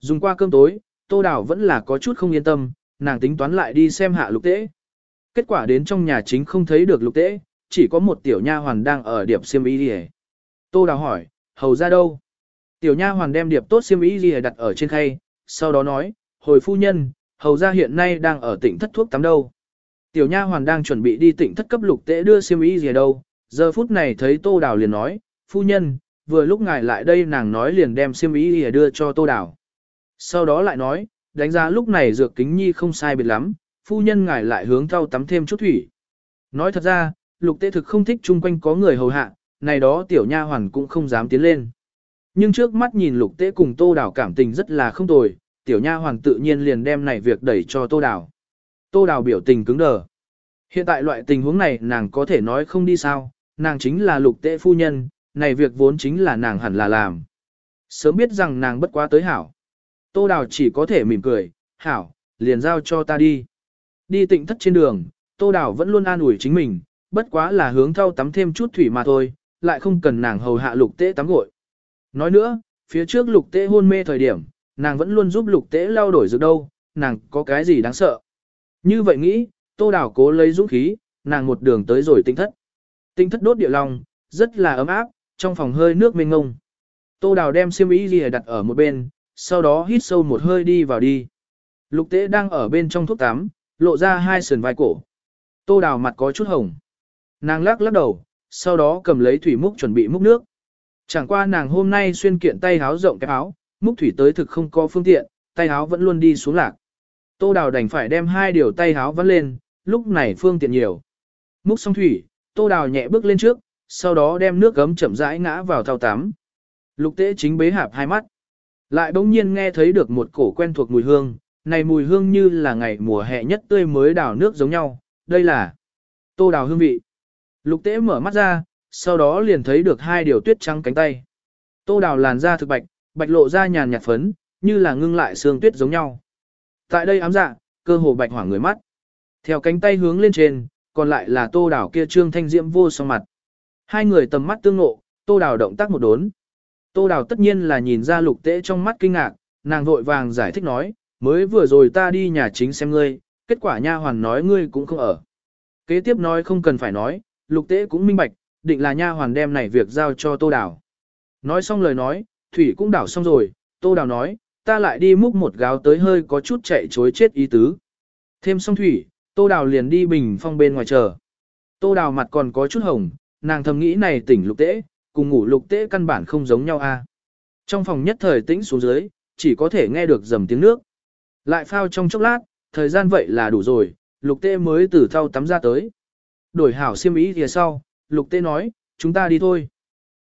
Dùng qua cơm tối, tô đào vẫn là có chút không yên tâm, nàng tính toán lại đi xem hạ lục tế. Kết quả đến trong nhà chính không thấy được lục tế, chỉ có một tiểu nha hoàn đang ở điệp xiêm y đi Tô đào hỏi, hầu ra đâu? Tiểu nha hoàn đem điệp tốt xiêm y gì đặt ở trên khay, sau đó nói, hồi phu nhân, hầu ra hiện nay đang ở tỉnh thất thuốc tắm đâu. Tiểu nha hoàn đang chuẩn bị đi tỉnh thất cấp lục tế đưa xiêm y gì đâu, giờ phút này thấy tô đào liền nói, phu nhân, vừa lúc ngài lại đây nàng nói liền đem xiêm y gì đưa cho tô đào. Sau đó lại nói, đánh giá lúc này dược kính nhi không sai biệt lắm, phu nhân ngài lại hướng thau tắm thêm chút thủy. Nói thật ra, lục tế thực không thích chung quanh có người hầu hạ, này đó tiểu nha hoàn cũng không dám tiến lên. Nhưng trước mắt nhìn lục tế cùng tô đào cảm tình rất là không tồi, tiểu nha hoàn tự nhiên liền đem này việc đẩy cho tô đào. Tô đào biểu tình cứng đờ. Hiện tại loại tình huống này nàng có thể nói không đi sao, nàng chính là lục tế phu nhân, này việc vốn chính là nàng hẳn là làm. Sớm biết rằng nàng bất quá tới hảo. Tô đào chỉ có thể mỉm cười, hảo, liền giao cho ta đi. Đi tịnh thất trên đường, tô đào vẫn luôn an ủi chính mình, bất quá là hướng thau tắm thêm chút thủy mà thôi, lại không cần nàng hầu hạ lục tế tắm gội. Nói nữa, phía trước lục tế hôn mê thời điểm, nàng vẫn luôn giúp lục tế lau đổi dược đâu, nàng có cái gì đáng sợ. Như vậy nghĩ, tô đào cố lấy dũng khí, nàng một đường tới rồi tinh thất. Tinh thất đốt địa long, rất là ấm áp, trong phòng hơi nước mênh ngông. Tô đào đem xiêm y gì đặt ở một bên, sau đó hít sâu một hơi đi vào đi. Lục tế đang ở bên trong thuốc tắm, lộ ra hai sườn vai cổ. Tô đào mặt có chút hồng. Nàng lắc lắc đầu, sau đó cầm lấy thủy múc chuẩn bị múc nước. Chẳng qua nàng hôm nay xuyên kiện tay háo rộng cái áo, múc thủy tới thực không có phương tiện, tay háo vẫn luôn đi xuống lạc. Tô đào đành phải đem hai điều tay háo vắt lên, lúc này phương tiện nhiều. Múc xong thủy, tô đào nhẹ bước lên trước, sau đó đem nước gấm chậm rãi ngã vào thao tắm. Lục tế chính bế hạp hai mắt. Lại bỗng nhiên nghe thấy được một cổ quen thuộc mùi hương, này mùi hương như là ngày mùa hè nhất tươi mới đào nước giống nhau, đây là tô đào hương vị. Lục tế mở mắt ra, sau đó liền thấy được hai điều tuyết trắng cánh tay. Tô đào làn da thực bạch, bạch lộ ra nhàn nhạt phấn, như là ngưng lại xương tuyết giống nhau. Tại đây ám dạ, cơ hồ bạch hoảng người mắt. Theo cánh tay hướng lên trên, còn lại là tô đào kia trương thanh diễm vô song mặt. Hai người tầm mắt tương ngộ, tô đào động tác một đốn. Tô đào tất nhiên là nhìn ra lục tế trong mắt kinh ngạc, nàng vội vàng giải thích nói, mới vừa rồi ta đi nhà chính xem ngươi, kết quả nha hoàn nói ngươi cũng không ở. Kế tiếp nói không cần phải nói, lục tế cũng minh bạch, định là nha hoàn đem này việc giao cho tô đào. Nói xong lời nói, thủy cũng đảo xong rồi, tô đào nói, ta lại đi múc một gáo tới hơi có chút chạy chối chết ý tứ. Thêm xong thủy, tô đào liền đi bình phong bên ngoài chờ. Tô đào mặt còn có chút hồng, nàng thầm nghĩ này tỉnh lục tế, cùng ngủ lục tế căn bản không giống nhau a. Trong phòng nhất thời tĩnh xuống dưới, chỉ có thể nghe được dầm tiếng nước. Lại phao trong chốc lát, thời gian vậy là đủ rồi, lục tế mới từ thau tắm ra tới. Đổi hảo xiêm ý thì sau, lục tế nói, chúng ta đi thôi.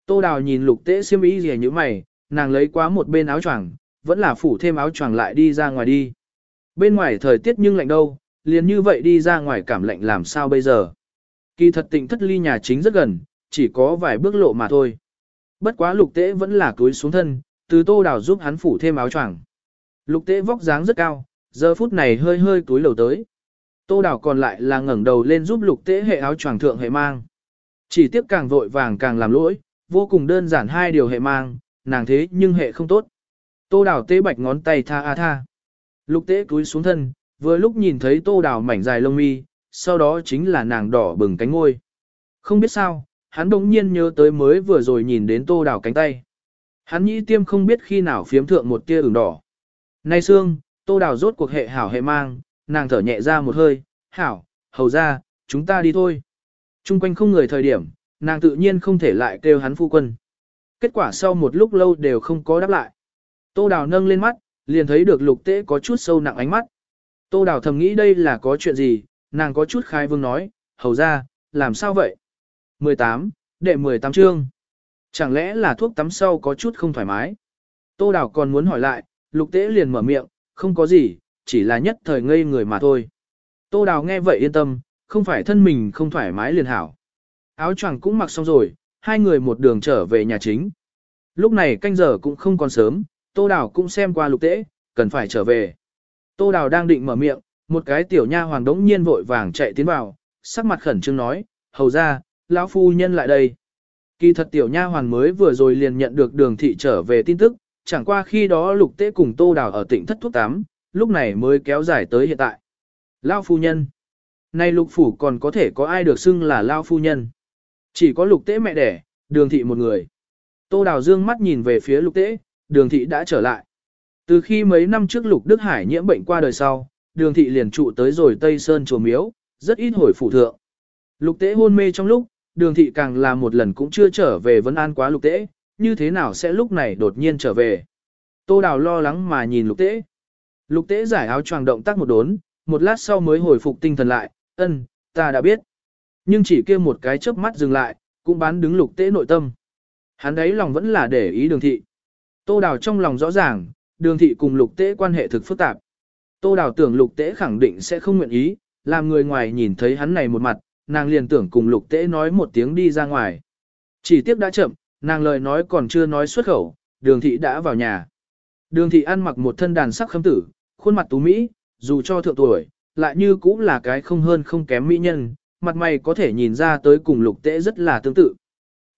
Tô đào nhìn lục tế xiêm ý gì như mày, nàng lấy quá một bên áo choàng, vẫn là phủ thêm áo choàng lại đi ra ngoài đi. Bên ngoài thời tiết nhưng lạnh đâu, liền như vậy đi ra ngoài cảm lạnh làm sao bây giờ. Kỳ thật tịnh thất ly nhà chính rất gần, chỉ có vài bước lộ mà thôi. Bất quá lục tế vẫn là túi xuống thân, từ tô đào giúp hắn phủ thêm áo choàng. Lục tế vóc dáng rất cao, giờ phút này hơi hơi túi lầu tới. Tô đào còn lại là ngẩng đầu lên giúp lục tế hệ áo choàng thượng hệ mang. Chỉ tiếp càng vội vàng càng làm lỗi, vô cùng đơn giản hai điều hệ mang, nàng thế nhưng hệ không tốt. Tô đào tế bạch ngón tay tha a tha. Lục tế cúi xuống thân, vừa lúc nhìn thấy tô đào mảnh dài lông mi, sau đó chính là nàng đỏ bừng cánh ngôi. Không biết sao, hắn đống nhiên nhớ tới mới vừa rồi nhìn đến tô đào cánh tay. Hắn nhĩ tiêm không biết khi nào phiếm thượng một tia ửng đỏ. Nay xương, tô đào rốt cuộc hệ hảo hệ mang, nàng thở nhẹ ra một hơi, hảo, hầu ra, chúng ta đi thôi. Trung quanh không người thời điểm, nàng tự nhiên không thể lại kêu hắn phu quân. Kết quả sau một lúc lâu đều không có đáp lại. Tô Đào nâng lên mắt, liền thấy được lục tế có chút sâu nặng ánh mắt. Tô Đào thầm nghĩ đây là có chuyện gì, nàng có chút khai vương nói, hầu ra, làm sao vậy? 18, đệ 18 chương. Chẳng lẽ là thuốc tắm sau có chút không thoải mái? Tô Đào còn muốn hỏi lại, lục tế liền mở miệng, không có gì, chỉ là nhất thời ngây người mà thôi. Tô Đào nghe vậy yên tâm, không phải thân mình không thoải mái liền hảo. Áo choàng cũng mặc xong rồi, hai người một đường trở về nhà chính. Lúc này canh giờ cũng không còn sớm, Tô Đào cũng xem qua lục Tế, cần phải trở về. Tô Đào đang định mở miệng, một cái tiểu nha hoàng đống nhiên vội vàng chạy tiến vào, sắc mặt khẩn trương nói, hầu ra, lão phu nhân lại đây. Kỳ thật tiểu nha hoàn mới vừa rồi liền nhận được đường thị trở về tin tức, chẳng qua khi đó lục tế cùng tô đào ở tỉnh thất thuốc tắm, lúc này mới kéo dài tới hiện tại. Lao phu nhân. Nay lục phủ còn có thể có ai được xưng là Lao phu nhân. Chỉ có lục tế mẹ đẻ, đường thị một người. Tô đào dương mắt nhìn về phía lục tế, đường thị đã trở lại. Từ khi mấy năm trước lục Đức Hải nhiễm bệnh qua đời sau, đường thị liền trụ tới rồi Tây Sơn chùa miếu, rất ít hồi phủ thượng. Lục tế hôn mê trong lúc, đường thị càng là một lần cũng chưa trở về vấn an quá lục tế, như thế nào sẽ lúc này đột nhiên trở về. Tô đào lo lắng mà nhìn lục tế. Lục tế giải áo choàng động tác một đốn, một lát sau mới hồi phục tinh thần lại, ân, ta đã biết. Nhưng chỉ kia một cái chớp mắt dừng lại, cũng bán đứng lục tế nội tâm. Hắn đấy lòng vẫn là để ý đường thị. Tô đào trong lòng rõ ràng, đường thị cùng lục tế quan hệ thực phức tạp. Tô đào tưởng lục tế khẳng định sẽ không nguyện ý, làm người ngoài nhìn thấy hắn này một mặt, nàng liền tưởng cùng lục tễ nói một tiếng đi ra ngoài. Chỉ tiếc đã chậm, nàng lời nói còn chưa nói xuất khẩu, đường thị đã vào nhà. Đường thị ăn mặc một thân đàn sắc khâm tử, khuôn mặt tú Mỹ, dù cho thượng tuổi, lại như cũng là cái không hơn không kém mỹ nhân, mặt mày có thể nhìn ra tới cùng lục tễ rất là tương tự.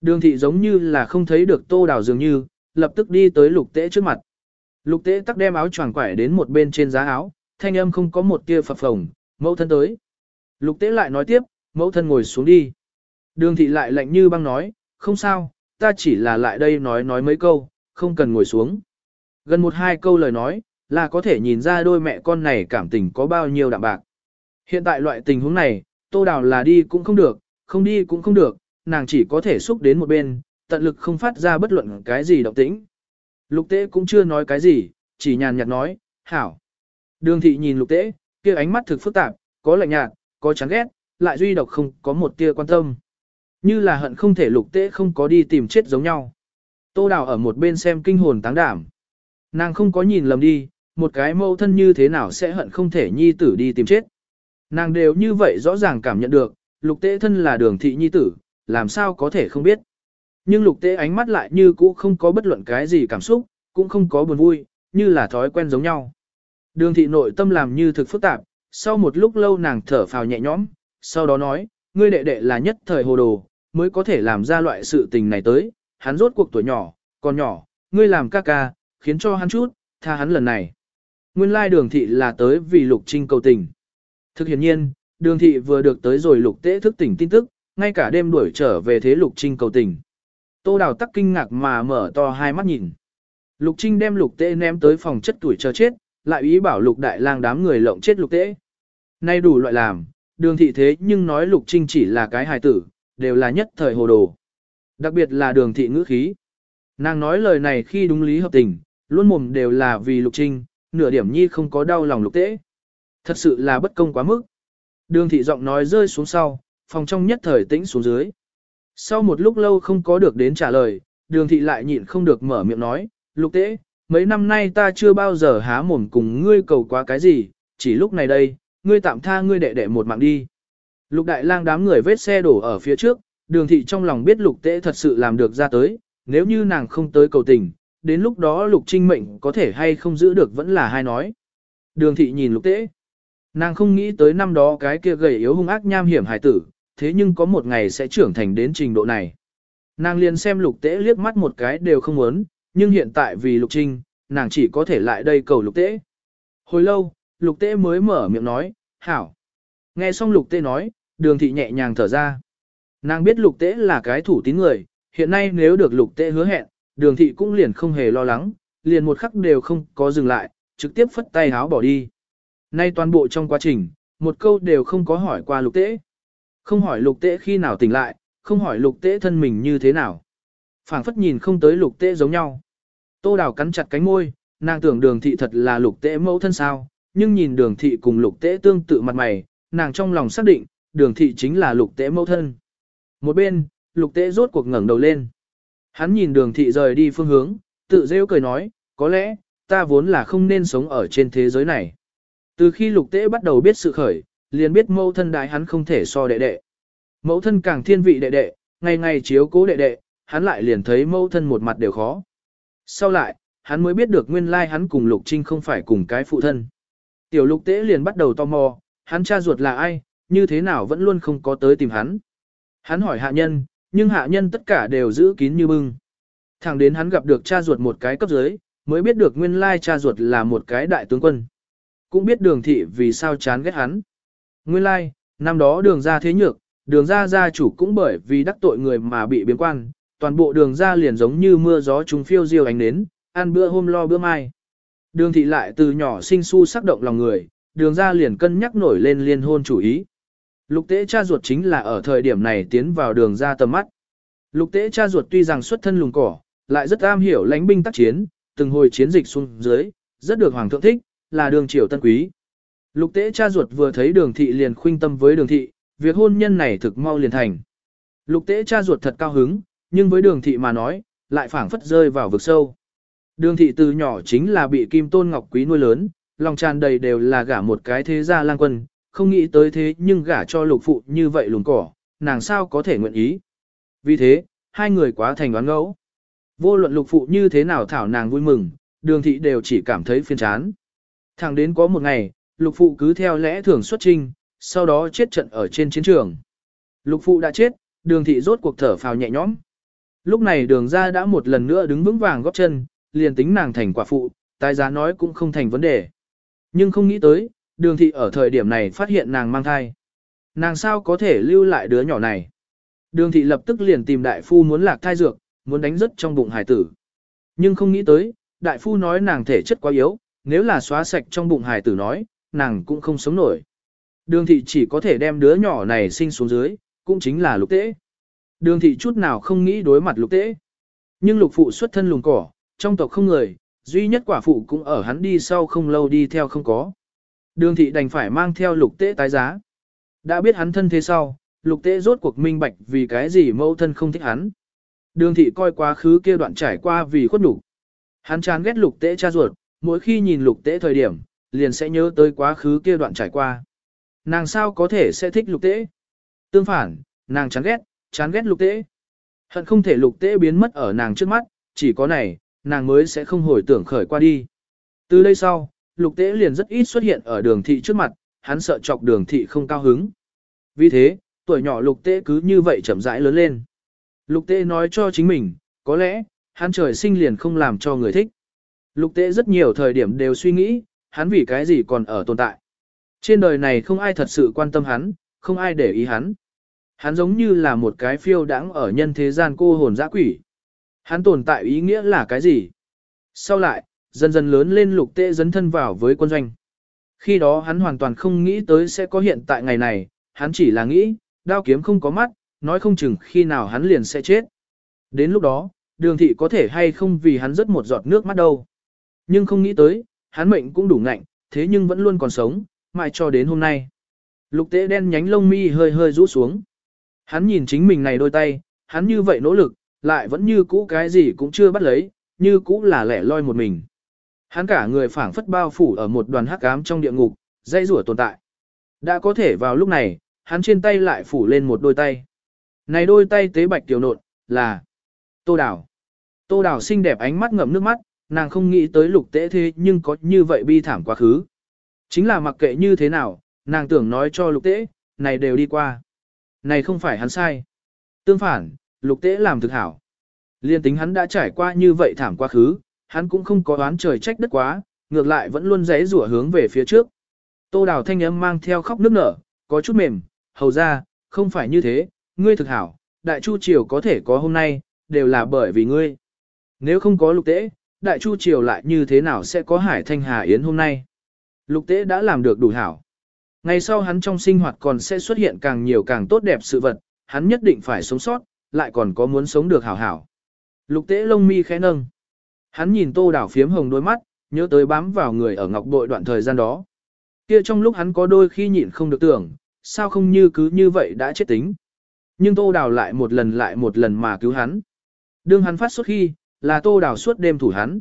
Đường thị giống như là không thấy được tô đào dường như, lập tức đi tới lục tễ trước mặt. Lục tễ tắc đem áo choàng quải đến một bên trên giá áo, thanh âm không có một tia phập phồng, mẫu thân tới. Lục tễ lại nói tiếp, mẫu thân ngồi xuống đi. Đường thị lại lạnh như băng nói, không sao, ta chỉ là lại đây nói nói mấy câu, không cần ngồi xuống. Gần một hai câu lời nói, là có thể nhìn ra đôi mẹ con này cảm tình có bao nhiêu đạm bạc. Hiện tại loại tình huống này, tô đào là đi cũng không được, không đi cũng không được, nàng chỉ có thể xúc đến một bên, tận lực không phát ra bất luận cái gì động tĩnh. Lục tế cũng chưa nói cái gì, chỉ nhàn nhạt nói, hảo. Đường thị nhìn lục tế, kia ánh mắt thực phức tạp, có lạnh nhạt, có chán ghét, lại duy độc không có một tia quan tâm. Như là hận không thể lục tế không có đi tìm chết giống nhau. Tô đào ở một bên xem kinh hồn táng đảm. Nàng không có nhìn lầm đi, một cái mâu thân như thế nào sẽ hận không thể nhi tử đi tìm chết. Nàng đều như vậy rõ ràng cảm nhận được, lục tế thân là đường thị nhi tử, làm sao có thể không biết. Nhưng lục tế ánh mắt lại như cũ không có bất luận cái gì cảm xúc, cũng không có buồn vui, như là thói quen giống nhau. Đường thị nội tâm làm như thực phức tạp, sau một lúc lâu nàng thở phào nhẹ nhõm, sau đó nói, ngươi đệ đệ là nhất thời hồ đồ, mới có thể làm ra loại sự tình này tới, hắn rốt cuộc tuổi nhỏ, còn nhỏ, ngươi làm ca ca, khiến cho hắn chút, tha hắn lần này. Nguyên lai đường thị là tới vì lục trinh cầu tình. Thực hiện nhiên, đường thị vừa được tới rồi lục tế thức tỉnh tin tức, ngay cả đêm đuổi trở về thế lục trinh cầu tình. Tô đào tắc kinh ngạc mà mở to hai mắt nhìn. Lục trinh đem lục tế ném tới phòng chất tuổi chờ chết, lại ý bảo lục đại lang đám người lộng chết lục tế. Nay đủ loại làm, đường thị thế nhưng nói lục trinh chỉ là cái hài tử, đều là nhất thời hồ đồ. Đặc biệt là đường thị ngữ khí. Nàng nói lời này khi đúng lý hợp tình, luôn mồm đều là vì lục trinh, nửa điểm nhi không có đau lòng lục tế. Thật sự là bất công quá mức. Đường thị giọng nói rơi xuống sau, phòng trong nhất thời tĩnh xuống dưới. Sau một lúc lâu không có được đến trả lời, đường thị lại nhịn không được mở miệng nói, lục tế, mấy năm nay ta chưa bao giờ há mồm cùng ngươi cầu quá cái gì, chỉ lúc này đây, ngươi tạm tha ngươi đệ đệ một mạng đi. Lục đại lang đám người vết xe đổ ở phía trước, đường thị trong lòng biết lục tế thật sự làm được ra tới, nếu như nàng không tới cầu tình, đến lúc đó lục trinh mệnh có thể hay không giữ được vẫn là hai nói. Đường thị nhìn lục tế. Nàng không nghĩ tới năm đó cái kia gầy yếu hung ác nham hiểm hải tử, thế nhưng có một ngày sẽ trưởng thành đến trình độ này. Nàng liền xem lục tế liếc mắt một cái đều không muốn, nhưng hiện tại vì lục trinh, nàng chỉ có thể lại đây cầu lục tế. Hồi lâu, lục tế mới mở miệng nói, hảo. Nghe xong lục tế nói, đường thị nhẹ nhàng thở ra. Nàng biết lục tế là cái thủ tín người, hiện nay nếu được lục tế hứa hẹn, đường thị cũng liền không hề lo lắng, liền một khắc đều không có dừng lại, trực tiếp phất tay háo bỏ đi. Nay toàn bộ trong quá trình, một câu đều không có hỏi qua lục tế. Không hỏi lục tế khi nào tỉnh lại, không hỏi lục tế thân mình như thế nào. phảng phất nhìn không tới lục tế giống nhau. Tô đào cắn chặt cánh môi, nàng tưởng đường thị thật là lục tế mẫu thân sao, nhưng nhìn đường thị cùng lục tế tương tự mặt mày, nàng trong lòng xác định, đường thị chính là lục tế mẫu thân. Một bên, lục tế rốt cuộc ngẩng đầu lên. Hắn nhìn đường thị rời đi phương hướng, tự rêu cười nói, có lẽ, ta vốn là không nên sống ở trên thế giới này. Từ khi lục tế bắt đầu biết sự khởi, liền biết mẫu thân đại hắn không thể so đệ đệ. Mẫu thân càng thiên vị đệ đệ, ngày ngày chiếu cố đệ đệ, hắn lại liền thấy mẫu thân một mặt đều khó. Sau lại, hắn mới biết được nguyên lai hắn cùng lục trinh không phải cùng cái phụ thân. Tiểu lục tế liền bắt đầu tò mò, hắn cha ruột là ai, như thế nào vẫn luôn không có tới tìm hắn. Hắn hỏi hạ nhân, nhưng hạ nhân tất cả đều giữ kín như bưng. Thẳng đến hắn gặp được cha ruột một cái cấp dưới, mới biết được nguyên lai cha ruột là một cái đại tướng quân. Cũng biết đường thị vì sao chán ghét hắn. Nguyên lai, năm đó đường ra thế nhược, đường ra gia chủ cũng bởi vì đắc tội người mà bị biến quan, toàn bộ đường ra liền giống như mưa gió trùng phiêu diêu ánh nến, ăn bữa hôm lo bữa mai. Đường thị lại từ nhỏ sinh su sắc động lòng người, đường ra liền cân nhắc nổi lên liên hôn chủ ý. Lục tế cha ruột chính là ở thời điểm này tiến vào đường ra tầm mắt. Lục tế cha ruột tuy rằng xuất thân lùng cỏ, lại rất am hiểu lãnh binh tác chiến, từng hồi chiến dịch xuống dưới, rất được hoàng thượng thích, là đường triều tân quý. Lục tế cha ruột vừa thấy đường thị liền khuynh tâm với đường thị, việc hôn nhân này thực mau liền thành. Lục tế cha ruột thật cao hứng, nhưng với đường thị mà nói, lại phảng phất rơi vào vực sâu. Đường thị từ nhỏ chính là bị kim tôn ngọc quý nuôi lớn, lòng tràn đầy đều là gả một cái thế gia lang quân, không nghĩ tới thế nhưng gả cho lục phụ như vậy lùn cỏ, nàng sao có thể nguyện ý. Vì thế, hai người quá thành đoán ngẫu. Vô luận lục phụ như thế nào thảo nàng vui mừng, đường thị đều chỉ cảm thấy phiền chán. Thẳng đến có một ngày, lục phụ cứ theo lẽ thường xuất trinh, sau đó chết trận ở trên chiến trường. Lục phụ đã chết, đường thị rốt cuộc thở phào nhẹ nhõm. Lúc này đường ra đã một lần nữa đứng vững vàng góp chân, liền tính nàng thành quả phụ, tài giá nói cũng không thành vấn đề. Nhưng không nghĩ tới, đường thị ở thời điểm này phát hiện nàng mang thai. Nàng sao có thể lưu lại đứa nhỏ này? Đường thị lập tức liền tìm đại phu muốn lạc thai dược, muốn đánh rất trong bụng hải tử. Nhưng không nghĩ tới, đại phu nói nàng thể chất quá yếu, nếu là xóa sạch trong bụng hải tử nói, nàng cũng không sống nổi. Đường thị chỉ có thể đem đứa nhỏ này sinh xuống dưới, cũng chính là lục tế. Đường thị chút nào không nghĩ đối mặt lục tế. Nhưng lục phụ xuất thân lùng cỏ, trong tộc không người, duy nhất quả phụ cũng ở hắn đi sau không lâu đi theo không có. Đường thị đành phải mang theo lục tế tái giá. Đã biết hắn thân thế sau, lục tế rốt cuộc minh bạch vì cái gì mẫu thân không thích hắn. Đường thị coi quá khứ kia đoạn trải qua vì khuất đủ Hắn chán ghét lục tế cha ruột, mỗi khi nhìn lục tế thời điểm, liền sẽ nhớ tới quá khứ kia đoạn trải qua. Nàng sao có thể sẽ thích lục tế? Tương phản, nàng chán ghét, chán ghét lục tế. Hận không thể lục tế biến mất ở nàng trước mắt, chỉ có này, nàng mới sẽ không hồi tưởng khởi qua đi. Từ đây sau, lục tế liền rất ít xuất hiện ở đường thị trước mặt, hắn sợ chọc đường thị không cao hứng. Vì thế, tuổi nhỏ lục tế cứ như vậy chậm rãi lớn lên. Lục tế nói cho chính mình, có lẽ, hắn trời sinh liền không làm cho người thích. Lục tế rất nhiều thời điểm đều suy nghĩ, hắn vì cái gì còn ở tồn tại. Trên đời này không ai thật sự quan tâm hắn, không ai để ý hắn. Hắn giống như là một cái phiêu đãng ở nhân thế gian cô hồn dã quỷ. Hắn tồn tại ý nghĩa là cái gì? Sau lại, dần dần lớn lên lục tế dấn thân vào với quân doanh. Khi đó hắn hoàn toàn không nghĩ tới sẽ có hiện tại ngày này, hắn chỉ là nghĩ, đao kiếm không có mắt, nói không chừng khi nào hắn liền sẽ chết. Đến lúc đó, đường thị có thể hay không vì hắn rớt một giọt nước mắt đâu. Nhưng không nghĩ tới, hắn mệnh cũng đủ ngạnh, thế nhưng vẫn luôn còn sống, mãi cho đến hôm nay. Lục tế đen nhánh lông mi hơi hơi rũ xuống. Hắn nhìn chính mình này đôi tay, hắn như vậy nỗ lực, lại vẫn như cũ cái gì cũng chưa bắt lấy, như cũ là lẻ loi một mình. Hắn cả người phảng phất bao phủ ở một đoàn hắc ám trong địa ngục, dây rủa tồn tại. Đã có thể vào lúc này, hắn trên tay lại phủ lên một đôi tay. Này đôi tay tế bạch tiểu nộn, là Tô Đào. Tô Đào xinh đẹp ánh mắt ngậm nước mắt, nàng không nghĩ tới lục tế thế nhưng có như vậy bi thảm quá khứ. Chính là mặc kệ như thế nào, nàng tưởng nói cho lục tế, này đều đi qua. Này không phải hắn sai. Tương phản, lục tế làm thực hảo. Liên tính hắn đã trải qua như vậy thảm quá khứ, hắn cũng không có oán trời trách đất quá, ngược lại vẫn luôn rẽ rủa hướng về phía trước. Tô đào thanh âm mang theo khóc nước nở, có chút mềm, hầu ra, không phải như thế, ngươi thực hảo, đại chu triều có thể có hôm nay, đều là bởi vì ngươi. Nếu không có lục tế, đại chu triều lại như thế nào sẽ có hải thanh hà yến hôm nay? Lục tế đã làm được đủ hảo. Ngày sau hắn trong sinh hoạt còn sẽ xuất hiện càng nhiều càng tốt đẹp sự vật, hắn nhất định phải sống sót, lại còn có muốn sống được hảo hảo. Lục tế lông mi khẽ nâng. Hắn nhìn tô đảo phiếm hồng đôi mắt, nhớ tới bám vào người ở ngọc bội đoạn thời gian đó. Kia trong lúc hắn có đôi khi nhịn không được tưởng, sao không như cứ như vậy đã chết tính. Nhưng tô Đảo lại một lần lại một lần mà cứu hắn. Đương hắn phát xuất khi, là tô Đảo suốt đêm thủ hắn.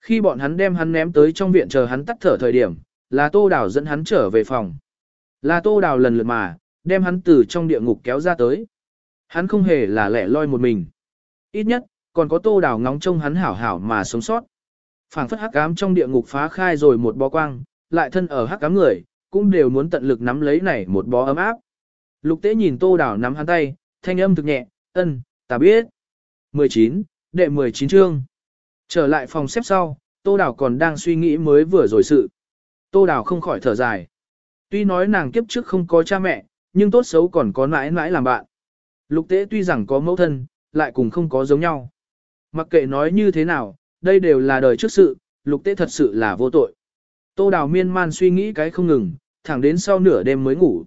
Khi bọn hắn đem hắn ném tới trong viện chờ hắn tắt thở thời điểm, là tô Đảo dẫn hắn trở về phòng. Là tô đào lần lượt mà, đem hắn từ trong địa ngục kéo ra tới. Hắn không hề là lẻ loi một mình. Ít nhất, còn có tô đào ngóng trông hắn hảo hảo mà sống sót. phảng phất hắc ám trong địa ngục phá khai rồi một bó quang, lại thân ở hắc ám người, cũng đều muốn tận lực nắm lấy này một bó ấm áp. Lục tế nhìn tô đào nắm hắn tay, thanh âm thực nhẹ, ân, ta biết. 19, đệ 19 chương. Trở lại phòng xếp sau, Tô Đào còn đang suy nghĩ mới vừa rồi sự. Tô Đào không khỏi thở dài. Tuy nói nàng kiếp trước không có cha mẹ, nhưng tốt xấu còn có mãi mãi làm bạn. Lục tế tuy rằng có mẫu thân, lại cùng không có giống nhau. Mặc kệ nói như thế nào, đây đều là đời trước sự, lục tế thật sự là vô tội. Tô Đào miên man suy nghĩ cái không ngừng, thẳng đến sau nửa đêm mới ngủ.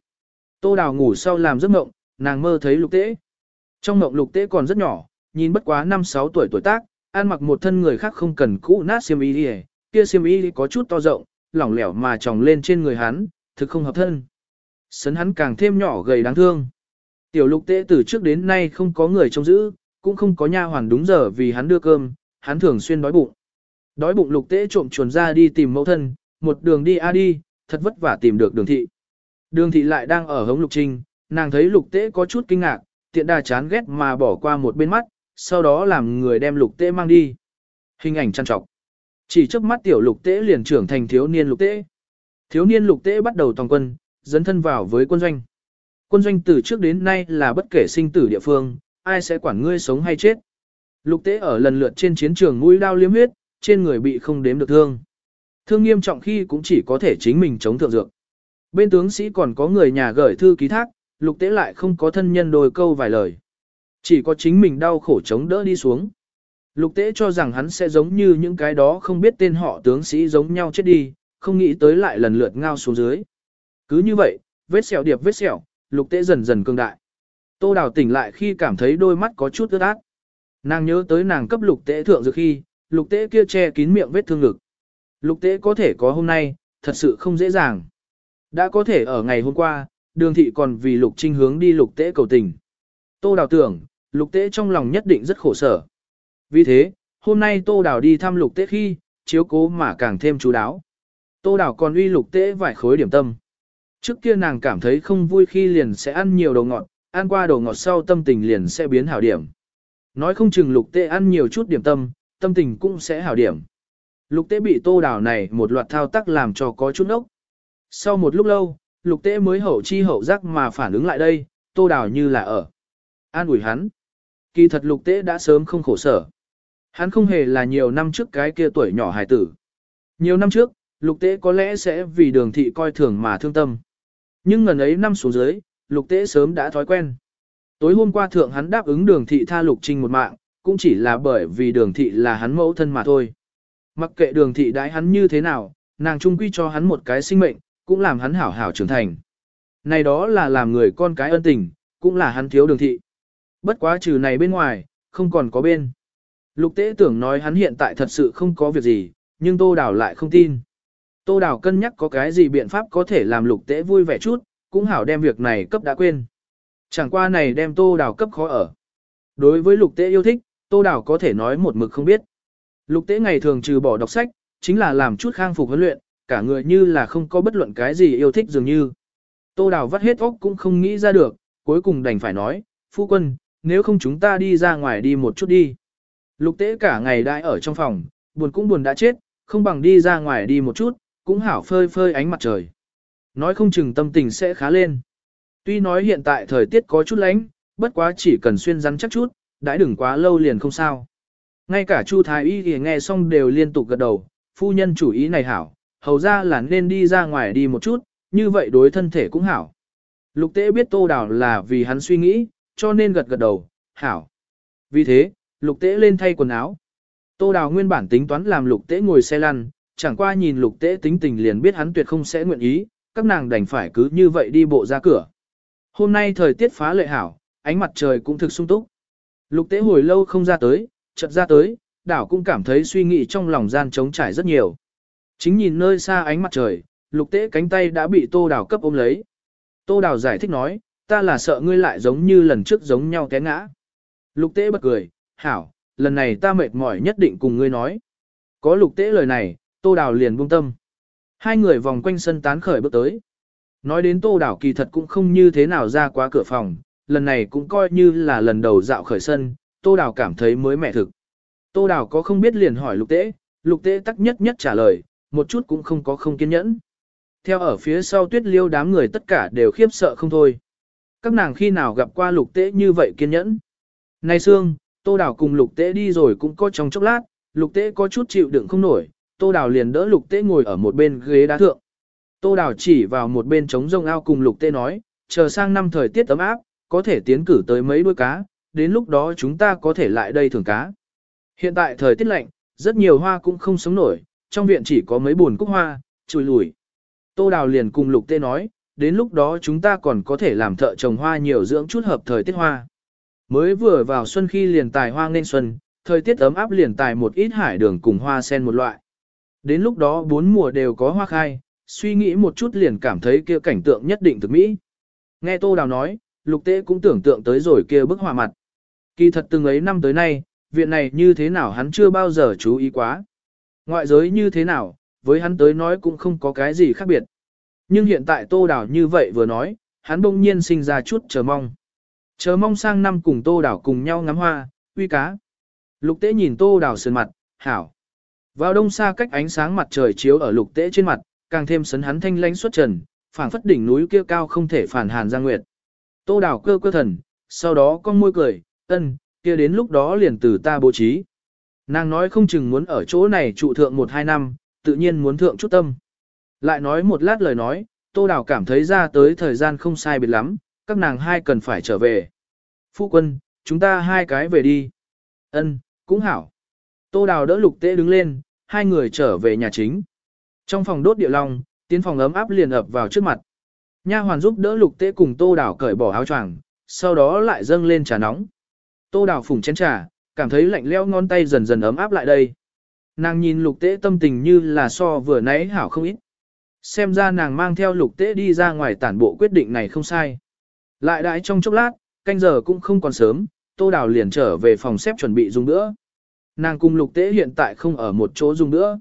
Tô Đào ngủ sau làm giấc mộng, nàng mơ thấy lục tế. Trong mộng lục tế còn rất nhỏ, nhìn bất quá 5-6 tuổi tuổi tác, ăn mặc một thân người khác không cần cũ nát xiêm y đi kia xiêm y có chút to rộng, lỏng lẻo mà tròng lên trên người hắn, thực không hợp thân. Sấn hắn càng thêm nhỏ gầy đáng thương. Tiểu lục tế từ trước đến nay không có người trông giữ, cũng không có nha hoàn đúng giờ vì hắn đưa cơm, hắn thường xuyên đói bụng. Đói bụng lục tế trộm chuồn ra đi tìm mẫu thân, một đường đi a đi, thật vất vả tìm được đường thị. Đường thị lại đang ở hống lục trinh, nàng thấy lục tế có chút kinh ngạc, tiện đà chán ghét mà bỏ qua một bên mắt, sau đó làm người đem lục tế mang đi. Hình ảnh trăn trọc. Chỉ trước mắt tiểu lục tế liền trưởng thành thiếu niên lục tế. Thiếu niên lục tế bắt đầu toàn quân, dấn thân vào với quân doanh. Quân doanh từ trước đến nay là bất kể sinh tử địa phương, ai sẽ quản ngươi sống hay chết. Lục tế ở lần lượt trên chiến trường mũi đao liếm huyết, trên người bị không đếm được thương. Thương nghiêm trọng khi cũng chỉ có thể chính mình chống thượng dược. Bên tướng sĩ còn có người nhà gửi thư ký thác, lục tế lại không có thân nhân đôi câu vài lời. Chỉ có chính mình đau khổ chống đỡ đi xuống. Lục tế cho rằng hắn sẽ giống như những cái đó không biết tên họ tướng sĩ giống nhau chết đi, không nghĩ tới lại lần lượt ngao xuống dưới. Cứ như vậy, vết sẹo điệp vết sẹo, lục tế dần dần cương đại. Tô đào tỉnh lại khi cảm thấy đôi mắt có chút ướt át. Nàng nhớ tới nàng cấp lục tế thượng dược khi, lục tế kia che kín miệng vết thương ngực. Lục tế có thể có hôm nay, thật sự không dễ dàng. Đã có thể ở ngày hôm qua, đường thị còn vì lục trinh hướng đi lục tế cầu tình. Tô đào tưởng, lục tế trong lòng nhất định rất khổ sở. Vì thế, hôm nay tô đào đi thăm lục tế khi, chiếu cố mà càng thêm chú đáo. Tô đào còn uy lục tế vài khối điểm tâm. Trước kia nàng cảm thấy không vui khi liền sẽ ăn nhiều đồ ngọt, ăn qua đồ ngọt sau tâm tình liền sẽ biến hảo điểm. Nói không chừng lục tệ ăn nhiều chút điểm tâm, tâm tình cũng sẽ hảo điểm. Lục tệ bị tô đào này một loạt thao tác làm cho có chút ốc. Sau một lúc lâu, lục tệ mới hậu chi hậu giác mà phản ứng lại đây, tô đào như là ở. An ủi hắn. Kỳ thật lục tệ đã sớm không khổ sở. Hắn không hề là nhiều năm trước cái kia tuổi nhỏ hài tử. Nhiều năm trước, lục tế có lẽ sẽ vì đường thị coi thường mà thương tâm. Nhưng ngần ấy năm xuống dưới, lục tế sớm đã thói quen. Tối hôm qua thượng hắn đáp ứng đường thị tha lục trinh một mạng, cũng chỉ là bởi vì đường thị là hắn mẫu thân mà thôi. Mặc kệ đường thị đãi hắn như thế nào, nàng trung quy cho hắn một cái sinh mệnh, cũng làm hắn hảo hảo trưởng thành. Này đó là làm người con cái ân tình, cũng là hắn thiếu đường thị. Bất quá trừ này bên ngoài, không còn có bên. Lục tế tưởng nói hắn hiện tại thật sự không có việc gì, nhưng Tô Đào lại không tin. Tô Đào cân nhắc có cái gì biện pháp có thể làm lục tế vui vẻ chút, cũng hảo đem việc này cấp đã quên. Chẳng qua này đem Tô Đào cấp khó ở. Đối với lục tế yêu thích, Tô Đào có thể nói một mực không biết. Lục tế ngày thường trừ bỏ đọc sách, chính là làm chút khang phục huấn luyện, cả người như là không có bất luận cái gì yêu thích dường như. Tô Đào vắt hết óc cũng không nghĩ ra được, cuối cùng đành phải nói, phu quân, nếu không chúng ta đi ra ngoài đi một chút đi. Lục tế cả ngày đại ở trong phòng, buồn cũng buồn đã chết, không bằng đi ra ngoài đi một chút, cũng hảo phơi phơi ánh mặt trời. Nói không chừng tâm tình sẽ khá lên. Tuy nói hiện tại thời tiết có chút lạnh, bất quá chỉ cần xuyên rắn chắc chút, đãi đừng quá lâu liền không sao. Ngay cả Chu Thái Y thì nghe xong đều liên tục gật đầu, phu nhân chủ ý này hảo, hầu ra là nên đi ra ngoài đi một chút, như vậy đối thân thể cũng hảo. Lục tế biết tô đào là vì hắn suy nghĩ, cho nên gật gật đầu, hảo. Vì thế, lục tế lên thay quần áo. Tô đào nguyên bản tính toán làm lục tế ngồi xe lăn, chẳng qua nhìn lục tế tính tình liền biết hắn tuyệt không sẽ nguyện ý, các nàng đành phải cứ như vậy đi bộ ra cửa. Hôm nay thời tiết phá lệ hảo, ánh mặt trời cũng thực sung túc. Lục tế hồi lâu không ra tới, chợt ra tới, đảo cũng cảm thấy suy nghĩ trong lòng gian trống trải rất nhiều. Chính nhìn nơi xa ánh mặt trời, lục tế cánh tay đã bị tô đào cấp ôm lấy. Tô đào giải thích nói, ta là sợ ngươi lại giống như lần trước giống nhau té ngã. Lục tế bật cười, hảo, lần này ta mệt mỏi nhất định cùng ngươi nói. Có lục tế lời này, tô đào liền buông tâm. Hai người vòng quanh sân tán khởi bước tới. Nói đến tô Đào kỳ thật cũng không như thế nào ra quá cửa phòng, lần này cũng coi như là lần đầu dạo khởi sân, tô Đào cảm thấy mới mẻ thực. Tô Đào có không biết liền hỏi lục tế, lục tế tắc nhất nhất trả lời, một chút cũng không có không kiên nhẫn. Theo ở phía sau tuyết liêu đám người tất cả đều khiếp sợ không thôi. Các nàng khi nào gặp qua lục tế như vậy kiên nhẫn. nay Sương, tô Đào cùng lục tế đi rồi cũng có trong chốc lát, lục tế có chút chịu đựng không nổi, Tô Đào liền đỡ Lục Tế ngồi ở một bên ghế đá thượng. Tô Đào chỉ vào một bên trống rông ao cùng Lục Tế nói, chờ sang năm thời tiết ấm áp, có thể tiến cử tới mấy đuôi cá, đến lúc đó chúng ta có thể lại đây thưởng cá. Hiện tại thời tiết lạnh, rất nhiều hoa cũng không sống nổi, trong viện chỉ có mấy buồn cúc hoa, chùi lùi. Tô Đào liền cùng Lục Tế nói, đến lúc đó chúng ta còn có thể làm thợ trồng hoa nhiều dưỡng chút hợp thời tiết hoa. Mới vừa vào xuân khi liền tài hoa nên xuân, thời tiết ấm áp liền tài một ít hải đường cùng hoa sen một loại. Đến lúc đó bốn mùa đều có hoa khai, suy nghĩ một chút liền cảm thấy kia cảnh tượng nhất định thực mỹ. Nghe Tô Đào nói, Lục Tế cũng tưởng tượng tới rồi kia bức họa mặt. Kỳ thật từng ấy năm tới nay, viện này như thế nào hắn chưa bao giờ chú ý quá. Ngoại giới như thế nào, với hắn tới nói cũng không có cái gì khác biệt. Nhưng hiện tại Tô Đào như vậy vừa nói, hắn bỗng nhiên sinh ra chút chờ mong. Chờ mong sang năm cùng Tô Đào cùng nhau ngắm hoa, uy cá. Lục Tế nhìn Tô Đào sườn mặt, hảo. Vào đông xa cách ánh sáng mặt trời chiếu ở Lục Tế trên mặt, càng thêm sấn hắn thanh lãnh xuất trần, phảng phất đỉnh núi kia cao không thể phản hàn ra nguyệt. Tô Đào cơ cơ thần, sau đó con môi cười, ân, kia đến lúc đó liền từ ta bố trí. Nàng nói không chừng muốn ở chỗ này trụ thượng một hai năm, tự nhiên muốn thượng chút tâm. Lại nói một lát lời nói, Tô Đào cảm thấy ra tới thời gian không sai biệt lắm, các nàng hai cần phải trở về. Phu quân, chúng ta hai cái về đi. Ân, cũng hảo. Tô Đào đỡ lục tế đứng lên, hai người trở về nhà chính. Trong phòng đốt địa long, tiến phòng ấm áp liền ập vào trước mặt. Nha hoàn giúp đỡ lục tế cùng Tô Đào cởi bỏ áo choàng, sau đó lại dâng lên trà nóng. Tô Đào phủng chén trà, cảm thấy lạnh lẽo ngón tay dần dần ấm áp lại đây. Nàng nhìn lục tế tâm tình như là so vừa nãy hảo không ít. Xem ra nàng mang theo lục tế đi ra ngoài tản bộ quyết định này không sai. Lại đãi trong chốc lát, canh giờ cũng không còn sớm, tô đào liền trở về phòng xếp chuẩn bị dùng nữa. Nàng cùng lục tế hiện tại không ở một chỗ dùng nữa.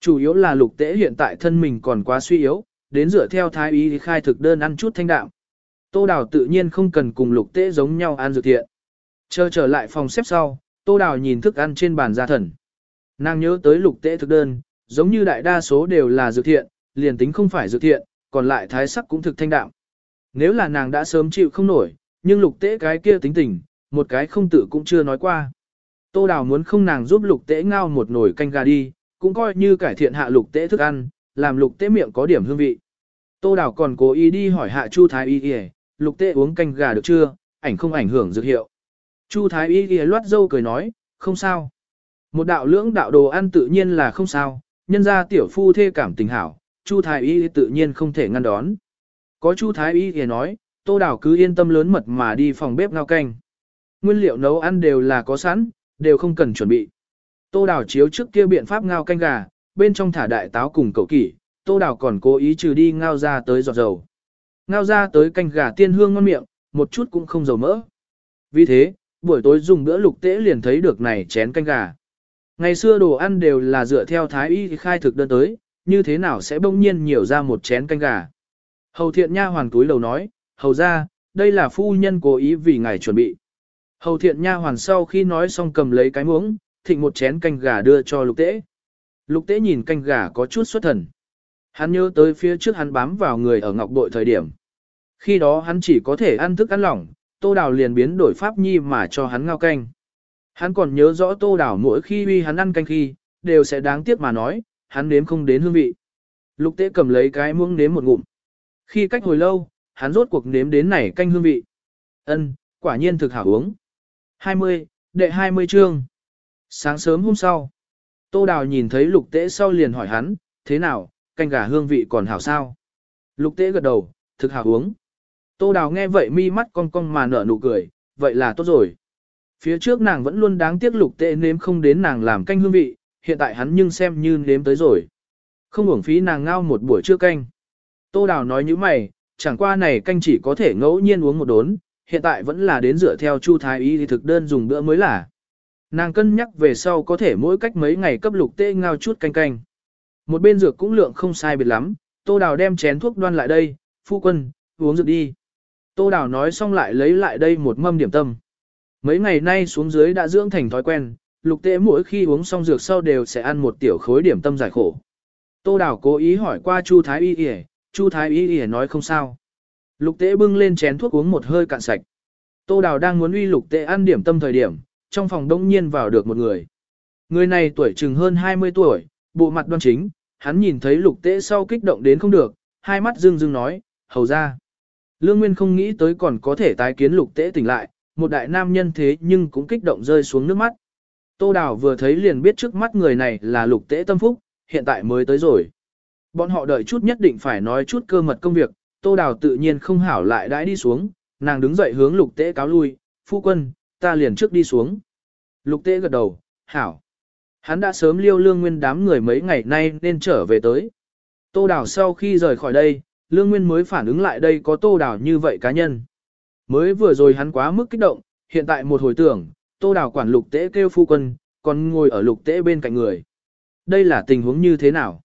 Chủ yếu là lục tế hiện tại thân mình còn quá suy yếu, đến dựa theo thái ý khai thực đơn ăn chút thanh đạm. Tô đào tự nhiên không cần cùng lục tế giống nhau ăn dược thiện. Chờ trở lại phòng xếp sau, tô đào nhìn thức ăn trên bàn gia thần. Nàng nhớ tới lục tế thực đơn, giống như đại đa số đều là dược thiện, liền tính không phải dược thiện, còn lại thái sắc cũng thực thanh đạm. Nếu là nàng đã sớm chịu không nổi, nhưng lục tế cái kia tính tình, một cái không tự cũng chưa nói qua. Tô Đào muốn không nàng giúp lục tế ngao một nồi canh gà đi, cũng coi như cải thiện hạ lục tế thức ăn, làm lục tế miệng có điểm hương vị. Tô Đào còn cố ý đi hỏi hạ Chu Thái Y Y, lục tế uống canh gà được chưa, ảnh không ảnh hưởng dược hiệu. Chu Thái Y Y loát dâu cười nói, không sao. Một đạo lưỡng đạo đồ ăn tự nhiên là không sao, nhân ra tiểu phu thê cảm tình hảo, Chu Thái Y tự nhiên không thể ngăn đón. Có Chu Thái Y thì nói, Tô Đào cứ yên tâm lớn mật mà đi phòng bếp ngao canh. Nguyên liệu nấu ăn đều là có sẵn, đều không cần chuẩn bị. Tô Đào chiếu trước kia biện pháp ngao canh gà, bên trong thả đại táo cùng cậu kỷ, Tô Đào còn cố ý trừ đi ngao ra tới giọt dầu. Ngao ra tới canh gà tiên hương ngon miệng, một chút cũng không dầu mỡ. Vì thế, buổi tối dùng bữa lục tễ liền thấy được này chén canh gà. Ngày xưa đồ ăn đều là dựa theo thái y khai thực đơn tới, như thế nào sẽ bỗng nhiên nhiều ra một chén canh gà. Hầu thiện nha hoàn túi lầu nói, hầu ra, đây là phu nhân cố ý vì ngài chuẩn bị. Hầu thiện nha hoàn sau khi nói xong cầm lấy cái muỗng, thịnh một chén canh gà đưa cho lục tế. Lục tế nhìn canh gà có chút xuất thần. Hắn nhớ tới phía trước hắn bám vào người ở ngọc bội thời điểm. Khi đó hắn chỉ có thể ăn thức ăn lỏng, tô đào liền biến đổi pháp nhi mà cho hắn ngao canh. Hắn còn nhớ rõ tô đào mỗi khi uy hắn ăn canh khi, đều sẽ đáng tiếc mà nói, hắn nếm không đến hương vị. Lục tế cầm lấy cái muỗng nếm một ngụm. Khi cách hồi lâu, hắn rốt cuộc nếm đến này canh hương vị. Ân, quả nhiên thực hảo uống. 20, đệ 20 chương. Sáng sớm hôm sau, Tô Đào nhìn thấy lục tế sau liền hỏi hắn, thế nào, canh gà hương vị còn hảo sao? Lục tế gật đầu, thực hảo uống. Tô Đào nghe vậy mi mắt cong cong mà nở nụ cười, vậy là tốt rồi. Phía trước nàng vẫn luôn đáng tiếc lục tế nếm không đến nàng làm canh hương vị, hiện tại hắn nhưng xem như nếm tới rồi. Không uổng phí nàng ngao một buổi trưa canh. Tô Đào nói như mày, chẳng qua này canh chỉ có thể ngẫu nhiên uống một đốn, hiện tại vẫn là đến dựa theo Chu Thái Y thì thực đơn dùng bữa mới là. Nàng cân nhắc về sau có thể mỗi cách mấy ngày cấp lục tê ngao chút canh canh. Một bên dược cũng lượng không sai biệt lắm, Tô Đào đem chén thuốc đoan lại đây, phu quân, uống dược đi. Tô Đào nói xong lại lấy lại đây một mâm điểm tâm. Mấy ngày nay xuống dưới đã dưỡng thành thói quen, lục tê mỗi khi uống xong dược sau đều sẽ ăn một tiểu khối điểm tâm giải khổ. Tô Đào cố ý hỏi qua Chu Thái Y Y, Chu Thái Y Y nói không sao. Lục Tế bưng lên chén thuốc uống một hơi cạn sạch. Tô Đào đang muốn uy Lục Tế ăn điểm tâm thời điểm, trong phòng đông nhiên vào được một người. Người này tuổi chừng hơn 20 tuổi, bộ mặt đoan chính, hắn nhìn thấy lục tế sau kích động đến không được, hai mắt rưng rưng nói, hầu ra. Lương Nguyên không nghĩ tới còn có thể tái kiến lục tế tỉnh lại, một đại nam nhân thế nhưng cũng kích động rơi xuống nước mắt. Tô Đào vừa thấy liền biết trước mắt người này là lục tế tâm phúc, hiện tại mới tới rồi. Bọn họ đợi chút nhất định phải nói chút cơ mật công việc, Tô Đào tự nhiên không hảo lại đãi đi xuống, nàng đứng dậy hướng lục tế cáo lui, phu quân, ta liền trước đi xuống. Lục tế gật đầu, hảo. Hắn đã sớm liêu lương nguyên đám người mấy ngày nay nên trở về tới. Tô Đào sau khi rời khỏi đây, lương nguyên mới phản ứng lại đây có Tô Đào như vậy cá nhân. Mới vừa rồi hắn quá mức kích động, hiện tại một hồi tưởng, Tô Đào quản lục tế kêu phu quân, còn ngồi ở lục tế bên cạnh người. Đây là tình huống như thế nào?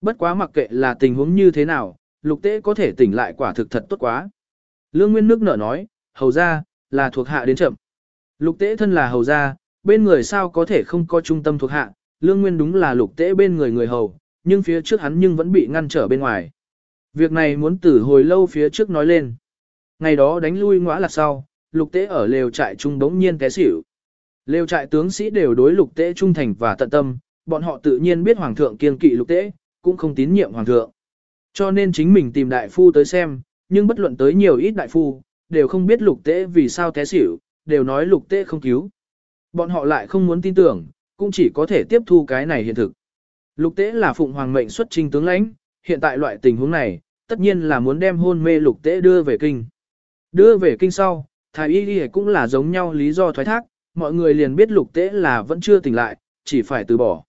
Bất quá mặc kệ là tình huống như thế nào, lục tế có thể tỉnh lại quả thực thật tốt quá. Lương Nguyên nước nở nói, hầu ra, là thuộc hạ đến chậm. Lục tế thân là hầu ra, bên người sao có thể không có trung tâm thuộc hạ, Lương Nguyên đúng là lục tế bên người người hầu, nhưng phía trước hắn nhưng vẫn bị ngăn trở bên ngoài. Việc này muốn tử hồi lâu phía trước nói lên. Ngày đó đánh lui ngõa là sau, lục tế ở lều trại trung đống nhiên té xỉu. Lều trại tướng sĩ đều đối lục tế trung thành và tận tâm, bọn họ tự nhiên biết hoàng thượng kiên kỵ lục tế, cũng không tín nhiệm hoàng thượng. Cho nên chính mình tìm đại phu tới xem, nhưng bất luận tới nhiều ít đại phu, đều không biết lục tế vì sao té xỉu, đều nói lục tế không cứu. Bọn họ lại không muốn tin tưởng, cũng chỉ có thể tiếp thu cái này hiện thực. Lục tế là phụng hoàng mệnh xuất trinh tướng lãnh, hiện tại loại tình huống này, tất nhiên là muốn đem hôn mê lục tế đưa về kinh. Đưa về kinh sau, thái y đi cũng là giống nhau lý do thoái thác, mọi người liền biết lục tế là vẫn chưa tỉnh lại, chỉ phải từ bỏ.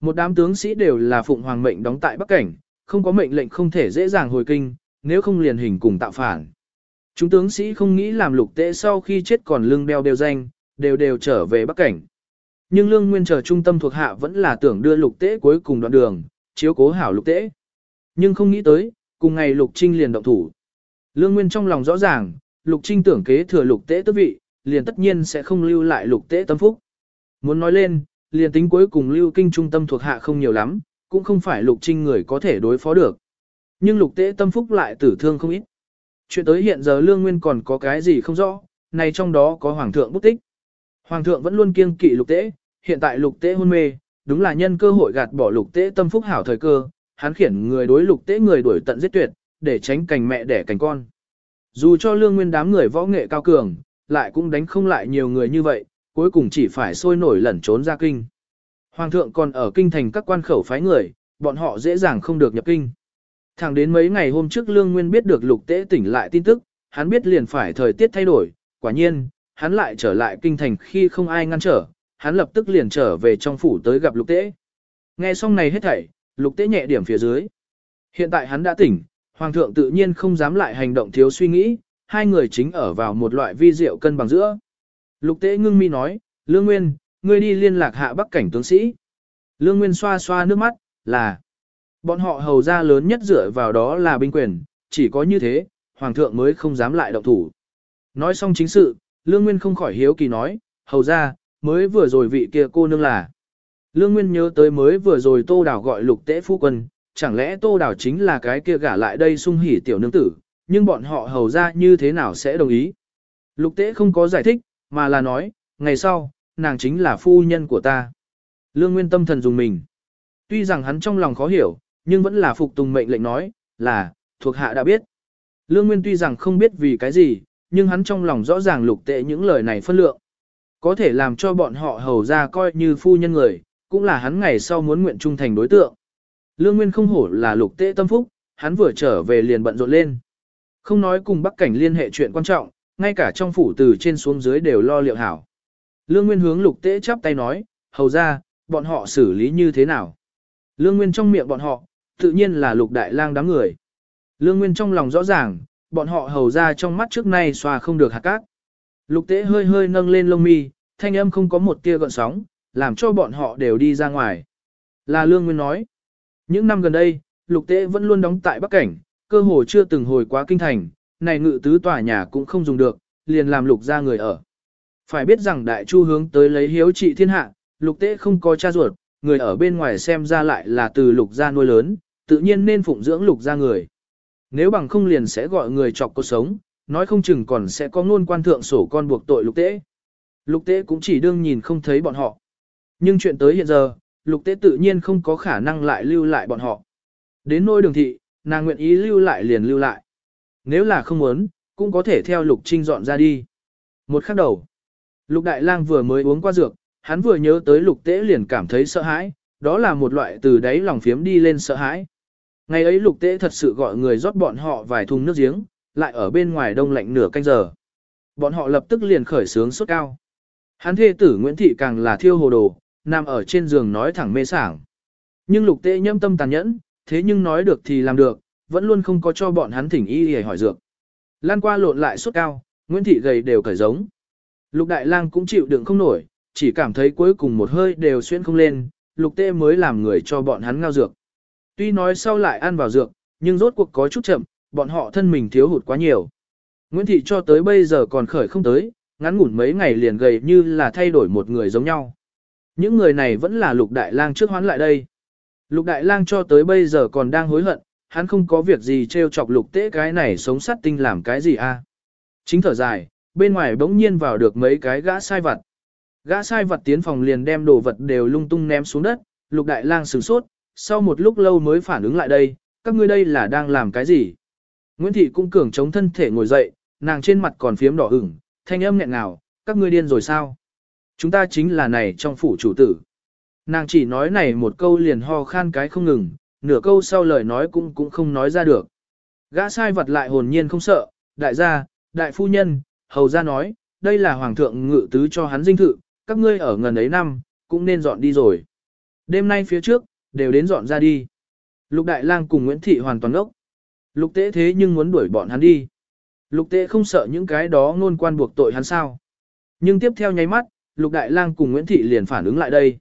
Một đám tướng sĩ đều là phụng hoàng mệnh đóng tại Bắc Cảnh, không có mệnh lệnh không thể dễ dàng hồi kinh, nếu không liền hình cùng tạo phản. Chúng tướng sĩ không nghĩ làm lục tế sau khi chết còn lưng đeo đều danh, đều đều trở về Bắc Cảnh. Nhưng lương nguyên chờ trung tâm thuộc hạ vẫn là tưởng đưa lục tế cuối cùng đoạn đường, chiếu cố hảo lục tế. Nhưng không nghĩ tới, cùng ngày lục trinh liền động thủ. Lương nguyên trong lòng rõ ràng, lục trinh tưởng kế thừa lục tế tước vị, liền tất nhiên sẽ không lưu lại lục tế tâm phúc. Muốn nói lên, liền tính cuối cùng lưu kinh trung tâm thuộc hạ không nhiều lắm, cũng không phải lục trinh người có thể đối phó được. Nhưng lục tế tâm phúc lại tử thương không ít. Chuyện tới hiện giờ lương nguyên còn có cái gì không rõ, này trong đó có hoàng thượng bút tích. Hoàng thượng vẫn luôn kiêng kỵ lục tế, hiện tại lục tế hôn mê, đúng là nhân cơ hội gạt bỏ lục tế tâm phúc hảo thời cơ, hắn khiển người đối lục tế người đuổi tận giết tuyệt, để tránh cành mẹ đẻ cành con. Dù cho lương nguyên đám người võ nghệ cao cường, lại cũng đánh không lại nhiều người như vậy, cuối cùng chỉ phải sôi nổi lẩn trốn ra kinh. Hoàng thượng còn ở kinh thành các quan khẩu phái người, bọn họ dễ dàng không được nhập kinh. Thẳng đến mấy ngày hôm trước Lương Nguyên biết được lục tế tỉnh lại tin tức, hắn biết liền phải thời tiết thay đổi, quả nhiên, hắn lại trở lại kinh thành khi không ai ngăn trở, hắn lập tức liền trở về trong phủ tới gặp lục tế. Nghe xong này hết thảy, lục tế nhẹ điểm phía dưới. Hiện tại hắn đã tỉnh, hoàng thượng tự nhiên không dám lại hành động thiếu suy nghĩ, hai người chính ở vào một loại vi diệu cân bằng giữa. Lục tế ngưng mi nói, Lương Nguyên, ngươi đi liên lạc hạ bắc cảnh tướng sĩ. Lương Nguyên xoa xoa nước mắt, là bọn họ hầu ra lớn nhất dựa vào đó là binh quyền, chỉ có như thế, hoàng thượng mới không dám lại động thủ. Nói xong chính sự, Lương Nguyên không khỏi hiếu kỳ nói, hầu ra, mới vừa rồi vị kia cô nương là. Lương Nguyên nhớ tới mới vừa rồi Tô Đào gọi lục tế phu quân, chẳng lẽ Tô Đào chính là cái kia gả lại đây sung hỉ tiểu nương tử, nhưng bọn họ hầu ra như thế nào sẽ đồng ý. Lục tế không có giải thích, mà là nói, ngày sau, nàng chính là phu nhân của ta. Lương Nguyên tâm thần dùng mình. Tuy rằng hắn trong lòng khó hiểu, nhưng vẫn là phục tùng mệnh lệnh nói, là, thuộc hạ đã biết. Lương Nguyên tuy rằng không biết vì cái gì, nhưng hắn trong lòng rõ ràng lục tệ những lời này phân lượng. Có thể làm cho bọn họ hầu ra coi như phu nhân người, cũng là hắn ngày sau muốn nguyện trung thành đối tượng. Lương Nguyên không hổ là lục tệ tâm phúc, hắn vừa trở về liền bận rộn lên. Không nói cùng Bắc Cảnh liên hệ chuyện quan trọng, ngay cả trong phủ từ trên xuống dưới đều lo liệu hảo. Lương Nguyên hướng lục tế chắp tay nói, hầu ra, bọn họ xử lý như thế nào? Lương Nguyên trong miệng bọn họ, tự nhiên là lục đại lang đám người. Lương Nguyên trong lòng rõ ràng, bọn họ hầu ra trong mắt trước nay xoa không được hạt cát. Lục tế hơi hơi nâng lên lông mi, thanh âm không có một tia gợn sóng, làm cho bọn họ đều đi ra ngoài. Là Lương Nguyên nói. Những năm gần đây, lục tế vẫn luôn đóng tại Bắc Cảnh, cơ hồ chưa từng hồi quá kinh thành, này ngự tứ tòa nhà cũng không dùng được, liền làm lục ra người ở. Phải biết rằng đại chu hướng tới lấy hiếu trị thiên hạ, lục tế không có cha ruột, người ở bên ngoài xem ra lại là từ lục gia nuôi lớn, tự nhiên nên phụng dưỡng lục gia người. Nếu bằng không liền sẽ gọi người chọc cuộc sống, nói không chừng còn sẽ có ngôn quan thượng sổ con buộc tội lục tế. Lục tế cũng chỉ đương nhìn không thấy bọn họ. Nhưng chuyện tới hiện giờ, lục tế tự nhiên không có khả năng lại lưu lại bọn họ. Đến nôi đường thị, nàng nguyện ý lưu lại liền lưu lại. Nếu là không muốn, cũng có thể theo lục trinh dọn ra đi. Một khắc đầu, lục đại lang vừa mới uống qua dược, hắn vừa nhớ tới lục tế liền cảm thấy sợ hãi, đó là một loại từ đáy lòng phiếm đi lên sợ hãi. Ngày ấy lục tế thật sự gọi người rót bọn họ vài thùng nước giếng, lại ở bên ngoài đông lạnh nửa canh giờ. Bọn họ lập tức liền khởi sướng sốt cao. Hắn thê tử Nguyễn Thị càng là thiêu hồ đồ, nằm ở trên giường nói thẳng mê sảng. Nhưng lục tế nhâm tâm tàn nhẫn, thế nhưng nói được thì làm được, vẫn luôn không có cho bọn hắn thỉnh y để hỏi dược. Lan qua lộn lại sốt cao, Nguyễn Thị gầy đều cởi giống. Lục Đại Lang cũng chịu đựng không nổi, chỉ cảm thấy cuối cùng một hơi đều xuyên không lên, lục tế mới làm người cho bọn hắn ngao dược. Tuy nói sau lại ăn vào dược, nhưng rốt cuộc có chút chậm, bọn họ thân mình thiếu hụt quá nhiều. Nguyễn Thị cho tới bây giờ còn khởi không tới, ngắn ngủn mấy ngày liền gầy như là thay đổi một người giống nhau. Những người này vẫn là lục đại lang trước hoán lại đây. Lục đại lang cho tới bây giờ còn đang hối hận, hắn không có việc gì trêu chọc lục tế cái này sống sát tinh làm cái gì a? Chính thở dài, bên ngoài bỗng nhiên vào được mấy cái gã sai vặt. Gã sai vặt tiến phòng liền đem đồ vật đều lung tung ném xuống đất, lục đại lang sửng sốt, sau một lúc lâu mới phản ứng lại đây, các ngươi đây là đang làm cái gì? Nguyễn Thị cũng cường chống thân thể ngồi dậy, nàng trên mặt còn phiếm đỏ ửng, thanh âm nghẹn ngào, các ngươi điên rồi sao? Chúng ta chính là này trong phủ chủ tử. Nàng chỉ nói này một câu liền ho khan cái không ngừng, nửa câu sau lời nói cũng cũng không nói ra được. Gã sai vật lại hồn nhiên không sợ, đại gia, đại phu nhân, hầu gia nói, đây là hoàng thượng ngự tứ cho hắn dinh thự, các ngươi ở ngần ấy năm, cũng nên dọn đi rồi. Đêm nay phía trước, đều đến dọn ra đi. Lục Đại Lang cùng Nguyễn Thị hoàn toàn ốc. Lục Tế thế nhưng muốn đuổi bọn hắn đi. Lục Tế không sợ những cái đó ngôn quan buộc tội hắn sao. Nhưng tiếp theo nháy mắt, Lục Đại Lang cùng Nguyễn Thị liền phản ứng lại đây.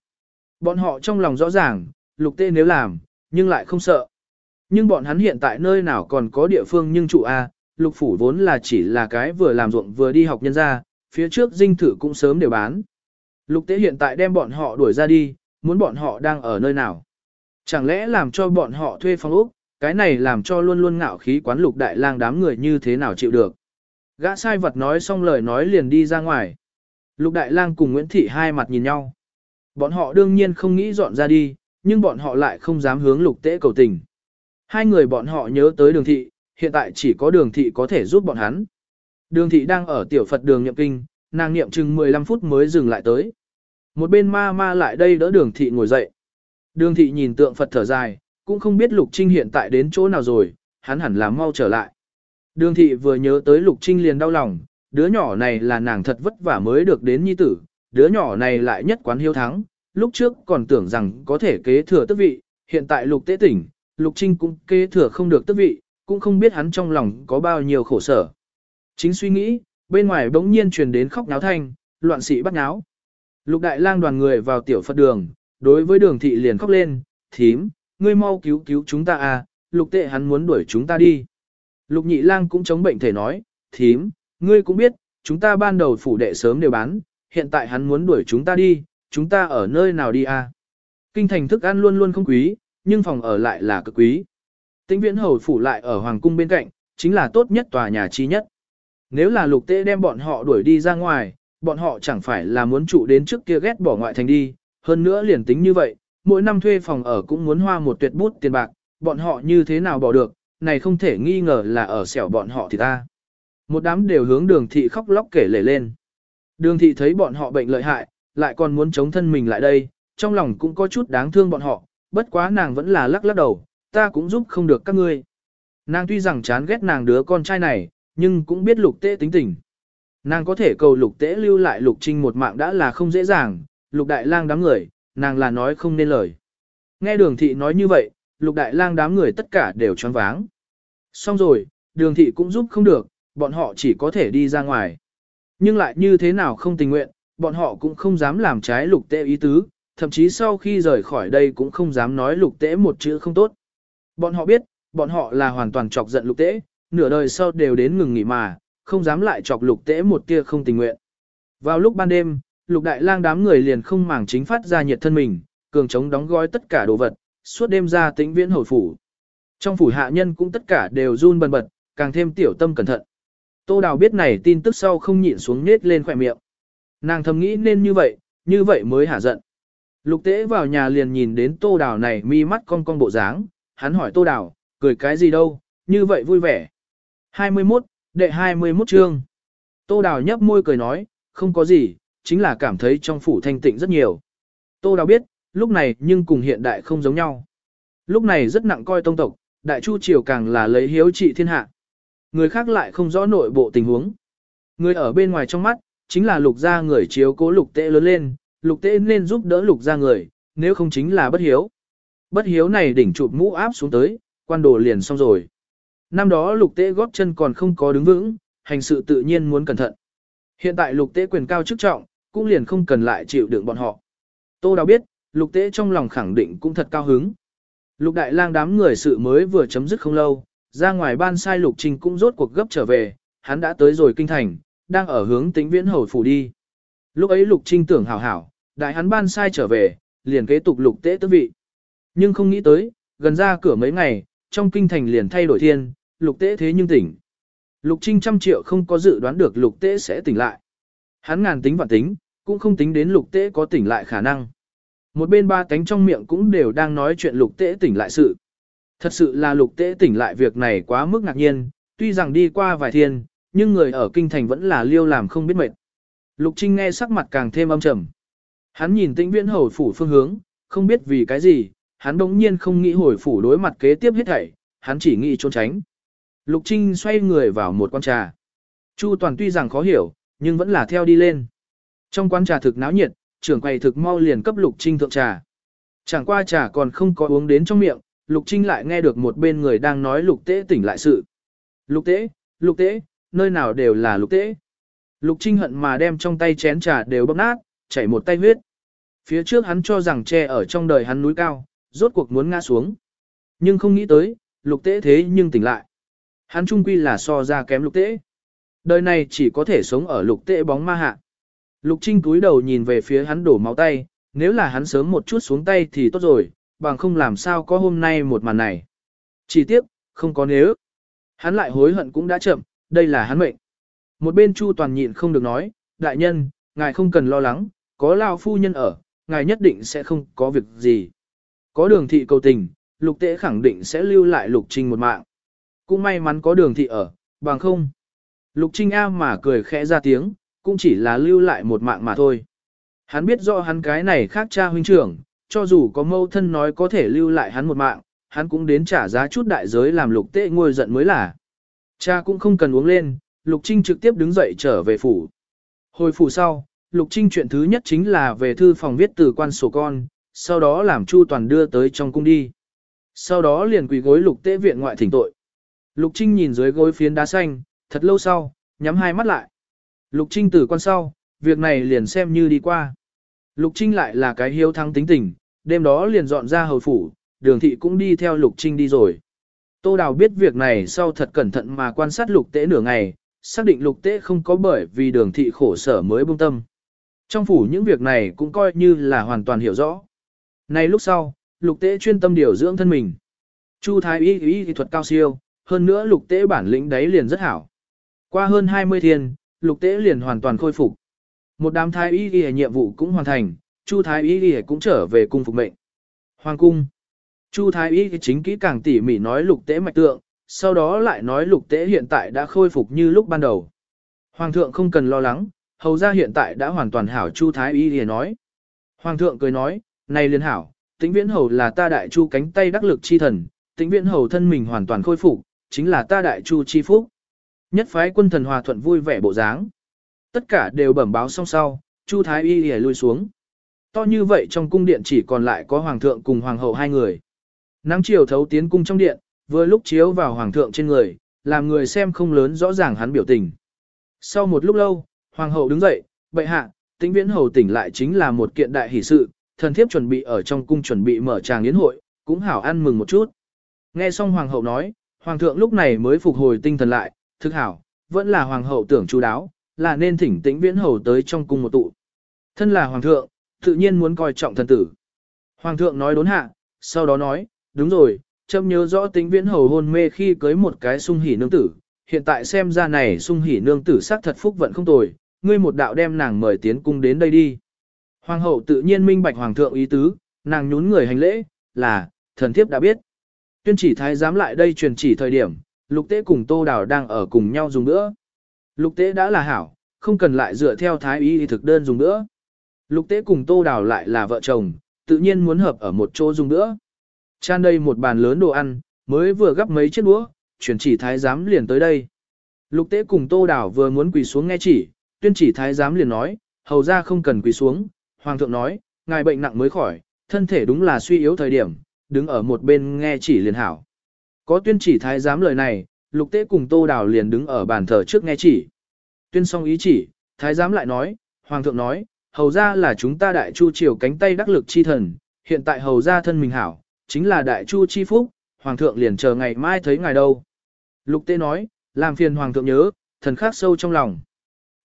Bọn họ trong lòng rõ ràng, Lục Tế nếu làm, nhưng lại không sợ. Nhưng bọn hắn hiện tại nơi nào còn có địa phương nhưng trụ A, Lục Phủ vốn là chỉ là cái vừa làm ruộng vừa đi học nhân ra, phía trước dinh thử cũng sớm đều bán. Lục Tế hiện tại đem bọn họ đuổi ra đi, muốn bọn họ đang ở nơi nào. Chẳng lẽ làm cho bọn họ thuê phòng ốc, cái này làm cho luôn luôn ngạo khí quán lục đại lang đám người như thế nào chịu được. Gã sai vật nói xong lời nói liền đi ra ngoài. Lục đại lang cùng Nguyễn Thị hai mặt nhìn nhau. Bọn họ đương nhiên không nghĩ dọn ra đi, nhưng bọn họ lại không dám hướng lục tế cầu tình. Hai người bọn họ nhớ tới đường thị, hiện tại chỉ có đường thị có thể giúp bọn hắn. Đường thị đang ở tiểu Phật đường nhậm kinh, nàng niệm chừng 15 phút mới dừng lại tới. Một bên ma ma lại đây đỡ đường thị ngồi dậy. Đường thị nhìn tượng Phật thở dài, cũng không biết Lục Trinh hiện tại đến chỗ nào rồi, hắn hẳn là mau trở lại. Đường thị vừa nhớ tới Lục Trinh liền đau lòng, đứa nhỏ này là nàng thật vất vả mới được đến nhi tử, đứa nhỏ này lại nhất quán hiếu thắng, lúc trước còn tưởng rằng có thể kế thừa tước vị, hiện tại Lục tế tỉnh, Lục Trinh cũng kế thừa không được tước vị, cũng không biết hắn trong lòng có bao nhiêu khổ sở. Chính suy nghĩ, bên ngoài bỗng nhiên truyền đến khóc náo thanh, loạn sĩ bắt náo. Lục đại lang đoàn người vào tiểu Phật đường, đối với đường thị liền khóc lên, thím, ngươi mau cứu cứu chúng ta à, lục tệ hắn muốn đuổi chúng ta đi. Lục nhị lang cũng chống bệnh thể nói, thím, ngươi cũng biết, chúng ta ban đầu phủ đệ sớm đều bán, hiện tại hắn muốn đuổi chúng ta đi, chúng ta ở nơi nào đi à. Kinh thành thức ăn luôn luôn không quý, nhưng phòng ở lại là cực quý. Tĩnh viễn hầu phủ lại ở hoàng cung bên cạnh, chính là tốt nhất tòa nhà chi nhất. Nếu là lục tệ đem bọn họ đuổi đi ra ngoài, bọn họ chẳng phải là muốn trụ đến trước kia ghét bỏ ngoại thành đi, hơn nữa liền tính như vậy, mỗi năm thuê phòng ở cũng muốn hoa một tuyệt bút tiền bạc, bọn họ như thế nào bỏ được, này không thể nghi ngờ là ở xẻo bọn họ thì ta. Một đám đều hướng đường thị khóc lóc kể lể lên. Đường thị thấy bọn họ bệnh lợi hại, lại còn muốn chống thân mình lại đây, trong lòng cũng có chút đáng thương bọn họ, bất quá nàng vẫn là lắc lắc đầu, ta cũng giúp không được các ngươi. Nàng tuy rằng chán ghét nàng đứa con trai này, nhưng cũng biết lục tế tính tình. Nàng có thể cầu lục tế lưu lại lục trinh một mạng đã là không dễ dàng, lục đại lang đám người, nàng là nói không nên lời. Nghe đường thị nói như vậy, lục đại lang đám người tất cả đều choáng váng. Xong rồi, đường thị cũng giúp không được, bọn họ chỉ có thể đi ra ngoài. Nhưng lại như thế nào không tình nguyện, bọn họ cũng không dám làm trái lục tế ý tứ, thậm chí sau khi rời khỏi đây cũng không dám nói lục tế một chữ không tốt. Bọn họ biết, bọn họ là hoàn toàn chọc giận lục tế, nửa đời sau đều đến ngừng nghỉ mà, không dám lại chọc lục tế một tia không tình nguyện. Vào lúc ban đêm, lục đại lang đám người liền không màng chính phát ra nhiệt thân mình, cường chống đóng gói tất cả đồ vật, suốt đêm ra tĩnh viễn hồi phủ. Trong phủ hạ nhân cũng tất cả đều run bần bật, càng thêm tiểu tâm cẩn thận. Tô Đào biết này tin tức sau không nhịn xuống nết lên khỏe miệng. Nàng thầm nghĩ nên như vậy, như vậy mới hả giận. Lục tế vào nhà liền nhìn đến tô đào này mi mắt cong cong bộ dáng, hắn hỏi tô đào, cười cái gì đâu, như vậy vui vẻ. 21, đệ 21 chương. Tô đào nhấp môi cười nói, không có gì, chính là cảm thấy trong phủ thanh tịnh rất nhiều. Tô đào biết, lúc này nhưng cùng hiện đại không giống nhau. Lúc này rất nặng coi tông tộc, đại chu triều càng là lấy hiếu trị thiên hạ. Người khác lại không rõ nội bộ tình huống. Người ở bên ngoài trong mắt, chính là lục gia người chiếu cố lục tệ lớn lên, lục tệ nên giúp đỡ lục gia người, nếu không chính là bất hiếu. Bất hiếu này đỉnh chụp mũ áp xuống tới, quan đồ liền xong rồi. Năm đó lục tế góp chân còn không có đứng vững, hành sự tự nhiên muốn cẩn thận. Hiện tại lục tế quyền cao chức trọng, cũng liền không cần lại chịu đựng bọn họ. Tô Đào biết, lục tế trong lòng khẳng định cũng thật cao hứng. Lục đại lang đám người sự mới vừa chấm dứt không lâu, ra ngoài ban sai lục trình cũng rốt cuộc gấp trở về, hắn đã tới rồi kinh thành, đang ở hướng tính viễn hầu phủ đi. Lúc ấy lục trinh tưởng hảo hảo, đại hắn ban sai trở về, liền kế tục lục tế tước vị. Nhưng không nghĩ tới, gần ra cửa mấy ngày, trong kinh thành liền thay đổi thiên, lục tế thế nhưng tỉnh. Lục trinh trăm triệu không có dự đoán được lục tế sẽ tỉnh lại. Hắn ngàn tính vạn tính, cũng không tính đến lục tế có tỉnh lại khả năng. Một bên ba cánh trong miệng cũng đều đang nói chuyện lục tế tỉnh lại sự. Thật sự là lục tế tỉnh lại việc này quá mức ngạc nhiên, tuy rằng đi qua vài thiên, nhưng người ở kinh thành vẫn là liêu làm không biết mệt. Lục Trinh nghe sắc mặt càng thêm âm trầm. Hắn nhìn tĩnh viễn hầu phủ phương hướng, không biết vì cái gì, hắn đống nhiên không nghĩ hồi phủ đối mặt kế tiếp hết thảy, hắn chỉ nghĩ trốn tránh. Lục Trinh xoay người vào một quán trà. Chu Toàn tuy rằng khó hiểu, nhưng vẫn là theo đi lên. Trong quán trà thực náo nhiệt, trưởng quầy thực mau liền cấp Lục Trinh thượng trà. Chẳng qua trà còn không có uống đến trong miệng, Lục Trinh lại nghe được một bên người đang nói Lục Tế tỉnh lại sự. Lục Tế, Lục Tế, nơi nào đều là Lục Tế. Lục Trinh hận mà đem trong tay chén trà đều bóp nát, chảy một tay huyết. Phía trước hắn cho rằng che ở trong đời hắn núi cao, rốt cuộc muốn ngã xuống. Nhưng không nghĩ tới, Lục Tế thế nhưng tỉnh lại. Hắn trung quy là so ra kém Lục Tế. Đời này chỉ có thể sống ở Lục Tế bóng ma hạ. Lục Trinh túi đầu nhìn về phía hắn đổ máu tay, nếu là hắn sớm một chút xuống tay thì tốt rồi, bằng không làm sao có hôm nay một màn này. Chỉ tiếc, không có nếu. Hắn lại hối hận cũng đã chậm, đây là hắn mệnh. Một bên Chu Toàn nhịn không được nói, đại nhân, ngài không cần lo lắng, có lao phu nhân ở, ngài nhất định sẽ không có việc gì. Có đường thị cầu tình, lục tễ khẳng định sẽ lưu lại lục trinh một mạng. Cũng may mắn có đường thị ở, bằng không. Lục trinh a mà cười khẽ ra tiếng, cũng chỉ là lưu lại một mạng mà thôi. Hắn biết rõ hắn cái này khác cha huynh trưởng, cho dù có mâu thân nói có thể lưu lại hắn một mạng, hắn cũng đến trả giá chút đại giới làm lục tế ngôi giận mới là. Cha cũng không cần uống lên, Lục Trinh trực tiếp đứng dậy trở về phủ. Hồi phủ sau, Lục Trinh chuyện thứ nhất chính là về thư phòng viết từ quan sổ con, sau đó làm Chu Toàn đưa tới trong cung đi. Sau đó liền quỳ gối Lục Tế viện ngoại thỉnh tội. Lục Trinh nhìn dưới gối phiến đá xanh, thật lâu sau, nhắm hai mắt lại. Lục Trinh từ quan sau, việc này liền xem như đi qua. Lục Trinh lại là cái hiếu thắng tính tình, đêm đó liền dọn ra hầu phủ, đường thị cũng đi theo Lục Trinh đi rồi. Tô Đào biết việc này sau thật cẩn thận mà quan sát Lục Tế nửa ngày, xác định Lục Tế không có bởi vì đường thị khổ sở mới buông tâm. Trong phủ những việc này cũng coi như là hoàn toàn hiểu rõ. Nay lúc sau, Lục Tế chuyên tâm điều dưỡng thân mình. Chu Thái y y thuật cao siêu, hơn nữa Lục Tế bản lĩnh đấy liền rất hảo. Qua hơn 20 thiên, Lục Tế liền hoàn toàn khôi phục. Một đám thái y y nhiệm vụ cũng hoàn thành, Chu Thái y y cũng trở về cung phục mệnh. Hoàng cung. Chu Thái y chính kỹ càng tỉ mỉ nói Lục Tế mạch tượng, sau đó lại nói Lục Tế hiện tại đã khôi phục như lúc ban đầu. Hoàng thượng không cần lo lắng, hầu ra hiện tại đã hoàn toàn hảo Chu Thái y y nói. Hoàng thượng cười nói, này liên hảo, tĩnh viễn hầu là ta đại chu cánh tay đắc lực chi thần, tĩnh viễn hầu thân mình hoàn toàn khôi phục, chính là ta đại chu chi phúc. Nhất phái quân thần hòa thuận vui vẻ bộ dáng. Tất cả đều bẩm báo xong sau, Chu Thái Y lìa lui xuống. To như vậy trong cung điện chỉ còn lại có hoàng thượng cùng hoàng hậu hai người. Nắng chiều thấu tiến cung trong điện, vừa lúc chiếu vào hoàng thượng trên người, làm người xem không lớn rõ ràng hắn biểu tình. Sau một lúc lâu, hoàng hậu đứng dậy, bệ hạ, tĩnh viễn hầu tỉnh lại chính là một kiện đại hỷ sự, thần thiếp chuẩn bị ở trong cung chuẩn bị mở tràng yến hội, cũng hảo ăn mừng một chút. Nghe xong hoàng hậu nói, hoàng thượng lúc này mới phục hồi tinh thần lại, Thực hảo, vẫn là hoàng hậu tưởng chú đáo, là nên thỉnh tĩnh viễn hầu tới trong cung một tụ. Thân là hoàng thượng, tự nhiên muốn coi trọng thần tử. Hoàng thượng nói đốn hạ, sau đó nói, đúng rồi, châm nhớ rõ tính viễn hầu hôn mê khi cưới một cái sung hỉ nương tử, hiện tại xem ra này sung hỉ nương tử sắc thật phúc vận không tồi, ngươi một đạo đem nàng mời tiến cung đến đây đi. Hoàng hậu tự nhiên minh bạch hoàng thượng ý tứ, nàng nhún người hành lễ, là, thần thiếp đã biết. Tuyên chỉ thái giám lại đây truyền chỉ thời điểm, lục tế cùng tô đào đang ở cùng nhau dùng nữa. Lục tế đã là hảo, không cần lại dựa theo thái ý thực đơn dùng nữa. Lục tế cùng tô đào lại là vợ chồng, tự nhiên muốn hợp ở một chỗ dùng nữa. Chan đây một bàn lớn đồ ăn, mới vừa gấp mấy chiếc đũa, truyền chỉ thái giám liền tới đây. Lục tế cùng tô đào vừa muốn quỳ xuống nghe chỉ, tuyên chỉ thái giám liền nói, hầu ra không cần quỳ xuống, hoàng thượng nói, ngài bệnh nặng mới khỏi, thân thể đúng là suy yếu thời điểm, đứng ở một bên nghe chỉ liền hảo. Có tuyên chỉ thái giám lời này, lục tế cùng tô đào liền đứng ở bàn thờ trước nghe chỉ. Tuyên xong ý chỉ, thái giám lại nói, hoàng thượng nói, hầu ra là chúng ta đại chu triều cánh tay đắc lực chi thần, hiện tại hầu ra thân mình hảo, chính là đại chu chi phúc, hoàng thượng liền chờ ngày mai thấy ngài đâu. Lục tế nói, làm phiền hoàng thượng nhớ, thần khắc sâu trong lòng.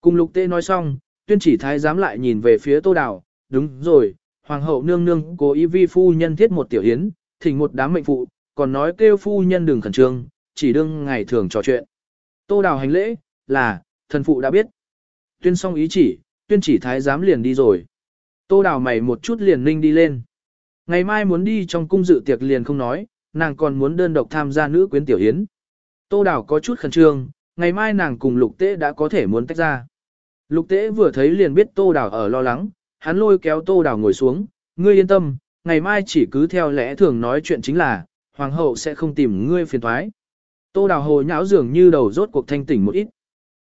Cùng lục tế nói xong, tuyên chỉ thái giám lại nhìn về phía tô đào, đúng rồi, hoàng hậu nương nương cố ý vi phu nhân thiết một tiểu hiến, thỉnh một đám mệnh phụ, còn nói kêu phu nhân đừng khẩn trương, chỉ đương ngày thường trò chuyện. Tô đào hành lễ, là, thần phụ đã biết. Tuyên xong ý chỉ, tuyên chỉ thái giám liền đi rồi. Tô đào mày một chút liền ninh đi lên. Ngày mai muốn đi trong cung dự tiệc liền không nói, nàng còn muốn đơn độc tham gia nữ quyến tiểu hiến. Tô đào có chút khẩn trương, ngày mai nàng cùng lục tế đã có thể muốn tách ra. Lục tế vừa thấy liền biết tô đào ở lo lắng, hắn lôi kéo tô đào ngồi xuống, ngươi yên tâm, ngày mai chỉ cứ theo lẽ thường nói chuyện chính là, hoàng hậu sẽ không tìm ngươi phiền thoái. Tô đào hồ nháo dường như đầu rốt cuộc thanh tỉnh một ít.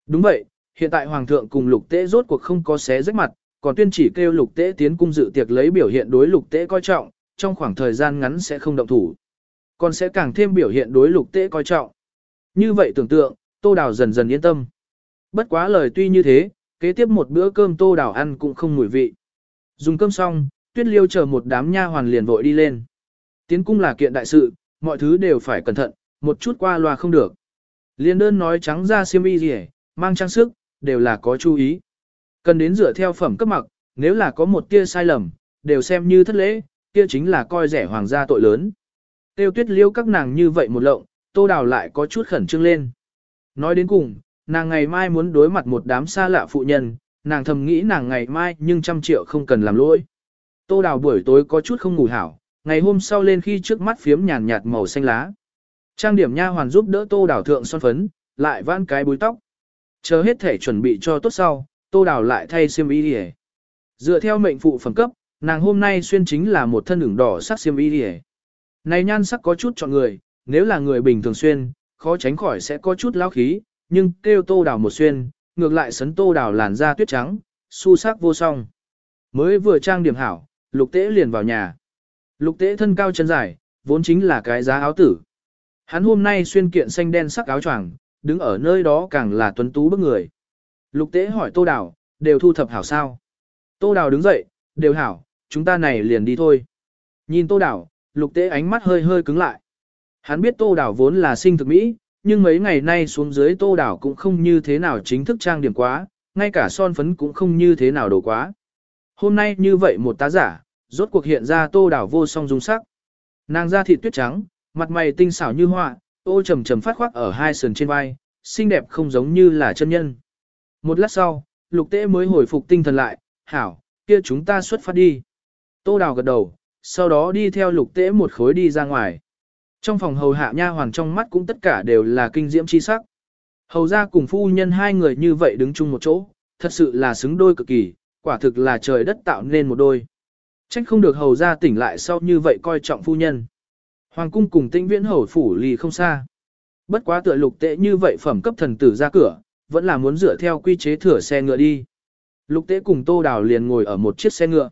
Đúng vậy, hiện tại hoàng thượng cùng lục tế rốt cuộc không có xé rách mặt, còn tuyên chỉ kêu lục tế tiến cung dự tiệc lấy biểu hiện đối lục tế coi trọng, trong khoảng thời gian ngắn sẽ không động thủ. Còn sẽ càng thêm biểu hiện đối lục tế coi trọng. Như vậy tưởng tượng, tô đào dần dần yên tâm. Bất quá lời tuy như thế, kế tiếp một bữa cơm tô đào ăn cũng không mùi vị. Dùng cơm xong, tuyết liêu chờ một đám nha hoàn liền vội đi lên. Tiến cung là kiện đại sự, mọi thứ đều phải cẩn thận, một chút qua loa không được. Liên đơn nói trắng ra xiêm y gì mang trang sức, đều là có chú ý. Cần đến dựa theo phẩm cấp mặc, nếu là có một tia sai lầm, đều xem như thất lễ, kia chính là coi rẻ hoàng gia tội lớn. Tiêu tuyết liêu các nàng như vậy một lộng, tô đào lại có chút khẩn trương lên. Nói đến cùng, nàng ngày mai muốn đối mặt một đám xa lạ phụ nhân, nàng thầm nghĩ nàng ngày mai nhưng trăm triệu không cần làm lỗi. Tô đào buổi tối có chút không ngủ hảo, ngày hôm sau lên khi trước mắt phiếm nhàn nhạt màu xanh lá. Trang điểm nha hoàn giúp đỡ tô đào thượng son phấn, lại vãn cái búi tóc. Chờ hết thể chuẩn bị cho tốt sau, tô đào lại thay xiêm y đi Dựa theo mệnh phụ phẩm cấp, nàng hôm nay xuyên chính là một thân ửng đỏ sắc xiêm y đi Này nhan sắc có chút chọn người, nếu là người bình thường xuyên, khó tránh khỏi sẽ có chút lao khí, nhưng kêu tô đào một xuyên, ngược lại sấn tô đào làn da tuyết trắng, su sắc vô song. Mới vừa trang điểm hảo, lục tế liền vào nhà. Lục tế thân cao chân dài, vốn chính là cái giá áo tử. Hắn hôm nay xuyên kiện xanh đen sắc áo choàng, đứng ở nơi đó càng là tuấn tú bức người. Lục tế hỏi tô đào, đều thu thập hảo sao? Tô đào đứng dậy, đều hảo, chúng ta này liền đi thôi. Nhìn tô đào, lục tế ánh mắt hơi hơi cứng lại. Hắn biết tô đào vốn là sinh thực mỹ, nhưng mấy ngày nay xuống dưới tô đảo cũng không như thế nào chính thức trang điểm quá, ngay cả son phấn cũng không như thế nào đổ quá. Hôm nay như vậy một tá giả, rốt cuộc hiện ra tô đảo vô song dung sắc. Nàng da thịt tuyết trắng, mặt mày tinh xảo như họa, ô trầm trầm phát khoác ở hai sườn trên vai, xinh đẹp không giống như là chân nhân. Một lát sau, lục tế mới hồi phục tinh thần lại, hảo, kia chúng ta xuất phát đi. Tô đào gật đầu, sau đó đi theo lục tế một khối đi ra ngoài. Trong phòng hầu hạ nha hoàng trong mắt cũng tất cả đều là kinh diễm chi sắc. Hầu ra cùng phu nhân hai người như vậy đứng chung một chỗ, thật sự là xứng đôi cực kỳ, quả thực là trời đất tạo nên một đôi. Trách không được hầu ra tỉnh lại sau như vậy coi trọng phu nhân. Hoàng cung cùng tĩnh viễn hầu phủ lì không xa. Bất quá tựa lục tệ như vậy phẩm cấp thần tử ra cửa, vẫn là muốn dựa theo quy chế thửa xe ngựa đi. Lục tế cùng tô đào liền ngồi ở một chiếc xe ngựa.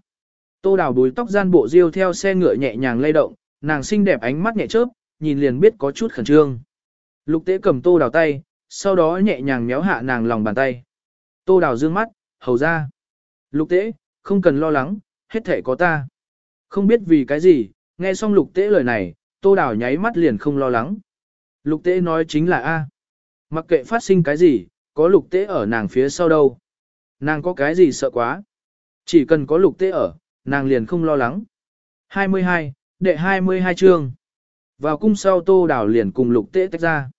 Tô đào đuôi tóc gian bộ diêu theo xe ngựa nhẹ nhàng lay động, nàng xinh đẹp ánh mắt nhẹ chớp, nhìn liền biết có chút khẩn trương. Lục tế cầm tô đào tay, sau đó nhẹ nhàng méo hạ nàng lòng bàn tay. Tô đào dương mắt, hầu ra. Lục tế, không cần lo lắng, hết thể có ta. Không biết vì cái gì, nghe xong lục tế lời này, tô đào nháy mắt liền không lo lắng. Lục tế nói chính là A. Mặc kệ phát sinh cái gì, có lục tế ở nàng phía sau đâu. Nàng có cái gì sợ quá. Chỉ cần có lục tế ở, nàng liền không lo lắng. 22, đệ 22 chương. Vào cung sau Tô Đào liền cùng Lục Tế tách ra.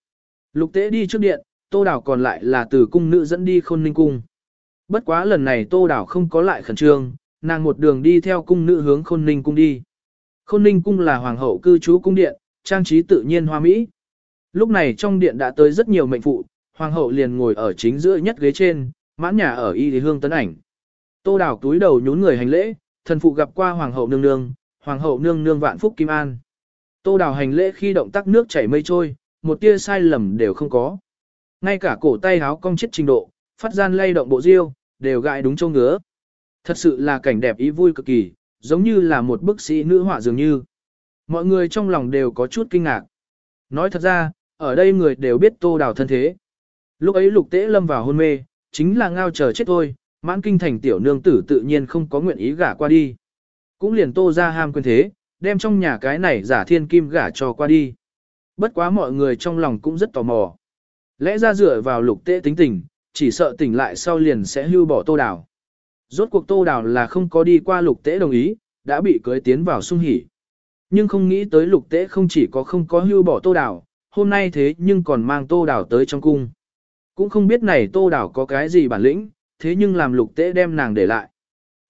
Lục Tế đi trước điện, Tô Đào còn lại là từ cung nữ dẫn đi khôn ninh cung. Bất quá lần này Tô Đào không có lại khẩn trương, nàng một đường đi theo cung nữ hướng khôn ninh cung đi. Khôn ninh cung là hoàng hậu cư trú cung điện, trang trí tự nhiên hoa mỹ. Lúc này trong điện đã tới rất nhiều mệnh phụ, hoàng hậu liền ngồi ở chính giữa nhất ghế trên, mãn nhà ở y hương tấn ảnh. Tô đảo túi đầu nhún người hành lễ, thần phụ gặp qua hoàng hậu nương nương, hoàng hậu nương nương vạn phúc kim an. Tô Đào hành lễ khi động tác nước chảy mây trôi, một tia sai lầm đều không có. Ngay cả cổ tay háo cong chết trình độ, phát gian lay động bộ diêu, đều gại đúng châu ngứa. Thật sự là cảnh đẹp ý vui cực kỳ, giống như là một bức sĩ nữ họa dường như. Mọi người trong lòng đều có chút kinh ngạc. Nói thật ra, ở đây người đều biết tô đào thân thế. Lúc ấy lục tế lâm vào hôn mê, chính là ngao chờ chết thôi, mãn kinh thành tiểu nương tử tự nhiên không có nguyện ý gả qua đi. Cũng liền tô ra ham quyền thế, đem trong nhà cái này giả thiên kim gả cho qua đi. Bất quá mọi người trong lòng cũng rất tò mò. Lẽ ra dựa vào lục tế tính tình, chỉ sợ tỉnh lại sau liền sẽ hưu bỏ tô đào. Rốt cuộc tô đào là không có đi qua lục tế đồng ý, đã bị cưới tiến vào sung hỉ. Nhưng không nghĩ tới lục tế không chỉ có không có hưu bỏ tô đào, hôm nay thế nhưng còn mang tô đào tới trong cung. Cũng không biết này tô đào có cái gì bản lĩnh, thế nhưng làm lục tế đem nàng để lại.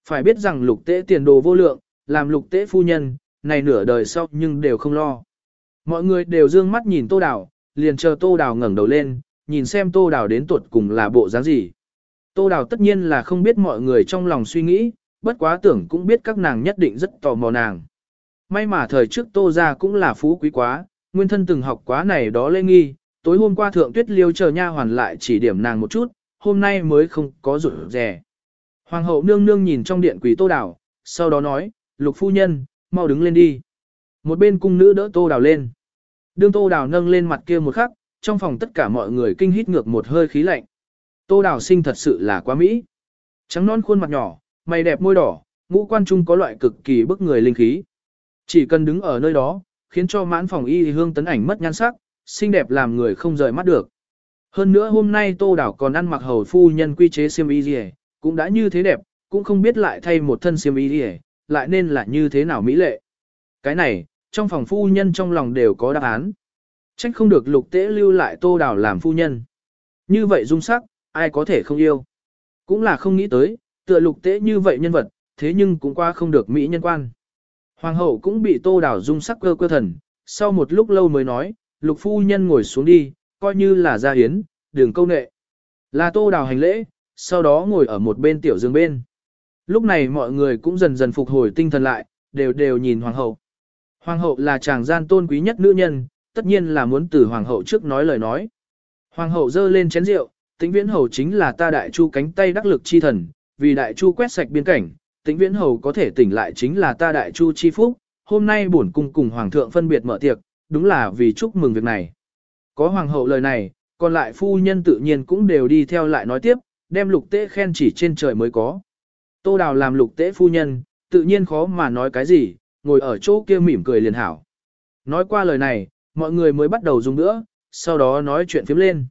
Phải biết rằng lục tế tiền đồ vô lượng, làm lục tế phu nhân, này nửa đời sau nhưng đều không lo. Mọi người đều dương mắt nhìn tô đào, liền chờ tô đào ngẩng đầu lên, nhìn xem tô đào đến tuột cùng là bộ dáng gì. Tô đào tất nhiên là không biết mọi người trong lòng suy nghĩ, bất quá tưởng cũng biết các nàng nhất định rất tò mò nàng. May mà thời trước tô ra cũng là phú quý quá, nguyên thân từng học quá này đó lê nghi, tối hôm qua thượng tuyết liêu chờ nha hoàn lại chỉ điểm nàng một chút, hôm nay mới không có rủi rẻ. Hoàng hậu nương nương nhìn trong điện quỷ tô đào, sau đó nói, lục phu nhân, mau đứng lên đi. Một bên cung nữ đỡ tô đào lên. Đương tô đào nâng lên mặt kia một khắc, trong phòng tất cả mọi người kinh hít ngược một hơi khí lạnh. Tô đào sinh thật sự là quá mỹ. Trắng non khuôn mặt nhỏ, mày đẹp môi đỏ, ngũ quan trung có loại cực kỳ bức người linh khí. Chỉ cần đứng ở nơi đó, khiến cho mãn phòng y hương tấn ảnh mất nhan sắc, xinh đẹp làm người không rời mắt được. Hơn nữa hôm nay tô đảo còn ăn mặc hầu phu nhân quy chế xiêm y gì cũng đã như thế đẹp, cũng không biết lại thay một thân xiêm y gì lại nên là như thế nào mỹ lệ. Cái này, trong phòng phu nhân trong lòng đều có đáp án. Trách không được lục tế lưu lại tô đảo làm phu nhân. Như vậy dung sắc, ai có thể không yêu. Cũng là không nghĩ tới, tựa lục tế như vậy nhân vật, thế nhưng cũng qua không được mỹ nhân quan. Hoàng hậu cũng bị tô đảo dung sắc cơ cơ thần, sau một lúc lâu mới nói, lục phu nhân ngồi xuống đi, coi như là gia hiến, đường câu nệ. Là tô đảo hành lễ, sau đó ngồi ở một bên tiểu dương bên. Lúc này mọi người cũng dần dần phục hồi tinh thần lại, đều đều nhìn hoàng hậu. Hoàng hậu là chàng gian tôn quý nhất nữ nhân, tất nhiên là muốn từ hoàng hậu trước nói lời nói. Hoàng hậu dơ lên chén rượu, tĩnh viễn hầu chính là ta đại chu cánh tay đắc lực chi thần, vì đại chu quét sạch biên cảnh, tĩnh viễn hầu có thể tỉnh lại chính là ta đại chu chi phúc, hôm nay bổn cung cùng hoàng thượng phân biệt mở tiệc, đúng là vì chúc mừng việc này. Có hoàng hậu lời này, còn lại phu nhân tự nhiên cũng đều đi theo lại nói tiếp, đem lục tế khen chỉ trên trời mới có. Tô đào làm lục tế phu nhân, tự nhiên khó mà nói cái gì, ngồi ở chỗ kia mỉm cười liền hảo. Nói qua lời này, mọi người mới bắt đầu dùng nữa, sau đó nói chuyện phiếm lên.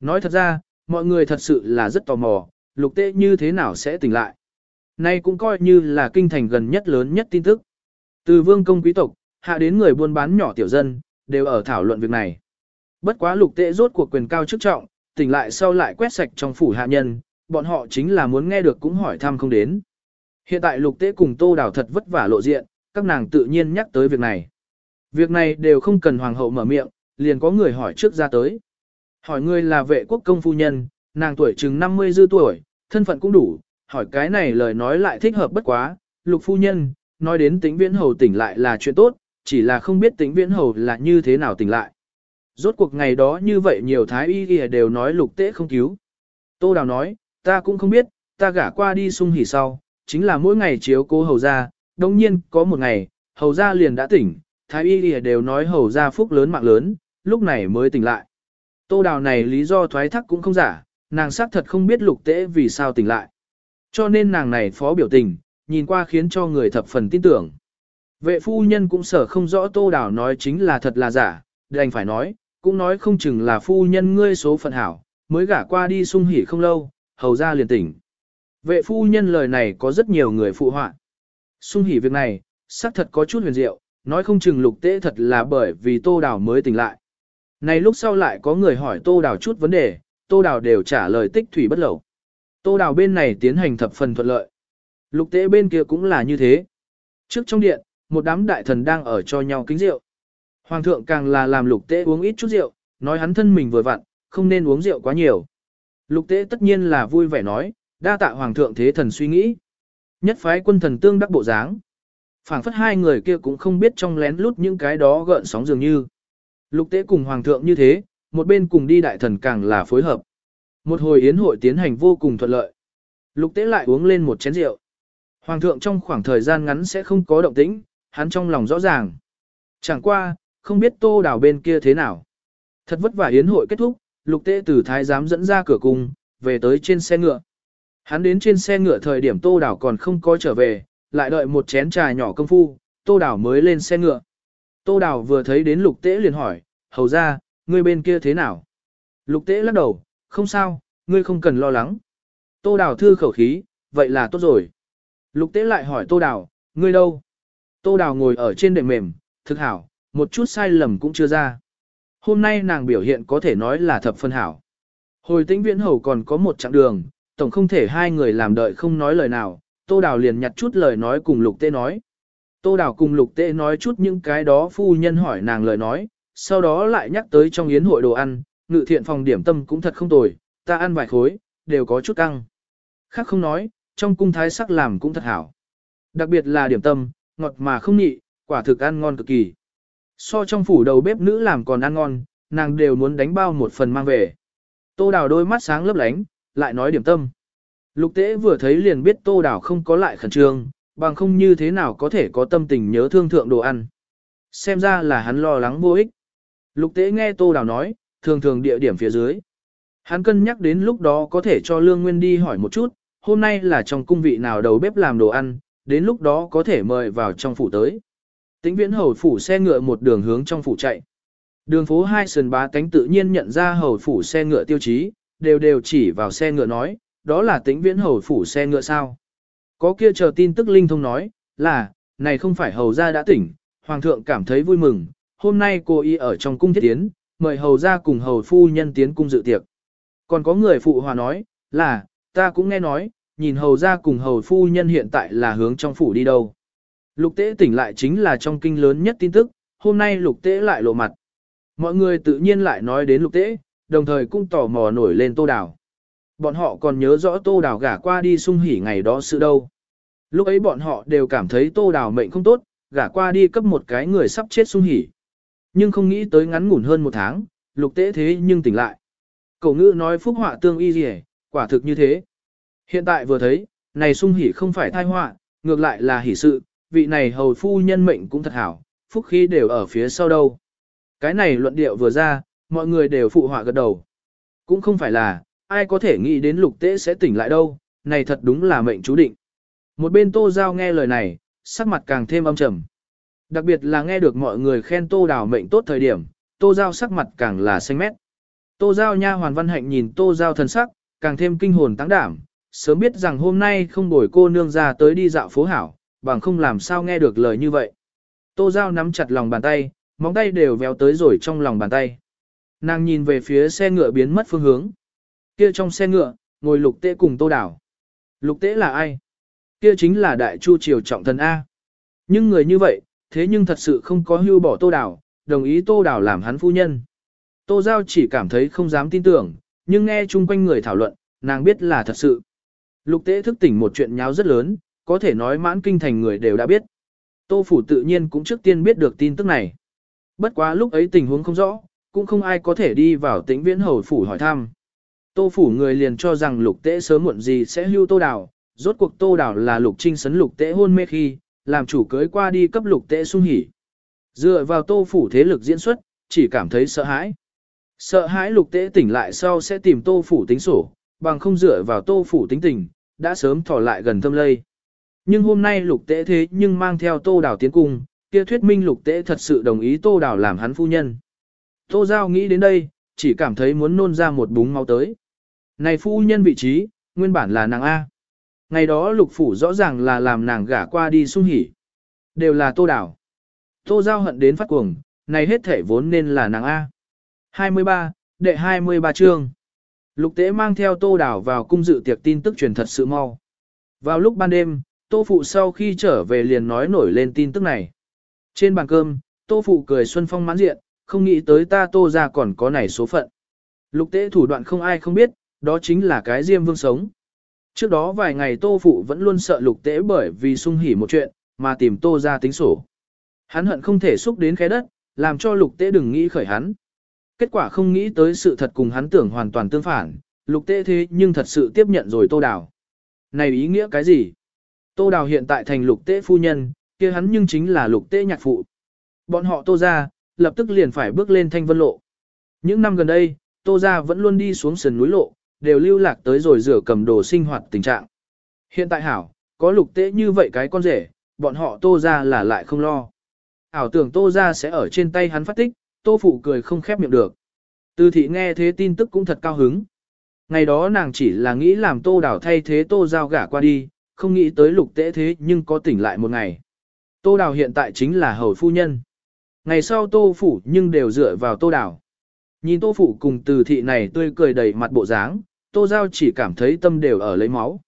Nói thật ra, mọi người thật sự là rất tò mò, lục tế như thế nào sẽ tỉnh lại. Nay cũng coi như là kinh thành gần nhất lớn nhất tin tức. Từ vương công quý tộc, hạ đến người buôn bán nhỏ tiểu dân, đều ở thảo luận việc này. Bất quá lục tế rốt cuộc quyền cao chức trọng, tỉnh lại sau lại quét sạch trong phủ hạ nhân, bọn họ chính là muốn nghe được cũng hỏi thăm không đến. Hiện tại lục tế cùng tô đào thật vất vả lộ diện, các nàng tự nhiên nhắc tới việc này. Việc này đều không cần hoàng hậu mở miệng, liền có người hỏi trước ra tới. Hỏi người là vệ quốc công phu nhân, nàng tuổi chừng 50 dư tuổi, thân phận cũng đủ, hỏi cái này lời nói lại thích hợp bất quá, lục phu nhân, nói đến tính viễn hầu tỉnh lại là chuyện tốt, chỉ là không biết tính viễn hầu là như thế nào tỉnh lại. Rốt cuộc ngày đó như vậy nhiều thái y đều nói lục tế không cứu. Tô Đào nói, ta cũng không biết, ta gả qua đi sung hỉ sau, chính là mỗi ngày chiếu cố hầu gia, đồng nhiên có một ngày, hầu gia liền đã tỉnh, thái y y đều nói hầu gia phúc lớn mạng lớn, lúc này mới tỉnh lại. Tô Đào này lý do thoái thác cũng không giả, nàng xác thật không biết lục tễ vì sao tỉnh lại. Cho nên nàng này phó biểu tình, nhìn qua khiến cho người thập phần tin tưởng. Vệ phu nhân cũng sở không rõ tô đào nói chính là thật là giả, đành phải nói, cũng nói không chừng là phu nhân ngươi số phận hảo, mới gả qua đi sung hỉ không lâu, hầu ra liền tỉnh. Vệ phu nhân lời này có rất nhiều người phụ họa. Xung hỉ việc này, xác thật có chút huyền diệu, nói không chừng lục tế thật là bởi vì tô Đào mới tỉnh lại. Này lúc sau lại có người hỏi tô Đào chút vấn đề, tô Đào đều trả lời tích thủy bất lẩu. Tô đào bên này tiến hành thập phần thuận lợi. Lục tế bên kia cũng là như thế. Trước trong điện, một đám đại thần đang ở cho nhau kính rượu. Hoàng thượng càng là làm lục tế uống ít chút rượu, nói hắn thân mình vừa vặn, không nên uống rượu quá nhiều. Lục tế tất nhiên là vui vẻ nói, đa tạ hoàng thượng thế thần suy nghĩ. Nhất phái quân thần tương đắc bộ dáng. phảng phất hai người kia cũng không biết trong lén lút những cái đó gợn sóng dường như. Lục tế cùng hoàng thượng như thế, một bên cùng đi đại thần càng là phối hợp. Một hồi yến hội tiến hành vô cùng thuận lợi. Lục tế lại uống lên một chén rượu. Hoàng thượng trong khoảng thời gian ngắn sẽ không có động tĩnh, hắn trong lòng rõ ràng. Chẳng qua, không biết tô đào bên kia thế nào. Thật vất vả yến hội kết thúc, lục tế từ thái giám dẫn ra cửa cung, về tới trên xe ngựa. Hắn đến trên xe ngựa thời điểm tô đảo còn không có trở về, lại đợi một chén trà nhỏ công phu, tô đảo mới lên xe ngựa. Tô đảo vừa thấy đến lục tế liền hỏi, hầu ra, ngươi bên kia thế nào? Lục tế lắc đầu, không sao, ngươi không cần lo lắng. Tô đảo thư khẩu khí, vậy là tốt rồi. Lục tế lại hỏi tô đảo, ngươi đâu? Tô đảo ngồi ở trên đệm mềm, thực hảo, một chút sai lầm cũng chưa ra. Hôm nay nàng biểu hiện có thể nói là thập phân hảo. Hồi tĩnh viễn hầu còn có một chặng đường, tổng không thể hai người làm đợi không nói lời nào, Tô Đào liền nhặt chút lời nói cùng Lục Tế nói. Tô Đào cùng Lục Tế nói chút những cái đó phu nhân hỏi nàng lời nói, sau đó lại nhắc tới trong yến hội đồ ăn, ngự thiện phòng điểm tâm cũng thật không tồi, ta ăn vài khối, đều có chút căng. Khác không nói, trong cung thái sắc làm cũng thật hảo. Đặc biệt là điểm tâm, ngọt mà không nhị, quả thực ăn ngon cực kỳ. So trong phủ đầu bếp nữ làm còn ăn ngon, nàng đều muốn đánh bao một phần mang về. Tô đào đôi mắt sáng lấp lánh, lại nói điểm tâm. Lục tế vừa thấy liền biết tô đào không có lại khẩn trương, bằng không như thế nào có thể có tâm tình nhớ thương thượng đồ ăn. Xem ra là hắn lo lắng vô ích. Lục tế nghe tô đào nói, thường thường địa điểm phía dưới. Hắn cân nhắc đến lúc đó có thể cho Lương Nguyên đi hỏi một chút, hôm nay là trong cung vị nào đầu bếp làm đồ ăn, đến lúc đó có thể mời vào trong phủ tới. Tĩnh viễn hầu phủ xe ngựa một đường hướng trong phủ chạy. Đường phố hai sườn bá tánh tự nhiên nhận ra hầu phủ xe ngựa tiêu chí, đều đều chỉ vào xe ngựa nói, đó là tĩnh viễn hầu phủ xe ngựa sao. Có kia chờ tin tức linh thông nói, là, này không phải hầu gia đã tỉnh, hoàng thượng cảm thấy vui mừng, hôm nay cô y ở trong cung thiết tiến, mời hầu gia cùng hầu phu nhân tiến cung dự tiệc. Còn có người phụ hòa nói, là, ta cũng nghe nói, nhìn hầu gia cùng hầu phu nhân hiện tại là hướng trong phủ đi đâu. Lục tế tỉnh lại chính là trong kinh lớn nhất tin tức, hôm nay lục tế lại lộ mặt. Mọi người tự nhiên lại nói đến lục tế, đồng thời cũng tò mò nổi lên tô đào. Bọn họ còn nhớ rõ tô đào gả qua đi sung hỉ ngày đó sự đâu. Lúc ấy bọn họ đều cảm thấy tô đào mệnh không tốt, gả qua đi cấp một cái người sắp chết sung hỉ. Nhưng không nghĩ tới ngắn ngủn hơn một tháng, lục tế thế nhưng tỉnh lại. Cổ ngữ nói phúc họa tương y gì quả thực như thế. Hiện tại vừa thấy, này sung hỉ không phải thai họa, ngược lại là hỉ sự, vị này hầu phu nhân mệnh cũng thật hảo, phúc khí đều ở phía sau đâu. Cái này luận điệu vừa ra, mọi người đều phụ họa gật đầu. Cũng không phải là, ai có thể nghĩ đến lục tế sẽ tỉnh lại đâu, này thật đúng là mệnh chú định. Một bên tô giao nghe lời này, sắc mặt càng thêm âm trầm. Đặc biệt là nghe được mọi người khen tô đào mệnh tốt thời điểm, tô giao sắc mặt càng là xanh mét. Tô giao nha hoàn văn hạnh nhìn tô giao thần sắc, càng thêm kinh hồn tăng đảm, sớm biết rằng hôm nay không bồi cô nương ra tới đi dạo phố hảo, bằng không làm sao nghe được lời như vậy. Tô Giao nắm chặt lòng bàn tay, móng tay đều véo tới rồi trong lòng bàn tay. Nàng nhìn về phía xe ngựa biến mất phương hướng. Kia trong xe ngựa, ngồi lục tế cùng Tô Đảo. Lục tế là ai? Kia chính là đại chu triều trọng thần A. Nhưng người như vậy, thế nhưng thật sự không có hưu bỏ Tô Đảo, đồng ý Tô Đảo làm hắn phu nhân. Tô Giao chỉ cảm thấy không dám tin tưởng, nhưng nghe chung quanh người thảo luận, nàng biết là thật sự. Lục tế thức tỉnh một chuyện nháo rất lớn, có thể nói mãn kinh thành người đều đã biết. Tô Phủ tự nhiên cũng trước tiên biết được tin tức này. Bất quá lúc ấy tình huống không rõ, cũng không ai có thể đi vào tĩnh viễn hầu phủ hỏi thăm. Tô Phủ người liền cho rằng lục tế sớm muộn gì sẽ hưu Tô đảo, rốt cuộc Tô đảo là lục trinh sấn lục tế hôn mê khi, làm chủ cưới qua đi cấp lục tế sung hỉ. Dựa vào Tô Phủ thế lực diễn xuất, chỉ cảm thấy sợ hãi. Sợ hãi lục tế tỉnh lại sau sẽ tìm Tô Phủ tính sổ, bằng không dựa vào Tô Phủ tính tình, đã sớm thỏ lại gần thâm lây. Nhưng hôm nay lục tế thế nhưng mang theo tô đào tiến cung, kia thuyết minh lục tế thật sự đồng ý tô đào làm hắn phu nhân. Tô Giao nghĩ đến đây, chỉ cảm thấy muốn nôn ra một búng máu tới. Này phu nhân vị trí, nguyên bản là nàng A. Ngày đó lục phủ rõ ràng là làm nàng gả qua đi sung hỉ. Đều là tô đảo. Tô Giao hận đến phát cuồng, này hết thể vốn nên là nàng A. 23, đệ 23 chương. Lục tế mang theo tô đảo vào cung dự tiệc tin tức truyền thật sự mau. Vào lúc ban đêm, Tô Phụ sau khi trở về liền nói nổi lên tin tức này. Trên bàn cơm, Tô Phụ cười xuân phong mãn diện, không nghĩ tới ta Tô ra còn có này số phận. Lục tế thủ đoạn không ai không biết, đó chính là cái diêm vương sống. Trước đó vài ngày Tô Phụ vẫn luôn sợ lục tế bởi vì sung hỉ một chuyện, mà tìm Tô ra tính sổ. Hắn hận không thể xúc đến khé đất, làm cho lục tế đừng nghĩ khởi hắn. Kết quả không nghĩ tới sự thật cùng hắn tưởng hoàn toàn tương phản, lục tế thế nhưng thật sự tiếp nhận rồi Tô Đào. Này ý nghĩa cái gì? Tô Đào hiện tại thành lục tế phu nhân, kia hắn nhưng chính là lục tế nhạc phụ. Bọn họ Tô ra, lập tức liền phải bước lên thanh vân lộ. Những năm gần đây, Tô ra vẫn luôn đi xuống sườn núi lộ, đều lưu lạc tới rồi rửa cầm đồ sinh hoạt tình trạng. Hiện tại hảo, có lục tế như vậy cái con rể, bọn họ Tô ra là lại không lo. Ảo tưởng Tô ra sẽ ở trên tay hắn phát tích, Tô phụ cười không khép miệng được. Từ thị nghe thế tin tức cũng thật cao hứng. Ngày đó nàng chỉ là nghĩ làm Tô Đào thay thế Tô giao gả qua đi, không nghĩ tới lục tế thế nhưng có tỉnh lại một ngày. Tô đào hiện tại chính là hầu phu nhân. Ngày sau tô phủ nhưng đều dựa vào tô đào. Nhìn tô phủ cùng từ thị này tươi cười đầy mặt bộ dáng, tô giao chỉ cảm thấy tâm đều ở lấy máu.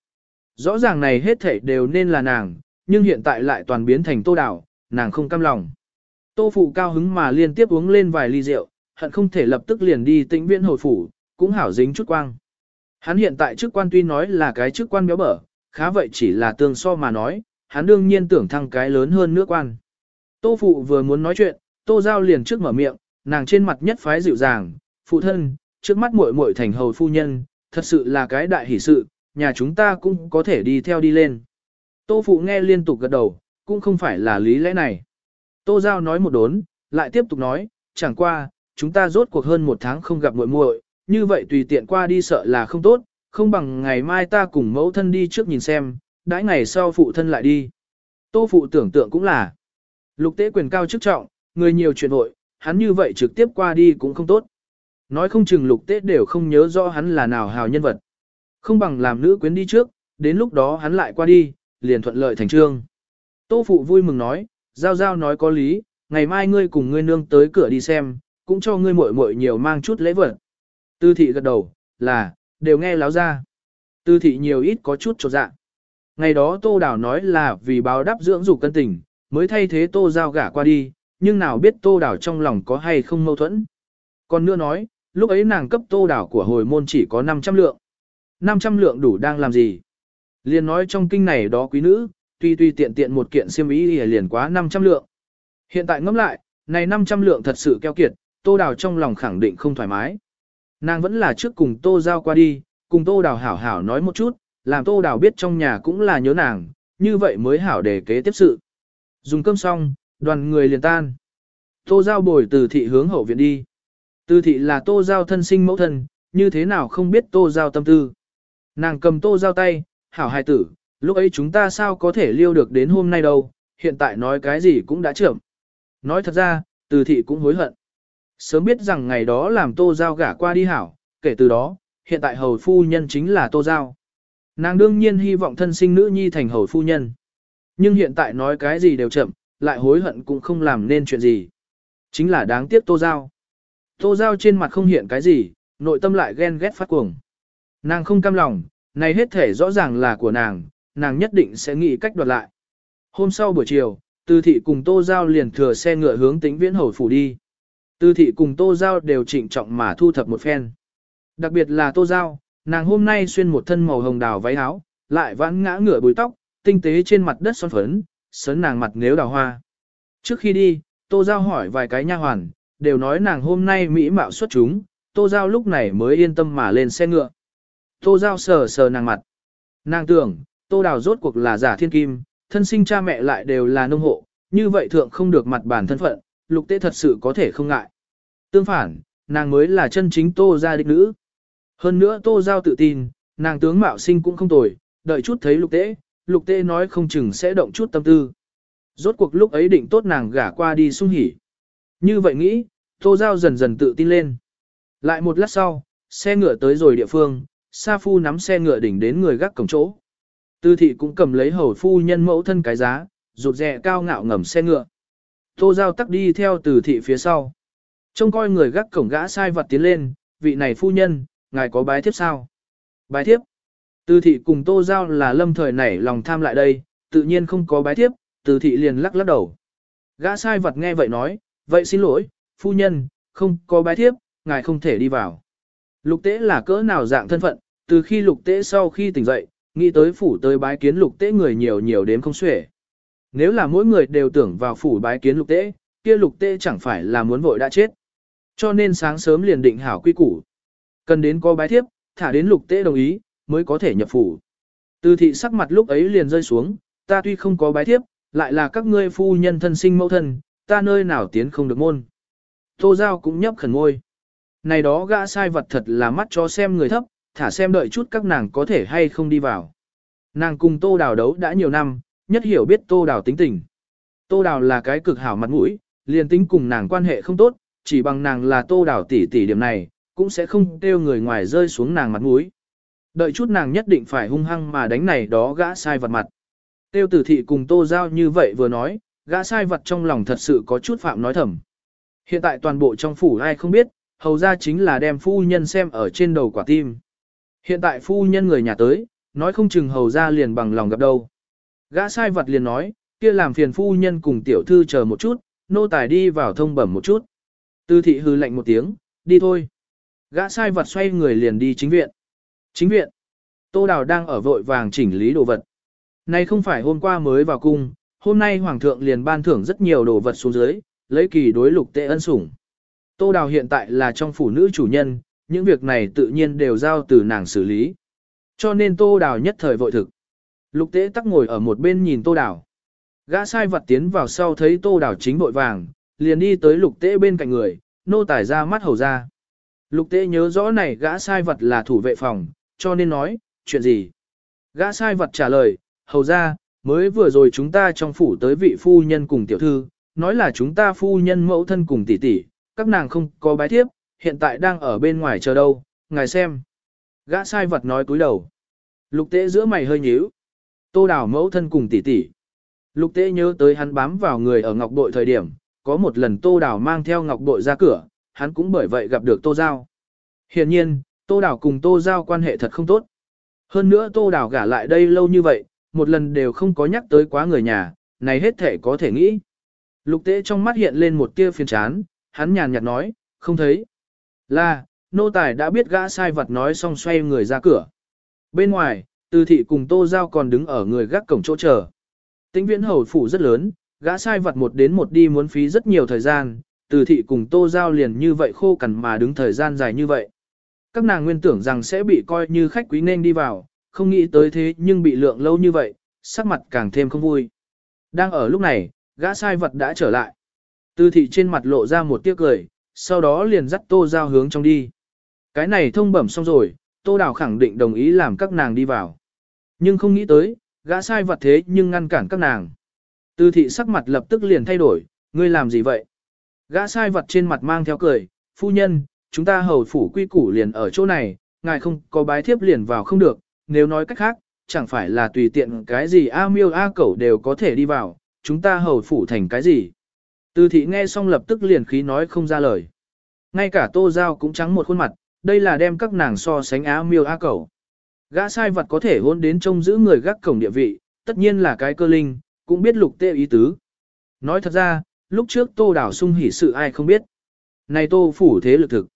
Rõ ràng này hết thảy đều nên là nàng, nhưng hiện tại lại toàn biến thành tô đào, nàng không cam lòng. Tô phụ cao hứng mà liên tiếp uống lên vài ly rượu, hận không thể lập tức liền đi tĩnh viễn hồi phủ, cũng hảo dính chút quang. Hắn hiện tại chức quan tuy nói là cái chức quan béo bở, khá vậy chỉ là tương so mà nói, hắn đương nhiên tưởng thăng cái lớn hơn nước quan. Tô phụ vừa muốn nói chuyện, tô giao liền trước mở miệng, nàng trên mặt nhất phái dịu dàng, phụ thân, trước mắt muội muội thành hầu phu nhân, thật sự là cái đại hỷ sự, nhà chúng ta cũng có thể đi theo đi lên. Tô phụ nghe liên tục gật đầu, cũng không phải là lý lẽ này. Tô giao nói một đốn, lại tiếp tục nói, chẳng qua, chúng ta rốt cuộc hơn một tháng không gặp muội muội, như vậy tùy tiện qua đi sợ là không tốt, không bằng ngày mai ta cùng mẫu thân đi trước nhìn xem, đãi ngày sau phụ thân lại đi. Tô phụ tưởng tượng cũng là, lục tế quyền cao chức trọng, người nhiều chuyện hội, hắn như vậy trực tiếp qua đi cũng không tốt. Nói không chừng lục tế đều không nhớ rõ hắn là nào hào nhân vật. Không bằng làm nữ quyến đi trước, đến lúc đó hắn lại qua đi, liền thuận lợi thành trương. Tô phụ vui mừng nói, giao giao nói có lý, ngày mai ngươi cùng ngươi nương tới cửa đi xem, cũng cho ngươi muội muội nhiều mang chút lễ vật. Tư thị gật đầu, là, đều nghe láo ra. Tư thị nhiều ít có chút trột dạ. Ngày đó Tô Đào nói là vì báo đáp dưỡng dục cân tình, mới thay thế Tô Giao gả qua đi, nhưng nào biết Tô Đào trong lòng có hay không mâu thuẫn. Còn nữa nói, lúc ấy nàng cấp Tô Đào của hồi môn chỉ có 500 lượng. 500 lượng đủ đang làm gì? Liền nói trong kinh này đó quý nữ, tuy tuy tiện tiện một kiện xiêm y liền quá 500 lượng. Hiện tại ngẫm lại, này 500 lượng thật sự keo kiệt, Tô Đào trong lòng khẳng định không thoải mái. Nàng vẫn là trước cùng Tô Giao qua đi, cùng Tô Đào hảo hảo nói một chút, làm Tô Đào biết trong nhà cũng là nhớ nàng, như vậy mới hảo để kế tiếp sự. Dùng cơm xong, đoàn người liền tan. Tô Giao bồi từ thị hướng hậu viện đi. Từ thị là Tô Giao thân sinh mẫu thân, như thế nào không biết Tô Giao tâm tư. Nàng cầm Tô Giao tay, hảo hài tử, lúc ấy chúng ta sao có thể liêu được đến hôm nay đâu, hiện tại nói cái gì cũng đã trưởng. Nói thật ra, từ thị cũng hối hận. Sớm biết rằng ngày đó làm Tô Giao gả qua đi hảo, kể từ đó, hiện tại hầu phu nhân chính là Tô Giao. Nàng đương nhiên hy vọng thân sinh nữ nhi thành hầu phu nhân. Nhưng hiện tại nói cái gì đều chậm, lại hối hận cũng không làm nên chuyện gì. Chính là đáng tiếc Tô Giao. Tô Giao trên mặt không hiện cái gì, nội tâm lại ghen ghét phát cuồng. Nàng không cam lòng, này hết thể rõ ràng là của nàng, nàng nhất định sẽ nghĩ cách đoạt lại. Hôm sau buổi chiều, Từ thị cùng Tô Giao liền thừa xe ngựa hướng tính viễn hầu phủ đi. Tư thị cùng Tô Giao đều trịnh trọng mà thu thập một phen. Đặc biệt là Tô Giao, nàng hôm nay xuyên một thân màu hồng đào váy áo, lại vãn ngã ngửa bùi tóc, tinh tế trên mặt đất son phấn, sấn nàng mặt nếu đào hoa. Trước khi đi, Tô Giao hỏi vài cái nha hoàn, đều nói nàng hôm nay mỹ mạo xuất chúng, Tô Giao lúc này mới yên tâm mà lên xe ngựa. Tô Giao sờ sờ nàng mặt. Nàng tưởng, Tô Đào rốt cuộc là giả thiên kim, thân sinh cha mẹ lại đều là nông hộ, như vậy thượng không được mặt bản thân phận, lục tế thật sự có thể không ngại. Tương phản, nàng mới là chân chính Tô gia đích nữ. Hơn nữa Tô Giao tự tin, nàng tướng mạo sinh cũng không tồi, đợi chút thấy lục tế, lục tế nói không chừng sẽ động chút tâm tư. Rốt cuộc lúc ấy định tốt nàng gả qua đi sung hỉ. Như vậy nghĩ, Tô Giao dần dần tự tin lên. Lại một lát sau, xe ngựa tới rồi địa phương, Sa Phu nắm xe ngựa đỉnh đến người gác cổng chỗ. Tư thị cũng cầm lấy hầu phu nhân mẫu thân cái giá, rụt rè cao ngạo ngầm xe ngựa. Tô Giao tắc đi theo từ thị phía sau. Trông coi người gác cổng gã sai vật tiến lên, vị này phu nhân, ngài có bái thiếp sao? Bái thiếp. Từ thị cùng Tô Giao là lâm thời nảy lòng tham lại đây, tự nhiên không có bái thiếp, từ thị liền lắc lắc đầu. Gã sai vật nghe vậy nói, vậy xin lỗi, phu nhân, không có bái thiếp, ngài không thể đi vào. Lục tế là cỡ nào dạng thân phận, từ khi lục tế sau khi tỉnh dậy, nghĩ tới phủ tới bái kiến lục tế người nhiều nhiều đến không xuể. Nếu là mỗi người đều tưởng vào phủ bái kiến lục tế, kia lục tế chẳng phải là muốn vội đã chết. Cho nên sáng sớm liền định hảo quy củ. Cần đến có bái thiếp, thả đến lục tế đồng ý, mới có thể nhập phủ. Từ thị sắc mặt lúc ấy liền rơi xuống, ta tuy không có bái thiếp, lại là các ngươi phu nhân thân sinh mẫu thân, ta nơi nào tiến không được môn. Tô Giao cũng nhấp khẩn ngôi. Này đó gã sai vật thật là mắt cho xem người thấp, thả xem đợi chút các nàng có thể hay không đi vào. Nàng cùng Tô Đào đấu đã nhiều năm, nhất hiểu biết Tô Đào tính tình. Tô Đào là cái cực hảo mặt mũi, liền tính cùng nàng quan hệ không tốt, chỉ bằng nàng là Tô Đào tỷ tỷ điểm này, cũng sẽ không kêu người ngoài rơi xuống nàng mặt mũi. Đợi chút nàng nhất định phải hung hăng mà đánh này đó gã sai vật mặt. Tiêu tử thị cùng Tô Giao như vậy vừa nói, gã sai vật trong lòng thật sự có chút phạm nói thầm. Hiện tại toàn bộ trong phủ ai không biết, hầu ra chính là đem phu nhân xem ở trên đầu quả tim. Hiện tại phu nhân người nhà tới, nói không chừng hầu ra liền bằng lòng gặp đâu. Gã sai vật liền nói, kia làm phiền phu nhân cùng tiểu thư chờ một chút, nô tài đi vào thông bẩm một chút. Tư thị hư lạnh một tiếng, đi thôi. Gã sai vật xoay người liền đi chính viện. Chính viện. Tô Đào đang ở vội vàng chỉnh lý đồ vật. Này không phải hôm qua mới vào cung, hôm nay Hoàng thượng liền ban thưởng rất nhiều đồ vật xuống dưới, lấy kỳ đối lục tệ ân sủng. Tô Đào hiện tại là trong phủ nữ chủ nhân, những việc này tự nhiên đều giao từ nàng xử lý. Cho nên Tô Đào nhất thời vội thực. Lục tế tắc ngồi ở một bên nhìn Tô Đảo, Gã sai vật tiến vào sau thấy Tô Đảo chính bội vàng, liền đi tới lục tế bên cạnh người, nô tải ra mắt hầu ra. Lục tế nhớ rõ này gã sai vật là thủ vệ phòng, cho nên nói, chuyện gì? Gã sai vật trả lời, hầu ra, mới vừa rồi chúng ta trong phủ tới vị phu nhân cùng tiểu thư, nói là chúng ta phu nhân mẫu thân cùng tỷ tỷ, các nàng không có bái thiếp, hiện tại đang ở bên ngoài chờ đâu, ngài xem. Gã sai vật nói cúi đầu. Lục tế giữa mày hơi nhíu. Tô đào mẫu thân cùng tỷ tỷ. Lục tế nhớ tới hắn bám vào người ở ngọc bội thời điểm, có một lần tô đào mang theo ngọc bội ra cửa, hắn cũng bởi vậy gặp được tô giao. Hiện nhiên, tô đào cùng tô giao quan hệ thật không tốt. Hơn nữa tô đào gả lại đây lâu như vậy, một lần đều không có nhắc tới quá người nhà, này hết thể có thể nghĩ. Lục tế trong mắt hiện lên một tia phiền chán, hắn nhàn nhạt nói, không thấy. Là, nô tài đã biết gã sai vật nói xong xoay người ra cửa. Bên ngoài, từ thị cùng tô giao còn đứng ở người gác cổng chỗ chờ. Tĩnh viễn hầu phủ rất lớn, gã sai vật một đến một đi muốn phí rất nhiều thời gian, từ thị cùng tô giao liền như vậy khô cằn mà đứng thời gian dài như vậy. Các nàng nguyên tưởng rằng sẽ bị coi như khách quý nên đi vào, không nghĩ tới thế nhưng bị lượng lâu như vậy, sắc mặt càng thêm không vui. Đang ở lúc này, gã sai vật đã trở lại. Từ thị trên mặt lộ ra một tiếc cười, sau đó liền dắt tô giao hướng trong đi. Cái này thông bẩm xong rồi, tô đào khẳng định đồng ý làm các nàng đi vào. Nhưng không nghĩ tới, gã sai vật thế nhưng ngăn cản các nàng. Từ thị sắc mặt lập tức liền thay đổi, ngươi làm gì vậy? Gã sai vật trên mặt mang theo cười, phu nhân, chúng ta hầu phủ quy củ liền ở chỗ này, ngài không có bái thiếp liền vào không được, nếu nói cách khác, chẳng phải là tùy tiện cái gì A miêu A cẩu đều có thể đi vào, chúng ta hầu phủ thành cái gì. Từ thị nghe xong lập tức liền khí nói không ra lời. Ngay cả tô giao cũng trắng một khuôn mặt, đây là đem các nàng so sánh á miêu á cẩu. Gã sai vật có thể hôn đến trông giữ người gác cổng địa vị, tất nhiên là cái cơ linh, cũng biết lục tê ý tứ. Nói thật ra, lúc trước tô đảo sung hỉ sự ai không biết. Này tô phủ thế lực thực.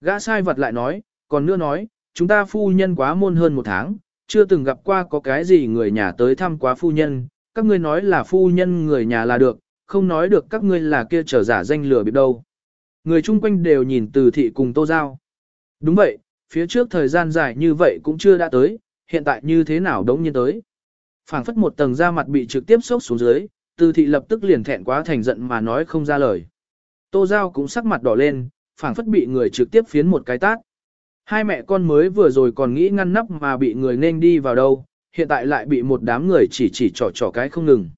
Gã sai vật lại nói, còn nữa nói, chúng ta phu nhân quá môn hơn một tháng, chưa từng gặp qua có cái gì người nhà tới thăm quá phu nhân, các ngươi nói là phu nhân người nhà là được, không nói được các ngươi là kia trở giả danh lừa bịp đâu. Người chung quanh đều nhìn từ thị cùng tô giao. Đúng vậy, phía trước thời gian dài như vậy cũng chưa đã tới, hiện tại như thế nào đống nhiên tới. phảng phất một tầng da mặt bị trực tiếp sốc xuống dưới, từ thị lập tức liền thẹn quá thành giận mà nói không ra lời. Tô giao cũng sắc mặt đỏ lên, phảng phất bị người trực tiếp phiến một cái tát. Hai mẹ con mới vừa rồi còn nghĩ ngăn nắp mà bị người nên đi vào đâu, hiện tại lại bị một đám người chỉ chỉ trò trò cái không ngừng.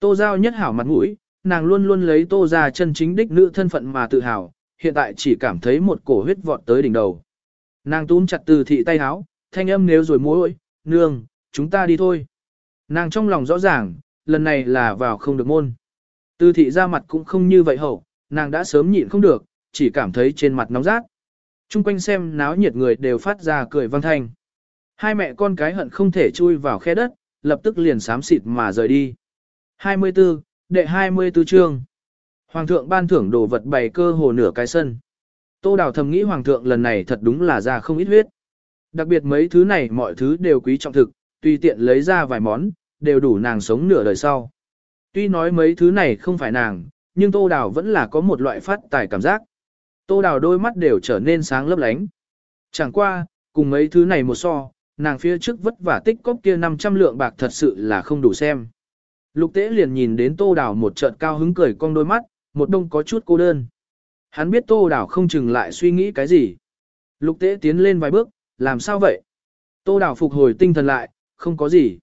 Tô Giao nhất hảo mặt mũi, nàng luôn luôn lấy Tô ra chân chính đích nữ thân phận mà tự hào, hiện tại chỉ cảm thấy một cổ huyết vọt tới đỉnh đầu. Nàng túm chặt từ thị tay háo, thanh âm nếu rồi mối nương, chúng ta đi thôi. Nàng trong lòng rõ ràng, lần này là vào không được môn. Từ thị ra mặt cũng không như vậy hậu, nàng đã sớm nhịn không được, chỉ cảm thấy trên mặt nóng rát. Trung quanh xem náo nhiệt người đều phát ra cười vang thanh. Hai mẹ con cái hận không thể chui vào khe đất, lập tức liền xám xịt mà rời đi. 24, đệ 24 chương. Hoàng thượng ban thưởng đồ vật bày cơ hồ nửa cái sân. Tô Đào thầm nghĩ hoàng thượng lần này thật đúng là ra không ít huyết. Đặc biệt mấy thứ này mọi thứ đều quý trọng thực, tùy tiện lấy ra vài món, đều đủ nàng sống nửa đời sau. Tuy nói mấy thứ này không phải nàng, nhưng Tô Đào vẫn là có một loại phát tài cảm giác. Tô Đào đôi mắt đều trở nên sáng lấp lánh. Chẳng qua, cùng mấy thứ này một so, nàng phía trước vất vả tích cóp kia 500 lượng bạc thật sự là không đủ xem. Lục tế liền nhìn đến Tô Đào một trận cao hứng cười cong đôi mắt, một đông có chút cô đơn. Hắn biết Tô Đào không chừng lại suy nghĩ cái gì. Lục tế tiến lên vài bước, làm sao vậy? Tô Đào phục hồi tinh thần lại, không có gì.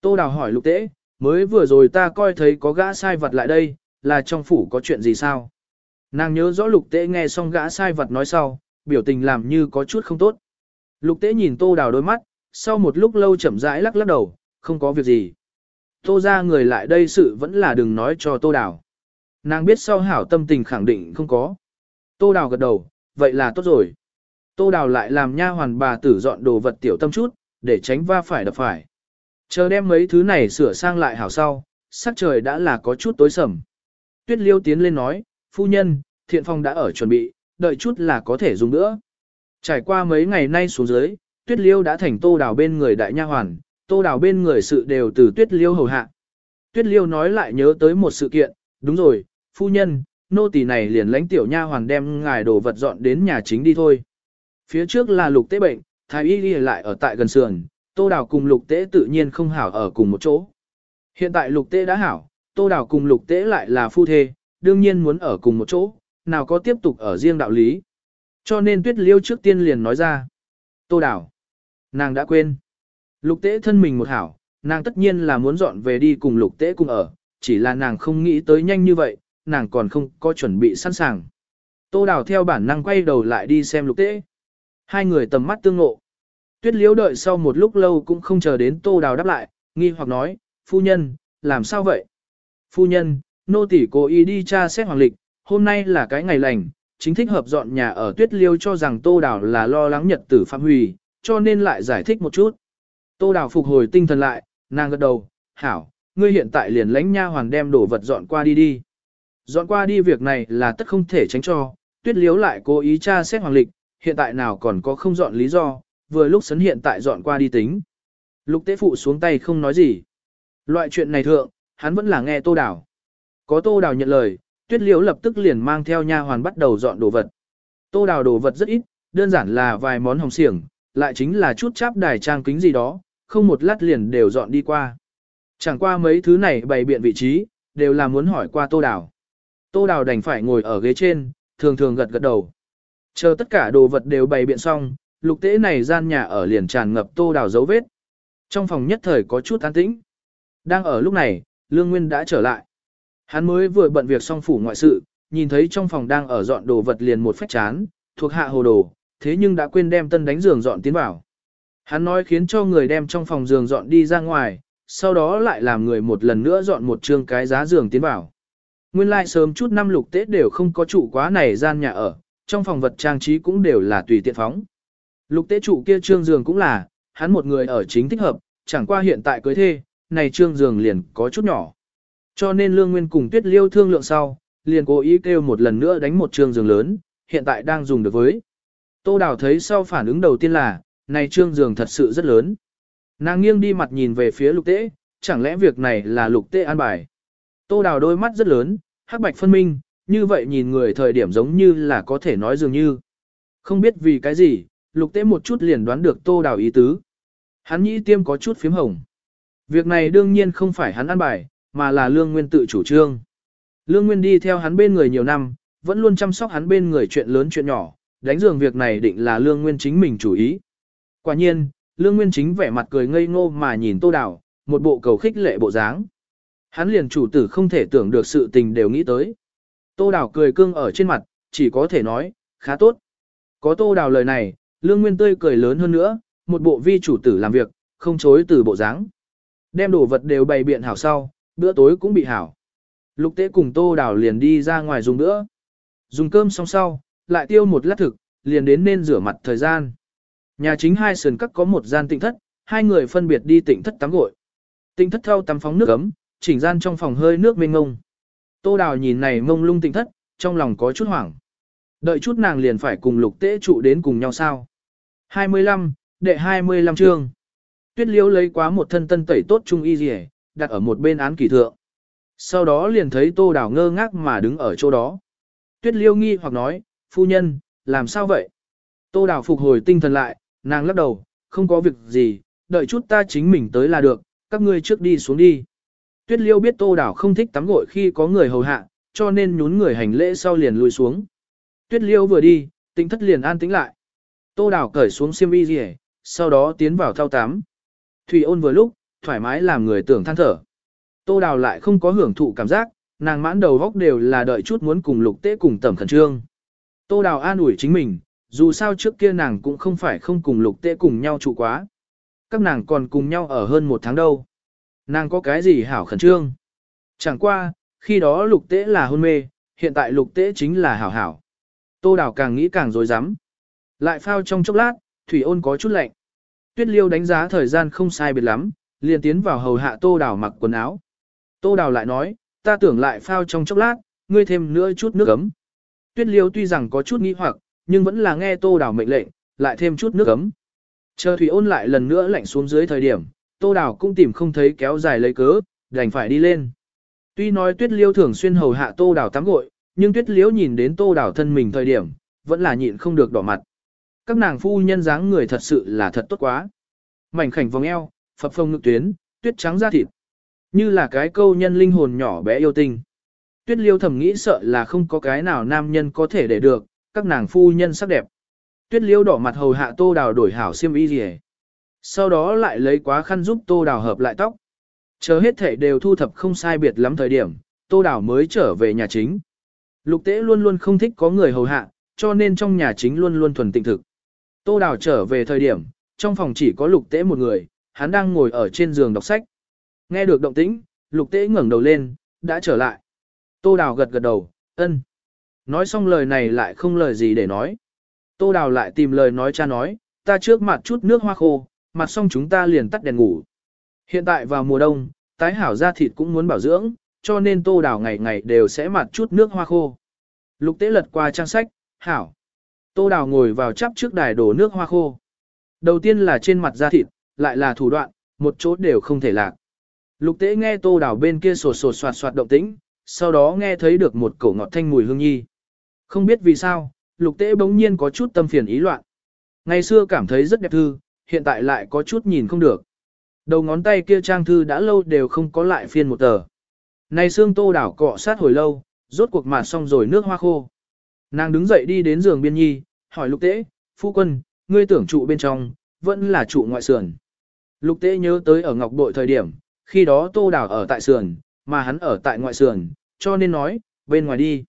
Tô Đào hỏi lục tế, mới vừa rồi ta coi thấy có gã sai vật lại đây, là trong phủ có chuyện gì sao? Nàng nhớ rõ lục tế nghe xong gã sai vật nói sau, biểu tình làm như có chút không tốt. Lục tế nhìn Tô Đào đôi mắt, sau một lúc lâu chậm rãi lắc lắc đầu, không có việc gì. Tô ra người lại đây sự vẫn là đừng nói cho Tô Đào. Nàng biết sau hảo tâm tình khẳng định không có. Tô Đào gật đầu, vậy là tốt rồi. Tô Đào lại làm nha hoàn bà tử dọn đồ vật tiểu tâm chút, để tránh va phải đập phải. Chờ đem mấy thứ này sửa sang lại hảo sau, sắc trời đã là có chút tối sầm. Tuyết Liêu tiến lên nói, phu nhân, thiện phong đã ở chuẩn bị, đợi chút là có thể dùng nữa. Trải qua mấy ngày nay xuống dưới, Tuyết Liêu đã thành Tô Đào bên người đại nha hoàn, Tô Đào bên người sự đều từ Tuyết Liêu hầu hạ. Tuyết Liêu nói lại nhớ tới một sự kiện, đúng rồi, phu nhân, nô tỳ này liền lãnh tiểu nha hoàn đem ngài đồ vật dọn đến nhà chính đi thôi. Phía trước là lục tế bệnh, thái y đi lại ở tại gần sườn, tô đào cùng lục tế tự nhiên không hảo ở cùng một chỗ. Hiện tại lục tế đã hảo, tô đào cùng lục tế lại là phu thê, đương nhiên muốn ở cùng một chỗ, nào có tiếp tục ở riêng đạo lý. Cho nên tuyết liêu trước tiên liền nói ra. Tô đào, nàng đã quên. Lục tế thân mình một hảo, nàng tất nhiên là muốn dọn về đi cùng lục tế cùng ở, chỉ là nàng không nghĩ tới nhanh như vậy, nàng còn không có chuẩn bị sẵn sàng. Tô Đào theo bản năng quay đầu lại đi xem lục tế. Hai người tầm mắt tương ngộ. Tuyết liễu đợi sau một lúc lâu cũng không chờ đến Tô Đào đáp lại, nghi hoặc nói, phu nhân, làm sao vậy? Phu nhân, nô tỷ cố ý đi tra xét hoàng lịch, hôm nay là cái ngày lành, chính thích hợp dọn nhà ở tuyết liêu cho rằng Tô Đào là lo lắng nhật tử phạm hủy, cho nên lại giải thích một chút. Tô Đào phục hồi tinh thần lại, nàng gật đầu, hảo, ngươi hiện tại liền lãnh nha hoàng đem đồ vật dọn qua đi đi. Dọn qua đi việc này là tất không thể tránh cho, tuyết liếu lại cố ý tra xét hoàng lịch, hiện tại nào còn có không dọn lý do, vừa lúc sấn hiện tại dọn qua đi tính. Lục tế phụ xuống tay không nói gì. Loại chuyện này thượng, hắn vẫn là nghe tô đào. Có tô đào nhận lời, tuyết liếu lập tức liền mang theo nha hoàn bắt đầu dọn đồ vật. Tô đào đồ vật rất ít, đơn giản là vài món hồng xiềng, lại chính là chút cháp đài trang kính gì đó, không một lát liền đều dọn đi qua. Chẳng qua mấy thứ này bày biện vị trí, đều là muốn hỏi qua tô đào. Tô Đào đành phải ngồi ở ghế trên, thường thường gật gật đầu. Chờ tất cả đồ vật đều bày biện xong, lục tế này gian nhà ở liền tràn ngập Tô Đào dấu vết. Trong phòng nhất thời có chút an tĩnh. Đang ở lúc này, Lương Nguyên đã trở lại. Hắn mới vừa bận việc xong phủ ngoại sự, nhìn thấy trong phòng đang ở dọn đồ vật liền một phách chán, thuộc hạ hồ đồ, thế nhưng đã quên đem tân đánh giường dọn tiến vào. Hắn nói khiến cho người đem trong phòng giường dọn đi ra ngoài, sau đó lại làm người một lần nữa dọn một trương cái giá giường tiến vào. Nguyên lai like sớm chút năm lục tế đều không có trụ quá này gian nhà ở, trong phòng vật trang trí cũng đều là tùy tiện phóng. Lục tế trụ kia trương giường cũng là, hắn một người ở chính thích hợp, chẳng qua hiện tại cưới thê, này trương giường liền có chút nhỏ. Cho nên Lương Nguyên cùng Tuyết Liêu thương lượng sau, liền cố ý kêu một lần nữa đánh một trương giường lớn, hiện tại đang dùng được với. Tô Đào thấy sau phản ứng đầu tiên là, này trương giường thật sự rất lớn. Nàng nghiêng đi mặt nhìn về phía lục tế, chẳng lẽ việc này là lục tế an bài. Tô Đào đôi mắt rất lớn, hắc bạch phân minh, như vậy nhìn người thời điểm giống như là có thể nói dường như. Không biết vì cái gì, lục tế một chút liền đoán được tô đào ý tứ. Hắn nhĩ tiêm có chút phím hồng. Việc này đương nhiên không phải hắn ăn bài, mà là lương nguyên tự chủ trương. Lương nguyên đi theo hắn bên người nhiều năm, vẫn luôn chăm sóc hắn bên người chuyện lớn chuyện nhỏ, đánh giường việc này định là lương nguyên chính mình chủ ý. Quả nhiên, lương nguyên chính vẻ mặt cười ngây ngô mà nhìn tô đào, một bộ cầu khích lệ bộ dáng. Hắn liền chủ tử không thể tưởng được sự tình đều nghĩ tới. Tô Đào cười cương ở trên mặt, chỉ có thể nói, khá tốt. Có Tô Đào lời này, Lương Nguyên tươi cười lớn hơn nữa, một bộ vi chủ tử làm việc, không chối từ bộ dáng. Đem đồ vật đều bày biện hảo sau, bữa tối cũng bị hảo. Lục tế cùng Tô Đào liền đi ra ngoài dùng bữa. Dùng cơm xong sau, lại tiêu một lát thực, liền đến nên rửa mặt thời gian. Nhà chính hai sườn các có một gian tịnh thất, hai người phân biệt đi tịnh thất tắm gội. tịnh thất theo tắm phóng nước ấm, chỉnh gian trong phòng hơi nước mênh ngông. Tô đào nhìn này mông lung tinh thất, trong lòng có chút hoảng. Đợi chút nàng liền phải cùng lục tế trụ đến cùng nhau sao. 25, đệ 25 chương. Tuyết liễu lấy quá một thân tân tẩy tốt trung y rỉ, đặt ở một bên án kỳ thượng. Sau đó liền thấy tô đào ngơ ngác mà đứng ở chỗ đó. Tuyết liêu nghi hoặc nói, phu nhân, làm sao vậy? Tô đào phục hồi tinh thần lại, nàng lắc đầu, không có việc gì, đợi chút ta chính mình tới là được, các ngươi trước đi xuống đi. Tuyết liêu biết tô đào không thích tắm gội khi có người hầu hạ, cho nên nhún người hành lễ sau liền lùi xuống. Tuyết liêu vừa đi, tinh thất liền an tĩnh lại. Tô đào cởi xuống xiêm y rìa, sau đó tiến vào thao tắm. Thủy ôn vừa lúc, thoải mái làm người tưởng than thở. Tô đào lại không có hưởng thụ cảm giác, nàng mãn đầu góc đều là đợi chút muốn cùng lục tế cùng tẩm khẩn trương. Tô đào an ủi chính mình, dù sao trước kia nàng cũng không phải không cùng lục tế cùng nhau trụ quá. Các nàng còn cùng nhau ở hơn một tháng đâu. Nàng có cái gì hảo khẩn trương. Chẳng qua, khi đó lục tế là hôn mê, hiện tại lục tế chính là hảo hảo. Tô đào càng nghĩ càng dối rắm Lại phao trong chốc lát, thủy ôn có chút lạnh. Tuyết liêu đánh giá thời gian không sai biệt lắm, liền tiến vào hầu hạ tô đào mặc quần áo. Tô đào lại nói, ta tưởng lại phao trong chốc lát, ngươi thêm nữa chút nước ấm. Tuyết liêu tuy rằng có chút nghi hoặc, nhưng vẫn là nghe tô đào mệnh lệnh, lại thêm chút nước ấm. Chờ thủy ôn lại lần nữa lạnh xuống dưới thời điểm, tô đào cũng tìm không thấy kéo dài lấy cớ, đành phải đi lên. Tuy nói tuyết liêu thường xuyên hầu hạ tô đào tắm gội, nhưng tuyết liêu nhìn đến tô đào thân mình thời điểm, vẫn là nhịn không được đỏ mặt. Các nàng phu nhân dáng người thật sự là thật tốt quá. Mảnh khảnh vòng eo, phập phồng ngực tuyến, tuyết trắng da thịt. Như là cái câu nhân linh hồn nhỏ bé yêu tinh. Tuyết liêu thầm nghĩ sợ là không có cái nào nam nhân có thể để được, các nàng phu nhân sắc đẹp. Tuyết liêu đỏ mặt hầu hạ tô đào đổi hảo xiêm y gì sau đó lại lấy quá khăn giúp tô đào hợp lại tóc. Chờ hết thể đều thu thập không sai biệt lắm thời điểm, tô đào mới trở về nhà chính. Lục tế luôn luôn không thích có người hầu hạ, cho nên trong nhà chính luôn luôn thuần tịnh thực. Tô đào trở về thời điểm, trong phòng chỉ có lục tế một người, hắn đang ngồi ở trên giường đọc sách. Nghe được động tĩnh, lục tế ngẩng đầu lên, đã trở lại. Tô Đào gật gật đầu, ân. Nói xong lời này lại không lời gì để nói. Tô Đào lại tìm lời nói cha nói, ta trước mặt chút nước hoa khô, mặt xong chúng ta liền tắt đèn ngủ. Hiện tại vào mùa đông, tái hảo da thịt cũng muốn bảo dưỡng, cho nên Tô Đào ngày ngày đều sẽ mặt chút nước hoa khô. Lục tế lật qua trang sách, hảo. Tô Đào ngồi vào chắp trước đài đổ nước hoa khô. Đầu tiên là trên mặt da thịt, lại là thủ đoạn, một chỗ đều không thể lạc. Lục tế nghe tô đào bên kia sột sột soạt soạt động tĩnh, sau đó nghe thấy được một cổ ngọt thanh mùi hương nhi. Không biết vì sao, lục tế bỗng nhiên có chút tâm phiền ý loạn. Ngày xưa cảm thấy rất đẹp thư, hiện tại lại có chút nhìn không được. Đầu ngón tay kia trang thư đã lâu đều không có lại phiên một tờ. Này xương tô đảo cọ sát hồi lâu, rốt cuộc mà xong rồi nước hoa khô. Nàng đứng dậy đi đến giường biên nhi, hỏi lục tế, phu quân, ngươi tưởng trụ bên trong, vẫn là trụ ngoại sườn. Lục tế nhớ tới ở ngọc bội thời điểm, khi đó Tô đảo ở tại sườn, mà hắn ở tại ngoại sườn, cho nên nói, bên ngoài đi.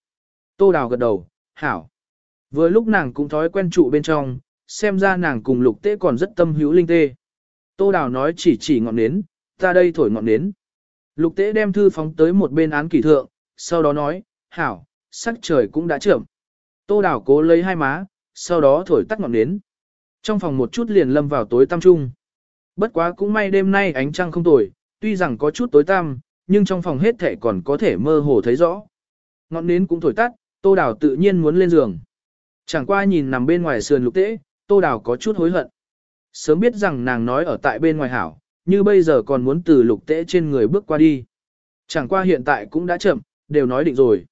Tô đảo gật đầu, hảo. Vừa lúc nàng cũng thói quen trụ bên trong, xem ra nàng cùng lục tế còn rất tâm hữu linh tê. Tô Đào nói chỉ chỉ ngọn nến, ta đây thổi ngọn nến. Lục tế đem thư phóng tới một bên án kỷ thượng, sau đó nói, hảo, sắc trời cũng đã trưởng. Tô Đào cố lấy hai má, sau đó thổi tắt ngọn nến. Trong phòng một chút liền lâm vào tối tăm trung. Bất quá cũng may đêm nay ánh trăng không tồi, tuy rằng có chút tối tăm, nhưng trong phòng hết thể còn có thể mơ hồ thấy rõ. Ngọn nến cũng thổi tắt, Tô Đào tự nhiên muốn lên giường. Chẳng qua nhìn nằm bên ngoài sườn lục tế Tô Đào có chút hối hận. Sớm biết rằng nàng nói ở tại bên ngoài hảo, như bây giờ còn muốn từ lục tễ trên người bước qua đi. Chẳng qua hiện tại cũng đã chậm, đều nói định rồi.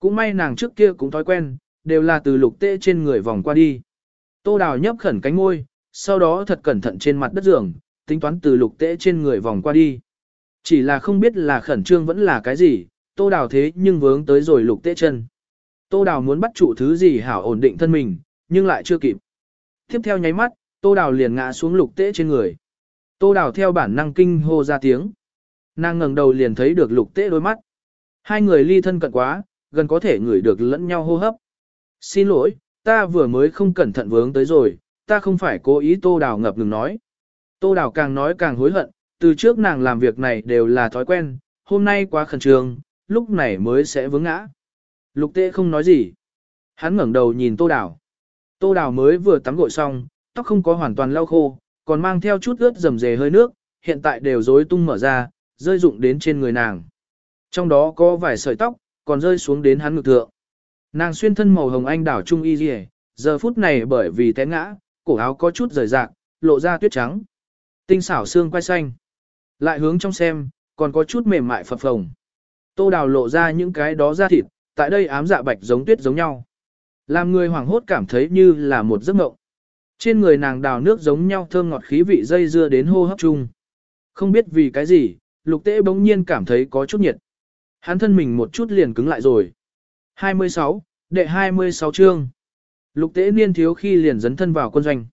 Cũng may nàng trước kia cũng thói quen, đều là từ lục tễ trên người vòng qua đi. Tô Đào nhấp khẩn cánh môi, sau đó thật cẩn thận trên mặt đất giường, tính toán từ lục tễ trên người vòng qua đi. Chỉ là không biết là khẩn trương vẫn là cái gì, tô đào thế nhưng vướng tới rồi lục tễ chân. Tô đào muốn bắt trụ thứ gì hảo ổn định thân mình, nhưng lại chưa kịp. Tiếp theo nháy mắt, tô đào liền ngã xuống lục tễ trên người. Tô đào theo bản năng kinh hô ra tiếng. Nàng ngẩng đầu liền thấy được lục tễ đôi mắt. Hai người ly thân cận quá, gần có thể ngửi được lẫn nhau hô hấp. Xin lỗi, ta vừa mới không cẩn thận vướng tới rồi, ta không phải cố ý tô đào ngập ngừng nói. Tô Đào càng nói càng hối hận, từ trước nàng làm việc này đều là thói quen, hôm nay quá khẩn trương, lúc này mới sẽ vướng ngã. Lục Tế không nói gì. Hắn ngẩng đầu nhìn Tô Đào. Tô Đào mới vừa tắm gội xong, tóc không có hoàn toàn lau khô, còn mang theo chút ướt rầm rề hơi nước, hiện tại đều rối tung mở ra, rơi rụng đến trên người nàng. Trong đó có vài sợi tóc, còn rơi xuống đến hắn ngực thượng. Nàng xuyên thân màu hồng anh đảo trung y rìa, giờ phút này bởi vì té ngã, cổ áo có chút rời rạc, lộ ra tuyết trắng. Tinh xảo xương quai xanh. Lại hướng trong xem, còn có chút mềm mại phập phồng. Tô đào lộ ra những cái đó da thịt, tại đây ám dạ bạch giống tuyết giống nhau. Làm người hoảng hốt cảm thấy như là một giấc mộng. Trên người nàng đào nước giống nhau thơm ngọt khí vị dây dưa đến hô hấp chung. Không biết vì cái gì, lục tế bỗng nhiên cảm thấy có chút nhiệt. Hắn thân mình một chút liền cứng lại rồi. 26, đệ 26 chương. Lục tế niên thiếu khi liền dấn thân vào quân doanh.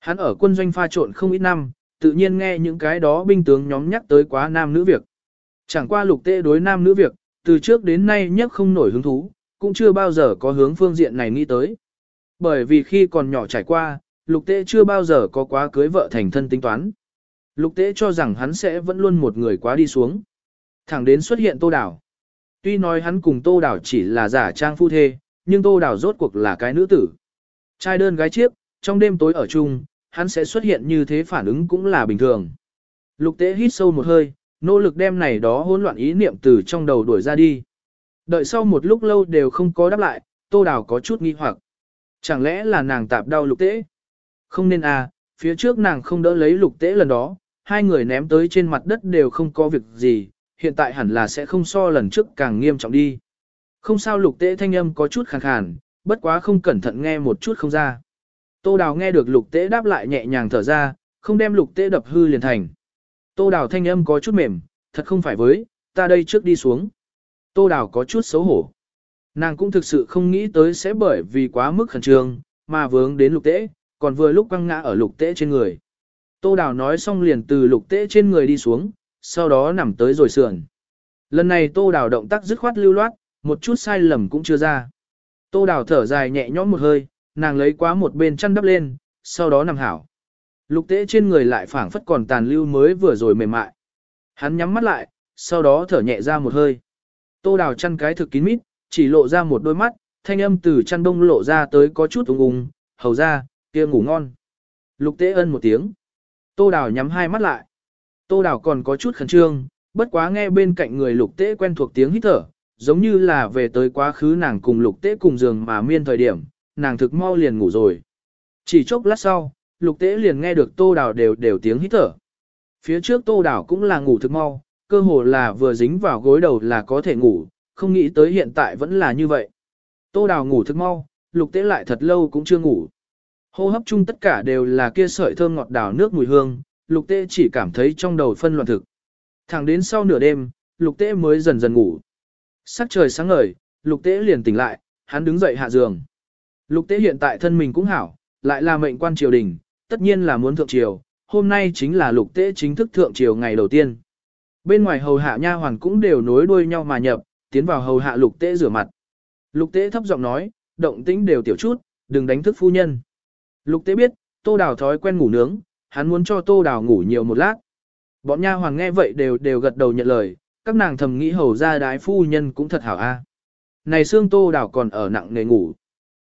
Hắn ở quân doanh pha trộn không ít năm, tự nhiên nghe những cái đó binh tướng nhóm nhắc tới quá nam nữ việc. Chẳng qua lục tế đối nam nữ việc, từ trước đến nay nhất không nổi hứng thú, cũng chưa bao giờ có hướng phương diện này nghĩ tới. Bởi vì khi còn nhỏ trải qua, lục tế chưa bao giờ có quá cưới vợ thành thân tính toán. Lục tế cho rằng hắn sẽ vẫn luôn một người quá đi xuống. Thẳng đến xuất hiện tô đảo. Tuy nói hắn cùng tô đảo chỉ là giả trang phu thê, nhưng tô đảo rốt cuộc là cái nữ tử. Trai đơn gái chiếc, trong đêm tối ở chung, hắn sẽ xuất hiện như thế phản ứng cũng là bình thường. Lục tế hít sâu một hơi, nỗ lực đem này đó hỗn loạn ý niệm từ trong đầu đuổi ra đi. Đợi sau một lúc lâu đều không có đáp lại, tô đào có chút nghi hoặc. Chẳng lẽ là nàng tạp đau lục tế? Không nên à, phía trước nàng không đỡ lấy lục tế lần đó, hai người ném tới trên mặt đất đều không có việc gì, hiện tại hẳn là sẽ không so lần trước càng nghiêm trọng đi. Không sao lục tế thanh âm có chút khàn khàn, bất quá không cẩn thận nghe một chút không ra. Tô Đào nghe được lục tế đáp lại nhẹ nhàng thở ra, không đem lục tế đập hư liền thành. Tô Đào thanh âm có chút mềm, thật không phải với, ta đây trước đi xuống. Tô Đào có chút xấu hổ. Nàng cũng thực sự không nghĩ tới sẽ bởi vì quá mức khẩn trương, mà vướng đến lục tế, còn vừa lúc quăng ngã ở lục tế trên người. Tô Đào nói xong liền từ lục tế trên người đi xuống, sau đó nằm tới rồi sườn. Lần này Tô Đào động tác dứt khoát lưu loát, một chút sai lầm cũng chưa ra. Tô Đào thở dài nhẹ nhõm một hơi, nàng lấy quá một bên chăn đắp lên, sau đó nằm hảo. Lục tế trên người lại phảng phất còn tàn lưu mới vừa rồi mềm mại. Hắn nhắm mắt lại, sau đó thở nhẹ ra một hơi. Tô đào chăn cái thực kín mít, chỉ lộ ra một đôi mắt, thanh âm từ chăn đông lộ ra tới có chút ung ung, hầu ra, kia ngủ ngon. Lục tế ân một tiếng. Tô đào nhắm hai mắt lại. Tô đào còn có chút khẩn trương, bất quá nghe bên cạnh người lục tế quen thuộc tiếng hít thở, giống như là về tới quá khứ nàng cùng lục tế cùng giường mà miên thời điểm, nàng thực mau liền ngủ rồi. Chỉ chốc lát sau, lục tế liền nghe được tô đào đều đều tiếng hít thở. Phía trước tô đào cũng là ngủ thực mau, cơ hồ là vừa dính vào gối đầu là có thể ngủ, không nghĩ tới hiện tại vẫn là như vậy. Tô đào ngủ thức mau, lục tế lại thật lâu cũng chưa ngủ. Hô hấp chung tất cả đều là kia sợi thơm ngọt đào nước mùi hương, lục tế chỉ cảm thấy trong đầu phân loạn thực. Thẳng đến sau nửa đêm, lục tế mới dần dần ngủ. Sắc trời sáng ngời, lục tế liền tỉnh lại, hắn đứng dậy hạ giường. Lục tế hiện tại thân mình cũng hảo, lại là mệnh quan triều đình, tất nhiên là muốn thượng triều, hôm nay chính là lục tế chính thức thượng triều ngày đầu tiên. Bên ngoài hầu hạ nha hoàn cũng đều nối đuôi nhau mà nhập, tiến vào hầu hạ lục tế rửa mặt. Lục tế thấp giọng nói, động tĩnh đều tiểu chút, đừng đánh thức phu nhân. Lục tế biết, tô đào thói quen ngủ nướng, hắn muốn cho tô đào ngủ nhiều một lát. Bọn nha hoàng nghe vậy đều đều gật đầu nhận lời, các nàng thầm nghĩ hầu ra đái phu nhân cũng thật hảo a. Này xương tô đào còn ở nặng nề ngủ.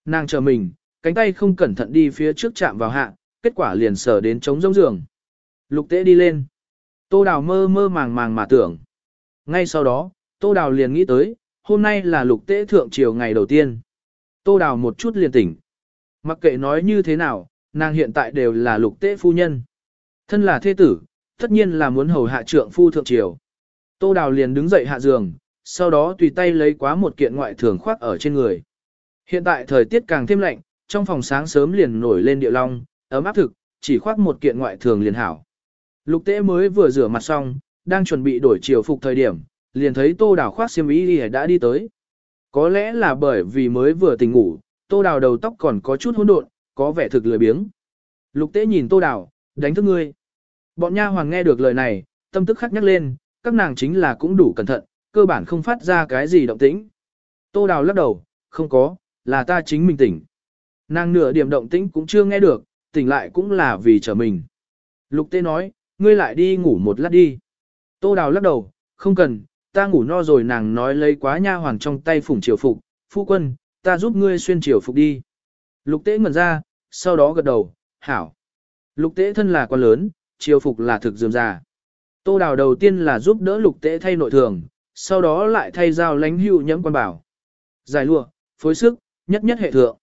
Nàng chờ mình, cánh tay không cẩn thận đi phía trước chạm vào hạ, kết quả liền sở đến trống rỗng giường. Lục tế đi lên. Tô đào mơ mơ màng màng mà tưởng. Ngay sau đó, tô đào liền nghĩ tới, hôm nay là lục tế thượng triều ngày đầu tiên. Tô đào một chút liền tỉnh. Mặc kệ nói như thế nào, nàng hiện tại đều là lục tế phu nhân. Thân là thế tử, tất nhiên là muốn hầu hạ trượng phu thượng triều. Tô đào liền đứng dậy hạ giường, sau đó tùy tay lấy quá một kiện ngoại thường khoác ở trên người. Hiện tại thời tiết càng thêm lạnh, trong phòng sáng sớm liền nổi lên địa long, ấm áp thực, chỉ khoác một kiện ngoại thường liền hảo. Lục tế mới vừa rửa mặt xong, đang chuẩn bị đổi chiều phục thời điểm, liền thấy tô đào khoác xiêm y đã đi tới. Có lẽ là bởi vì mới vừa tỉnh ngủ, tô đào đầu tóc còn có chút hỗn độn, có vẻ thực lười biếng. Lục tế nhìn tô đào, đánh thức ngươi. Bọn nha hoàng nghe được lời này, tâm tức khắc nhắc lên, các nàng chính là cũng đủ cẩn thận, cơ bản không phát ra cái gì động tĩnh. Tô đào lắc đầu, không có, là ta chính mình tỉnh. Nàng nửa điểm động tĩnh cũng chưa nghe được, tỉnh lại cũng là vì trở mình. Lục Tế nói, ngươi lại đi ngủ một lát đi. Tô Đào lắc đầu, không cần, ta ngủ no rồi nàng nói lấy quá nha hoàng trong tay phủng triều phục, phu quân, ta giúp ngươi xuyên triều phục đi. Lục Tế ngẩn ra, sau đó gật đầu, hảo. Lục Tế thân là quan lớn, triều phục là thực dườm già. Tô Đào đầu tiên là giúp đỡ lục tế thay nội thường, sau đó lại thay giao lánh hưu nhẫm quan bảo. Giải lụa, phối sức, nhất nhất hệ thượng.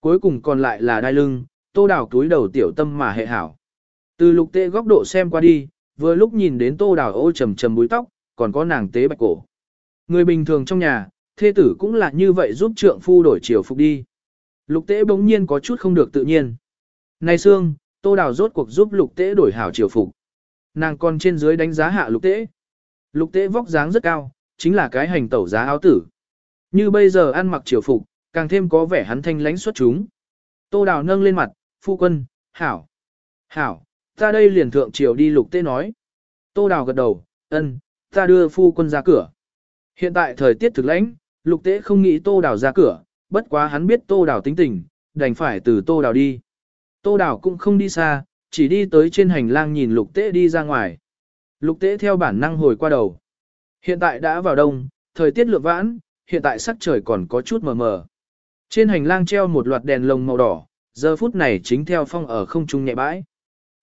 Cuối cùng còn lại là đai lưng, Tô Đào túi đầu tiểu tâm mà hệ hảo. Từ lục tế góc độ xem qua đi, vừa lúc nhìn đến Tô Đào ô trầm trầm búi tóc, còn có nàng tế bạch cổ. Người bình thường trong nhà, thê tử cũng là như vậy giúp trượng phu đổi chiều phục đi. Lục tế bỗng nhiên có chút không được tự nhiên. Này Sương, Tô Đào rốt cuộc giúp lục tế đổi hảo chiều phục. Nàng còn trên dưới đánh giá hạ lục tế. Lục tế vóc dáng rất cao, chính là cái hành tẩu giá áo tử. Như bây giờ ăn mặc chiều phục, càng thêm có vẻ hắn thanh lãnh xuất chúng. Tô Đào nâng lên mặt, phu quân, hảo. Hảo, ta đây liền thượng triều đi lục tế nói. Tô Đào gật đầu, ân, ta đưa phu quân ra cửa. Hiện tại thời tiết thực lãnh, lục tế không nghĩ Tô Đào ra cửa, bất quá hắn biết Tô Đào tính tình, đành phải từ Tô Đào đi. Tô Đào cũng không đi xa, chỉ đi tới trên hành lang nhìn lục tế đi ra ngoài. Lục tế theo bản năng hồi qua đầu. Hiện tại đã vào đông, thời tiết lượng vãn, hiện tại sắc trời còn có chút mờ mờ. Trên hành lang treo một loạt đèn lồng màu đỏ, giờ phút này chính theo phong ở không trung nhẹ bãi.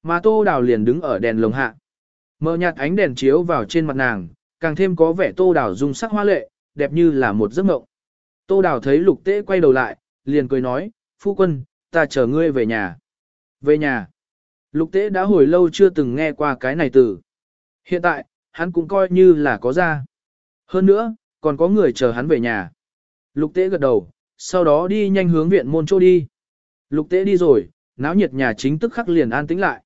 Mà tô đào liền đứng ở đèn lồng hạ. Mờ nhạt ánh đèn chiếu vào trên mặt nàng, càng thêm có vẻ tô đào dung sắc hoa lệ, đẹp như là một giấc mộng. Tô đào thấy lục tế quay đầu lại, liền cười nói, phu quân, ta chờ ngươi về nhà. Về nhà. Lục tế đã hồi lâu chưa từng nghe qua cái này từ. Hiện tại, hắn cũng coi như là có ra. Hơn nữa, còn có người chờ hắn về nhà. Lục tế gật đầu, sau đó đi nhanh hướng viện môn chỗ đi. Lục tế đi rồi, náo nhiệt nhà chính tức khắc liền an tĩnh lại.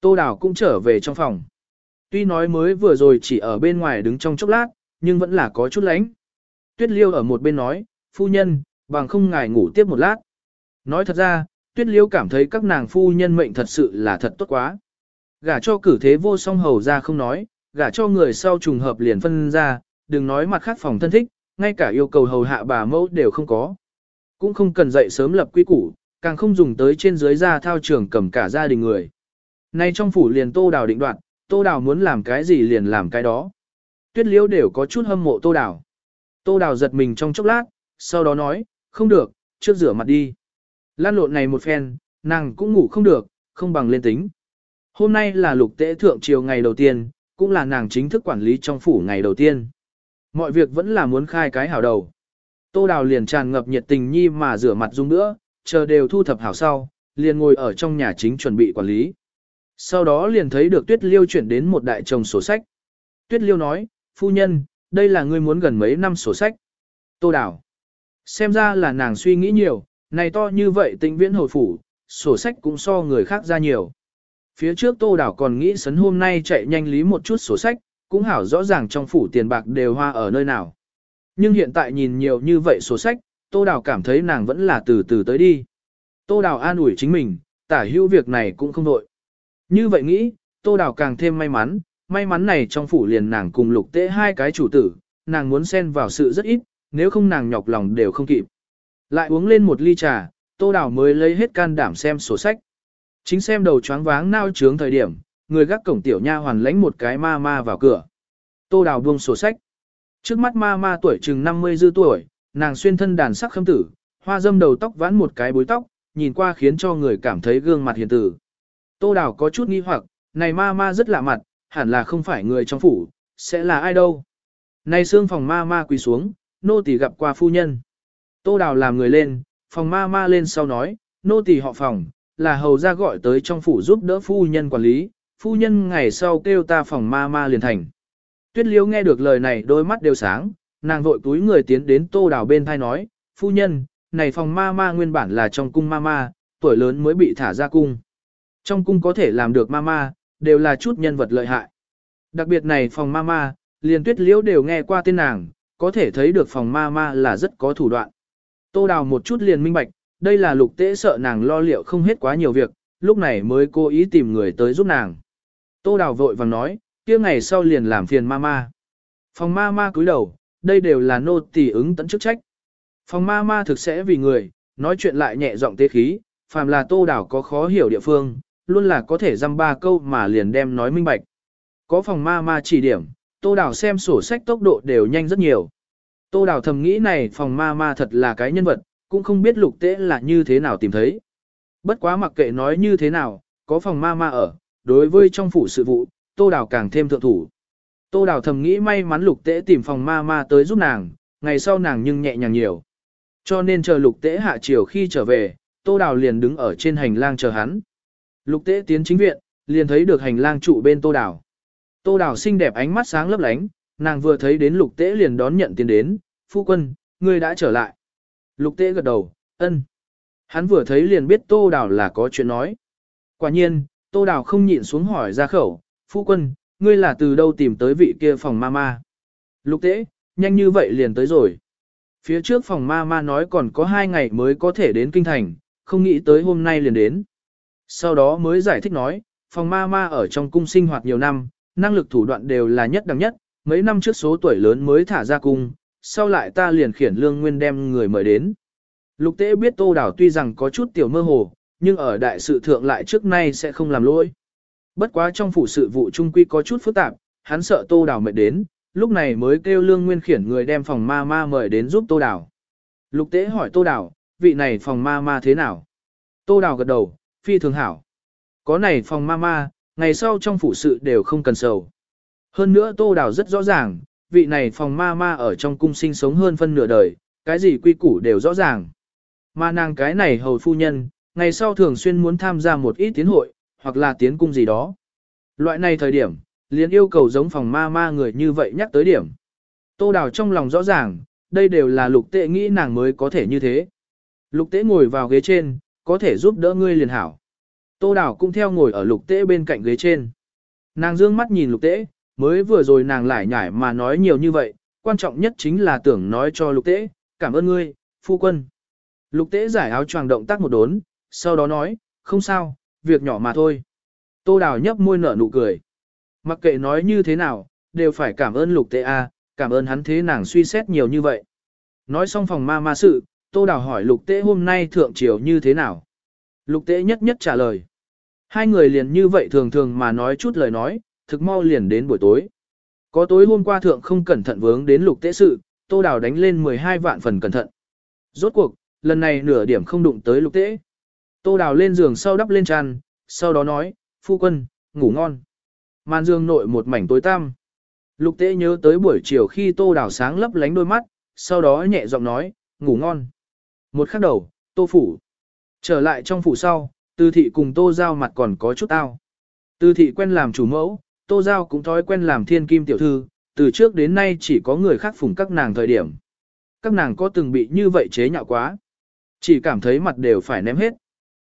Tô Đào cũng trở về trong phòng. Tuy nói mới vừa rồi chỉ ở bên ngoài đứng trong chốc lát, nhưng vẫn là có chút lánh. Tuyết Liêu ở một bên nói, phu nhân, bằng không ngài ngủ tiếp một lát. Nói thật ra, Tuyết Liêu cảm thấy các nàng phu nhân mệnh thật sự là thật tốt quá. Gả cho cử thế vô song hầu ra không nói, gả cho người sau trùng hợp liền phân ra, đừng nói mặt khác phòng thân thích, ngay cả yêu cầu hầu hạ bà mẫu đều không có. Cũng không cần dậy sớm lập quy củ, càng không dùng tới trên dưới ra thao trường cầm cả gia đình người. Nay trong phủ liền tô đào định đoạt, tô đào muốn làm cái gì liền làm cái đó. Tuyết liễu đều có chút hâm mộ tô đào. Tô đào giật mình trong chốc lát, sau đó nói, không được, trước rửa mặt đi. Lan lộn này một phen, nàng cũng ngủ không được, không bằng lên tính. Hôm nay là lục tế thượng chiều ngày đầu tiên, cũng là nàng chính thức quản lý trong phủ ngày đầu tiên. Mọi việc vẫn là muốn khai cái hảo đầu. Tô Đào liền tràn ngập nhiệt tình nhi mà rửa mặt dung nữa, chờ đều thu thập hảo sau, liền ngồi ở trong nhà chính chuẩn bị quản lý. Sau đó liền thấy được Tuyết Liêu chuyển đến một đại chồng sổ sách. Tuyết Liêu nói, phu nhân, đây là ngươi muốn gần mấy năm sổ sách. Tô Đào. Xem ra là nàng suy nghĩ nhiều, này to như vậy tĩnh viễn hồi phủ, sổ sách cũng so người khác ra nhiều. Phía trước Tô Đảo còn nghĩ sấn hôm nay chạy nhanh lý một chút sổ sách, cũng hảo rõ ràng trong phủ tiền bạc đều hoa ở nơi nào. Nhưng hiện tại nhìn nhiều như vậy sổ sách, Tô Đào cảm thấy nàng vẫn là từ từ tới đi. Tô Đào an ủi chính mình, tả hữu việc này cũng không đội. Như vậy nghĩ, Tô Đào càng thêm may mắn, may mắn này trong phủ liền nàng cùng lục tế hai cái chủ tử, nàng muốn xen vào sự rất ít, nếu không nàng nhọc lòng đều không kịp. Lại uống lên một ly trà, Tô Đào mới lấy hết can đảm xem sổ sách. Chính xem đầu choáng váng nao trướng thời điểm, người gác cổng tiểu nha hoàn lánh một cái ma ma vào cửa. Tô Đào buông sổ sách. Trước mắt ma ma tuổi chừng 50 dư tuổi, nàng xuyên thân đàn sắc khâm tử, hoa dâm đầu tóc vãn một cái búi tóc, nhìn qua khiến cho người cảm thấy gương mặt hiền tử. Tô Đào có chút nghi hoặc, này ma ma rất lạ mặt, hẳn là không phải người trong phủ, sẽ là ai đâu. Này xương phòng ma ma quỳ xuống, nô tỳ gặp qua phu nhân. Tô Đào làm người lên, phòng ma ma lên sau nói, nô tỳ họ phòng, là hầu ra gọi tới trong phủ giúp đỡ phu nhân quản lý, phu nhân ngày sau kêu ta phòng ma ma liền thành. Tuyết liễu nghe được lời này đôi mắt đều sáng, nàng vội túi người tiến đến tô đào bên thai nói, phu nhân, này phòng ma ma nguyên bản là trong cung ma ma, tuổi lớn mới bị thả ra cung. Trong cung có thể làm được mama đều là chút nhân vật lợi hại. Đặc biệt này phòng mama liền tuyết liễu đều nghe qua tên nàng, có thể thấy được phòng mama là rất có thủ đoạn. Tô đào một chút liền minh bạch, đây là lục tế sợ nàng lo liệu không hết quá nhiều việc, lúc này mới cố ý tìm người tới giúp nàng. Tô đào vội vàng nói, kia ngày sau liền làm phiền mama. Phòng mama cúi đầu, đây đều là nô tỳ ứng tận chức trách. Phòng mama thực sẽ vì người, nói chuyện lại nhẹ giọng tế khí, phàm là tô đào có khó hiểu địa phương, luôn là có thể dăm ba câu mà liền đem nói minh bạch. Có phòng mama chỉ điểm, tô đào xem sổ sách tốc độ đều nhanh rất nhiều. Tô đào thầm nghĩ này phòng mama thật là cái nhân vật, cũng không biết lục tế là như thế nào tìm thấy. Bất quá mặc kệ nói như thế nào, có phòng ma ma ở, đối với trong phủ sự vụ, tô đào càng thêm thượng thủ. Tô đào thầm nghĩ may mắn lục tế tìm phòng ma ma tới giúp nàng, ngày sau nàng nhưng nhẹ nhàng nhiều. Cho nên chờ lục tế hạ chiều khi trở về, tô đào liền đứng ở trên hành lang chờ hắn. Lục tế tiến chính viện, liền thấy được hành lang trụ bên tô đảo. Tô đảo xinh đẹp ánh mắt sáng lấp lánh, nàng vừa thấy đến lục tế liền đón nhận tiền đến, phu quân, ngươi đã trở lại. Lục tế gật đầu, ân. Hắn vừa thấy liền biết tô đảo là có chuyện nói. Quả nhiên, tô đảo không nhịn xuống hỏi ra khẩu, phu quân, ngươi là từ đâu tìm tới vị kia phòng ma ma. Lục tế, nhanh như vậy liền tới rồi. Phía trước phòng ma ma nói còn có hai ngày mới có thể đến kinh thành, không nghĩ tới hôm nay liền đến. Sau đó mới giải thích nói, phòng ma ma ở trong cung sinh hoạt nhiều năm, năng lực thủ đoạn đều là nhất đẳng nhất, mấy năm trước số tuổi lớn mới thả ra cung, sau lại ta liền khiển lương nguyên đem người mời đến. Lục tế biết tô đảo tuy rằng có chút tiểu mơ hồ, nhưng ở đại sự thượng lại trước nay sẽ không làm lỗi. Bất quá trong phủ sự vụ trung quy có chút phức tạp, hắn sợ tô đảo mệt đến, lúc này mới kêu lương nguyên khiển người đem phòng ma ma mời đến giúp tô đảo. Lục tế hỏi tô đảo, vị này phòng ma ma thế nào? Tô đảo gật đầu, phi thường hảo. Có này phòng ma ma, ngày sau trong phủ sự đều không cần sầu. Hơn nữa tô đào rất rõ ràng, vị này phòng ma ma ở trong cung sinh sống hơn phân nửa đời, cái gì quy củ đều rõ ràng. Mà nàng cái này hầu phu nhân, ngày sau thường xuyên muốn tham gia một ít tiến hội, hoặc là tiến cung gì đó. Loại này thời điểm, liền yêu cầu giống phòng ma ma người như vậy nhắc tới điểm. Tô Đào trong lòng rõ ràng, đây đều là lục tệ nghĩ nàng mới có thể như thế. Lục tệ ngồi vào ghế trên, có thể giúp đỡ ngươi liền hảo. Tô Đào cũng theo ngồi ở lục Tế bên cạnh ghế trên. Nàng dương mắt nhìn lục Tế, mới vừa rồi nàng lại nhải mà nói nhiều như vậy, quan trọng nhất chính là tưởng nói cho lục Tế, cảm ơn ngươi, phu quân. Lục Tế giải áo choàng động tác một đốn, sau đó nói, không sao, việc nhỏ mà thôi. Tô Đào nhấp môi nở nụ cười. Mặc kệ nói như thế nào, đều phải cảm ơn lục Tế A, cảm ơn hắn thế nàng suy xét nhiều như vậy. Nói xong phòng ma ma sự, Tô Đào hỏi lục Tế hôm nay thượng triều như thế nào. Lục Tế nhất nhất trả lời. Hai người liền như vậy thường thường mà nói chút lời nói, thực mau liền đến buổi tối. Có tối hôm qua thượng không cẩn thận vướng đến lục Tế sự, Tô Đào đánh lên 12 vạn phần cẩn thận. Rốt cuộc, lần này nửa điểm không đụng tới lục Tế. Tô Đào lên giường sau đắp lên tràn, sau đó nói, phu quân, ngủ ngon. Màn dương nội một mảnh tối tăm. Lục tế nhớ tới buổi chiều khi tô đào sáng lấp lánh đôi mắt, sau đó nhẹ giọng nói, ngủ ngon. Một khắc đầu, tô phủ. Trở lại trong phủ sau, tư thị cùng tô giao mặt còn có chút tao. Tư thị quen làm chủ mẫu, tô giao cũng thói quen làm thiên kim tiểu thư, từ trước đến nay chỉ có người khác phủng các nàng thời điểm. Các nàng có từng bị như vậy chế nhạo quá. Chỉ cảm thấy mặt đều phải ném hết.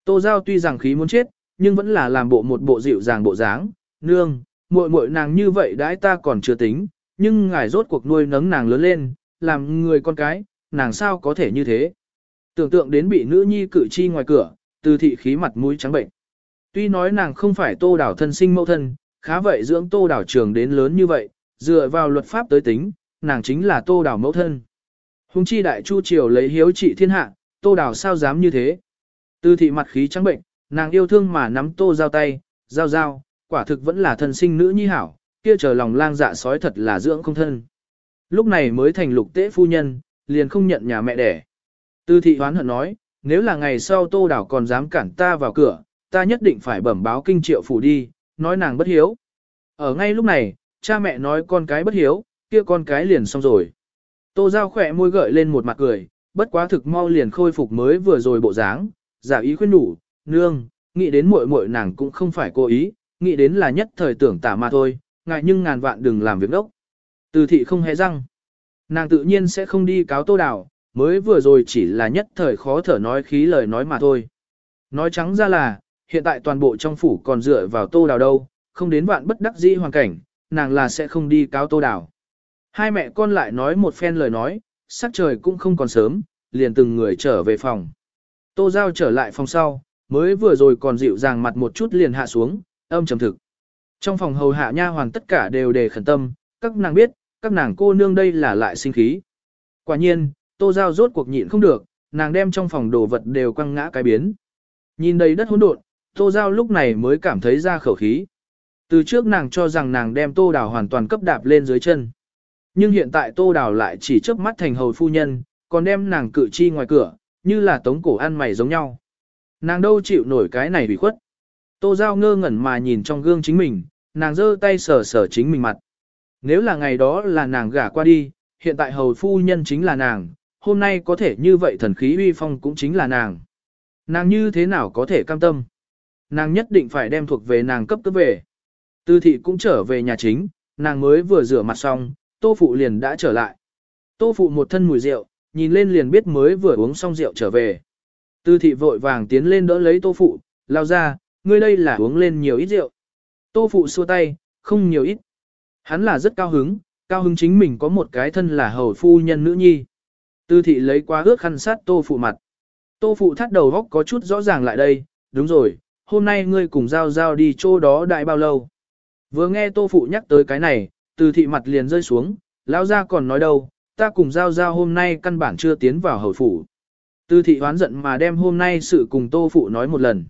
Tô giao tuy rằng khí muốn chết, nhưng vẫn là làm bộ một bộ dịu dàng bộ dáng, nương, muội muội nàng như vậy đãi ta còn chưa tính, nhưng ngài rốt cuộc nuôi nấng nàng lớn lên, làm người con cái, nàng sao có thể như thế. Tưởng tượng đến bị nữ nhi cử chi ngoài cửa, từ thị khí mặt mũi trắng bệnh. Tuy nói nàng không phải tô đảo thân sinh mẫu thân, khá vậy dưỡng tô đảo trường đến lớn như vậy, dựa vào luật pháp tới tính, nàng chính là tô đảo mẫu thân. Hùng chi đại chu triều lấy hiếu trị thiên hạ, tô đảo sao dám như thế. Từ thị mặt khí trắng bệnh, nàng yêu thương mà nắm tô giao tay, giao giao, quả thực vẫn là thân sinh nữ nhi hảo, kia chờ lòng lang dạ sói thật là dưỡng không thân. Lúc này mới thành lục tế phu nhân, liền không nhận nhà mẹ đẻ. Tư thị hoán hận nói, nếu là ngày sau tô đảo còn dám cản ta vào cửa, ta nhất định phải bẩm báo kinh triệu phủ đi, nói nàng bất hiếu. Ở ngay lúc này, cha mẹ nói con cái bất hiếu, kia con cái liền xong rồi. Tô Giao khỏe môi gợi lên một mặt cười, bất quá thực mau liền khôi phục mới vừa rồi bộ dáng, giả ý khuyên đủ, nương, nghĩ đến muội muội nàng cũng không phải cố ý, nghĩ đến là nhất thời tưởng tả mà thôi, ngại nhưng ngàn vạn đừng làm việc đốc. Từ thị không hề răng. Nàng tự nhiên sẽ không đi cáo tô Đảo mới vừa rồi chỉ là nhất thời khó thở nói khí lời nói mà thôi. Nói trắng ra là, hiện tại toàn bộ trong phủ còn dựa vào tô đào đâu, không đến vạn bất đắc dĩ hoàn cảnh, nàng là sẽ không đi cáo tô đào. Hai mẹ con lại nói một phen lời nói, sắc trời cũng không còn sớm, liền từng người trở về phòng. Tô Giao trở lại phòng sau, mới vừa rồi còn dịu dàng mặt một chút liền hạ xuống, âm trầm thực. Trong phòng hầu hạ nha hoàn tất cả đều đề khẩn tâm, các nàng biết, các nàng cô nương đây là lại sinh khí. Quả nhiên, tô giao rốt cuộc nhịn không được, nàng đem trong phòng đồ vật đều quăng ngã cái biến. Nhìn đầy đất hỗn độn, tô giao lúc này mới cảm thấy ra khẩu khí. Từ trước nàng cho rằng nàng đem tô đào hoàn toàn cấp đạp lên dưới chân. Nhưng hiện tại tô đào lại chỉ chớp mắt thành hầu phu nhân, còn đem nàng cự chi ngoài cửa, như là tống cổ ăn mày giống nhau. Nàng đâu chịu nổi cái này bị khuất. Tô Giao ngơ ngẩn mà nhìn trong gương chính mình, Nàng giơ tay sờ sờ chính mình mặt. Nếu là ngày đó là nàng gả qua đi, hiện tại hầu phu nhân chính là nàng, hôm nay có thể như vậy thần khí uy phong cũng chính là nàng. Nàng như thế nào có thể cam tâm? Nàng nhất định phải đem thuộc về nàng cấp cấp về. Tư thị cũng trở về nhà chính, nàng mới vừa rửa mặt xong, tô phụ liền đã trở lại. Tô phụ một thân mùi rượu, nhìn lên liền biết mới vừa uống xong rượu trở về. Tư thị vội vàng tiến lên đỡ lấy tô phụ, lao ra, ngươi đây là uống lên nhiều ít rượu. Tô phụ xua tay, không nhiều ít. Hắn là rất cao hứng, cao hứng chính mình có một cái thân là hầu phu nhân nữ nhi. Tư thị lấy qua ước khăn sát tô phụ mặt. Tô phụ thắt đầu góc có chút rõ ràng lại đây, đúng rồi, hôm nay ngươi cùng giao giao đi chỗ đó đại bao lâu. Vừa nghe tô phụ nhắc tới cái này, từ thị mặt liền rơi xuống, lão ra còn nói đâu, ta cùng giao giao hôm nay căn bản chưa tiến vào hầu phủ. Từ thị hoán giận mà đem hôm nay sự cùng tô phụ nói một lần.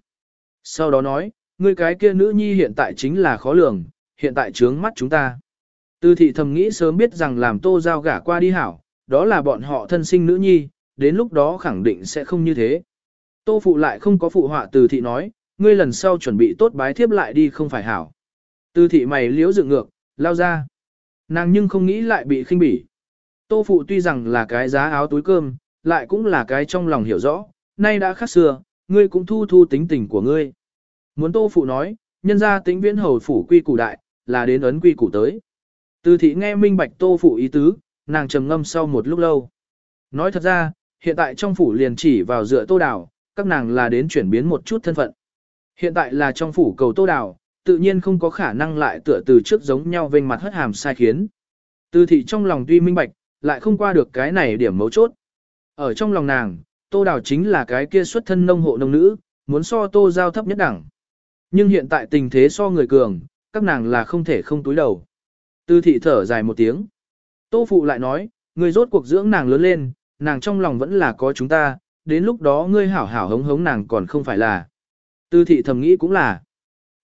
Sau đó nói, ngươi cái kia nữ nhi hiện tại chính là khó lường, hiện tại trướng mắt chúng ta. Từ thị thầm nghĩ sớm biết rằng làm tô giao gả qua đi hảo, đó là bọn họ thân sinh nữ nhi, đến lúc đó khẳng định sẽ không như thế. Tô phụ lại không có phụ họa từ thị nói, ngươi lần sau chuẩn bị tốt bái thiếp lại đi không phải hảo. Từ thị mày liếu dựng ngược, lao ra. Nàng nhưng không nghĩ lại bị khinh bỉ. Tô phụ tuy rằng là cái giá áo túi cơm, lại cũng là cái trong lòng hiểu rõ, nay đã khác xưa, ngươi cũng thu thu tính tình của ngươi. Muốn tô phụ nói, nhân ra tính viễn hầu phủ quy củ đại, là đến ấn quy củ tới. Từ thị nghe minh bạch tô phụ ý tứ, nàng trầm ngâm sau một lúc lâu. Nói thật ra, hiện tại trong phủ liền chỉ vào dựa tô đảo, các nàng là đến chuyển biến một chút thân phận. Hiện tại là trong phủ cầu tô đảo, tự nhiên không có khả năng lại tựa từ trước giống nhau vênh mặt hất hàm sai khiến. Từ thị trong lòng tuy minh bạch, lại không qua được cái này điểm mấu chốt. Ở trong lòng nàng, tô đảo chính là cái kia xuất thân nông hộ nông nữ, muốn so tô giao thấp nhất đẳng. Nhưng hiện tại tình thế so người cường, các nàng là không thể không túi đầu. Tư thị thở dài một tiếng. Tô phụ lại nói, người rốt cuộc dưỡng nàng lớn lên, nàng trong lòng vẫn là có chúng ta, đến lúc đó ngươi hảo hảo hống hống nàng còn không phải là. Tư thị thầm nghĩ cũng là.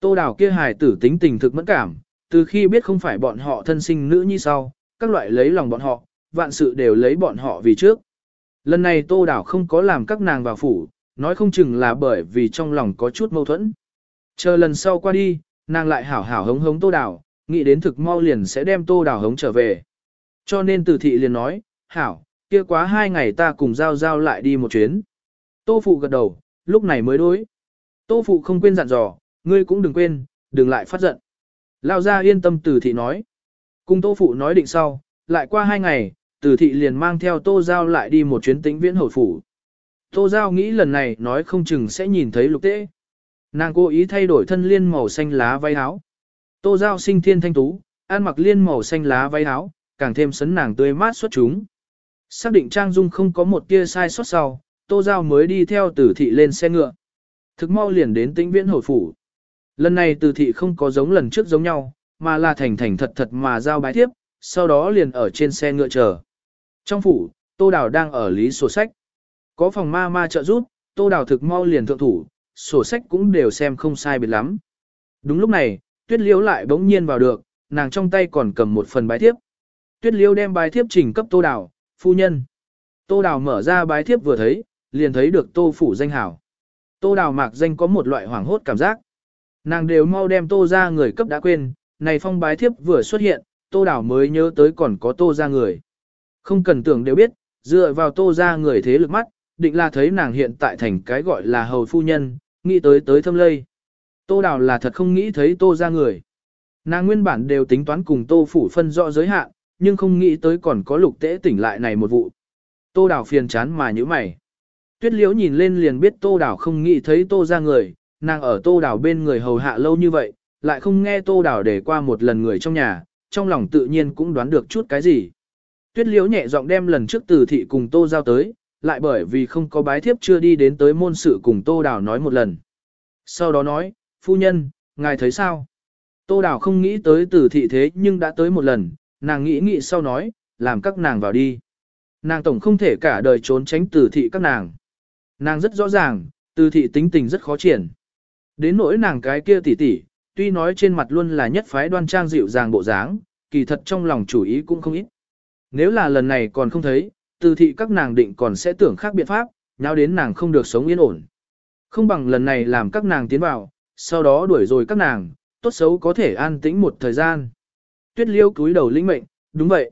Tô đào kia hài tử tính tình thực mẫn cảm, từ khi biết không phải bọn họ thân sinh nữ như sau, các loại lấy lòng bọn họ, vạn sự đều lấy bọn họ vì trước. Lần này tô đào không có làm các nàng vào phủ, nói không chừng là bởi vì trong lòng có chút mâu thuẫn. Chờ lần sau qua đi, nàng lại hảo hảo hống hống tô đào, nghĩ đến thực mau liền sẽ đem tô đào hống trở về. Cho nên từ thị liền nói, hảo, kia quá hai ngày ta cùng giao giao lại đi một chuyến. Tô phụ gật đầu, lúc này mới đối. Tô phụ không quên dặn dò, ngươi cũng đừng quên, đừng lại phát giận. Lao ra yên tâm từ thị nói. Cùng tô phụ nói định sau, lại qua hai ngày, từ thị liền mang theo tô giao lại đi một chuyến tĩnh viễn hồi phủ. Tô giao nghĩ lần này nói không chừng sẽ nhìn thấy lục tế. Nàng cố ý thay đổi thân liên màu xanh lá váy áo. Tô giao sinh thiên thanh tú, ăn mặc liên màu xanh lá váy áo, càng thêm sấn nàng tươi mát xuất chúng. Xác định Trang Dung không có một tia sai sót sau, Tô Giao mới đi theo tử thị lên xe ngựa. Thực mau liền đến tĩnh viễn hồi phủ. Lần này tử thị không có giống lần trước giống nhau, mà là thành thành thật thật mà giao bái tiếp, sau đó liền ở trên xe ngựa chờ. Trong phủ, Tô Đào đang ở lý sổ sách. Có phòng ma ma trợ giúp, Tô Đào thực mau liền thượng thủ, sổ sách cũng đều xem không sai biệt lắm. Đúng lúc này, Tuyết Liễu lại bỗng nhiên vào được, nàng trong tay còn cầm một phần bái tiếp. Tuyết Liêu đem bài thiếp trình cấp Tô Đào, phu nhân. Tô Đào mở ra bái thiếp vừa thấy, liền thấy được Tô phủ danh hảo. Tô Đào mạc danh có một loại hoảng hốt cảm giác. Nàng đều mau đem Tô ra người cấp đã quên, này phong bái thiếp vừa xuất hiện, Tô Đào mới nhớ tới còn có Tô ra người. Không cần tưởng đều biết, dựa vào Tô ra người thế lực mắt, định là thấy nàng hiện tại thành cái gọi là hầu phu nhân, nghĩ tới tới thâm lây. Tô Đào là thật không nghĩ thấy Tô ra người. Nàng nguyên bản đều tính toán cùng Tô phủ phân rõ giới hạn, nhưng không nghĩ tới còn có lục tễ tỉnh lại này một vụ. Tô đào phiền chán mà như mày. Tuyết liễu nhìn lên liền biết tô đào không nghĩ thấy tô ra người, nàng ở tô đào bên người hầu hạ lâu như vậy, lại không nghe tô đào để qua một lần người trong nhà, trong lòng tự nhiên cũng đoán được chút cái gì. Tuyết liễu nhẹ giọng đem lần trước từ thị cùng tô giao tới, lại bởi vì không có bái thiếp chưa đi đến tới môn sự cùng tô đào nói một lần. Sau đó nói, phu nhân, ngài thấy sao? Tô đào không nghĩ tới từ thị thế nhưng đã tới một lần, nàng nghĩ nghĩ sau nói, làm các nàng vào đi. Nàng tổng không thể cả đời trốn tránh từ thị các nàng. Nàng rất rõ ràng, từ thị tính tình rất khó triển. Đến nỗi nàng cái kia tỉ tỉ, tuy nói trên mặt luôn là nhất phái đoan trang dịu dàng bộ dáng, kỳ thật trong lòng chủ ý cũng không ít. Nếu là lần này còn không thấy, từ thị các nàng định còn sẽ tưởng khác biện pháp, nhau đến nàng không được sống yên ổn. Không bằng lần này làm các nàng tiến vào, sau đó đuổi rồi các nàng, tốt xấu có thể an tĩnh một thời gian. Tuyết liêu cúi đầu lĩnh mệnh, đúng vậy.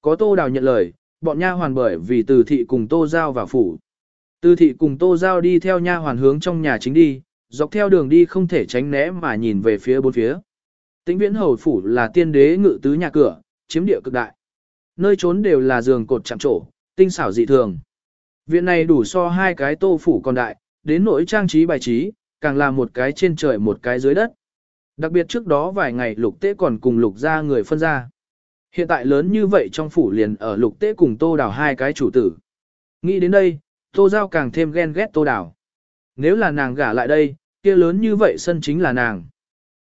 Có tô đào nhận lời, bọn nha hoàn bởi vì từ thị cùng tô giao vào phủ. Từ thị cùng tô giao đi theo nha hoàn hướng trong nhà chính đi, dọc theo đường đi không thể tránh né mà nhìn về phía bốn phía. Tĩnh viễn hầu phủ là tiên đế ngự tứ nhà cửa, chiếm địa cực đại. Nơi trốn đều là giường cột chạm trổ, tinh xảo dị thường. Viện này đủ so hai cái tô phủ còn đại, đến nỗi trang trí bài trí, càng là một cái trên trời một cái dưới đất. Đặc biệt trước đó vài ngày lục tế còn cùng lục ra người phân ra. Hiện tại lớn như vậy trong phủ liền ở lục tế cùng tô đào hai cái chủ tử. Nghĩ đến đây, tô giao càng thêm ghen ghét tô đào Nếu là nàng gả lại đây, kia lớn như vậy sân chính là nàng.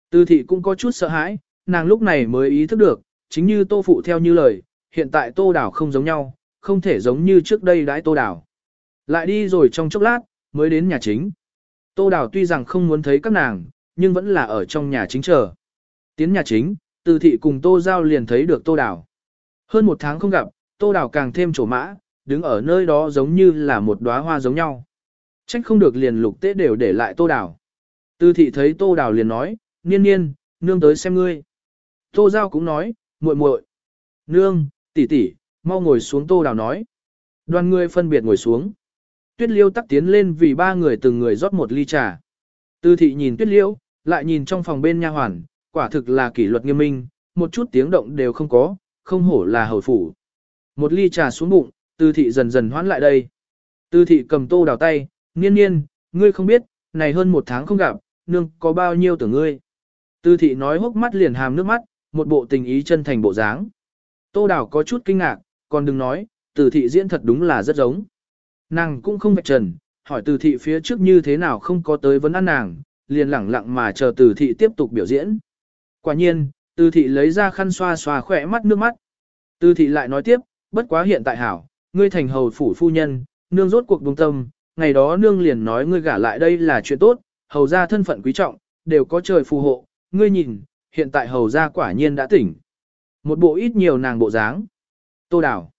Tư thị cũng có chút sợ hãi, nàng lúc này mới ý thức được, chính như tô phụ theo như lời, hiện tại tô đảo không giống nhau, không thể giống như trước đây đãi tô đảo. Lại đi rồi trong chốc lát, mới đến nhà chính. Tô đảo tuy rằng không muốn thấy các nàng, nhưng vẫn là ở trong nhà chính chờ. Tiến nhà chính, từ thị cùng tô giao liền thấy được tô đào Hơn một tháng không gặp, tô đào càng thêm trổ mã, đứng ở nơi đó giống như là một đóa hoa giống nhau. Trách không được liền lục tế đều để lại tô đào Từ thị thấy tô đào liền nói, niên niên, nương tới xem ngươi. Tô giao cũng nói, muội muội, nương, tỷ tỷ, mau ngồi xuống tô đào nói. Đoàn người phân biệt ngồi xuống. Tuyết liêu tắc tiến lên vì ba người từng người rót một ly trà. Từ thị nhìn tuyết liêu, lại nhìn trong phòng bên nha hoàn, quả thực là kỷ luật nghiêm minh, một chút tiếng động đều không có, không hổ là hầu phủ. Một ly trà xuống bụng, tư thị dần dần hoãn lại đây. Tư thị cầm tô đào tay, nghiên nghiên, ngươi không biết, này hơn một tháng không gặp, nương có bao nhiêu tưởng ngươi. Tư thị nói hốc mắt liền hàm nước mắt, một bộ tình ý chân thành bộ dáng. Tô đào có chút kinh ngạc, còn đừng nói, Tư thị diễn thật đúng là rất giống. Nàng cũng không vạch trần, hỏi Tư thị phía trước như thế nào không có tới vấn ăn nàng, liền lẳng lặng mà chờ từ thị tiếp tục biểu diễn. Quả nhiên, từ thị lấy ra khăn xoa xoa khỏe mắt nước mắt. Từ thị lại nói tiếp, bất quá hiện tại hảo, ngươi thành hầu phủ phu nhân, nương rốt cuộc đúng tâm, ngày đó nương liền nói ngươi gả lại đây là chuyện tốt, hầu ra thân phận quý trọng, đều có trời phù hộ, ngươi nhìn, hiện tại hầu ra quả nhiên đã tỉnh. Một bộ ít nhiều nàng bộ dáng. Tô đảo.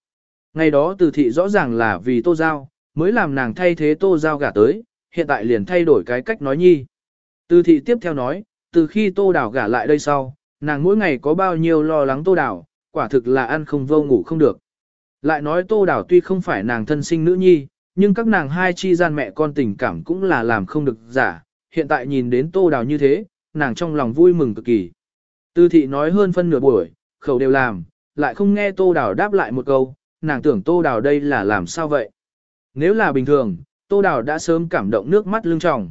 Ngày đó từ thị rõ ràng là vì tô giao, mới làm nàng thay thế tô giao gả tới, hiện tại liền thay đổi cái cách nói nhi. Từ thị tiếp theo nói, từ khi tô đảo gả lại đây sau, nàng mỗi ngày có bao nhiêu lo lắng tô đảo, quả thực là ăn không vô ngủ không được. Lại nói tô đảo tuy không phải nàng thân sinh nữ nhi, nhưng các nàng hai chi gian mẹ con tình cảm cũng là làm không được giả, hiện tại nhìn đến tô đảo như thế, nàng trong lòng vui mừng cực kỳ. Tư thị nói hơn phân nửa buổi, khẩu đều làm, lại không nghe tô đảo đáp lại một câu, nàng tưởng tô đảo đây là làm sao vậy. Nếu là bình thường, tô đảo đã sớm cảm động nước mắt lưng tròng.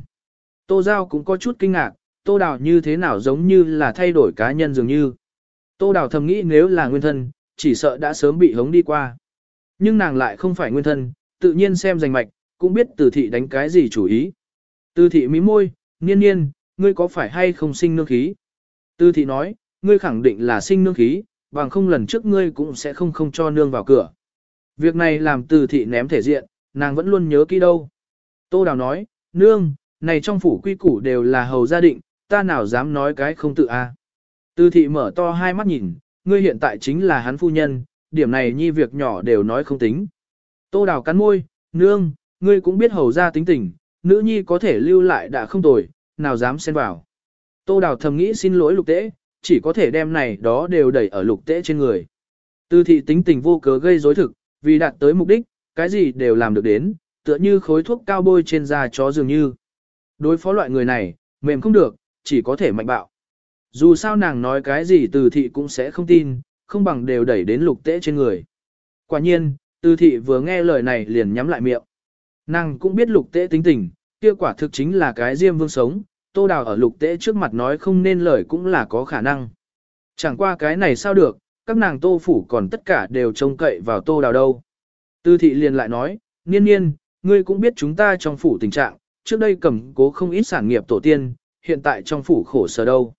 Tô Giao cũng có chút kinh ngạc, Tô Đào như thế nào giống như là thay đổi cá nhân dường như. Tô Đào thầm nghĩ nếu là nguyên thân, chỉ sợ đã sớm bị hống đi qua. Nhưng nàng lại không phải nguyên thân, tự nhiên xem rành mạch, cũng biết từ thị đánh cái gì chủ ý. Từ thị mí môi, niên niên, ngươi có phải hay không sinh nương khí? Từ thị nói, ngươi khẳng định là sinh nương khí, bằng không lần trước ngươi cũng sẽ không không cho nương vào cửa. Việc này làm từ thị ném thể diện, nàng vẫn luôn nhớ kỹ đâu. Tô Đào nói, nương, này trong phủ quy củ đều là hầu gia định, ta nào dám nói cái không tự a. À. Tư thị mở to hai mắt nhìn, ngươi hiện tại chính là hắn phu nhân, điểm này nhi việc nhỏ đều nói không tính. Tô đào cắn môi, nương, ngươi cũng biết hầu gia tính tình, nữ nhi có thể lưu lại đã không tồi, nào dám xen vào. Tô đào thầm nghĩ xin lỗi lục tễ, chỉ có thể đem này đó đều đẩy ở lục tễ trên người. Tư thị tính tình vô cớ gây rối thực, vì đạt tới mục đích, cái gì đều làm được đến, tựa như khối thuốc cao bôi trên da chó dường như. Đối phó loại người này, mềm không được, chỉ có thể mạnh bạo. Dù sao nàng nói cái gì từ thị cũng sẽ không tin, không bằng đều đẩy đến lục tế trên người. Quả nhiên, từ thị vừa nghe lời này liền nhắm lại miệng. Nàng cũng biết lục tế tính tình, kia quả thực chính là cái diêm vương sống, tô đào ở lục tế trước mặt nói không nên lời cũng là có khả năng. Chẳng qua cái này sao được, các nàng tô phủ còn tất cả đều trông cậy vào tô đào đâu. Tư thị liền lại nói, niên niên, ngươi cũng biết chúng ta trong phủ tình trạng, trước đây cầm cố không ít sản nghiệp tổ tiên, hiện tại trong phủ khổ sở đâu.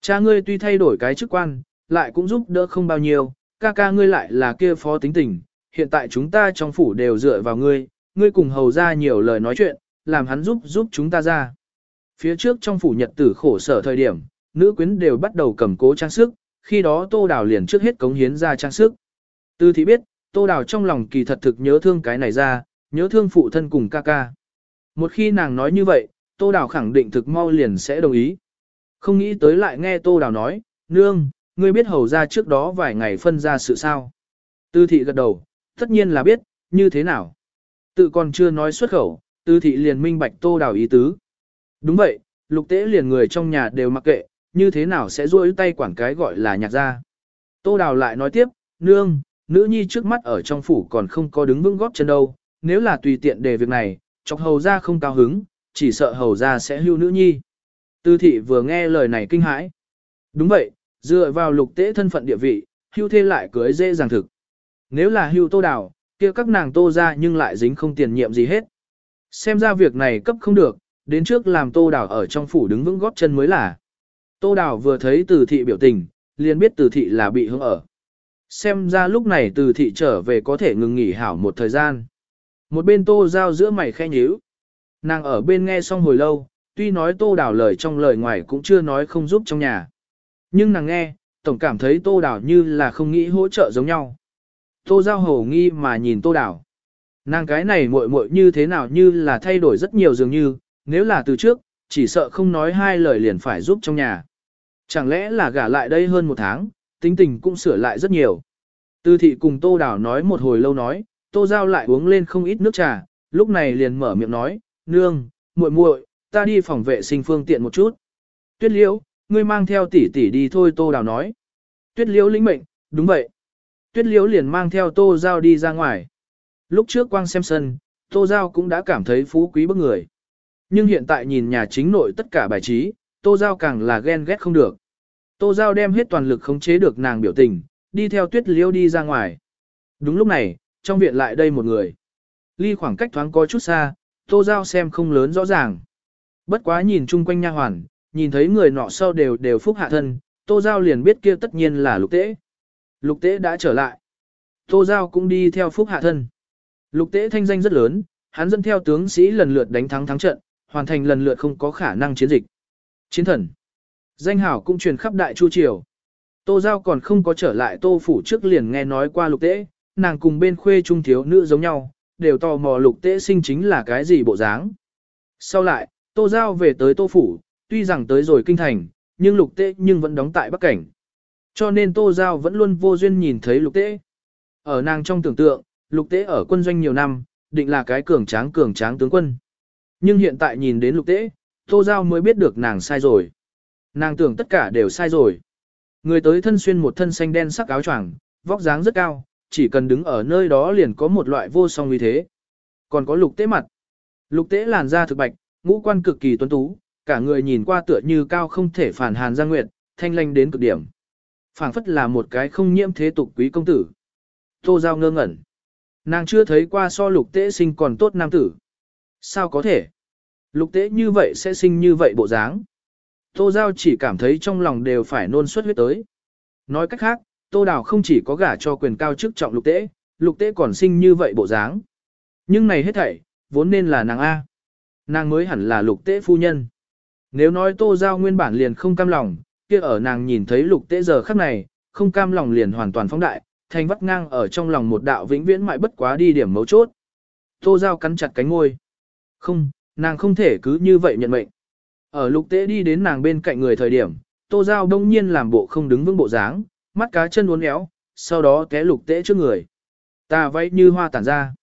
Cha ngươi tuy thay đổi cái chức quan, lại cũng giúp đỡ không bao nhiêu, ca ca ngươi lại là kia phó tính tình, hiện tại chúng ta trong phủ đều dựa vào ngươi, ngươi cùng hầu ra nhiều lời nói chuyện, làm hắn giúp giúp chúng ta ra. Phía trước trong phủ nhật tử khổ sở thời điểm, nữ quyến đều bắt đầu cầm cố trang sức, khi đó tô đào liền trước hết cống hiến ra trang sức. Tư thị biết, tô đào trong lòng kỳ thật thực nhớ thương cái này ra, nhớ thương phụ thân cùng ca ca. Một khi nàng nói như vậy, Tô Đào khẳng định thực mau liền sẽ đồng ý. Không nghĩ tới lại nghe Tô Đào nói, nương, ngươi biết hầu ra trước đó vài ngày phân ra sự sao. Tư thị gật đầu, tất nhiên là biết, như thế nào. Tự còn chưa nói xuất khẩu, tư thị liền minh bạch Tô Đào ý tứ. Đúng vậy, lục tế liền người trong nhà đều mặc kệ, như thế nào sẽ rôi tay quảng cái gọi là nhạc ra. Tô Đào lại nói tiếp, nương, nữ nhi trước mắt ở trong phủ còn không có đứng vững góp chân đâu, nếu là tùy tiện để việc này, chọc hầu ra không cao hứng, chỉ sợ hầu ra sẽ hưu nữ nhi. Tư thị vừa nghe lời này kinh hãi. Đúng vậy, dựa vào lục tế thân phận địa vị, hưu thê lại cưới dễ dàng thực. Nếu là hưu tô đào, kia các nàng tô ra nhưng lại dính không tiền nhiệm gì hết. Xem ra việc này cấp không được, đến trước làm tô đào ở trong phủ đứng vững góp chân mới là. Tô đào vừa thấy từ thị biểu tình, liền biết từ thị là bị hướng ở. Xem ra lúc này từ thị trở về có thể ngừng nghỉ hảo một thời gian. Một bên tô giao giữa mày khe nhíu. Nàng ở bên nghe xong hồi lâu, tuy nói tô đảo lời trong lời ngoài cũng chưa nói không giúp trong nhà. Nhưng nàng nghe, tổng cảm thấy tô đảo như là không nghĩ hỗ trợ giống nhau. Tô giao hổ nghi mà nhìn tô đảo, Nàng cái này muội muội như thế nào như là thay đổi rất nhiều dường như, nếu là từ trước, chỉ sợ không nói hai lời liền phải giúp trong nhà. Chẳng lẽ là gả lại đây hơn một tháng, tính tình cũng sửa lại rất nhiều. Tư thị cùng tô đảo nói một hồi lâu nói, tô giao lại uống lên không ít nước trà, lúc này liền mở miệng nói, nương, muội muội, ta đi phòng vệ sinh phương tiện một chút. Tuyết liễu, ngươi mang theo tỷ tỷ đi thôi tô đào nói. Tuyết liễu lĩnh mệnh, đúng vậy. Tuyết liễu liền mang theo tô giao đi ra ngoài. Lúc trước quang xem sân, tô giao cũng đã cảm thấy phú quý bức người. Nhưng hiện tại nhìn nhà chính nội tất cả bài trí, tô giao càng là ghen ghét không được. Tô giao đem hết toàn lực khống chế được nàng biểu tình, đi theo tuyết liễu đi ra ngoài. Đúng lúc này, trong viện lại đây một người. Ly khoảng cách thoáng có chút xa, tô giao xem không lớn rõ ràng. Bất quá nhìn chung quanh nha hoàn, nhìn thấy người nọ sau đều đều phúc hạ thân, Tô Giao liền biết kia tất nhiên là lục tế. Lục tế đã trở lại. Tô Giao cũng đi theo phúc hạ thân. Lục tế thanh danh rất lớn, hắn dẫn theo tướng sĩ lần lượt đánh thắng thắng trận, hoàn thành lần lượt không có khả năng chiến dịch. Chiến thần. Danh hảo cũng truyền khắp đại chu triều. Tô Giao còn không có trở lại tô phủ trước liền nghe nói qua lục tế, nàng cùng bên khuê trung thiếu nữ giống nhau, đều tò mò lục tế sinh chính là cái gì bộ dáng. Sau lại, Tô Giao về tới Tô Phủ, tuy rằng tới rồi kinh thành, nhưng lục tế nhưng vẫn đóng tại Bắc Cảnh. Cho nên Tô Giao vẫn luôn vô duyên nhìn thấy lục tế. Ở nàng trong tưởng tượng, lục tế ở quân doanh nhiều năm, định là cái cường tráng cường tráng tướng quân. Nhưng hiện tại nhìn đến lục tế, Tô Giao mới biết được nàng sai rồi. Nàng tưởng tất cả đều sai rồi. Người tới thân xuyên một thân xanh đen sắc áo choàng, vóc dáng rất cao, chỉ cần đứng ở nơi đó liền có một loại vô song uy thế. Còn có lục tế mặt. Lục tế làn da thực bạch, ngũ quan cực kỳ tuấn tú, cả người nhìn qua tựa như cao không thể phản hàn Giang Nguyệt, thanh lanh đến cực điểm. phảng phất là một cái không nhiễm thế tục quý công tử. Tô Giao ngơ ngẩn. Nàng chưa thấy qua so lục tế sinh còn tốt nam tử. Sao có thể? Lục tế như vậy sẽ sinh như vậy bộ dáng. Tô Giao chỉ cảm thấy trong lòng đều phải nôn suất huyết tới. Nói cách khác, Tô Đào không chỉ có gả cho quyền cao chức trọng lục tế, lục tế còn sinh như vậy bộ dáng. Nhưng này hết thảy, vốn nên là nàng A. Nàng mới hẳn là lục tế phu nhân. Nếu nói tô giao nguyên bản liền không cam lòng, kia ở nàng nhìn thấy lục tế giờ khắc này, không cam lòng liền hoàn toàn phóng đại, thành vắt ngang ở trong lòng một đạo vĩnh viễn mãi bất quá đi điểm mấu chốt. Tô giao cắn chặt cánh ngôi. Không, nàng không thể cứ như vậy nhận mệnh. Ở lục tế đi đến nàng bên cạnh người thời điểm, tô giao đông nhiên làm bộ không đứng vững bộ dáng, mắt cá chân uốn éo, sau đó té lục tễ trước người. Ta váy như hoa tản ra.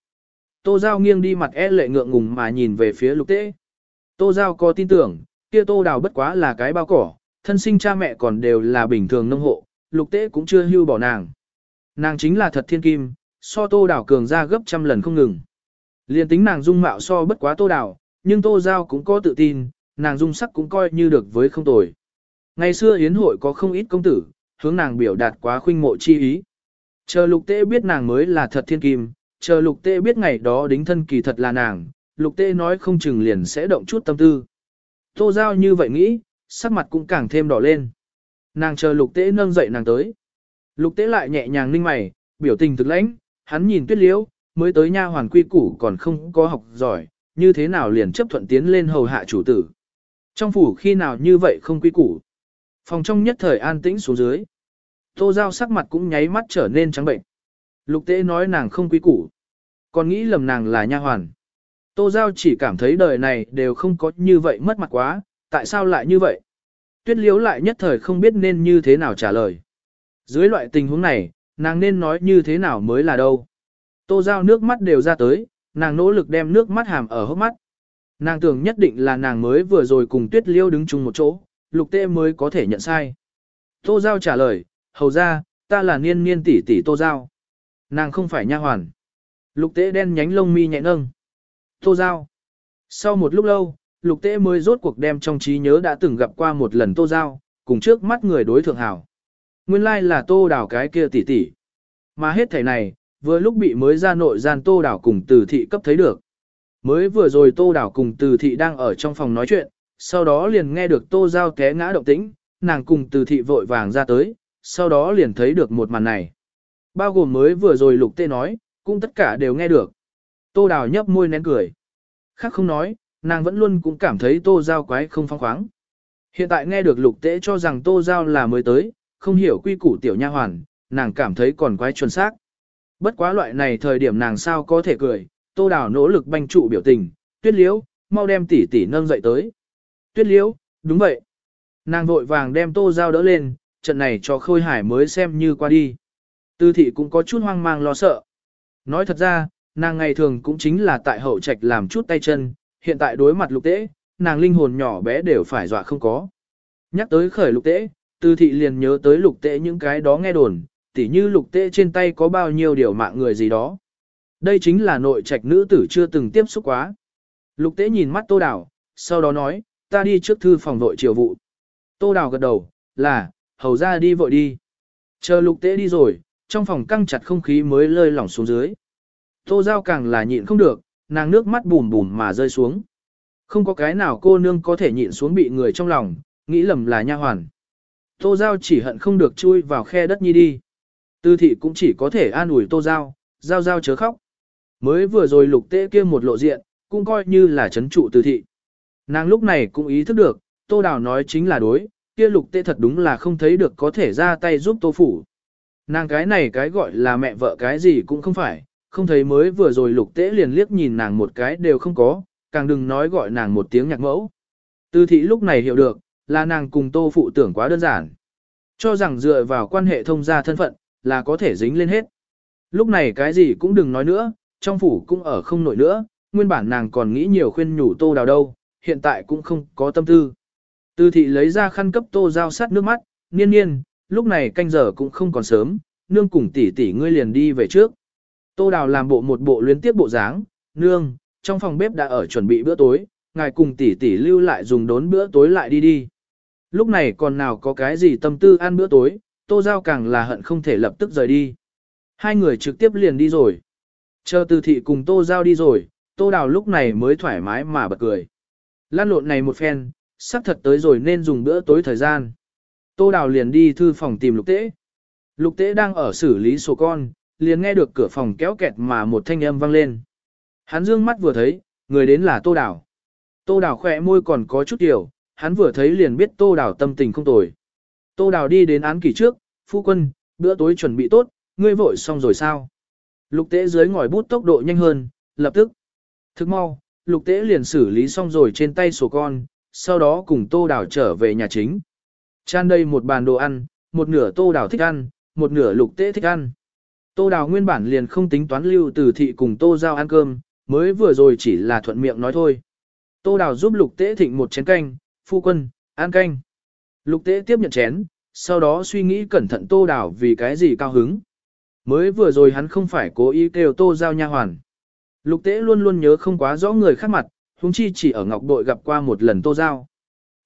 Tô Giao nghiêng đi mặt e lệ ngượng ngùng mà nhìn về phía lục tễ. Tô Giao có tin tưởng, kia tô đào bất quá là cái bao cỏ, thân sinh cha mẹ còn đều là bình thường nông hộ, lục tế cũng chưa hưu bỏ nàng. Nàng chính là thật thiên kim, so tô đào cường ra gấp trăm lần không ngừng. Liên tính nàng dung mạo so bất quá tô đào, nhưng tô giao cũng có tự tin, nàng dung sắc cũng coi như được với không tồi. Ngày xưa yến hội có không ít công tử, hướng nàng biểu đạt quá khuynh mộ chi ý. Chờ lục tế biết nàng mới là thật thiên kim, chờ lục tê biết ngày đó đính thân kỳ thật là nàng, lục tê nói không chừng liền sẽ động chút tâm tư. Tô giao như vậy nghĩ, sắc mặt cũng càng thêm đỏ lên. Nàng chờ lục tê nâng dậy nàng tới. Lục tê lại nhẹ nhàng ninh mày, biểu tình thực lãnh, hắn nhìn tuyết liễu, mới tới nha hoàn quy củ còn không có học giỏi, như thế nào liền chấp thuận tiến lên hầu hạ chủ tử. Trong phủ khi nào như vậy không quy củ. Phòng trong nhất thời an tĩnh xuống dưới. Tô giao sắc mặt cũng nháy mắt trở nên trắng bệnh. Lục tế nói nàng không quý củ. Còn nghĩ lầm nàng là nha hoàn. Tô Giao chỉ cảm thấy đời này đều không có như vậy mất mặt quá, tại sao lại như vậy? Tuyết liếu lại nhất thời không biết nên như thế nào trả lời. Dưới loại tình huống này, nàng nên nói như thế nào mới là đâu. Tô giao nước mắt đều ra tới, nàng nỗ lực đem nước mắt hàm ở hốc mắt. Nàng tưởng nhất định là nàng mới vừa rồi cùng tuyết liêu đứng chung một chỗ, lục tê mới có thể nhận sai. Tô giao trả lời, hầu ra, ta là niên niên tỷ tỷ tô giao. Nàng không phải nha hoàn. Lục tế đen nhánh lông mi nhẹ nâng. Tô giao. Sau một lúc lâu, lục tế mới rốt cuộc đem trong trí nhớ đã từng gặp qua một lần tô giao, cùng trước mắt người đối thượng hảo. Nguyên lai là tô đảo cái kia tỷ tỷ. Mà hết thảy này, vừa lúc bị mới ra nội gian tô đảo cùng từ thị cấp thấy được. Mới vừa rồi tô đảo cùng từ thị đang ở trong phòng nói chuyện, sau đó liền nghe được tô giao té ngã động tĩnh, nàng cùng từ thị vội vàng ra tới, sau đó liền thấy được một màn này. Bao gồm mới vừa rồi lục tê nói, cũng tất cả đều nghe được. Tô đào nhấp môi nén cười. Khác không nói, nàng vẫn luôn cũng cảm thấy tô giao quái không phong khoáng. Hiện tại nghe được lục tế cho rằng tô giao là mới tới, không hiểu quy củ tiểu nha hoàn, nàng cảm thấy còn quái chuẩn xác. Bất quá loại này thời điểm nàng sao có thể cười, tô đào nỗ lực banh trụ biểu tình, tuyết liễu, mau đem tỷ tỷ nâng dậy tới. Tuyết liễu, đúng vậy. Nàng vội vàng đem tô dao đỡ lên, trận này cho khôi hải mới xem như qua đi. Tư thị cũng có chút hoang mang lo sợ. Nói thật ra, nàng ngày thường cũng chính là tại hậu trạch làm chút tay chân, hiện tại đối mặt lục tế, nàng linh hồn nhỏ bé đều phải dọa không có. Nhắc tới khởi lục tế, tư thị liền nhớ tới lục tế những cái đó nghe đồn, tỉ như lục tế trên tay có bao nhiêu điều mạng người gì đó. Đây chính là nội trạch nữ tử chưa từng tiếp xúc quá. Lục tế nhìn mắt tô đảo, sau đó nói, ta đi trước thư phòng vội triều vụ. Tô đào gật đầu, là, hầu ra đi vội đi. Chờ lục tế đi rồi, trong phòng căng chặt không khí mới lơi lỏng xuống dưới. Tô Giao càng là nhịn không được, nàng nước mắt bùm bùm mà rơi xuống. Không có cái nào cô nương có thể nhịn xuống bị người trong lòng, nghĩ lầm là nha hoàn. Tô Giao chỉ hận không được chui vào khe đất nhi đi. Tư thị cũng chỉ có thể an ủi Tô Giao, Giao Giao chớ khóc. Mới vừa rồi lục tế kia một lộ diện, cũng coi như là chấn trụ tư thị. Nàng lúc này cũng ý thức được, Tô Đào nói chính là đối, kia lục tế thật đúng là không thấy được có thể ra tay giúp Tô Phủ. Nàng cái này cái gọi là mẹ vợ cái gì cũng không phải, không thấy mới vừa rồi lục tế liền liếc nhìn nàng một cái đều không có, càng đừng nói gọi nàng một tiếng nhạc mẫu. Tư thị lúc này hiểu được, là nàng cùng tô phụ tưởng quá đơn giản. Cho rằng dựa vào quan hệ thông gia thân phận, là có thể dính lên hết. Lúc này cái gì cũng đừng nói nữa, trong phủ cũng ở không nổi nữa, nguyên bản nàng còn nghĩ nhiều khuyên nhủ tô đào đâu, hiện tại cũng không có tâm tư. Tư thị lấy ra khăn cấp tô giao sát nước mắt, niên niên, lúc này canh giờ cũng không còn sớm, nương cùng tỷ tỷ ngươi liền đi về trước. Tô Đào làm bộ một bộ luyến tiếp bộ dáng, nương, trong phòng bếp đã ở chuẩn bị bữa tối, ngài cùng tỷ tỷ lưu lại dùng đốn bữa tối lại đi đi. Lúc này còn nào có cái gì tâm tư ăn bữa tối, Tô Giao càng là hận không thể lập tức rời đi. Hai người trực tiếp liền đi rồi. Chờ từ thị cùng Tô Giao đi rồi, Tô Đào lúc này mới thoải mái mà bật cười. Lan lộn này một phen, sắp thật tới rồi nên dùng bữa tối thời gian. Tô Đào liền đi thư phòng tìm Lục Tế. Lục Tế đang ở xử lý sổ con, liền nghe được cửa phòng kéo kẹt mà một thanh âm vang lên. Hắn dương mắt vừa thấy, người đến là Tô Đào. Tô Đào khỏe môi còn có chút tiểu, hắn vừa thấy liền biết Tô Đào tâm tình không tồi. Tô Đào đi đến án kỷ trước, phu quân, bữa tối chuẩn bị tốt, ngươi vội xong rồi sao? Lục Tế dưới ngòi bút tốc độ nhanh hơn, lập tức. Thức mau, Lục Tế liền xử lý xong rồi trên tay sổ con, sau đó cùng Tô Đào trở về nhà chính. Chan đây một bàn đồ ăn, một nửa tô đào thích ăn, một nửa lục tế thích ăn. Tô đào nguyên bản liền không tính toán lưu từ thị cùng tô giao ăn cơm, mới vừa rồi chỉ là thuận miệng nói thôi. Tô đào giúp lục tế thịnh một chén canh, phu quân, ăn canh. Lục tế tiếp nhận chén, sau đó suy nghĩ cẩn thận tô đào vì cái gì cao hứng. Mới vừa rồi hắn không phải cố ý kêu tô giao nha hoàn. Lục tế luôn luôn nhớ không quá rõ người khác mặt, huống chi chỉ ở ngọc bội gặp qua một lần tô giao.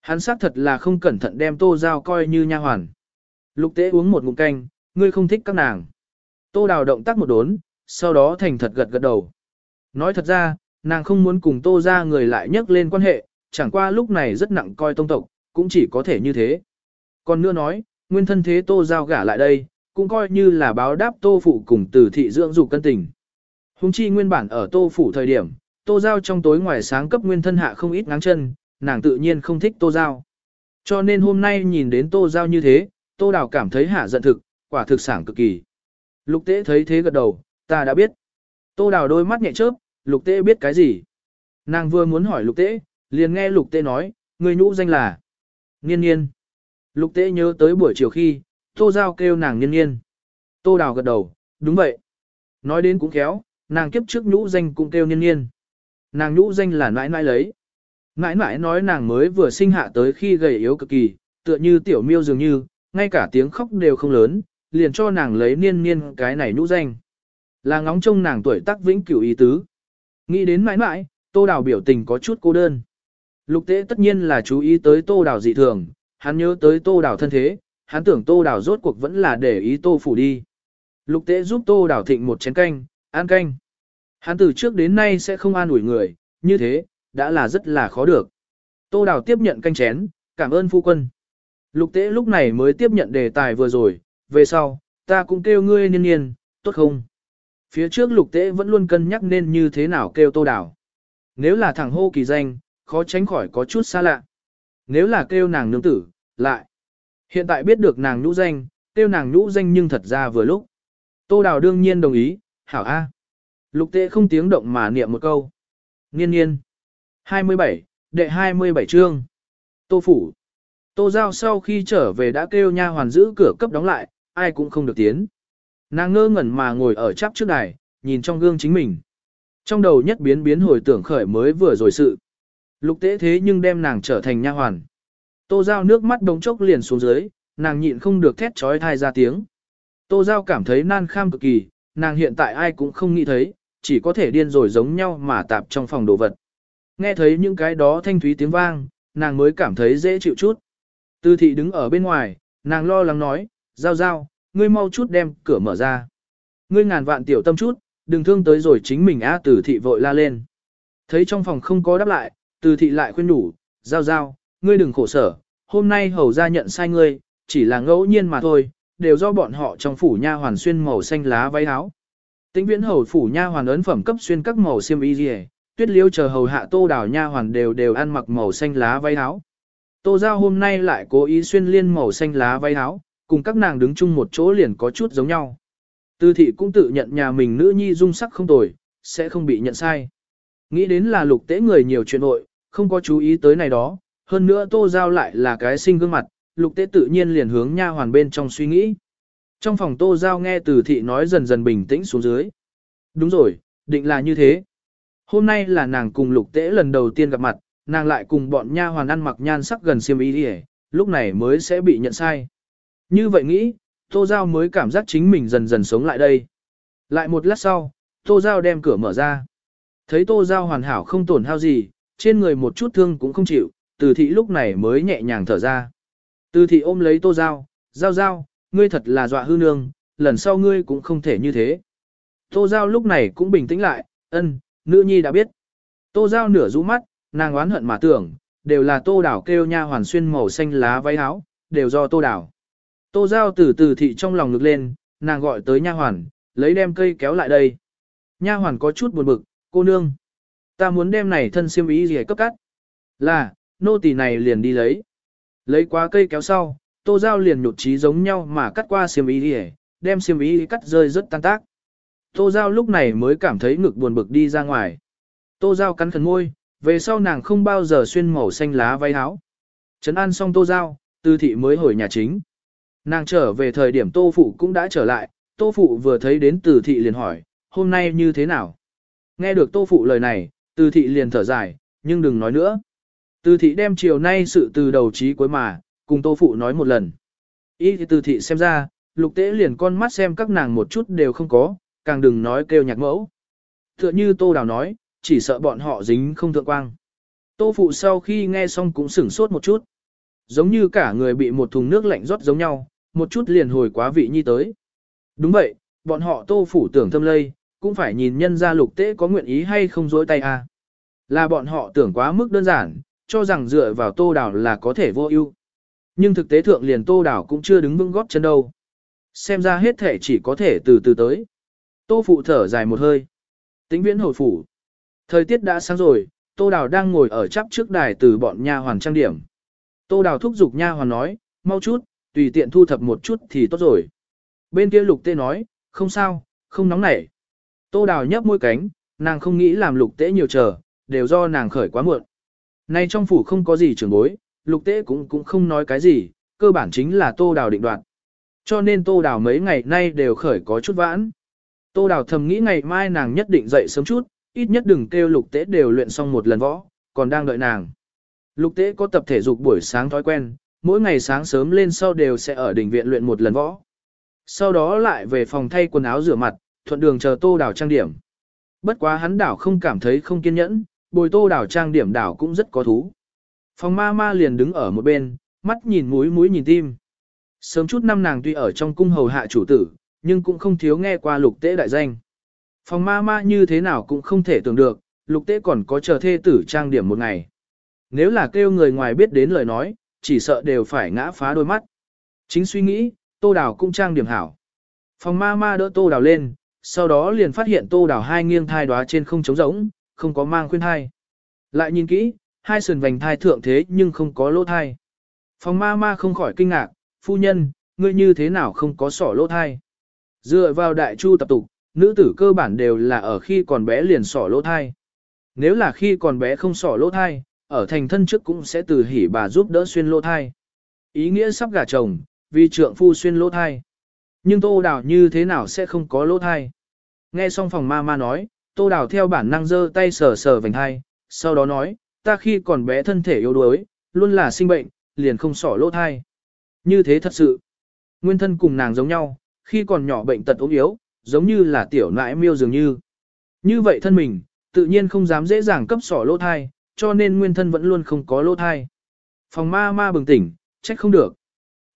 Hắn xác thật là không cẩn thận đem tô giao coi như nha hoàn. Lục tế uống một ngụm canh, ngươi không thích các nàng. Tô đào động tác một đốn, sau đó thành thật gật gật đầu. Nói thật ra, nàng không muốn cùng tô ra người lại nhắc lên quan hệ, chẳng qua lúc này rất nặng coi tông tộc, cũng chỉ có thể như thế. Còn nữa nói, nguyên thân thế tô giao gả lại đây, cũng coi như là báo đáp tô phụ cùng từ thị dưỡng dục cân tình. Hùng chi nguyên bản ở tô phủ thời điểm, tô giao trong tối ngoài sáng cấp nguyên thân hạ không ít ngáng chân, nàng tự nhiên không thích tô giao. Cho nên hôm nay nhìn đến tô giao như thế, tô đào cảm thấy hạ giận thực, quả thực sảng cực kỳ. Lục tế thấy thế gật đầu, ta đã biết. Tô đào đôi mắt nhẹ chớp, lục tế biết cái gì. Nàng vừa muốn hỏi lục tế, liền nghe lục tế nói, người nhũ danh là. Niên niên. Lục tế nhớ tới buổi chiều khi, tô giao kêu nàng nhiên nhiên. Tô đào gật đầu, đúng vậy. Nói đến cũng khéo, nàng kiếp trước nhũ danh cũng kêu niên niên. Nàng nhũ danh là nãi nãi lấy. Nãi nãi nói nàng mới vừa sinh hạ tới khi gầy yếu cực kỳ, tựa như tiểu miêu dường như, ngay cả tiếng khóc đều không lớn, liền cho nàng lấy niên niên cái này nhũ danh. Là ngóng trông nàng tuổi tác vĩnh cửu ý tứ. Nghĩ đến mãi mãi, tô đào biểu tình có chút cô đơn. Lục tế tất nhiên là chú ý tới tô đào dị thường, hắn nhớ tới tô đào thân thế, hắn tưởng tô đào rốt cuộc vẫn là để ý tô phủ đi. Lục tế giúp tô đào thịnh một chén canh, ăn canh. Hắn từ trước đến nay sẽ không an ủi người, như thế, đã là rất là khó được. Tô đào tiếp nhận canh chén, cảm ơn phu quân. Lục tế lúc này mới tiếp nhận đề tài vừa rồi, về sau, ta cũng kêu ngươi niên niên, tốt không? Phía trước lục tế vẫn luôn cân nhắc nên như thế nào kêu tô đào. Nếu là thằng hô kỳ danh, khó tránh khỏi có chút xa lạ. Nếu là kêu nàng nương tử, lại. Hiện tại biết được nàng nhũ danh, kêu nàng nhũ danh nhưng thật ra vừa lúc. Tô đào đương nhiên đồng ý, hảo A. Lục tế không tiếng động mà niệm một câu. Niên niên. 27, đệ 27 chương. Tô phủ. Tô Giao sau khi trở về đã kêu nha hoàn giữ cửa cấp đóng lại, ai cũng không được tiến. Nàng ngơ ngẩn mà ngồi ở chắp trước đài, nhìn trong gương chính mình. Trong đầu nhất biến biến hồi tưởng khởi mới vừa rồi sự. Lục tế thế nhưng đem nàng trở thành nha hoàn. Tô Giao nước mắt đống chốc liền xuống dưới, nàng nhịn không được thét trói thai ra tiếng. Tô Giao cảm thấy nan kham cực kỳ, nàng hiện tại ai cũng không nghĩ thấy, chỉ có thể điên rồi giống nhau mà tạp trong phòng đồ vật. Nghe thấy những cái đó thanh thúy tiếng vang, nàng mới cảm thấy dễ chịu chút. Tư thị đứng ở bên ngoài, nàng lo lắng nói, giao giao, ngươi mau chút đem cửa mở ra. Ngươi ngàn vạn tiểu tâm chút, đừng thương tới rồi chính mình á từ thị vội la lên. Thấy trong phòng không có đáp lại, từ thị lại khuyên đủ, giao giao, ngươi đừng khổ sở, hôm nay hầu ra nhận sai ngươi, chỉ là ngẫu nhiên mà thôi, đều do bọn họ trong phủ nha hoàn xuyên màu xanh lá váy áo. Tĩnh viễn hầu phủ nha hoàn ấn phẩm cấp xuyên các màu xiêm y rìa, tuyết liêu chờ hầu hạ tô đào nha hoàn đều đều ăn mặc màu xanh lá váy áo. Tô giao hôm nay lại cố ý xuyên liên màu xanh lá váy áo, cùng các nàng đứng chung một chỗ liền có chút giống nhau. Tư thị cũng tự nhận nhà mình nữ nhi dung sắc không tồi, sẽ không bị nhận sai. Nghĩ đến là lục tế người nhiều chuyện nội, không có chú ý tới này đó, hơn nữa tô giao lại là cái sinh gương mặt, lục tế tự nhiên liền hướng nha hoàn bên trong suy nghĩ. Trong phòng tô giao nghe từ thị nói dần dần bình tĩnh xuống dưới. Đúng rồi, định là như thế. Hôm nay là nàng cùng lục tễ lần đầu tiên gặp mặt, nàng lại cùng bọn nha hoàn ăn mặc nhan sắc gần xiêm y đi lúc này mới sẽ bị nhận sai. Như vậy nghĩ, Tô Giao mới cảm giác chính mình dần dần sống lại đây. Lại một lát sau, Tô Giao đem cửa mở ra. Thấy Tô Giao hoàn hảo không tổn hao gì, trên người một chút thương cũng không chịu, từ thị lúc này mới nhẹ nhàng thở ra. Từ thị ôm lấy Tô Giao, Giao Giao, ngươi thật là dọa hư nương, lần sau ngươi cũng không thể như thế. Tô Giao lúc này cũng bình tĩnh lại, ân, nữ nhi đã biết. Tô Giao nửa rũ mắt, nàng oán hận mà tưởng, đều là Tô Đảo kêu nha hoàn xuyên màu xanh lá váy áo, đều do Tô Đảo. Tô Giao từ từ thị trong lòng ngực lên, nàng gọi tới nha hoàn, lấy đem cây kéo lại đây. Nha hoàn có chút buồn bực, cô nương. Ta muốn đem này thân siêm ý gì cấp cắt. Là, nô tỳ này liền đi lấy. Lấy qua cây kéo sau, tô giao liền nhột trí giống nhau mà cắt qua xiêm ý đi đem xiêm ý cắt rơi rất tan tác. Tô giao lúc này mới cảm thấy ngực buồn bực đi ra ngoài. Tô giao cắn khẩn môi, về sau nàng không bao giờ xuyên màu xanh lá váy áo. Trấn an xong tô giao, tư thị mới hồi nhà chính. Nàng trở về thời điểm tô phụ cũng đã trở lại, tô phụ vừa thấy đến từ thị liền hỏi, hôm nay như thế nào? Nghe được tô phụ lời này, từ thị liền thở dài, nhưng đừng nói nữa. Từ thị đem chiều nay sự từ đầu chí cuối mà, cùng tô phụ nói một lần. Ý thì từ thị xem ra, lục tế liền con mắt xem các nàng một chút đều không có, càng đừng nói kêu nhạc mẫu. Tựa như tô đào nói, chỉ sợ bọn họ dính không thượng quang. Tô phụ sau khi nghe xong cũng sửng sốt một chút. Giống như cả người bị một thùng nước lạnh rót giống nhau, một chút liền hồi quá vị nhi tới. Đúng vậy, bọn họ tô phủ tưởng thâm lây, cũng phải nhìn nhân ra lục tế có nguyện ý hay không dối tay à. Là bọn họ tưởng quá mức đơn giản, cho rằng dựa vào tô đào là có thể vô ưu. Nhưng thực tế thượng liền tô đảo cũng chưa đứng vững góp chân đâu. Xem ra hết thể chỉ có thể từ từ tới. Tô phụ thở dài một hơi. Tính viễn hồi phủ. Thời tiết đã sáng rồi, tô đảo đang ngồi ở chắp trước đài từ bọn nha hoàn trang điểm. Tô đảo thúc giục nha hoàn nói, mau chút, tùy tiện thu thập một chút thì tốt rồi. Bên kia lục tê nói, không sao, không nóng nảy. Tô đào nhấp môi cánh, nàng không nghĩ làm lục tế nhiều chờ, đều do nàng khởi quá muộn. Nay trong phủ không có gì trưởng bối, lục tế cũng cũng không nói cái gì, cơ bản chính là tô đào định đoạt. Cho nên tô đào mấy ngày nay đều khởi có chút vãn. Tô đào thầm nghĩ ngày mai nàng nhất định dậy sớm chút, ít nhất đừng kêu lục tế đều luyện xong một lần võ, còn đang đợi nàng. Lục tế có tập thể dục buổi sáng thói quen, mỗi ngày sáng sớm lên sau đều sẽ ở đỉnh viện luyện một lần võ. Sau đó lại về phòng thay quần áo rửa mặt, thuận đường chờ tô đào trang điểm. Bất quá hắn đảo không cảm thấy không kiên nhẫn, bồi tô đảo trang điểm đảo cũng rất có thú. Phòng ma ma liền đứng ở một bên, mắt nhìn mũi mũi nhìn tim. Sớm chút năm nàng tuy ở trong cung hầu hạ chủ tử, nhưng cũng không thiếu nghe qua lục tế đại danh. Phòng ma ma như thế nào cũng không thể tưởng được, lục tế còn có chờ thê tử trang điểm một ngày. Nếu là kêu người ngoài biết đến lời nói, chỉ sợ đều phải ngã phá đôi mắt. Chính suy nghĩ, tô đào cũng trang điểm hảo. Phòng ma ma đỡ tô đào lên, sau đó liền phát hiện tô đào hai nghiêng thai đóa trên không trống rỗng, không có mang khuyên thai. Lại nhìn kỹ, hai sườn vành thai thượng thế nhưng không có lỗ thai. Phòng ma ma không khỏi kinh ngạc, phu nhân, ngươi như thế nào không có sỏ lỗ thai. Dựa vào đại chu tập tục, nữ tử cơ bản đều là ở khi còn bé liền sỏ lỗ thai. Nếu là khi còn bé không sỏ lỗ thai, ở thành thân trước cũng sẽ từ hỉ bà giúp đỡ xuyên lỗ thai. Ý nghĩa sắp gả chồng, vì trượng phu xuyên lỗ thai. Nhưng tô đào như thế nào sẽ không có lỗ thai? Nghe xong phòng ma ma nói, tô đào theo bản năng giơ tay sờ sờ vành thai, sau đó nói, ta khi còn bé thân thể yếu đuối, luôn là sinh bệnh, liền không sỏ lỗ thai. Như thế thật sự. Nguyên thân cùng nàng giống nhau, khi còn nhỏ bệnh tật ốm yếu, giống như là tiểu nãi miêu dường như. Như vậy thân mình, tự nhiên không dám dễ dàng cấp sỏ lỗ thai, cho nên nguyên thân vẫn luôn không có lỗ thai. Phòng ma ma bừng tỉnh, trách không được.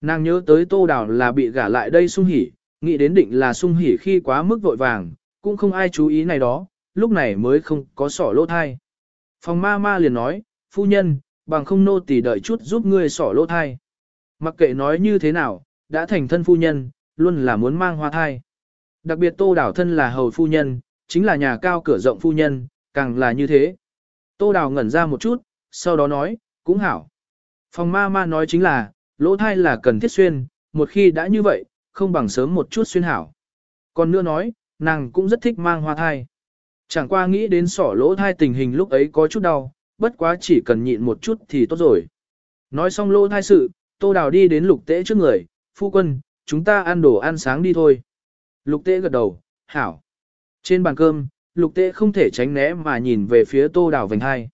Nàng nhớ tới tô đào là bị gả lại đây sung hỉ, nghĩ đến định là sung hỉ khi quá mức vội vàng, cũng không ai chú ý này đó, lúc này mới không có sỏ lỗ thai. Phòng ma ma liền nói, phu nhân, bằng không nô tỳ đợi chút giúp ngươi sỏ lỗ thai. Mặc kệ nói như thế nào, đã thành thân phu nhân, luôn là muốn mang hoa thai. Đặc biệt tô đảo thân là hầu phu nhân, chính là nhà cao cửa rộng phu nhân, càng là như thế. Tô đảo ngẩn ra một chút, sau đó nói, cũng hảo. Phòng ma ma nói chính là, lỗ thai là cần thiết xuyên, một khi đã như vậy, không bằng sớm một chút xuyên hảo. Còn nữa nói, nàng cũng rất thích mang hoa thai. Chẳng qua nghĩ đến sỏ lỗ thai tình hình lúc ấy có chút đau, bất quá chỉ cần nhịn một chút thì tốt rồi. Nói xong lỗ thai sự, tô đào đi đến lục tế trước người, phu quân, chúng ta ăn đồ ăn sáng đi thôi. Lục tế gật đầu, hảo. Trên bàn cơm, lục tế không thể tránh né mà nhìn về phía tô đào vành hai.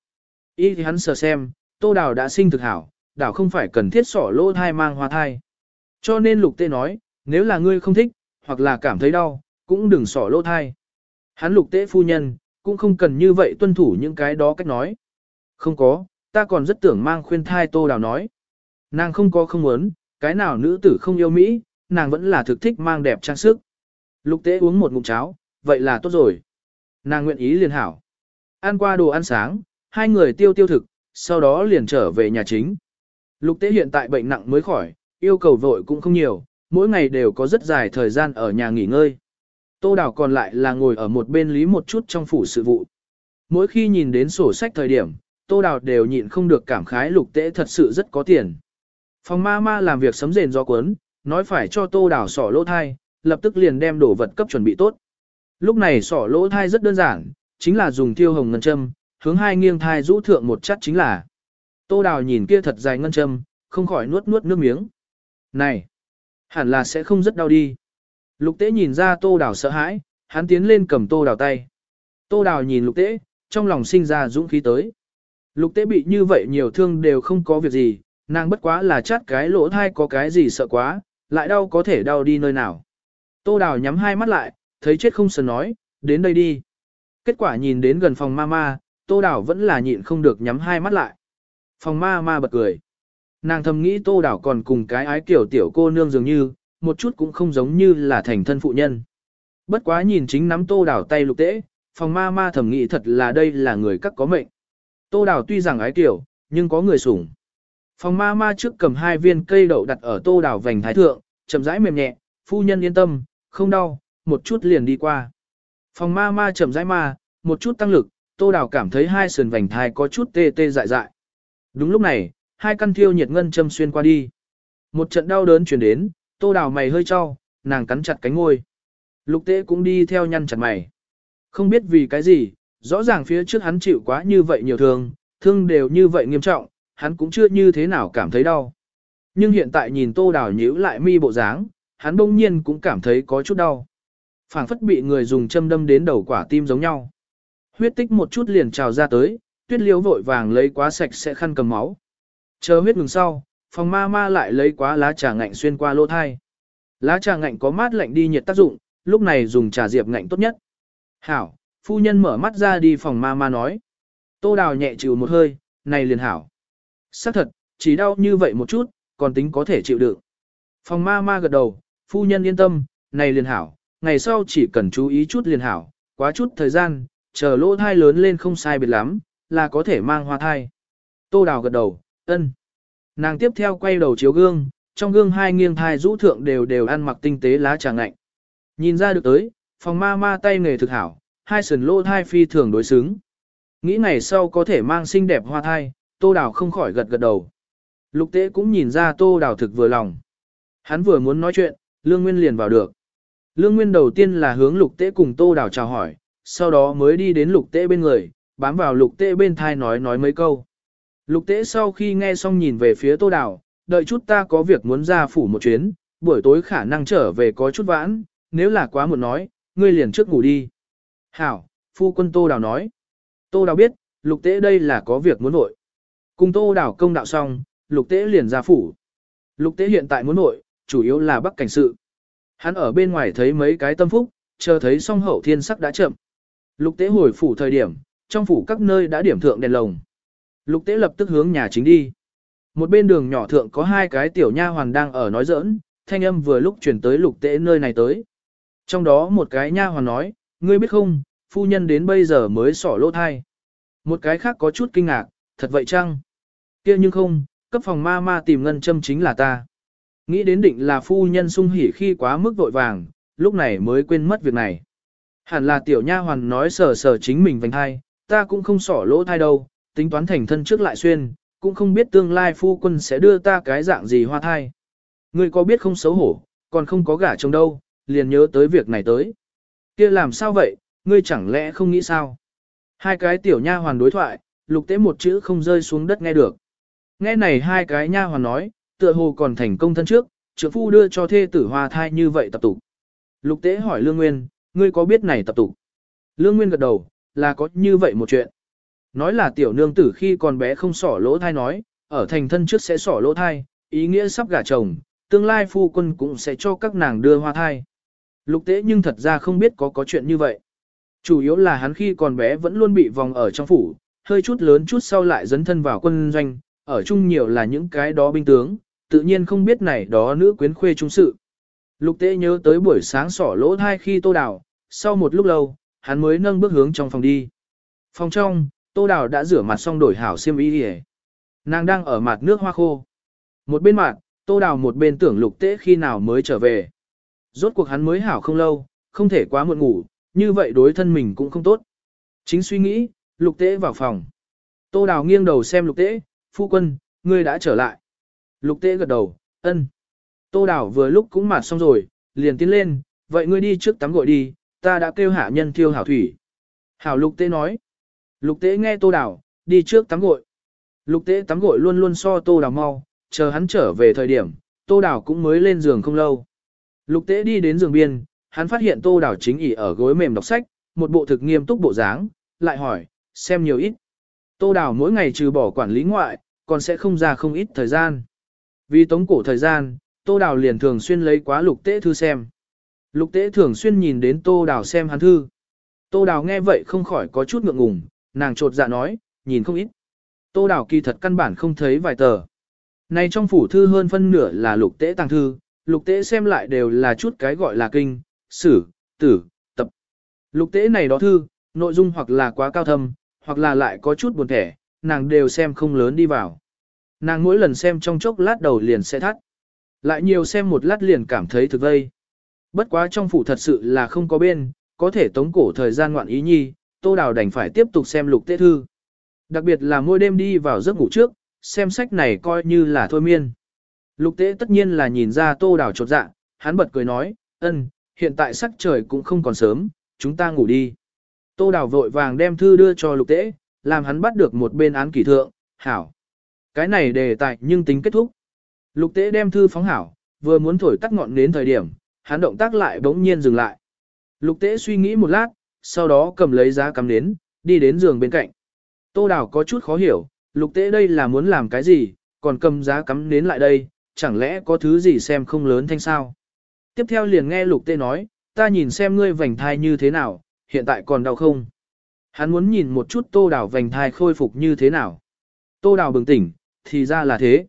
Ý thì hắn sờ xem, tô đào đã sinh thực hảo, đảo không phải cần thiết sỏ lỗ thai mang hoa thai. Cho nên lục tế nói, nếu là ngươi không thích, hoặc là cảm thấy đau, cũng đừng sỏ lỗ thai. Hắn lục tế phu nhân, cũng không cần như vậy tuân thủ những cái đó cách nói. Không có, ta còn rất tưởng mang khuyên thai tô đào nói. Nàng không có không muốn, cái nào nữ tử không yêu Mỹ, nàng vẫn là thực thích mang đẹp trang sức. Lục tế uống một ngụm cháo, vậy là tốt rồi. Nàng nguyện ý liền hảo. Ăn qua đồ ăn sáng, hai người tiêu tiêu thực, sau đó liền trở về nhà chính. Lục tế hiện tại bệnh nặng mới khỏi, yêu cầu vội cũng không nhiều, mỗi ngày đều có rất dài thời gian ở nhà nghỉ ngơi. Tô Đào còn lại là ngồi ở một bên lý một chút trong phủ sự vụ. Mỗi khi nhìn đến sổ sách thời điểm, Tô Đào đều nhịn không được cảm khái lục tễ thật sự rất có tiền. Phòng ma ma làm việc sấm rền do cuốn, nói phải cho Tô Đào sỏ lỗ thai, lập tức liền đem đồ vật cấp chuẩn bị tốt. Lúc này sỏ lỗ thai rất đơn giản, chính là dùng tiêu hồng ngân châm, hướng hai nghiêng thai rũ thượng một chất chính là. Tô Đào nhìn kia thật dài ngân châm, không khỏi nuốt nuốt nước miếng. Này, hẳn là sẽ không rất đau đi. Lục tế nhìn ra tô đào sợ hãi, hắn tiến lên cầm tô đào tay. Tô đào nhìn lục tế, trong lòng sinh ra dũng khí tới. Lục tế bị như vậy nhiều thương đều không có việc gì, nàng bất quá là chát cái lỗ thai có cái gì sợ quá, lại đau có thể đau đi nơi nào. Tô đào nhắm hai mắt lại, thấy chết không sờn nói, đến đây đi. Kết quả nhìn đến gần phòng ma ma, tô đào vẫn là nhịn không được nhắm hai mắt lại. Phòng ma ma bật cười. Nàng thầm nghĩ tô đào còn cùng cái ái kiểu tiểu cô nương dường như, một chút cũng không giống như là thành thân phụ nhân. Bất quá nhìn chính nắm tô đảo tay lục tễ, phòng ma ma thầm nghĩ thật là đây là người các có mệnh. Tô đảo tuy rằng ái tiểu, nhưng có người sủng. Phòng ma ma trước cầm hai viên cây đậu đặt ở tô đảo vành thái thượng, chậm rãi mềm nhẹ, phu nhân yên tâm, không đau, một chút liền đi qua. Phòng ma ma chậm rãi ma, một chút tăng lực, tô đảo cảm thấy hai sườn vành thai có chút tê tê dại dại. Đúng lúc này, hai căn thiêu nhiệt ngân châm xuyên qua đi. Một trận đau đớn chuyển đến, Tô đào mày hơi cho, nàng cắn chặt cánh ngôi. Lục tế cũng đi theo nhăn chặt mày. Không biết vì cái gì, rõ ràng phía trước hắn chịu quá như vậy nhiều thương, thương đều như vậy nghiêm trọng, hắn cũng chưa như thế nào cảm thấy đau. Nhưng hiện tại nhìn tô đào nhíu lại mi bộ dáng, hắn bỗng nhiên cũng cảm thấy có chút đau. phảng phất bị người dùng châm đâm đến đầu quả tim giống nhau. Huyết tích một chút liền trào ra tới, tuyết liễu vội vàng lấy quá sạch sẽ khăn cầm máu. Chờ huyết ngừng sau, phòng ma ma lại lấy quá lá trà ngạnh xuyên qua lỗ thai. Lá trà ngạnh có mát lạnh đi nhiệt tác dụng, lúc này dùng trà diệp ngạnh tốt nhất. Hảo, phu nhân mở mắt ra đi phòng ma ma nói. Tô đào nhẹ chịu một hơi, này liền hảo. xác thật, chỉ đau như vậy một chút, còn tính có thể chịu đựng. Phòng ma ma gật đầu, phu nhân yên tâm, này liền hảo, ngày sau chỉ cần chú ý chút liền hảo, quá chút thời gian, chờ lỗ thai lớn lên không sai biệt lắm, là có thể mang hoa thai. Tô đào gật đầu, ân. Nàng tiếp theo quay đầu chiếu gương, trong gương hai nghiêng thai rũ thượng đều đều ăn mặc tinh tế lá trà ngạnh. Nhìn ra được tới, phòng ma ma tay nghề thực hảo, hai sườn lô thai phi thường đối xứng. Nghĩ ngày sau có thể mang xinh đẹp hoa thai, tô đào không khỏi gật gật đầu. Lục tế cũng nhìn ra tô đào thực vừa lòng. Hắn vừa muốn nói chuyện, Lương Nguyên liền vào được. Lương Nguyên đầu tiên là hướng lục tế cùng tô đào chào hỏi, sau đó mới đi đến lục tế bên người, bám vào lục tế bên thai nói nói mấy câu. Lục tế sau khi nghe xong nhìn về phía tô đào, đợi chút ta có việc muốn ra phủ một chuyến, buổi tối khả năng trở về có chút vãn, nếu là quá muộn nói, ngươi liền trước ngủ đi. Hảo, phu quân tô đào nói. Tô đào biết, lục tế đây là có việc muốn nội. Cùng tô đào công đạo xong, lục tế liền ra phủ. Lục tế hiện tại muốn nội, chủ yếu là bắc cảnh sự. Hắn ở bên ngoài thấy mấy cái tâm phúc, chờ thấy song hậu thiên sắc đã chậm. Lục tế hồi phủ thời điểm, trong phủ các nơi đã điểm thượng đèn lồng. Lục tế lập tức hướng nhà chính đi. Một bên đường nhỏ thượng có hai cái tiểu nha hoàn đang ở nói giỡn, thanh âm vừa lúc chuyển tới lục tế nơi này tới. Trong đó một cái nha hoàn nói, ngươi biết không, phu nhân đến bây giờ mới sỏ lỗ thai. Một cái khác có chút kinh ngạc, thật vậy chăng? kia nhưng không, cấp phòng ma ma tìm ngân châm chính là ta. Nghĩ đến định là phu nhân sung hỉ khi quá mức vội vàng, lúc này mới quên mất việc này. Hẳn là tiểu nha hoàn nói sờ sờ chính mình vành thai, ta cũng không sỏ lỗ thai đâu, tính toán thành thân trước lại xuyên, cũng không biết tương lai phu quân sẽ đưa ta cái dạng gì hoa thai. Ngươi có biết không xấu hổ, còn không có gả chồng đâu, liền nhớ tới việc này tới. kia làm sao vậy, ngươi chẳng lẽ không nghĩ sao? Hai cái tiểu nha hoàn đối thoại, lục tế một chữ không rơi xuống đất nghe được. Nghe này hai cái nha hoàn nói, tựa hồ còn thành công thân trước, trưởng phu đưa cho thê tử hoa thai như vậy tập tục. Lục tế hỏi Lương Nguyên, ngươi có biết này tập tục? Lương Nguyên gật đầu, là có như vậy một chuyện. Nói là tiểu nương tử khi còn bé không sỏ lỗ thai nói, ở thành thân trước sẽ sỏ lỗ thai, ý nghĩa sắp gả chồng, tương lai phu quân cũng sẽ cho các nàng đưa hoa thai. Lục tế nhưng thật ra không biết có có chuyện như vậy. Chủ yếu là hắn khi còn bé vẫn luôn bị vòng ở trong phủ, hơi chút lớn chút sau lại dấn thân vào quân doanh, ở chung nhiều là những cái đó binh tướng, tự nhiên không biết này đó nữ quyến khuê trung sự. Lục tế nhớ tới buổi sáng sỏ lỗ thai khi tô đào, sau một lúc lâu, hắn mới nâng bước hướng trong phòng đi. Phòng trong, tô đào đã rửa mặt xong đổi hảo xiêm y đi Nàng đang ở mặt nước hoa khô. Một bên mặt, tô đào một bên tưởng lục tế khi nào mới trở về. Rốt cuộc hắn mới hảo không lâu, không thể quá muộn ngủ, như vậy đối thân mình cũng không tốt. Chính suy nghĩ, lục tế vào phòng. Tô đào nghiêng đầu xem lục tế, phu quân, ngươi đã trở lại. Lục tế gật đầu, ân. Tô đào vừa lúc cũng mặt xong rồi, liền tiến lên, vậy ngươi đi trước tắm gội đi, ta đã kêu hạ nhân thiêu hảo thủy. Hảo lục tế nói. Lục tế nghe tô đào, đi trước tắm gội. Lục tế tắm gội luôn luôn so tô đào mau, chờ hắn trở về thời điểm, tô đào cũng mới lên giường không lâu. Lục tế đi đến giường biên, hắn phát hiện tô đào chính ỉ ở gối mềm đọc sách, một bộ thực nghiêm túc bộ dáng, lại hỏi, xem nhiều ít. Tô đào mỗi ngày trừ bỏ quản lý ngoại, còn sẽ không ra không ít thời gian. Vì tống cổ thời gian, tô đào liền thường xuyên lấy quá lục tế thư xem. Lục tế thường xuyên nhìn đến tô đào xem hắn thư. Tô đào nghe vậy không khỏi có chút ngượng ngùng, nàng trột dạ nói, nhìn không ít. Tô đào kỳ thật căn bản không thấy vài tờ. Này trong phủ thư hơn phân nửa là lục tế tăng thư, lục tế xem lại đều là chút cái gọi là kinh, sử, tử, tập. Lục tế này đó thư, nội dung hoặc là quá cao thâm, hoặc là lại có chút buồn thẻ, nàng đều xem không lớn đi vào. Nàng mỗi lần xem trong chốc lát đầu liền sẽ thắt. Lại nhiều xem một lát liền cảm thấy thực vây. Bất quá trong phủ thật sự là không có bên, có thể tống cổ thời gian ngoạn ý nhi, tô đào đành phải tiếp tục xem lục tế thư. Đặc biệt là mỗi đêm đi vào giấc ngủ trước, xem sách này coi như là thôi miên. Lục tế tất nhiên là nhìn ra tô đào chột dạ, hắn bật cười nói, ân, hiện tại sắc trời cũng không còn sớm, chúng ta ngủ đi. Tô đào vội vàng đem thư đưa cho lục tế, làm hắn bắt được một bên án kỷ thượng, hảo. Cái này đề tài nhưng tính kết thúc. Lục tế đem thư phóng hảo, vừa muốn thổi tắt ngọn đến thời điểm, hắn động tác lại bỗng nhiên dừng lại. Lục tế suy nghĩ một lát, sau đó cầm lấy giá cắm nến, đi đến giường bên cạnh. Tô Đào có chút khó hiểu, lục tế đây là muốn làm cái gì, còn cầm giá cắm nến lại đây, chẳng lẽ có thứ gì xem không lớn thanh sao. Tiếp theo liền nghe lục tế nói, ta nhìn xem ngươi vành thai như thế nào, hiện tại còn đau không. Hắn muốn nhìn một chút tô đào vành thai khôi phục như thế nào. Tô đào bừng tỉnh, thì ra là thế.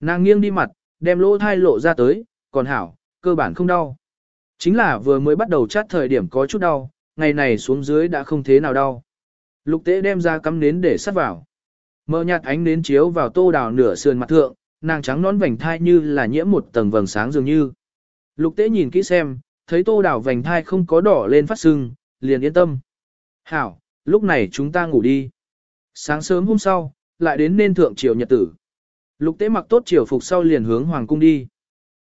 Nàng nghiêng đi mặt, đem lỗ thai lộ ra tới, còn hảo, cơ bản không đau. Chính là vừa mới bắt đầu chát thời điểm có chút đau, ngày này xuống dưới đã không thế nào đau. Lục tế đem ra cắm nến để sắt vào. Mờ nhạt ánh nến chiếu vào tô đào nửa sườn mặt thượng, nàng trắng nón vành thai như là nhiễm một tầng vầng sáng dường như. Lục tế nhìn kỹ xem, thấy tô đào vành thai không có đỏ lên phát sưng, liền yên tâm. Hảo, lúc này chúng ta ngủ đi. Sáng sớm hôm sau, lại đến nên thượng triều nhật tử. Lục tế mặc tốt triều phục sau liền hướng hoàng cung đi.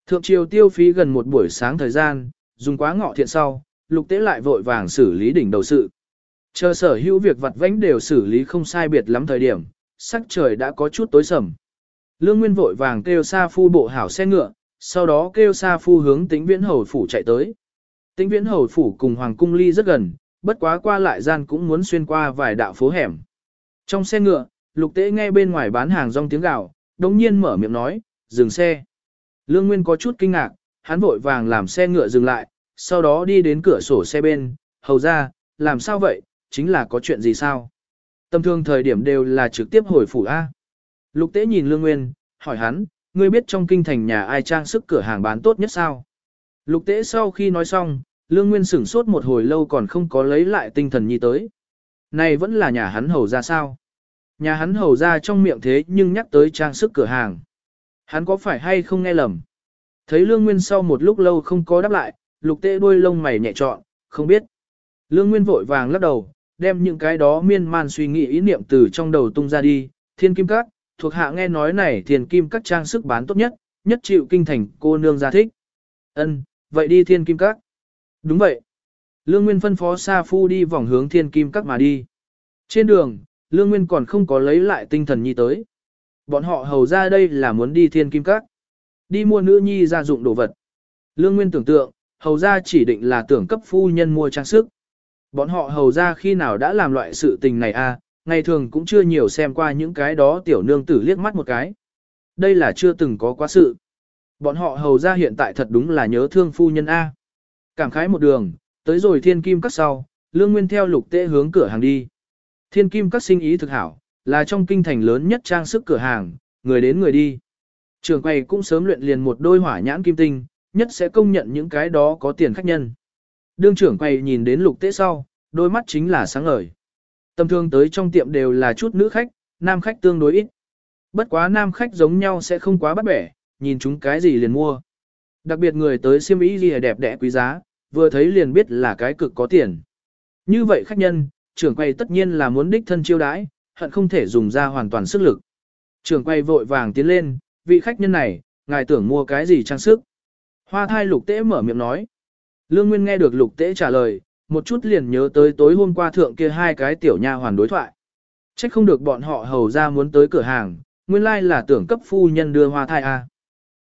Thượng triều tiêu phí gần một buổi sáng thời gian, dùng quá ngọ thiện sau, lục tế lại vội vàng xử lý đỉnh đầu sự. Chờ sở hữu việc vặt vãnh đều xử lý không sai biệt lắm thời điểm, sắc trời đã có chút tối sầm. Lương Nguyên vội vàng kêu Sa Phu bộ hảo xe ngựa, sau đó kêu Sa Phu hướng Tĩnh Viễn Hầu phủ chạy tới. Tĩnh Viễn Hầu phủ cùng Hoàng cung ly rất gần, bất quá qua lại gian cũng muốn xuyên qua vài đạo phố hẻm. Trong xe ngựa, Lục Tế nghe bên ngoài bán hàng rong tiếng gào, đồng nhiên mở miệng nói, dừng xe. Lương Nguyên có chút kinh ngạc, hắn vội vàng làm xe ngựa dừng lại, sau đó đi đến cửa sổ xe bên, hầu ra, làm sao vậy, chính là có chuyện gì sao? Tâm thương thời điểm đều là trực tiếp hồi phủ A. Lục tế nhìn Lương Nguyên, hỏi hắn, ngươi biết trong kinh thành nhà ai trang sức cửa hàng bán tốt nhất sao? Lục tế sau khi nói xong, Lương Nguyên sửng sốt một hồi lâu còn không có lấy lại tinh thần nhi tới. Này vẫn là nhà hắn hầu ra sao? Nhà hắn hầu ra trong miệng thế nhưng nhắc tới trang sức cửa hàng. Hắn có phải hay không nghe lầm? Thấy Lương Nguyên sau một lúc lâu không có đáp lại, lục tê đuôi lông mày nhẹ trọn, không biết. Lương Nguyên vội vàng lắc đầu, đem những cái đó miên man suy nghĩ ý niệm từ trong đầu tung ra đi, thiên kim các, thuộc hạ nghe nói này thiên kim các trang sức bán tốt nhất, nhất chịu kinh thành cô nương gia thích. Ân, vậy đi thiên kim các. Đúng vậy. Lương Nguyên phân phó Sa Phu đi vòng hướng thiên kim các mà đi. Trên đường, Lương Nguyên còn không có lấy lại tinh thần nhi tới. Bọn họ hầu ra đây là muốn đi thiên kim các. Đi mua nữ nhi gia dụng đồ vật. Lương Nguyên tưởng tượng, hầu ra chỉ định là tưởng cấp phu nhân mua trang sức. Bọn họ hầu ra khi nào đã làm loại sự tình này à, ngày thường cũng chưa nhiều xem qua những cái đó tiểu nương tử liếc mắt một cái. Đây là chưa từng có quá sự. Bọn họ hầu ra hiện tại thật đúng là nhớ thương phu nhân A. Cảm khái một đường, tới rồi thiên kim cắt sau, lương nguyên theo lục tệ hướng cửa hàng đi. Thiên kim cắt sinh ý thực hảo, là trong kinh thành lớn nhất trang sức cửa hàng, người đến người đi. Trường quay cũng sớm luyện liền một đôi hỏa nhãn kim tinh, nhất sẽ công nhận những cái đó có tiền khách nhân. Đương trưởng quay nhìn đến lục tế sau, đôi mắt chính là sáng ngời. Tầm thường tới trong tiệm đều là chút nữ khách, nam khách tương đối ít. Bất quá nam khách giống nhau sẽ không quá bắt bẻ, nhìn chúng cái gì liền mua. Đặc biệt người tới siêm ý gì đẹp đẽ quý giá, vừa thấy liền biết là cái cực có tiền. Như vậy khách nhân, trưởng quay tất nhiên là muốn đích thân chiêu đãi, hận không thể dùng ra hoàn toàn sức lực. Trưởng quay vội vàng tiến lên, vị khách nhân này, ngài tưởng mua cái gì trang sức. Hoa thai lục tế mở miệng nói. Lương Nguyên nghe được lục tế trả lời, một chút liền nhớ tới tối hôm qua thượng kia hai cái tiểu nha hoàn đối thoại. Trách không được bọn họ hầu ra muốn tới cửa hàng, nguyên lai là tưởng cấp phu nhân đưa hoa thai a. À.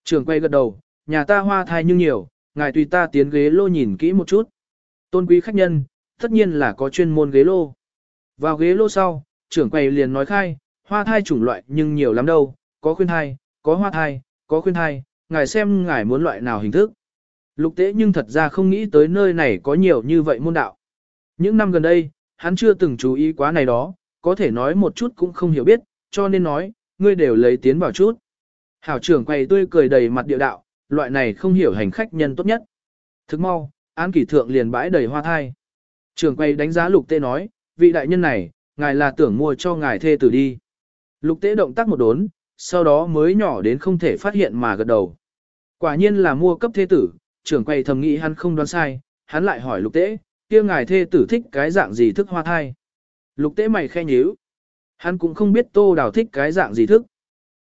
Trường quay gật đầu, nhà ta hoa thai nhưng nhiều, ngài tùy ta tiến ghế lô nhìn kỹ một chút. Tôn quý khách nhân, tất nhiên là có chuyên môn ghế lô. Vào ghế lô sau, trưởng quầy liền nói khai, hoa thai chủng loại nhưng nhiều lắm đâu, có khuyên thai, có hoa thai, có khuyên thai, ngài xem ngài muốn loại nào hình thức. Lục tế nhưng thật ra không nghĩ tới nơi này có nhiều như vậy môn đạo. Những năm gần đây, hắn chưa từng chú ý quá này đó, có thể nói một chút cũng không hiểu biết, cho nên nói, ngươi đều lấy tiến vào chút. Hảo trưởng quầy tươi cười đầy mặt địa đạo, loại này không hiểu hành khách nhân tốt nhất. Thức mau, án kỷ thượng liền bãi đầy hoa thai. Trưởng quầy đánh giá lục tế nói, vị đại nhân này, ngài là tưởng mua cho ngài thê tử đi. Lục tế động tác một đốn, sau đó mới nhỏ đến không thể phát hiện mà gật đầu. Quả nhiên là mua cấp thế tử, trưởng quầy thầm nghĩ hắn không đoán sai, hắn lại hỏi lục tế, kia ngài thê tử thích cái dạng gì thức hoa thai. Lục tế mày khe nhíu. Hắn cũng không biết tô đào thích cái dạng gì thức.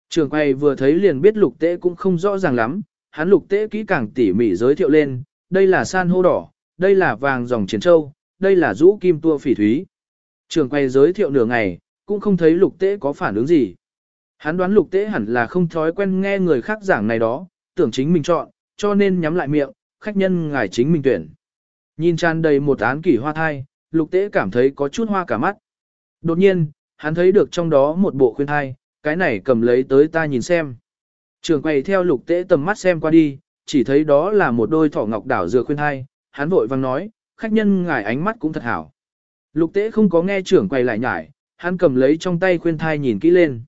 Trưởng quầy vừa thấy liền biết lục tế cũng không rõ ràng lắm, hắn lục tế kỹ càng tỉ mỉ giới thiệu lên, đây là san hô đỏ, đây là vàng dòng chiến châu, đây là rũ kim tua phỉ thúy. Trưởng quầy giới thiệu nửa ngày, cũng không thấy lục tế có phản ứng gì. Hắn đoán lục tế hẳn là không thói quen nghe người khác giảng này đó, tưởng chính mình chọn, cho nên nhắm lại miệng, khách nhân ngài chính mình tuyển. Nhìn tràn đầy một án kỷ hoa thai, lục tế cảm thấy có chút hoa cả mắt. Đột nhiên, hắn thấy được trong đó một bộ khuyên thai, cái này cầm lấy tới ta nhìn xem. Trường quay theo lục tế tầm mắt xem qua đi, chỉ thấy đó là một đôi thỏ ngọc đảo dừa khuyên thai, hắn vội vang nói, khách nhân ngài ánh mắt cũng thật hảo. Lục tế không có nghe trưởng quay lại nhải, hắn cầm lấy trong tay khuyên thai nhìn kỹ lên.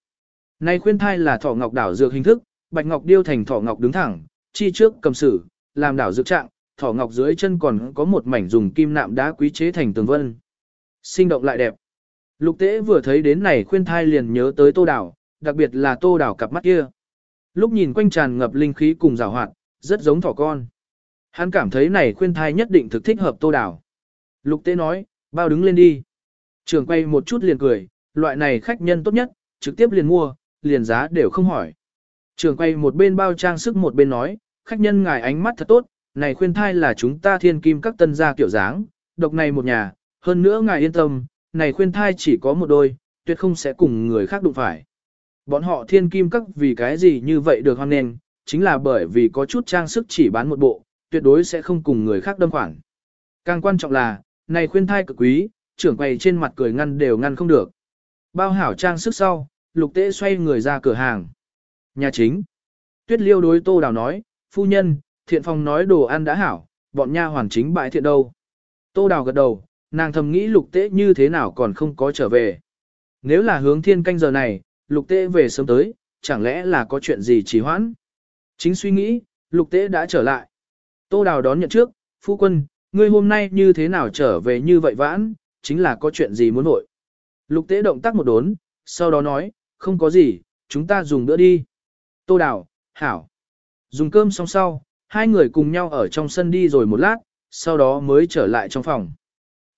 Này khuyên thai là thỏ ngọc đảo dược hình thức, bạch ngọc điêu thành thỏ ngọc đứng thẳng, chi trước cầm sử, làm đảo dược trạng, thỏ ngọc dưới chân còn có một mảnh dùng kim nạm đá quý chế thành tường vân. Sinh động lại đẹp. Lục tế vừa thấy đến này khuyên thai liền nhớ tới tô đảo, đặc biệt là tô đảo cặp mắt kia. Lúc nhìn quanh tràn ngập linh khí cùng rào hoạt, rất giống thỏ con. Hắn cảm thấy này khuyên thai nhất định thực thích hợp tô đảo. Lục tế nói, bao đứng lên đi. Trường quay một chút liền cười, loại này khách nhân tốt nhất, trực tiếp liền mua, liền giá đều không hỏi. Trường quay một bên bao trang sức một bên nói, khách nhân ngài ánh mắt thật tốt, này khuyên thai là chúng ta thiên kim các tân gia kiểu dáng, độc này một nhà, hơn nữa ngài yên tâm, này khuyên thai chỉ có một đôi, tuyệt không sẽ cùng người khác đụng phải. Bọn họ thiên kim các vì cái gì như vậy được hoan nền, chính là bởi vì có chút trang sức chỉ bán một bộ, tuyệt đối sẽ không cùng người khác đâm khoản. Càng quan trọng là, này khuyên thai cực quý, trưởng quầy trên mặt cười ngăn đều ngăn không được. Bao hảo trang sức sau, lục tế xoay người ra cửa hàng. Nhà chính. Tuyết liêu đối tô đào nói, phu nhân, thiện phòng nói đồ ăn đã hảo, bọn nha hoàn chính bại thiện đâu. Tô đào gật đầu, nàng thầm nghĩ lục tế như thế nào còn không có trở về. Nếu là hướng thiên canh giờ này, lục tế về sớm tới, chẳng lẽ là có chuyện gì trì hoãn. Chính suy nghĩ, lục tế đã trở lại. Tô đào đón nhận trước, phu quân, ngươi hôm nay như thế nào trở về như vậy vãn, chính là có chuyện gì muốn hội. Lục tế động tác một đốn, sau đó nói, không có gì, chúng ta dùng bữa đi. Tô đào, hảo. Dùng cơm xong sau, hai người cùng nhau ở trong sân đi rồi một lát, sau đó mới trở lại trong phòng.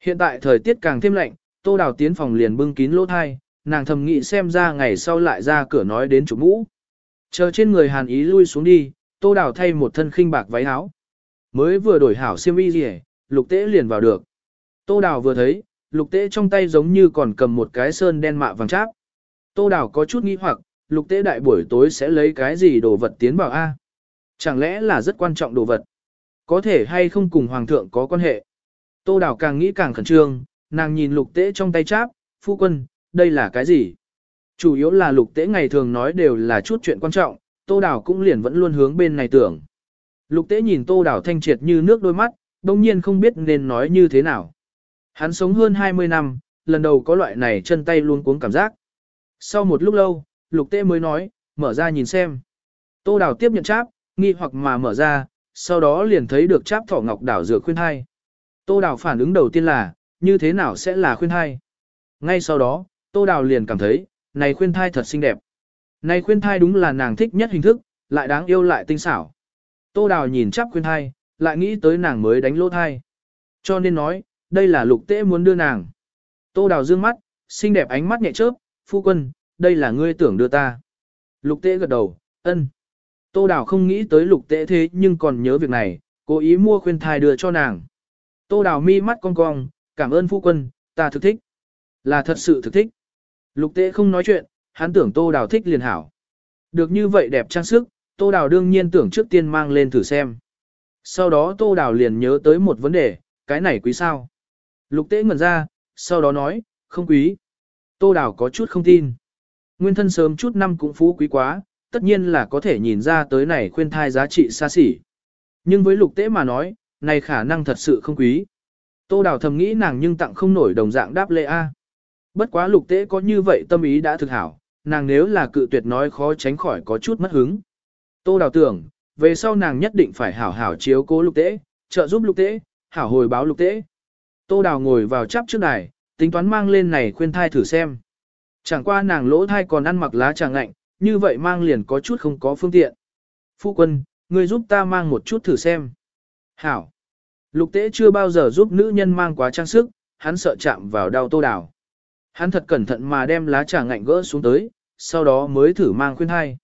Hiện tại thời tiết càng thêm lạnh, tô đào tiến phòng liền bưng kín lỗ thai, nàng thầm nghĩ xem ra ngày sau lại ra cửa nói đến chủ mũ. Chờ trên người hàn ý lui xuống đi, tô đào thay một thân khinh bạc váy áo. Mới vừa đổi hảo xiêm y gì lục tế liền vào được. Tô đào vừa thấy, lục tế trong tay giống như còn cầm một cái sơn đen mạ vàng cháp. Tô đào có chút nghi hoặc, lục tế đại buổi tối sẽ lấy cái gì đồ vật tiến vào A. Chẳng lẽ là rất quan trọng đồ vật? Có thể hay không cùng hoàng thượng có quan hệ? Tô đào càng nghĩ càng khẩn trương, nàng nhìn lục tế trong tay cháp, phu quân, đây là cái gì? Chủ yếu là lục tế ngày thường nói đều là chút chuyện quan trọng, tô đào cũng liền vẫn luôn hướng bên này tưởng. Lục tế nhìn tô đào thanh triệt như nước đôi mắt, đông nhiên không biết nên nói như thế nào. Hắn sống hơn 20 năm, lần đầu có loại này chân tay luôn cuống cảm giác. Sau một lúc lâu, lục tê mới nói, mở ra nhìn xem. Tô đào tiếp nhận cháp, nghi hoặc mà mở ra, sau đó liền thấy được cháp thỏ ngọc đảo dựa khuyên hai. Tô đào phản ứng đầu tiên là, như thế nào sẽ là khuyên hai? Ngay sau đó, tô đào liền cảm thấy, này khuyên thai thật xinh đẹp. Này khuyên thai đúng là nàng thích nhất hình thức, lại đáng yêu lại tinh xảo. Tô đào nhìn chắp khuyên thai, lại nghĩ tới nàng mới đánh lỗ thai. Cho nên nói, đây là lục tế muốn đưa nàng. Tô đào dương mắt, xinh đẹp ánh mắt nhẹ chớp, phu quân, đây là ngươi tưởng đưa ta. Lục tế gật đầu, ân. Tô đào không nghĩ tới lục tế thế nhưng còn nhớ việc này, cố ý mua khuyên thai đưa cho nàng. Tô đào mi mắt cong cong, cảm ơn phu quân, ta thực thích. Là thật sự thực thích. Lục tế không nói chuyện, hắn tưởng tô đào thích liền hảo. Được như vậy đẹp trang sức, tô đào đương nhiên tưởng trước tiên mang lên thử xem. Sau đó tô đào liền nhớ tới một vấn đề, cái này quý sao? Lục tế ngẩn ra, sau đó nói, không quý. Tô đào có chút không tin. Nguyên thân sớm chút năm cũng phú quý quá, tất nhiên là có thể nhìn ra tới này khuyên thai giá trị xa xỉ. Nhưng với lục tế mà nói, này khả năng thật sự không quý. Tô đào thầm nghĩ nàng nhưng tặng không nổi đồng dạng đáp lệ A. Bất quá lục tế có như vậy tâm ý đã thực hảo, nàng nếu là cự tuyệt nói khó tránh khỏi có chút mất hứng. Tô đào tưởng, về sau nàng nhất định phải hảo hảo chiếu cố lục tế, trợ giúp lục tế, hảo hồi báo lục tế. Tô đào ngồi vào chắp trước đài, tính toán mang lên này khuyên thai thử xem. Chẳng qua nàng lỗ thai còn ăn mặc lá tràng ngạnh, như vậy mang liền có chút không có phương tiện. Phu quân, người giúp ta mang một chút thử xem. Hảo. Lục tế chưa bao giờ giúp nữ nhân mang quá trang sức, hắn sợ chạm vào đau tô đào. Hắn thật cẩn thận mà đem lá trà ngạnh gỡ xuống tới, sau đó mới thử mang khuyên thai.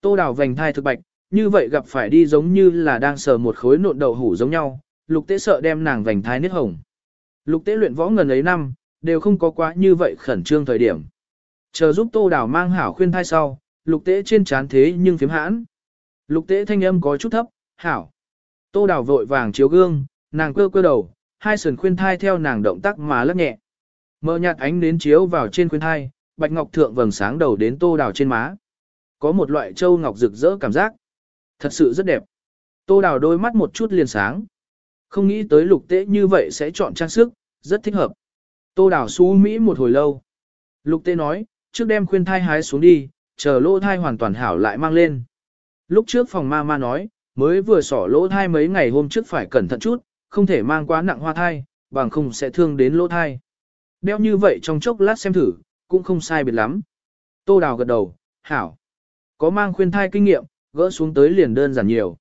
Tô đào vành thai thực bạch, như vậy gặp phải đi giống như là đang sờ một khối nộn đậu hủ giống nhau, lục tế sợ đem nàng vành thai nết hồng. Lục tế luyện võ ngần ấy năm, đều không có quá như vậy khẩn trương thời điểm. Chờ giúp tô đào mang hảo khuyên thai sau, lục tế trên chán thế nhưng phiếm hãn. Lục tế thanh âm có chút thấp, hảo. Tô đào vội vàng chiếu gương, nàng cơ cơ đầu, hai sườn khuyên thai theo nàng động tác mà lắc nhẹ. Mờ nhạt ánh đến chiếu vào trên khuyên thai, bạch ngọc thượng vầng sáng đầu đến tô đào trên má. Có một loại châu ngọc rực rỡ cảm giác. Thật sự rất đẹp. Tô đào đôi mắt một chút liền sáng. Không nghĩ tới lục tế như vậy sẽ chọn trang sức, rất thích hợp. Tô đào xú Mỹ một hồi lâu. Lục tế nói, trước đem khuyên thai hái xuống đi, chờ lỗ thai hoàn toàn hảo lại mang lên. Lúc trước phòng ma ma nói, mới vừa sỏ lỗ thai mấy ngày hôm trước phải cẩn thận chút, không thể mang quá nặng hoa thai, bằng không sẽ thương đến lỗ thai. Đeo như vậy trong chốc lát xem thử, cũng không sai biệt lắm. Tô đào gật đầu, hảo. Có mang khuyên thai kinh nghiệm, gỡ xuống tới liền đơn giản nhiều.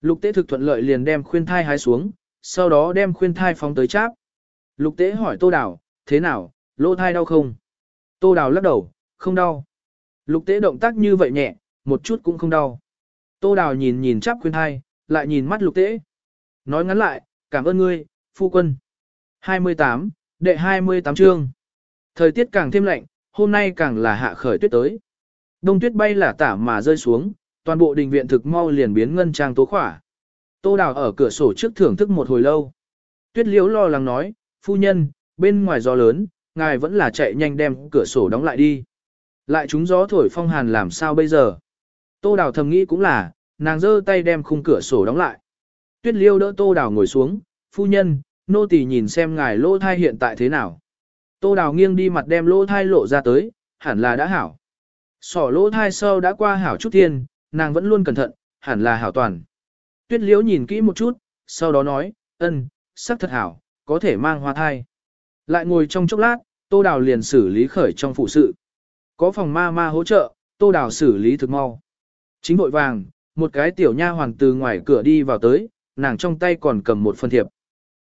Lục tế thực thuận lợi liền đem khuyên thai hái xuống, sau đó đem khuyên thai phóng tới cháp. Lục tế hỏi tô đào, thế nào, lỗ thai đau không? Tô đào lắc đầu, không đau. Lục tế động tác như vậy nhẹ, một chút cũng không đau. Tô đào nhìn nhìn chắp khuyên thai, lại nhìn mắt lục tế. Nói ngắn lại, cảm ơn ngươi, phu quân. 28, đệ 28 chương. Thời tiết càng thêm lạnh, hôm nay càng là hạ khởi tuyết tới. Đông tuyết bay là tả mà rơi xuống, toàn bộ đình viện thực mau liền biến ngân trang tố khỏa. Tô đào ở cửa sổ trước thưởng thức một hồi lâu. Tuyết liễu lo lắng nói, phu nhân, bên ngoài gió lớn, ngài vẫn là chạy nhanh đem cửa sổ đóng lại đi. Lại chúng gió thổi phong hàn làm sao bây giờ? Tô đào thầm nghĩ cũng là, nàng giơ tay đem khung cửa sổ đóng lại. Tuyết liêu đỡ tô đào ngồi xuống, phu nhân, nô tỳ nhìn xem ngài lỗ thai hiện tại thế nào. Tô đào nghiêng đi mặt đem lỗ thai lộ ra tới, hẳn là đã hảo. Sỏ lỗ thai sâu đã qua hảo chút thiên, nàng vẫn luôn cẩn thận, hẳn là hảo toàn. Tuyết liễu nhìn kỹ một chút, sau đó nói, ân, sắc thật hảo, có thể mang hoa thai. Lại ngồi trong chốc lát, tô đào liền xử lý khởi trong phụ sự. Có phòng ma ma hỗ trợ, tô đào xử lý thực mau. Chính vội vàng, một cái tiểu nha hoàng từ ngoài cửa đi vào tới, nàng trong tay còn cầm một phần thiệp.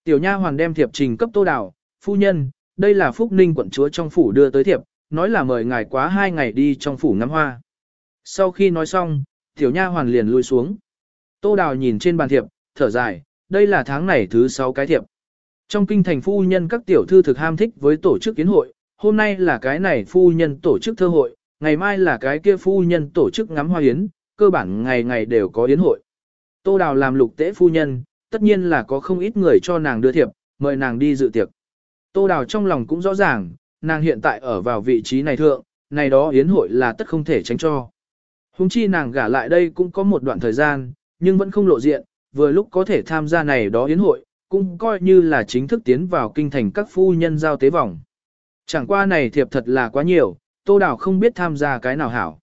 Tiểu nha hoàng đem thiệp trình cấp tô đào, phu nhân, đây là phúc ninh quận chúa trong phủ đưa tới thiệp, nói là mời ngài quá hai ngày đi trong phủ ngắm hoa. Sau khi nói xong, tiểu nha hoàn liền lui xuống. Tô đào nhìn trên bàn thiệp, thở dài, đây là tháng này thứ sáu cái thiệp. Trong kinh thành phu nhân các tiểu thư thực ham thích với tổ chức kiến hội, hôm nay là cái này phu nhân tổ chức thơ hội, ngày mai là cái kia phu nhân tổ chức ngắm hoa yến, cơ bản ngày ngày đều có yến hội. Tô Đào làm lục tế phu nhân, tất nhiên là có không ít người cho nàng đưa thiệp, mời nàng đi dự tiệc. Tô Đào trong lòng cũng rõ ràng, nàng hiện tại ở vào vị trí này thượng, này đó yến hội là tất không thể tránh cho. Hùng chi nàng gả lại đây cũng có một đoạn thời gian, nhưng vẫn không lộ diện, vừa lúc có thể tham gia này đó yến hội, cũng coi như là chính thức tiến vào kinh thành các phu nhân giao tế vòng. Chẳng qua này thiệp thật là quá nhiều, Tô Đào không biết tham gia cái nào hảo.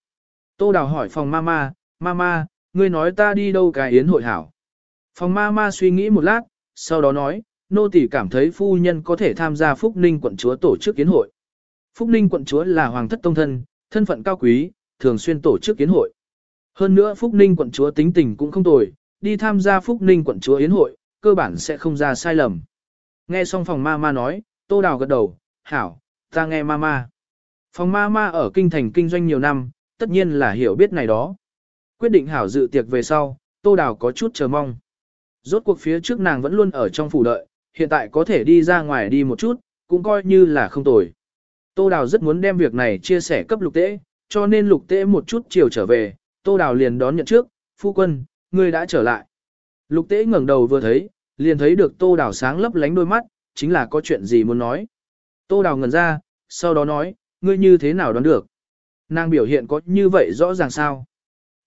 Tô Đào hỏi phòng mama, mama, ngươi nói ta đi đâu cái yến hội hảo. Phòng mama suy nghĩ một lát, sau đó nói, nô tỳ cảm thấy phu nhân có thể tham gia Phúc Ninh quận chúa tổ chức yến hội. Phúc Ninh quận chúa là hoàng thất tông thân, thân phận cao quý, thường xuyên tổ chức yến hội. Hơn nữa Phúc Ninh quận chúa tính tình cũng không tồi, đi tham gia Phúc Ninh quận chúa yến hội, cơ bản sẽ không ra sai lầm. Nghe xong phòng ma ma nói, tô đào gật đầu, hảo, ta nghe ma ma. Phòng ma ma ở kinh thành kinh doanh nhiều năm, tất nhiên là hiểu biết này đó. Quyết định hảo dự tiệc về sau, tô đào có chút chờ mong. Rốt cuộc phía trước nàng vẫn luôn ở trong phủ đợi, hiện tại có thể đi ra ngoài đi một chút, cũng coi như là không tồi. Tô đào rất muốn đem việc này chia sẻ cấp lục tế, cho nên lục tế một chút chiều trở về, tô đào liền đón nhận trước, phu quân, ngươi đã trở lại. Lục tế ngẩng đầu vừa thấy, liền thấy được tô đào sáng lấp lánh đôi mắt, chính là có chuyện gì muốn nói. Tô đào ngẩn ra, sau đó nói, ngươi như thế nào đoán được. Nàng biểu hiện có như vậy rõ ràng sao.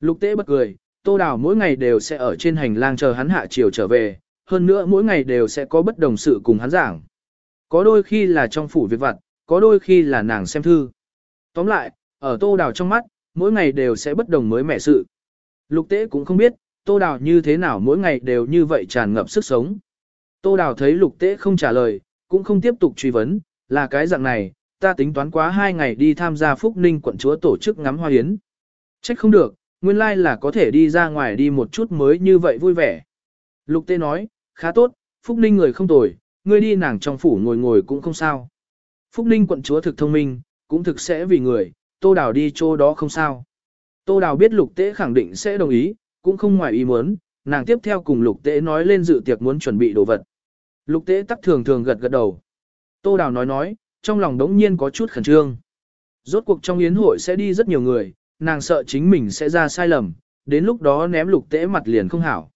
Lục tế bật cười, tô đào mỗi ngày đều sẽ ở trên hành lang chờ hắn hạ chiều trở về, hơn nữa mỗi ngày đều sẽ có bất đồng sự cùng hắn giảng. Có đôi khi là trong phủ việc vặt, có đôi khi là nàng xem thư. Tóm lại, ở tô đào trong mắt, mỗi ngày đều sẽ bất đồng mới mẻ sự. Lục tế cũng không biết, tô đào như thế nào mỗi ngày đều như vậy tràn ngập sức sống. Tô đào thấy lục tế không trả lời, cũng không tiếp tục truy vấn, là cái dạng này, ta tính toán quá hai ngày đi tham gia Phúc Ninh quận chúa tổ chức ngắm hoa yến. Trách không được, nguyên lai like là có thể đi ra ngoài đi một chút mới như vậy vui vẻ. Lục tế nói, khá tốt, Phúc Ninh người không tồi, ngươi đi nàng trong phủ ngồi ngồi cũng không sao. Phúc Ninh quận chúa thực thông minh, cũng thực sẽ vì người, Tô Đào đi chỗ đó không sao. Tô Đào biết Lục Tế khẳng định sẽ đồng ý, cũng không ngoài ý muốn, nàng tiếp theo cùng Lục Tế nói lên dự tiệc muốn chuẩn bị đồ vật. Lục Tế tắc thường thường gật gật đầu. Tô Đào nói nói, trong lòng đống nhiên có chút khẩn trương. Rốt cuộc trong yến hội sẽ đi rất nhiều người, nàng sợ chính mình sẽ ra sai lầm, đến lúc đó ném lục tế mặt liền không hảo.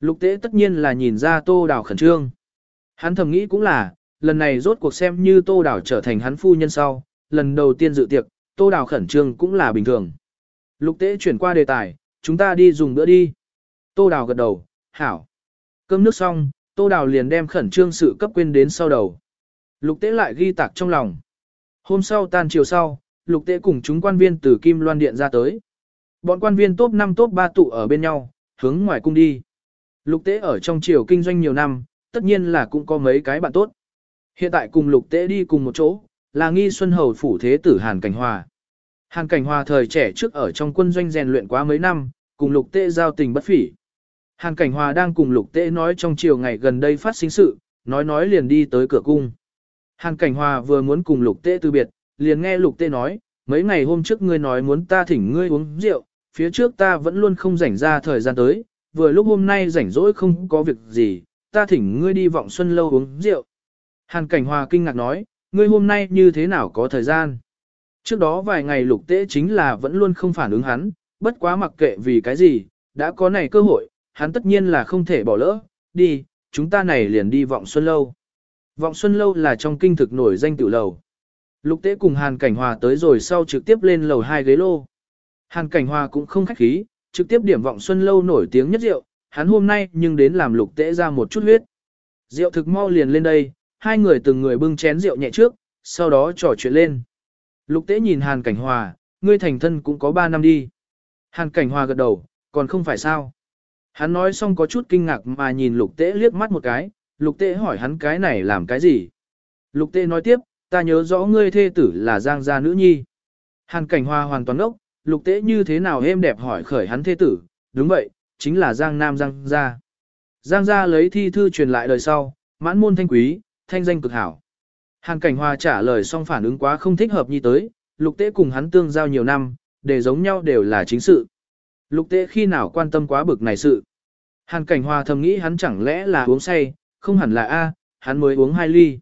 Lục tế tất nhiên là nhìn ra tô đào khẩn trương. Hắn thầm nghĩ cũng là, lần này rốt cuộc xem như tô đào trở thành hắn phu nhân sau, lần đầu tiên dự tiệc, tô đào khẩn trương cũng là bình thường. Lục tế chuyển qua đề tài, chúng ta đi dùng bữa đi. Tô đào gật đầu, hảo. Cơm nước xong, tô đào liền đem khẩn trương sự cấp quên đến sau đầu. Lục tế lại ghi tạc trong lòng. Hôm sau tan chiều sau, lục tế cùng chúng quan viên từ Kim Loan Điện ra tới. Bọn quan viên top 5 top 3 tụ ở bên nhau, hướng ngoài cung đi. Lục tế ở trong triều kinh doanh nhiều năm, tất nhiên là cũng có mấy cái bạn tốt. Hiện tại cùng lục tế đi cùng một chỗ, là nghi xuân hầu phủ thế tử Hàn Cảnh Hòa. Hàn Cảnh Hòa thời trẻ trước ở trong quân doanh rèn luyện quá mấy năm, cùng lục tế giao tình bất phỉ. Hàn Cảnh Hòa đang cùng lục tế nói trong chiều ngày gần đây phát sinh sự, nói nói liền đi tới cửa cung. Hàn Cảnh Hòa vừa muốn cùng lục tế từ biệt, liền nghe lục tế nói, mấy ngày hôm trước ngươi nói muốn ta thỉnh ngươi uống rượu, phía trước ta vẫn luôn không rảnh ra thời gian tới, vừa lúc hôm nay rảnh rỗi không có việc gì, ta thỉnh ngươi đi vọng xuân lâu uống rượu. Hàn Cảnh Hòa kinh ngạc nói, ngươi hôm nay như thế nào có thời gian? Trước đó vài ngày lục tế chính là vẫn luôn không phản ứng hắn, bất quá mặc kệ vì cái gì, đã có này cơ hội, hắn tất nhiên là không thể bỏ lỡ, đi, chúng ta này liền đi vọng xuân lâu. Vọng xuân lâu là trong kinh thực nổi danh tiểu lầu. Lục tế cùng Hàn Cảnh Hòa tới rồi sau trực tiếp lên lầu hai ghế lô. Hàn Cảnh Hòa cũng không khách khí, trực tiếp điểm vọng xuân lâu nổi tiếng nhất rượu, hắn hôm nay nhưng đến làm lục tế ra một chút huyết. Rượu thực mau liền lên đây, hai người từng người bưng chén rượu nhẹ trước, sau đó trò chuyện lên. Lục tế nhìn Hàn Cảnh Hòa, ngươi thành thân cũng có ba năm đi. Hàn Cảnh Hòa gật đầu, còn không phải sao. Hắn nói xong có chút kinh ngạc mà nhìn lục tế liếc mắt một cái, lục tế hỏi hắn cái này làm cái gì. Lục tế nói tiếp, ta nhớ rõ ngươi thê tử là Giang gia nữ nhi. Hàn Cảnh Hòa hoàn toàn ốc, lục tế như thế nào êm đẹp hỏi khởi hắn thê tử, đúng vậy, chính là Giang Nam Giang gia. Giang gia lấy thi thư truyền lại đời sau, mãn môn thanh quý, thanh danh cực hảo. Hàn Cảnh Hòa trả lời xong phản ứng quá không thích hợp như tới, lục tế cùng hắn tương giao nhiều năm, để giống nhau đều là chính sự. Lục tế khi nào quan tâm quá bực này sự. Hàn Cảnh Hòa thầm nghĩ hắn chẳng lẽ là uống say, không hẳn là A, hắn mới uống hai ly.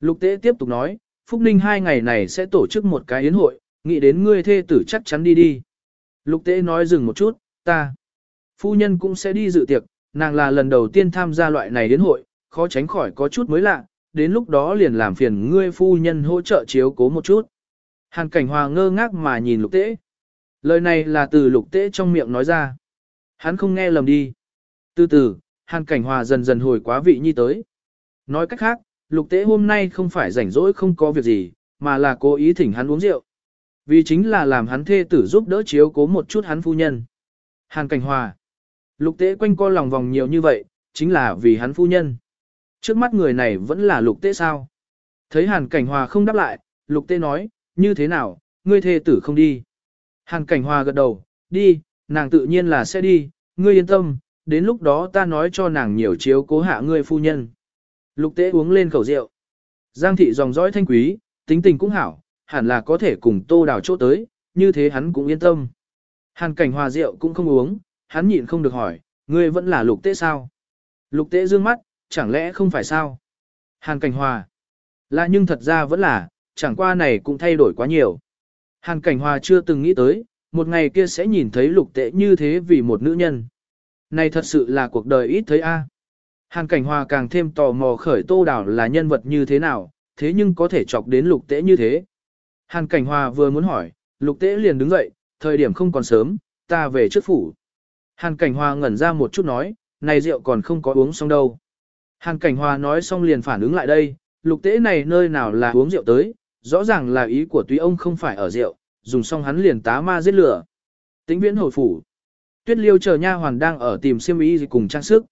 Lục tế tiếp tục nói, Phúc Ninh hai ngày này sẽ tổ chức một cái yến hội, nghĩ đến ngươi thê tử chắc chắn đi đi. Lục tế nói dừng một chút, ta. Phu nhân cũng sẽ đi dự tiệc, nàng là lần đầu tiên tham gia loại này yến hội, khó tránh khỏi có chút mới lạ, đến lúc đó liền làm phiền ngươi phu nhân hỗ trợ chiếu cố một chút. Hàn cảnh hòa ngơ ngác mà nhìn lục tế. Lời này là từ lục tế trong miệng nói ra. Hắn không nghe lầm đi. Từ từ, hàn cảnh hòa dần dần hồi quá vị nhi tới. Nói cách khác, lục tế hôm nay không phải rảnh rỗi không có việc gì, mà là cố ý thỉnh hắn uống rượu. Vì chính là làm hắn thê tử giúp đỡ chiếu cố một chút hắn phu nhân. Hàn cảnh hòa. Lục tế quanh co lòng vòng nhiều như vậy, chính là vì hắn phu nhân. Trước mắt người này vẫn là lục tế sao? Thấy hàn cảnh hòa không đáp lại, lục tế nói, như thế nào, ngươi thê tử không đi. Hàn cảnh hòa gật đầu, đi, nàng tự nhiên là sẽ đi, ngươi yên tâm, đến lúc đó ta nói cho nàng nhiều chiếu cố hạ ngươi phu nhân. Lục tế uống lên khẩu rượu. Giang thị dòng dõi thanh quý, tính tình cũng hảo, hẳn là có thể cùng tô đào chỗ tới, như thế hắn cũng yên tâm. Hàn cảnh hòa rượu cũng không uống, hắn nhịn không được hỏi, ngươi vẫn là lục tế sao? Lục tế dương mắt, chẳng lẽ không phải sao? Hàn cảnh hòa. Là nhưng thật ra vẫn là, chẳng qua này cũng thay đổi quá nhiều. Hàn cảnh hòa chưa từng nghĩ tới, một ngày kia sẽ nhìn thấy lục tế như thế vì một nữ nhân. Này thật sự là cuộc đời ít thấy a. Hàn cảnh hòa càng thêm tò mò khởi tô đảo là nhân vật như thế nào, thế nhưng có thể chọc đến lục tế như thế. Hàn cảnh hòa vừa muốn hỏi, lục tế liền đứng dậy, thời điểm không còn sớm, ta về trước phủ. Hàn cảnh hòa ngẩn ra một chút nói, này rượu còn không có uống xong đâu. Hàn cảnh hòa nói xong liền phản ứng lại đây, lục tế này nơi nào là uống rượu tới, rõ ràng là ý của túy ông không phải ở rượu, dùng xong hắn liền tá ma giết lửa. Tĩnh viễn hồi phủ. Tuyết liêu chờ nha hoàn đang ở tìm siêm ý cùng trang sức.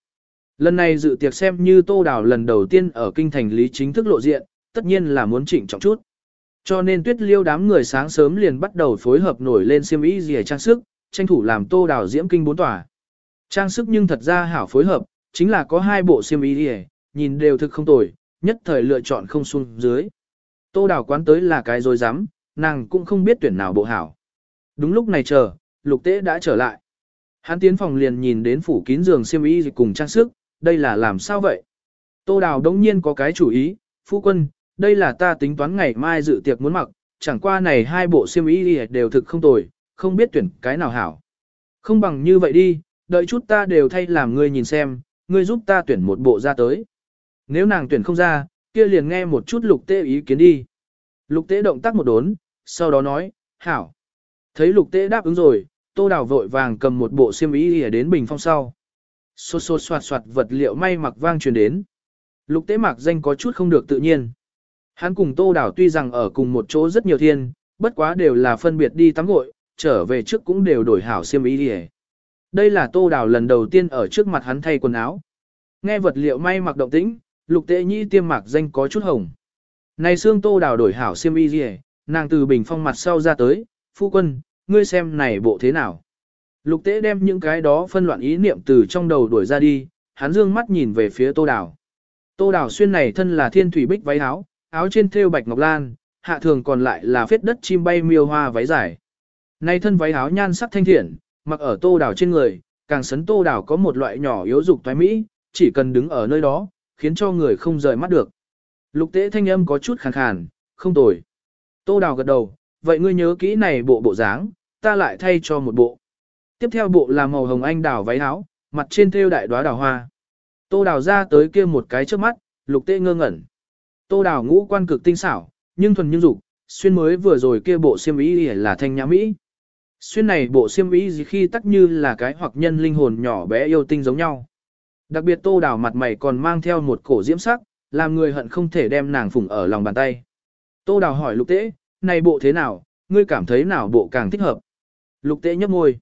Lần này dự tiệc xem như tô đào lần đầu tiên ở kinh thành lý chính thức lộ diện, tất nhiên là muốn chỉnh trọng chút. Cho nên tuyết liêu đám người sáng sớm liền bắt đầu phối hợp nổi lên siêm ý gì trang sức, tranh thủ làm tô đào diễm kinh bốn tòa. Trang sức nhưng thật ra hảo phối hợp, chính là có hai bộ xiêm y đi nhìn đều thực không tồi, nhất thời lựa chọn không xuống dưới. Tô đào quán tới là cái rồi dám, nàng cũng không biết tuyển nào bộ hảo. Đúng lúc này chờ, lục tế đã trở lại. Hắn tiến phòng liền nhìn đến phủ kín giường xiêm y cùng trang sức, đây là làm sao vậy? Tô đào đống nhiên có cái chủ ý, phu quân, đây là ta tính toán ngày mai dự tiệc muốn mặc, chẳng qua này hai bộ xiêm y đều thực không tồi, không biết tuyển cái nào hảo. Không bằng như vậy đi, đợi chút ta đều thay làm ngươi nhìn xem, ngươi giúp ta tuyển một bộ ra tới. Nếu nàng tuyển không ra, kia liền nghe một chút lục tế ý kiến đi. Lục tế động tác một đốn, sau đó nói, hảo. Thấy lục tế đáp ứng rồi, tô đào vội vàng cầm một bộ xiêm y đến bình phong sau. Xô xô soạt soạt vật liệu may mặc vang truyền đến. Lục tế mặc danh có chút không được tự nhiên. Hắn cùng tô đào tuy rằng ở cùng một chỗ rất nhiều thiên, bất quá đều là phân biệt đi tắm gội, trở về trước cũng đều đổi hảo xiêm y đi đây là tô đào lần đầu tiên ở trước mặt hắn thay quần áo. Nghe vật liệu may mặc động tĩnh, lục tế nhĩ tiêm mặc danh có chút hồng. Này xương tô đào đổi hảo xiêm y gì nàng từ bình phong mặt sau ra tới, phu quân, ngươi xem này bộ thế nào. Lục tế đem những cái đó phân loạn ý niệm từ trong đầu đuổi ra đi, hắn dương mắt nhìn về phía tô đào. Tô đào xuyên này thân là thiên thủy bích váy áo, áo trên thêu bạch ngọc lan, hạ thường còn lại là phết đất chim bay miêu hoa váy dài. Này thân váy áo nhan sắc thanh thiện, mặc ở tô đào trên người, càng sấn tô đào có một loại nhỏ yếu dục toái mỹ, chỉ cần đứng ở nơi đó, khiến cho người không rời mắt được. Lục tế thanh âm có chút khàn khàn, không tồi. Tô đào gật đầu, vậy ngươi nhớ kỹ này bộ bộ dáng, ta lại thay cho một bộ. Tiếp theo bộ là màu hồng anh đào váy áo, mặt trên thêu đại đóa đào hoa. Tô đào ra tới kia một cái trước mắt, lục tế ngơ ngẩn. Tô đào ngũ quan cực tinh xảo, nhưng thuần nhưng dục, xuyên mới vừa rồi kia bộ xiêm y là thanh nhã mỹ. Xuyên này bộ xiêm y gì khi tắc như là cái hoặc nhân linh hồn nhỏ bé yêu tinh giống nhau. Đặc biệt tô đào mặt mày còn mang theo một cổ diễm sắc, làm người hận không thể đem nàng phủng ở lòng bàn tay. Tô đào hỏi lục tế, này bộ thế nào, ngươi cảm thấy nào bộ càng thích hợp? Lục tế nhấp môi.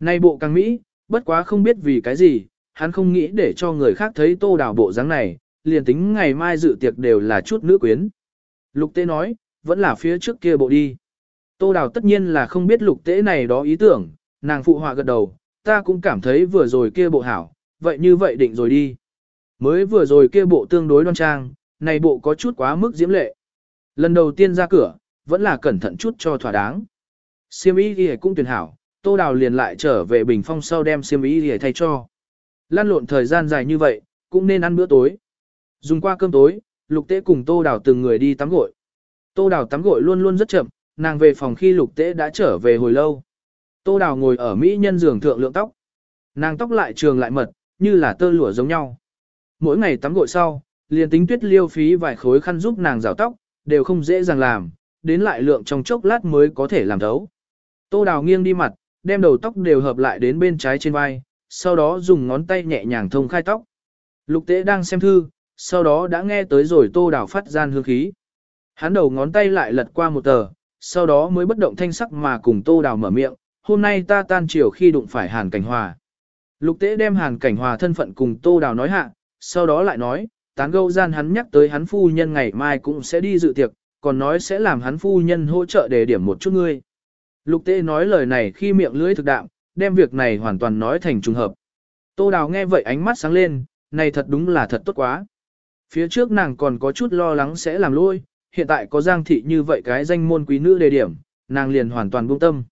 Này bộ càng mỹ, bất quá không biết vì cái gì, hắn không nghĩ để cho người khác thấy tô đào bộ dáng này, liền tính ngày mai dự tiệc đều là chút nữ quyến. Lục tế nói, vẫn là phía trước kia bộ đi. Tô đào tất nhiên là không biết lục tế này đó ý tưởng, nàng phụ họa gật đầu, ta cũng cảm thấy vừa rồi kia bộ hảo, vậy như vậy định rồi đi. Mới vừa rồi kia bộ tương đối đoan trang, này bộ có chút quá mức diễm lệ. Lần đầu tiên ra cửa, vẫn là cẩn thận chút cho thỏa đáng. Siêm ý thì cũng tuyển hảo, tô đào liền lại trở về bình phong sau đem siêm ý thì thay cho. Lan lộn thời gian dài như vậy, cũng nên ăn bữa tối. Dùng qua cơm tối, lục tế cùng tô đào từng người đi tắm gội. Tô đào tắm gội luôn luôn rất chậm, nàng về phòng khi lục tế đã trở về hồi lâu. Tô đào ngồi ở Mỹ nhân giường thượng lượng tóc. Nàng tóc lại trường lại mật, như là tơ lụa giống nhau. Mỗi ngày tắm gội sau, liền tính tuyết liêu phí vài khối khăn giúp nàng rào tóc, đều không dễ dàng làm, đến lại lượng trong chốc lát mới có thể làm thấu. Tô đào nghiêng đi mặt, đem đầu tóc đều hợp lại đến bên trái trên vai, sau đó dùng ngón tay nhẹ nhàng thông khai tóc. Lục tế đang xem thư, sau đó đã nghe tới rồi tô đào phát gian hương khí. Hắn đầu ngón tay lại lật qua một tờ, sau đó mới bất động thanh sắc mà cùng tô đào mở miệng, hôm nay ta tan chiều khi đụng phải hàn cảnh hòa. Lục tế đem hàn cảnh hòa thân phận cùng tô đào nói hạ, sau đó lại nói, tán gẫu gian hắn nhắc tới hắn phu nhân ngày mai cũng sẽ đi dự tiệc, còn nói sẽ làm hắn phu nhân hỗ trợ để điểm một chút ngươi. Lục tế nói lời này khi miệng lưỡi thực đạm, đem việc này hoàn toàn nói thành trùng hợp. Tô đào nghe vậy ánh mắt sáng lên, này thật đúng là thật tốt quá. Phía trước nàng còn có chút lo lắng sẽ làm lôi, hiện tại có giang thị như vậy cái danh môn quý nữ đề điểm, nàng liền hoàn toàn buông tâm.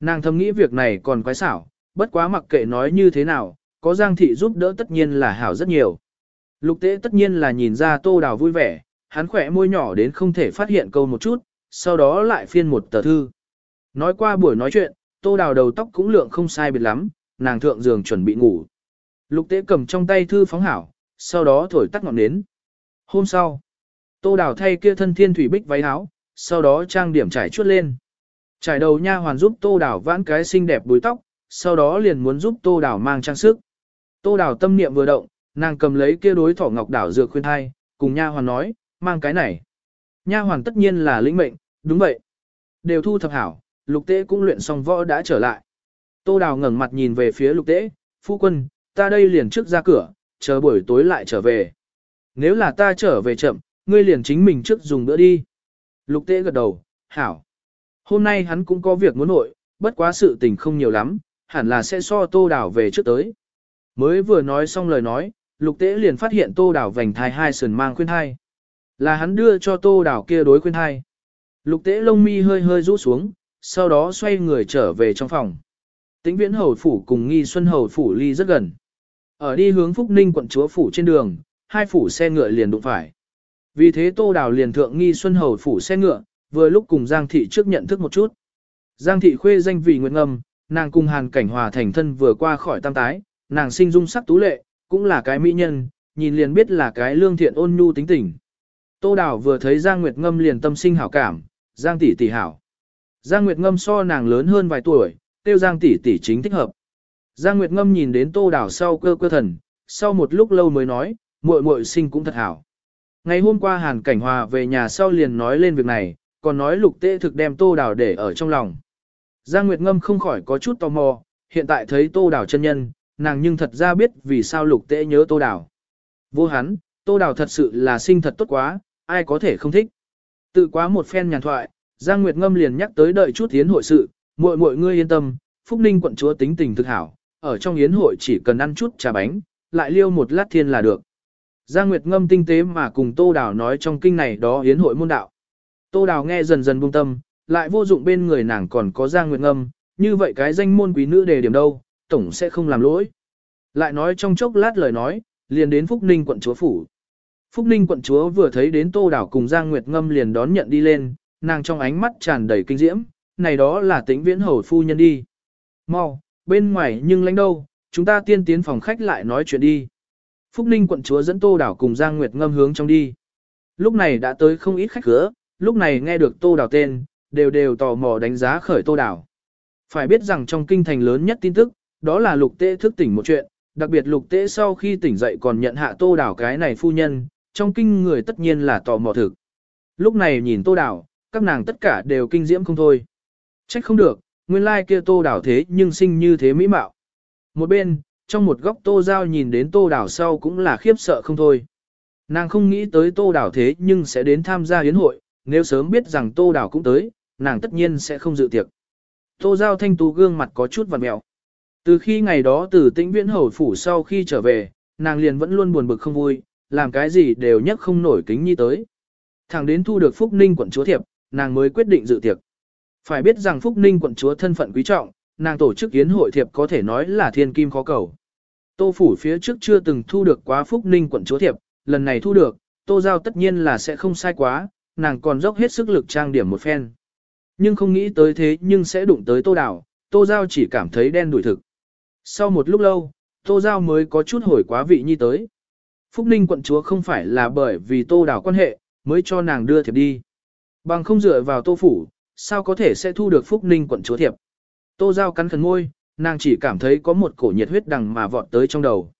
Nàng thầm nghĩ việc này còn quái xảo, bất quá mặc kệ nói như thế nào, có giang thị giúp đỡ tất nhiên là hảo rất nhiều. Lục tế tất nhiên là nhìn ra tô đào vui vẻ, hắn khỏe môi nhỏ đến không thể phát hiện câu một chút, sau đó lại phiên một tờ thư. Nói qua buổi nói chuyện, tô đào đầu tóc cũng lượng không sai biệt lắm, nàng thượng giường chuẩn bị ngủ. Lục tế cầm trong tay thư phóng hảo, sau đó thổi tắt ngọn nến. Hôm sau, tô đào thay kia thân thiên thủy bích váy áo, sau đó trang điểm trải chuốt lên. Trải đầu nha hoàn giúp tô đào vãn cái xinh đẹp búi tóc, sau đó liền muốn giúp tô đào mang trang sức. Tô đào tâm niệm vừa động, nàng cầm lấy kia đối thỏ ngọc đảo dược khuyên thai, cùng nha hoàn nói, mang cái này. Nha hoàn tất nhiên là lĩnh mệnh, đúng vậy. Đều thu thập hảo, lục tế cũng luyện xong võ đã trở lại. Tô đào ngẩng mặt nhìn về phía lục tế, phu quân, ta đây liền trước ra cửa, chờ buổi tối lại trở về. Nếu là ta trở về chậm, ngươi liền chính mình trước dùng bữa đi. Lục tế gật đầu, hảo. Hôm nay hắn cũng có việc muốn nội, bất quá sự tình không nhiều lắm, hẳn là sẽ so tô đảo về trước tới. Mới vừa nói xong lời nói, lục tế liền phát hiện tô đảo vành thai hai sườn mang khuyên thai. Là hắn đưa cho tô đảo kia đối khuyên thai. Lục tế lông mi hơi hơi rũ xuống, sau đó xoay người trở về trong phòng. Tĩnh viễn hầu phủ cùng nghi xuân hầu phủ ly rất gần. Ở đi hướng Phúc Ninh quận chúa phủ trên đường, hai phủ xe ngựa liền đụng phải. Vì thế tô đào liền thượng nghi xuân hầu phủ xe ngựa, vừa lúc cùng Giang thị trước nhận thức một chút. Giang thị khuê danh vì Nguyệt Ngâm, nàng cùng Hàn Cảnh Hòa thành thân vừa qua khỏi tam tái, nàng sinh dung sắc tú lệ, cũng là cái mỹ nhân, nhìn liền biết là cái lương thiện ôn nhu tính tình. Tô Đào vừa thấy Giang Nguyệt Ngâm liền tâm sinh hảo cảm, Giang tỷ tỷ hảo. Giang Nguyệt Ngâm so nàng lớn hơn vài tuổi, tiêu Giang tỷ tỷ chính thích hợp. Giang Nguyệt Ngâm nhìn đến Tô Đào sau cơ cơ thần, sau một lúc lâu mới nói, muội muội sinh cũng thật hảo. Ngày hôm qua Hàn Cảnh Hòa về nhà sau liền nói lên việc này, còn nói lục tế thực đem Tô Đào để ở trong lòng. Giang Nguyệt Ngâm không khỏi có chút tò mò, hiện tại thấy Tô Đào chân nhân, nàng nhưng thật ra biết vì sao lục tế nhớ Tô Đào. Vô hắn, Tô Đào thật sự là sinh thật tốt quá, ai có thể không thích. Tự quá một phen nhàn thoại, Giang Nguyệt Ngâm liền nhắc tới đợi chút tiến hội sự, muội muội ngươi yên tâm, Phúc Ninh quận chúa tính tình thực hảo, ở trong yến hội chỉ cần ăn chút trà bánh, lại liêu một lát thiên là được. Giang Nguyệt Ngâm tinh tế mà cùng Tô Đào nói trong kinh này đó yến hội môn đạo. Tô Đào nghe dần dần buông tâm, lại vô dụng bên người nàng còn có Giang Nguyệt Ngâm, như vậy cái danh môn quý nữ đề điểm đâu, tổng sẽ không làm lỗi. Lại nói trong chốc lát lời nói, liền đến Phúc Ninh quận chúa phủ. Phúc Ninh quận chúa vừa thấy đến Tô Đào cùng Giang Nguyệt Ngâm liền đón nhận đi lên, nàng trong ánh mắt tràn đầy kinh diễm, này đó là tính viễn hầu phu nhân đi. Mau, bên ngoài nhưng lánh đâu, chúng ta tiên tiến phòng khách lại nói chuyện đi. Phúc Ninh quận chúa dẫn Tô Đảo cùng Giang Nguyệt Ngâm hướng trong đi. Lúc này đã tới không ít khách khứa, lúc này nghe được Tô Đảo tên, đều đều tò mò đánh giá khởi Tô Đảo. Phải biết rằng trong kinh thành lớn nhất tin tức, đó là lục tế thức tỉnh một chuyện, đặc biệt lục tế sau khi tỉnh dậy còn nhận hạ Tô Đảo cái này phu nhân, trong kinh người tất nhiên là tò mò thực. Lúc này nhìn Tô Đảo, các nàng tất cả đều kinh diễm không thôi. Trách không được, nguyên lai kia Tô Đảo thế nhưng sinh như thế mỹ mạo. Một bên, trong một góc Tô Giao nhìn đến Tô Đảo sau cũng là khiếp sợ không thôi. Nàng không nghĩ tới Tô Đảo thế nhưng sẽ đến tham gia yến hội, nếu sớm biết rằng Tô Đảo cũng tới, nàng tất nhiên sẽ không dự tiệc. Tô Giao thanh tú gương mặt có chút vằn mẹo. Từ khi ngày đó từ tĩnh viễn hầu phủ sau khi trở về, nàng liền vẫn luôn buồn bực không vui, làm cái gì đều nhất không nổi kính nhi tới. Thẳng đến thu được Phúc Ninh quận chúa thiệp, nàng mới quyết định dự tiệc. Phải biết rằng Phúc Ninh quận chúa thân phận quý trọng, nàng tổ chức yến hội thiệp có thể nói là thiên kim khó cầu. Tô phủ phía trước chưa từng thu được quá Phúc Ninh quận chúa thiệp, lần này thu được, Tô Giao tất nhiên là sẽ không sai quá, nàng còn dốc hết sức lực trang điểm một phen. Nhưng không nghĩ tới thế nhưng sẽ đụng tới Tô Đảo, Tô Giao chỉ cảm thấy đen đuổi thực. Sau một lúc lâu, Tô Giao mới có chút hồi quá vị nhi tới. Phúc Ninh quận chúa không phải là bởi vì Tô Đảo quan hệ, mới cho nàng đưa thiệp đi. Bằng không dựa vào Tô Phủ, sao có thể sẽ thu được Phúc Ninh quận chúa thiệp. Tô Giao cắn khẩn môi, nàng chỉ cảm thấy có một cổ nhiệt huyết đằng mà vọt tới trong đầu.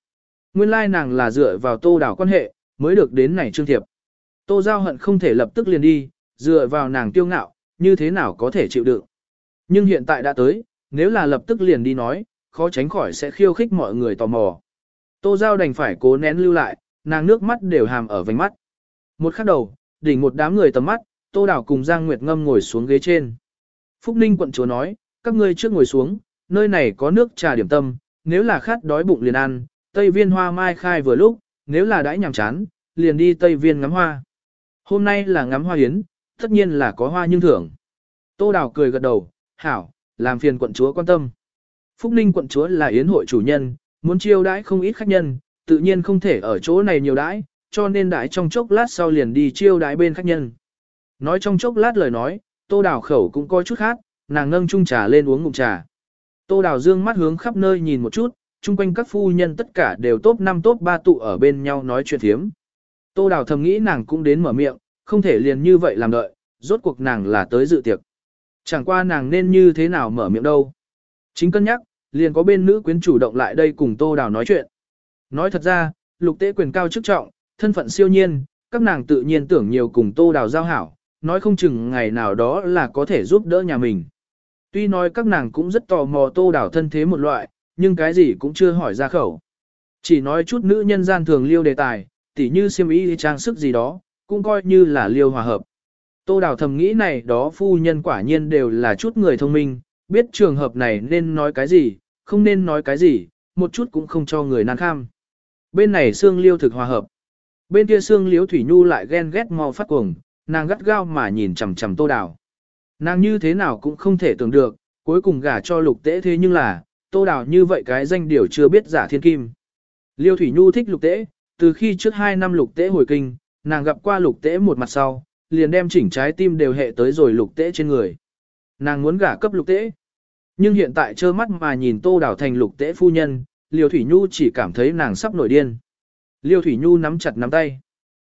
Nguyên lai nàng là dựa vào Tô Đảo quan hệ, mới được đến này trương thiệp. Tô Giao hận không thể lập tức liền đi, dựa vào nàng tiêu ngạo, như thế nào có thể chịu đựng. Nhưng hiện tại đã tới, nếu là lập tức liền đi nói, khó tránh khỏi sẽ khiêu khích mọi người tò mò. Tô Giao đành phải cố nén lưu lại, nàng nước mắt đều hàm ở vành mắt. Một khắc đầu, đỉnh một đám người tầm mắt, Tô Đảo cùng Giang Nguyệt Ngâm ngồi xuống ghế trên. Phúc Ninh quận chúa nói, các ngươi trước ngồi xuống, nơi này có nước trà điểm tâm, nếu là khát đói bụng liền ăn, Tây Viên hoa mai khai vừa lúc, nếu là đãi nhàm chán, liền đi Tây Viên ngắm hoa. Hôm nay là ngắm hoa yến, tất nhiên là có hoa nhưng thưởng. Tô Đào cười gật đầu, hảo, làm phiền quận chúa quan tâm. Phúc Ninh quận chúa là yến hội chủ nhân, muốn chiêu đãi không ít khách nhân, tự nhiên không thể ở chỗ này nhiều đãi, cho nên đãi trong chốc lát sau liền đi chiêu đãi bên khách nhân. Nói trong chốc lát lời nói, Tô Đào khẩu cũng có chút khác, nàng nâng chung trà lên uống ngụm trà. Tô Đào dương mắt hướng khắp nơi nhìn một chút, chung quanh các phu nhân tất cả đều top 5 top 3 tụ ở bên nhau nói chuyện thiếm. Tô Đào thầm nghĩ nàng cũng đến mở miệng, không thể liền như vậy làm đợi, rốt cuộc nàng là tới dự tiệc. Chẳng qua nàng nên như thế nào mở miệng đâu. Chính cân nhắc, liền có bên nữ quyến chủ động lại đây cùng Tô Đào nói chuyện. Nói thật ra, lục tế quyền cao chức trọng, thân phận siêu nhiên, các nàng tự nhiên tưởng nhiều cùng Tô Đào giao hảo, nói không chừng ngày nào đó là có thể giúp đỡ nhà mình. Tuy nói các nàng cũng rất tò mò Tô đảo thân thế một loại, nhưng cái gì cũng chưa hỏi ra khẩu. Chỉ nói chút nữ nhân gian thường liêu đề tài, tỉ như siêm ý trang sức gì đó, cũng coi như là liêu hòa hợp. Tô đảo thầm nghĩ này đó phu nhân quả nhiên đều là chút người thông minh, biết trường hợp này nên nói cái gì, không nên nói cái gì, một chút cũng không cho người nan kham. Bên này xương liêu thực hòa hợp. Bên kia xương liếu thủy nhu lại ghen ghét mau phát cuồng, nàng gắt gao mà nhìn chằm chằm tô đảo. Nàng như thế nào cũng không thể tưởng được, cuối cùng gả cho lục tế thế nhưng là, tô đào như vậy cái danh điều chưa biết giả thiên kim. Liêu thủy nhu thích lục tế, từ khi trước hai năm lục tế hồi kinh, nàng gặp qua lục tế một mặt sau, liền đem chỉnh trái tim đều hệ tới rồi lục tế trên người. Nàng muốn gả cấp lục tế. Nhưng hiện tại trơ mắt mà nhìn tô đào thành lục tế phu nhân, Liêu Thủy Nhu chỉ cảm thấy nàng sắp nổi điên. Liêu Thủy Nhu nắm chặt nắm tay.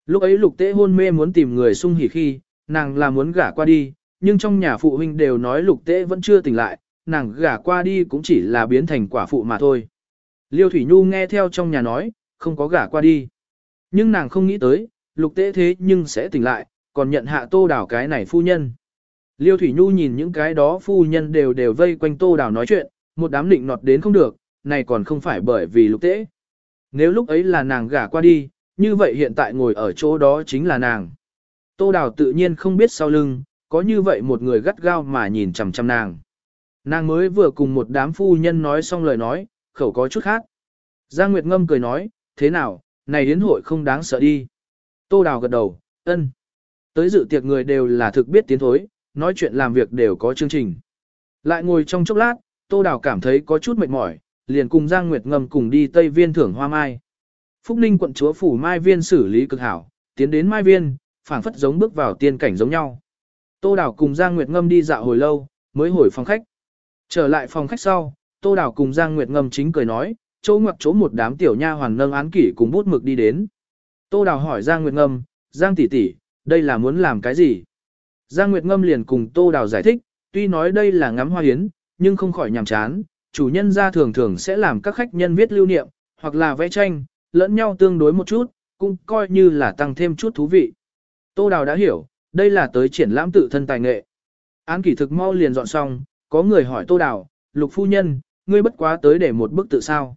Lúc ấy lục tế hôn mê muốn tìm người sung hỉ khi, nàng là muốn gả qua đi, nhưng trong nhà phụ huynh đều nói lục tế vẫn chưa tỉnh lại, nàng gả qua đi cũng chỉ là biến thành quả phụ mà thôi. Liêu Thủy Nhu nghe theo trong nhà nói, không có gả qua đi. Nhưng nàng không nghĩ tới, lục tế thế nhưng sẽ tỉnh lại, còn nhận hạ tô đảo cái này phu nhân. Liêu Thủy Nhu nhìn những cái đó phu nhân đều đều vây quanh tô đảo nói chuyện, một đám định nọt đến không được, này còn không phải bởi vì lục tế. Nếu lúc ấy là nàng gả qua đi, như vậy hiện tại ngồi ở chỗ đó chính là nàng. Tô đảo tự nhiên không biết sau lưng, có như vậy một người gắt gao mà nhìn chằm chằm nàng. Nàng mới vừa cùng một đám phu nhân nói xong lời nói, khẩu có chút khác. Giang Nguyệt Ngâm cười nói, thế nào, này đến hội không đáng sợ đi. Tô Đào gật đầu, ân. Tới dự tiệc người đều là thực biết tiến thối, nói chuyện làm việc đều có chương trình. Lại ngồi trong chốc lát, Tô Đào cảm thấy có chút mệt mỏi, liền cùng Giang Nguyệt Ngâm cùng đi Tây Viên thưởng hoa mai. Phúc Ninh quận chúa phủ mai viên xử lý cực hảo, tiến đến mai viên, phảng phất giống bước vào tiên cảnh giống nhau. Tô Đào cùng Giang Nguyệt Ngâm đi dạo hồi lâu, mới hồi phòng khách. Trở lại phòng khách sau, Tô Đào cùng Giang Nguyệt Ngâm chính cười nói, chỗ ngoặc chỗ một đám tiểu nha hoàn nâng án kỷ cùng bút mực đi đến. Tô Đào hỏi Giang Nguyệt Ngâm, Giang tỷ tỷ, đây là muốn làm cái gì? Giang Nguyệt Ngâm liền cùng Tô Đào giải thích, tuy nói đây là ngắm hoa hiến, nhưng không khỏi nhàm chán, chủ nhân ra thường thường sẽ làm các khách nhân viết lưu niệm, hoặc là vẽ tranh, lẫn nhau tương đối một chút, cũng coi như là tăng thêm chút thú vị. Tô Đào đã hiểu, đây là tới triển lãm tự thân tài nghệ. Án kỷ thực mau liền dọn xong, có người hỏi Tô Đào, lục phu nhân, ngươi bất quá tới để một bức tự sao.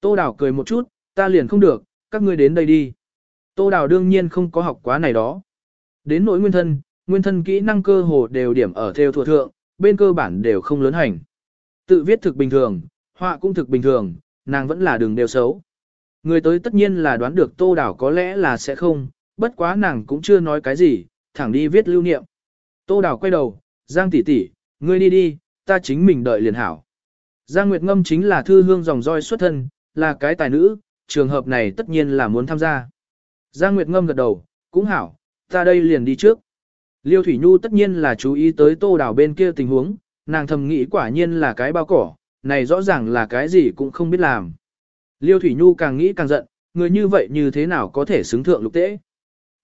Tô Đào cười một chút, ta liền không được, các ngươi đến đây đi. Tô Đào đương nhiên không có học quá này đó. Đến nỗi nguyên thân, nguyên thân kỹ năng cơ hồ đều điểm ở theo thuộc thượng, bên cơ bản đều không lớn hành. Tự viết thực bình thường, họa cũng thực bình thường, nàng vẫn là đường đều xấu. Người tới tất nhiên là đoán được Tô Đào có lẽ là sẽ không, bất quá nàng cũng chưa nói cái gì, thẳng đi viết lưu niệm. Tô Đào quay đầu, Giang tỷ tỷ, ngươi đi đi, ta chính mình đợi liền hảo. Giang Nguyệt Ngâm chính là thư hương dòng roi xuất thân, là cái tài nữ, trường hợp này tất nhiên là muốn tham gia. Giang Nguyệt Ngâm gật đầu, cũng hảo, ta đây liền đi trước. Liêu Thủy Nhu tất nhiên là chú ý tới tô Đào bên kia tình huống, nàng thầm nghĩ quả nhiên là cái bao cỏ, này rõ ràng là cái gì cũng không biết làm. Liêu Thủy Nhu càng nghĩ càng giận, người như vậy như thế nào có thể xứng thượng lục tế.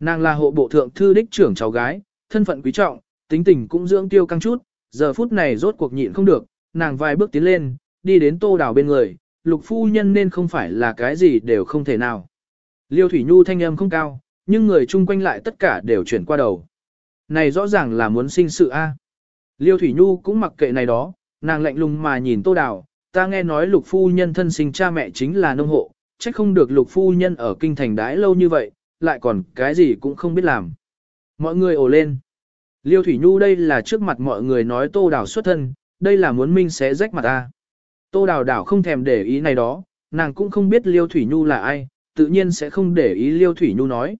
Nàng là hộ bộ thượng thư đích trưởng cháu gái, thân phận quý trọng, tính tình cũng dưỡng tiêu căng chút, giờ phút này rốt cuộc nhịn không được, nàng vài bước tiến lên, đi đến tô đào bên người, lục phu nhân nên không phải là cái gì đều không thể nào. Liêu Thủy Nhu thanh âm không cao, nhưng người chung quanh lại tất cả đều chuyển qua đầu. Này rõ ràng là muốn sinh sự a. Liêu Thủy Nhu cũng mặc kệ này đó, nàng lạnh lùng mà nhìn Tô Đào, ta nghe nói lục phu nhân thân sinh cha mẹ chính là nông hộ, trách không được lục phu nhân ở kinh thành đái lâu như vậy, lại còn cái gì cũng không biết làm. Mọi người ồ lên. Liêu Thủy Nhu đây là trước mặt mọi người nói Tô Đào xuất thân, đây là muốn minh sẽ rách mặt ta. Tô Đào đảo không thèm để ý này đó, nàng cũng không biết Liêu Thủy Nhu là ai, tự nhiên sẽ không để ý Liêu Thủy Nhu nói.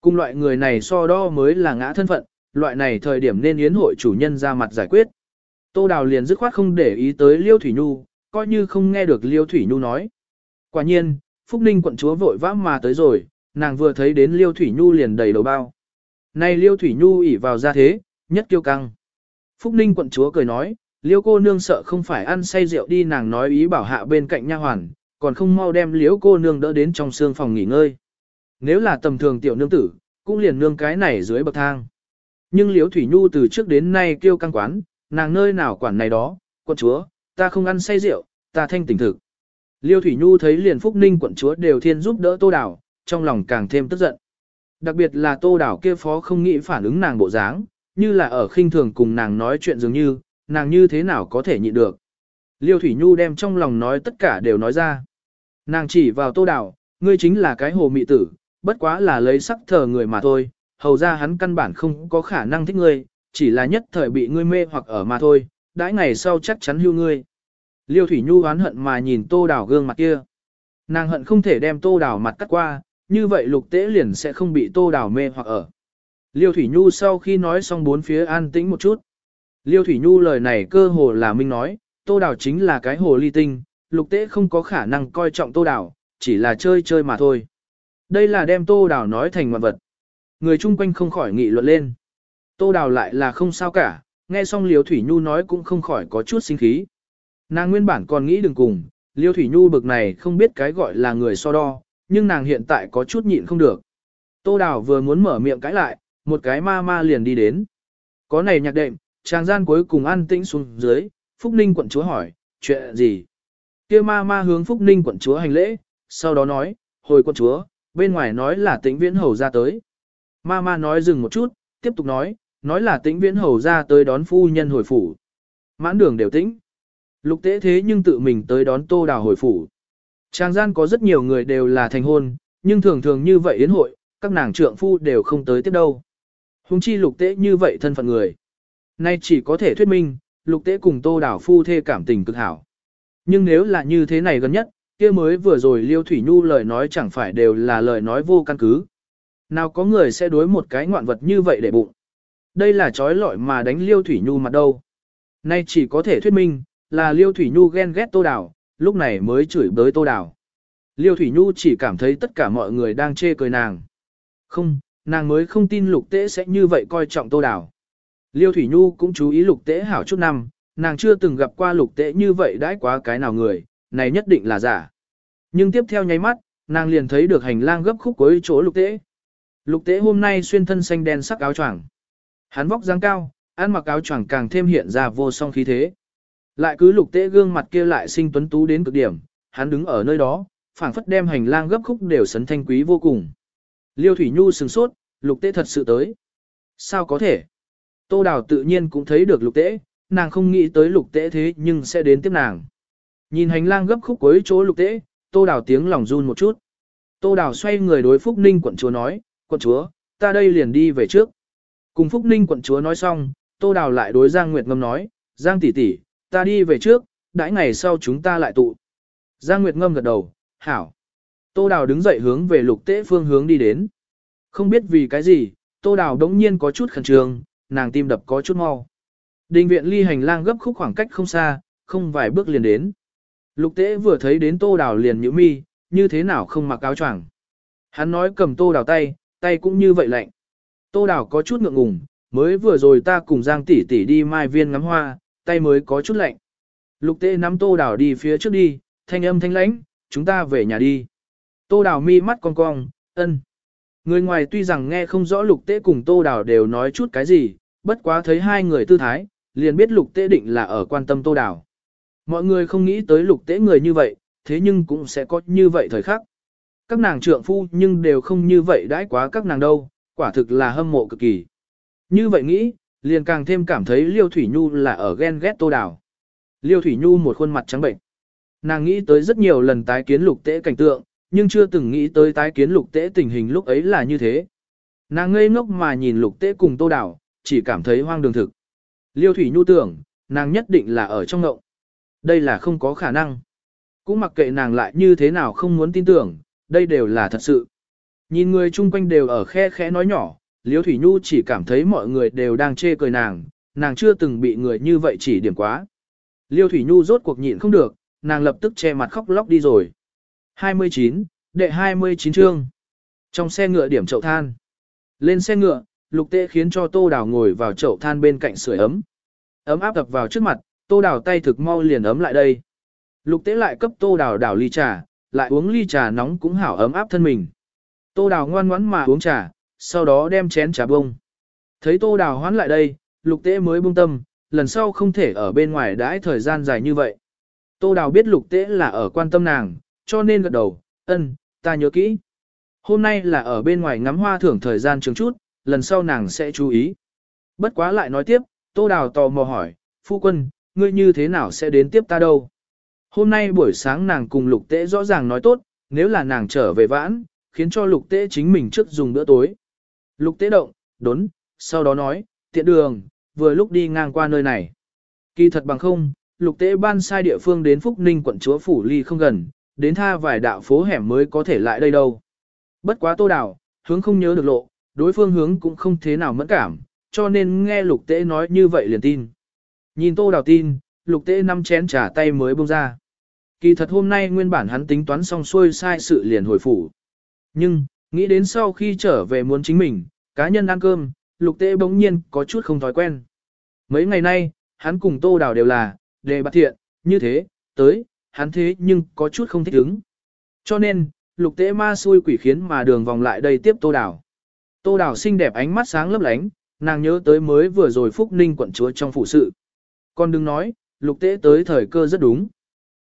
Cùng loại người này so đo mới là ngã thân phận, loại này thời điểm nên yến hội chủ nhân ra mặt giải quyết. Tô Đào liền dứt khoát không để ý tới Liêu Thủy Nhu, coi như không nghe được Liêu Thủy Nhu nói. Quả nhiên, Phúc Ninh quận chúa vội vã mà tới rồi, nàng vừa thấy đến Liêu Thủy Nhu liền đầy đầu bao. Này Liêu Thủy Nhu ỉ vào ra thế, nhất kiêu căng. Phúc Ninh quận chúa cười nói, Liêu cô nương sợ không phải ăn say rượu đi nàng nói ý bảo hạ bên cạnh nha hoàn, còn không mau đem liêu cô nương đỡ đến trong xương phòng nghỉ ngơi. Nếu là tầm thường tiểu nương tử, cũng liền nương cái này dưới bậc thang. Nhưng liêu thủy nhu từ trước đến nay kiêu căng quán, nàng nơi nào quản này đó, quận chúa, ta không ăn say rượu, ta thanh tỉnh thực. Liêu Thủy Nhu thấy liền Phúc Ninh quận chúa đều thiên giúp đỡ Tô đào trong lòng càng thêm tức giận. Đặc biệt là Tô Đảo kia phó không nghĩ phản ứng nàng bộ dáng, như là ở khinh thường cùng nàng nói chuyện dường như, nàng như thế nào có thể nhịn được. Liêu Thủy Nhu đem trong lòng nói tất cả đều nói ra. Nàng chỉ vào tô đảo, ngươi chính là cái hồ mị tử, bất quá là lấy sắc thờ người mà thôi, hầu ra hắn căn bản không có khả năng thích ngươi, chỉ là nhất thời bị ngươi mê hoặc ở mà thôi, đãi ngày sau chắc chắn hưu ngươi. Liêu Thủy Nhu oán hận mà nhìn tô đảo gương mặt kia. Nàng hận không thể đem tô đảo mặt cắt qua, như vậy lục tế liền sẽ không bị tô Đào mê hoặc ở. Liêu Thủy Nhu sau khi nói xong bốn phía an tĩnh một chút. Liêu Thủy Nhu lời này cơ hồ là minh nói, tô đào chính là cái hồ ly tinh, lục tế không có khả năng coi trọng tô đào, chỉ là chơi chơi mà thôi. Đây là đem tô đào nói thành ngoạn vật. Người chung quanh không khỏi nghị luận lên. Tô đào lại là không sao cả, nghe xong Liêu Thủy Nhu nói cũng không khỏi có chút sinh khí. Nàng nguyên bản còn nghĩ đừng cùng, Liêu Thủy Nhu bực này không biết cái gọi là người so đo, nhưng nàng hiện tại có chút nhịn không được. Tô Đào vừa muốn mở miệng cãi lại, một cái ma ma liền đi đến. Có này nhạc đệm, chàng gian cuối cùng an tĩnh xuống dưới, Phúc Ninh quận chúa hỏi, chuyện gì? Kia ma ma hướng Phúc Ninh quận chúa hành lễ, sau đó nói, hồi quận chúa, bên ngoài nói là tĩnh viễn hầu ra tới. Ma ma nói dừng một chút, tiếp tục nói, nói là tĩnh viễn hầu ra tới đón phu nhân hồi phủ. Mãn đường đều tĩnh. Lục tế thế nhưng tự mình tới đón tô đào hồi phủ. Trang gian có rất nhiều người đều là thành hôn, nhưng thường thường như vậy yến hội, các nàng trượng phu đều không tới tiếp đâu. Hùng chi lục tế như vậy thân phận người. Nay chỉ có thể thuyết minh, lục tế cùng tô đảo phu thê cảm tình cực hảo. Nhưng nếu là như thế này gần nhất, kia mới vừa rồi Liêu Thủy Nhu lời nói chẳng phải đều là lời nói vô căn cứ. Nào có người sẽ đối một cái ngoạn vật như vậy để bụng. Đây là trói lọi mà đánh Liêu Thủy Nhu mặt đâu. Nay chỉ có thể thuyết minh, là Liêu Thủy Nhu ghen ghét Tô đảo lúc này mới chửi bới Tô Đào. Liêu Thủy Nhu chỉ cảm thấy tất cả mọi người đang chê cười nàng. Không, nàng mới không tin lục tế sẽ như vậy coi trọng Tô Đào. Liêu Thủy Nhu cũng chú ý lục tế hảo chút năm, nàng chưa từng gặp qua lục tế như vậy đãi quá cái nào người, này nhất định là giả. Nhưng tiếp theo nháy mắt, nàng liền thấy được hành lang gấp khúc cuối chỗ lục tế. Lục tế hôm nay xuyên thân xanh đen sắc áo choàng. Hắn vóc dáng cao, ăn mặc áo choàng càng thêm hiện ra vô song khí thế. Lại cứ lục tế gương mặt kia lại sinh tuấn tú đến cực điểm, hắn đứng ở nơi đó, phảng phất đem hành lang gấp khúc đều sấn thanh quý vô cùng. Liêu Thủy Nhu sừng sốt, lục tế thật sự tới. Sao có thể? Tô Đào tự nhiên cũng thấy được lục tế, nàng không nghĩ tới lục tế thế nhưng sẽ đến tiếp nàng. Nhìn hành lang gấp khúc cuối chỗ lục tế, Tô Đào tiếng lòng run một chút. Tô Đào xoay người đối Phúc Ninh quận chúa nói, quận chúa, ta đây liền đi về trước. Cùng Phúc Ninh quận chúa nói xong, Tô Đào lại đối Giang Nguyệt Ngâm nói, Giang tỷ tỷ, ta đi về trước, đãi ngày sau chúng ta lại tụ. Giang Nguyệt Ngâm gật đầu, hảo. Tô Đào đứng dậy hướng về lục tế phương hướng đi đến. Không biết vì cái gì, Tô Đào đống nhiên có chút khẩn trương, nàng tim đập có chút mau. Đình viện ly hành lang gấp khúc khoảng cách không xa, không vài bước liền đến. Lục tế vừa thấy đến Tô Đào liền nhíu mi, như thế nào không mặc áo choàng. Hắn nói cầm Tô Đào tay, tay cũng như vậy lạnh. Tô Đào có chút ngượng ngùng, mới vừa rồi ta cùng Giang tỷ tỷ đi mai viên ngắm hoa, tay mới có chút lạnh. Lục tê nắm Tô Đào đi phía trước đi, thanh âm thanh lãnh, chúng ta về nhà đi. Tô Đào mi mắt cong cong, ân. Người ngoài tuy rằng nghe không rõ lục tê cùng Tô Đào đều nói chút cái gì, bất quá thấy hai người tư thái, liền biết lục tê định là ở quan tâm Tô Đào. Mọi người không nghĩ tới lục tê người như vậy, thế nhưng cũng sẽ có như vậy thời khắc. Các nàng trượng phu nhưng đều không như vậy đãi quá các nàng đâu, quả thực là hâm mộ cực kỳ. Như vậy nghĩ, liền càng thêm cảm thấy Liêu Thủy Nhu là ở ghen ghét Tô Đào. Liêu Thủy Nhu một khuôn mặt trắng bệnh. Nàng nghĩ tới rất nhiều lần tái kiến lục tế cảnh tượng, nhưng chưa từng nghĩ tới tái kiến lục tế tình hình lúc ấy là như thế. Nàng ngây ngốc mà nhìn lục tế cùng Tô Đào, chỉ cảm thấy hoang đường thực. Liêu Thủy Nhu tưởng, nàng nhất định là ở trong ngộng. Đây là không có khả năng. Cũng mặc kệ nàng lại như thế nào không muốn tin tưởng, đây đều là thật sự. Nhìn người chung quanh đều ở khe khẽ nói nhỏ, Liễu Thủy Nhu chỉ cảm thấy mọi người đều đang chê cười nàng, nàng chưa từng bị người như vậy chỉ điểm quá. Liêu Thủy Nhu rốt cuộc nhịn không được, nàng lập tức che mặt khóc lóc đi rồi. 29, đệ 29 chương. Trong xe ngựa điểm chậu than. Lên xe ngựa, lục tệ khiến cho tô đào ngồi vào chậu than bên cạnh sưởi ấm. Ấm áp tập vào trước mặt, tô đào tay thực mau liền ấm lại đây. Lục tế lại cấp tô đào đảo ly trà, lại uống ly trà nóng cũng hảo ấm áp thân mình. Tô đào ngoan ngoãn mà uống trà, sau đó đem chén trà bông. Thấy tô đào hoán lại đây, lục tế mới buông tâm, lần sau không thể ở bên ngoài đãi thời gian dài như vậy. Tô đào biết lục tế là ở quan tâm nàng, cho nên gật đầu, ân, ta nhớ kỹ. Hôm nay là ở bên ngoài ngắm hoa thưởng thời gian trường chút, lần sau nàng sẽ chú ý. Bất quá lại nói tiếp, Tô Đào tò mò hỏi, phu quân, ngươi như thế nào sẽ đến tiếp ta đâu? Hôm nay buổi sáng nàng cùng lục tế rõ ràng nói tốt, nếu là nàng trở về vãn, khiến cho lục tế chính mình trước dùng bữa tối. Lục tế động, đốn, sau đó nói, tiện đường, vừa lúc đi ngang qua nơi này. Kỳ thật bằng không, lục tế ban sai địa phương đến Phúc Ninh quận chúa Phủ Ly không gần, đến tha vài đạo phố hẻm mới có thể lại đây đâu. Bất quá tô đảo, hướng không nhớ được lộ, đối phương hướng cũng không thế nào mẫn cảm, cho nên nghe lục tế nói như vậy liền tin. Nhìn tô đảo tin, lục tế năm chén trả tay mới bông ra. Kỳ thật hôm nay nguyên bản hắn tính toán xong xuôi sai sự liền hồi phủ. Nhưng, nghĩ đến sau khi trở về muốn chính mình, cá nhân ăn cơm, lục tế bỗng nhiên có chút không thói quen. Mấy ngày nay, hắn cùng tô đào đều là, đề bạc thiện, như thế, tới, hắn thế nhưng có chút không thích ứng. Cho nên, lục tế ma xui quỷ khiến mà đường vòng lại đây tiếp tô đào. Tô đào xinh đẹp ánh mắt sáng lấp lánh, nàng nhớ tới mới vừa rồi Phúc Ninh quận chúa trong phụ sự. Con đừng nói, lục tế tới thời cơ rất đúng.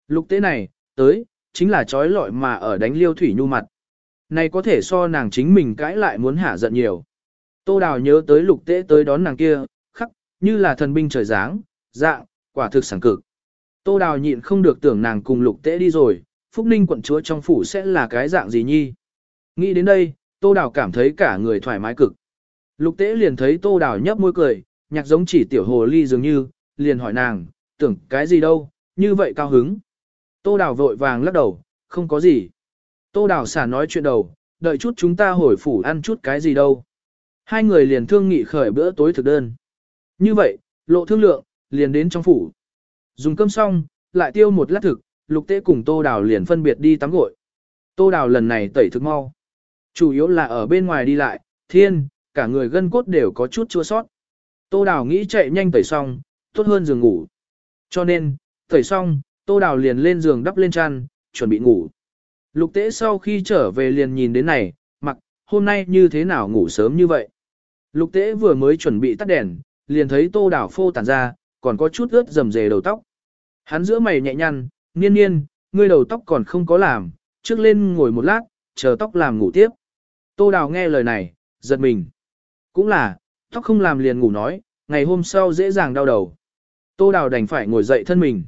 Lục tế này, tới, chính là trói lọi mà ở đánh liêu thủy nhu mặt. Này có thể so nàng chính mình cãi lại muốn hạ giận nhiều. Tô đào nhớ tới lục tế tới đón nàng kia, khắc, như là thần binh trời giáng, dạng, quả thực sảng cực. Tô đào nhịn không được tưởng nàng cùng lục tế đi rồi, Phúc Ninh quận chúa trong phủ sẽ là cái dạng gì nhi. Nghĩ đến đây, Tô đào cảm thấy cả người thoải mái cực. Lục tế liền thấy Tô đào nhấp môi cười, nhạc giống chỉ tiểu hồ ly dường như, liền hỏi nàng, tưởng cái gì đâu, như vậy cao hứng. Tô đào vội vàng lắc đầu, không có gì. Tô đào xả nói chuyện đầu, đợi chút chúng ta hồi phủ ăn chút cái gì đâu. Hai người liền thương nghị khởi bữa tối thực đơn. Như vậy, lộ thương lượng, liền đến trong phủ. Dùng cơm xong, lại tiêu một lát thực, lục tế cùng tô đào liền phân biệt đi tắm gội. Tô đào lần này tẩy thực mau. Chủ yếu là ở bên ngoài đi lại, thiên, cả người gân cốt đều có chút chua sót. Tô đào nghĩ chạy nhanh tẩy xong, tốt hơn giường ngủ. Cho nên, tẩy xong, tô đào liền lên giường đắp lên chăn, chuẩn bị ngủ. Lục tế sau khi trở về liền nhìn đến này, mặc, hôm nay như thế nào ngủ sớm như vậy. Lục tế vừa mới chuẩn bị tắt đèn, liền thấy tô đào phô tản ra, còn có chút ướt rầm rề đầu tóc. Hắn giữa mày nhẹ nhăn, niên niên, ngươi đầu tóc còn không có làm, trước lên ngồi một lát, chờ tóc làm ngủ tiếp. Tô đào nghe lời này, giật mình. Cũng là, tóc không làm liền ngủ nói, ngày hôm sau dễ dàng đau đầu. Tô đào đành phải ngồi dậy thân mình.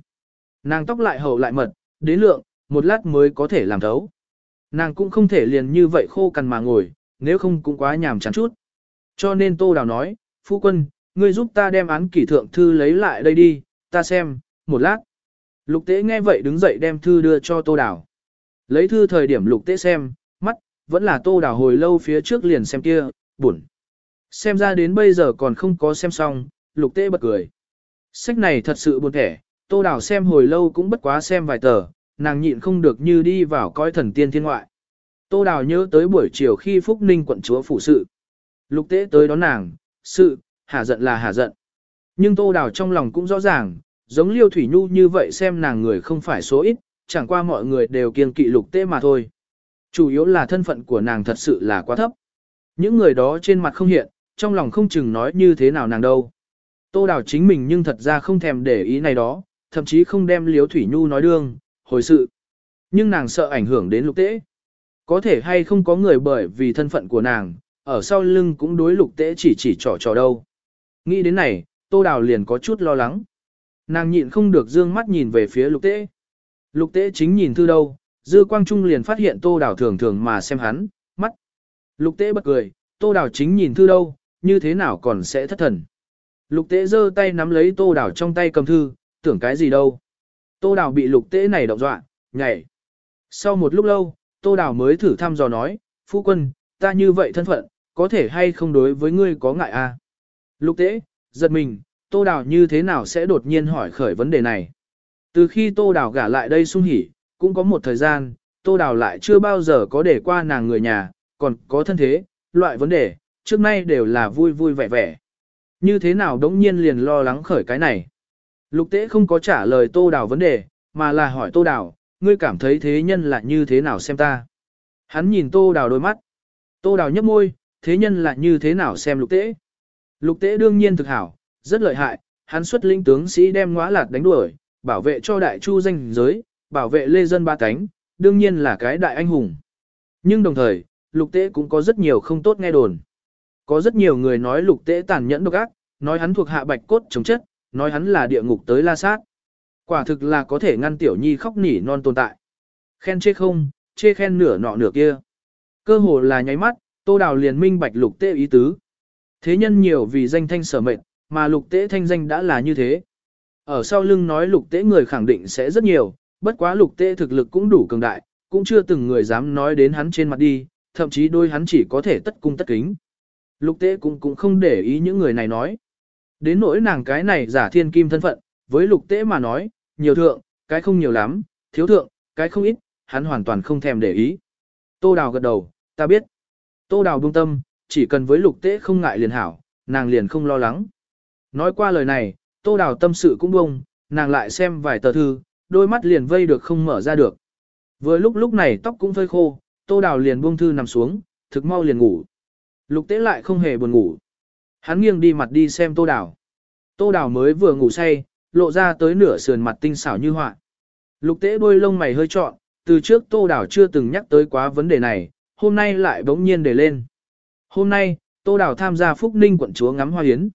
Nàng tóc lại hậu lại mật, đến lượng, một lát mới có thể làm thấu. Nàng cũng không thể liền như vậy khô cằn mà ngồi, nếu không cũng quá nhàm chán chút. Cho nên Tô Đào nói, Phu quân, ngươi giúp ta đem án kỷ thượng thư lấy lại đây đi, ta xem, một lát. Lục tế nghe vậy đứng dậy đem thư đưa cho Tô Đào. Lấy thư thời điểm lục tế xem, mắt, vẫn là Tô Đào hồi lâu phía trước liền xem kia, buồn. Xem ra đến bây giờ còn không có xem xong, lục tế bật cười. Sách này thật sự buồn thẻ, Tô Đào xem hồi lâu cũng bất quá xem vài tờ, nàng nhịn không được như đi vào coi thần tiên thiên ngoại. Tô Đào nhớ tới buổi chiều khi Phúc Ninh quận chúa phụ sự. Lục tế tới đón nàng, sự, hả giận là hả giận. Nhưng Tô Đào trong lòng cũng rõ ràng, giống Liêu Thủy Nhu như vậy xem nàng người không phải số ít, chẳng qua mọi người đều kiêng kỵ lục tế mà thôi. Chủ yếu là thân phận của nàng thật sự là quá thấp. Những người đó trên mặt không hiện, trong lòng không chừng nói như thế nào nàng đâu. Tô Đào chính mình nhưng thật ra không thèm để ý này đó, thậm chí không đem Liêu Thủy Nhu nói đương, hồi sự. Nhưng nàng sợ ảnh hưởng đến lục tế. Có thể hay không có người bởi vì thân phận của nàng, ở sau lưng cũng đối lục tế chỉ chỉ trò trò đâu. Nghĩ đến này, tô đào liền có chút lo lắng. Nàng nhịn không được dương mắt nhìn về phía lục tế. Lục tế chính nhìn thư đâu, dư quang trung liền phát hiện tô đào thường thường mà xem hắn, mắt. Lục tế bật cười, tô đào chính nhìn thư đâu, như thế nào còn sẽ thất thần. Lục tế giơ tay nắm lấy tô đào trong tay cầm thư, tưởng cái gì đâu. Tô đào bị lục tế này động dọa, nhảy. Sau một lúc lâu, tô đào mới thử thăm dò nói, phu quân, ta như vậy thân phận, có thể hay không đối với ngươi có ngại à? Lục tế, giật mình, tô đào như thế nào sẽ đột nhiên hỏi khởi vấn đề này? Từ khi tô đào gả lại đây sung hỉ, cũng có một thời gian, tô đào lại chưa bao giờ có để qua nàng người nhà, còn có thân thế, loại vấn đề, trước nay đều là vui vui vẻ vẻ. Như thế nào đống nhiên liền lo lắng khởi cái này? Lục tế không có trả lời tô đào vấn đề, mà là hỏi tô đào, ngươi cảm thấy thế nhân là như thế nào xem ta? Hắn nhìn tô đào đôi mắt. Tô đào nhấp môi, thế nhân là như thế nào xem lục tế? Lục tế đương nhiên thực hảo, rất lợi hại, hắn xuất linh tướng sĩ đem ngõa lạt đánh đuổi, bảo vệ cho đại chu danh giới, bảo vệ lê dân ba cánh, đương nhiên là cái đại anh hùng. Nhưng đồng thời, lục tế cũng có rất nhiều không tốt nghe đồn. Có rất nhiều người nói lục tế tàn nhẫn độc ác, nói hắn thuộc hạ bạch cốt chống chất, nói hắn là địa ngục tới la sát. Quả thực là có thể ngăn tiểu nhi khóc nỉ non tồn tại. Khen chê không, chê khen nửa nọ nửa kia. Cơ hồ là nháy mắt, tô đào liền minh bạch lục tệ ý tứ. Thế nhân nhiều vì danh thanh sở mệnh, mà lục tế thanh danh đã là như thế. Ở sau lưng nói lục tế người khẳng định sẽ rất nhiều, bất quá lục tế thực lực cũng đủ cường đại, cũng chưa từng người dám nói đến hắn trên mặt đi, thậm chí đôi hắn chỉ có thể tất cung tất kính. Lục tế cũng cũng không để ý những người này nói. Đến nỗi nàng cái này giả thiên kim thân phận, với lục tế mà nói, nhiều thượng, cái không nhiều lắm, thiếu thượng, cái không ít, hắn hoàn toàn không thèm để ý. Tô Đào gật đầu, ta biết. Tô Đào buông tâm, chỉ cần với lục tế không ngại liền hảo, nàng liền không lo lắng. Nói qua lời này, tô đào tâm sự cũng bông, nàng lại xem vài tờ thư, đôi mắt liền vây được không mở ra được. Vừa lúc lúc này tóc cũng phơi khô, tô đào liền buông thư nằm xuống, thực mau liền ngủ. Lục tế lại không hề buồn ngủ. Hắn nghiêng đi mặt đi xem tô đào. Tô đào mới vừa ngủ say, lộ ra tới nửa sườn mặt tinh xảo như họa. Lục tế đôi lông mày hơi trọn, từ trước tô đào chưa từng nhắc tới quá vấn đề này, hôm nay lại bỗng nhiên để lên. Hôm nay, tô đào tham gia phúc ninh quận chúa ngắm hoa hiến.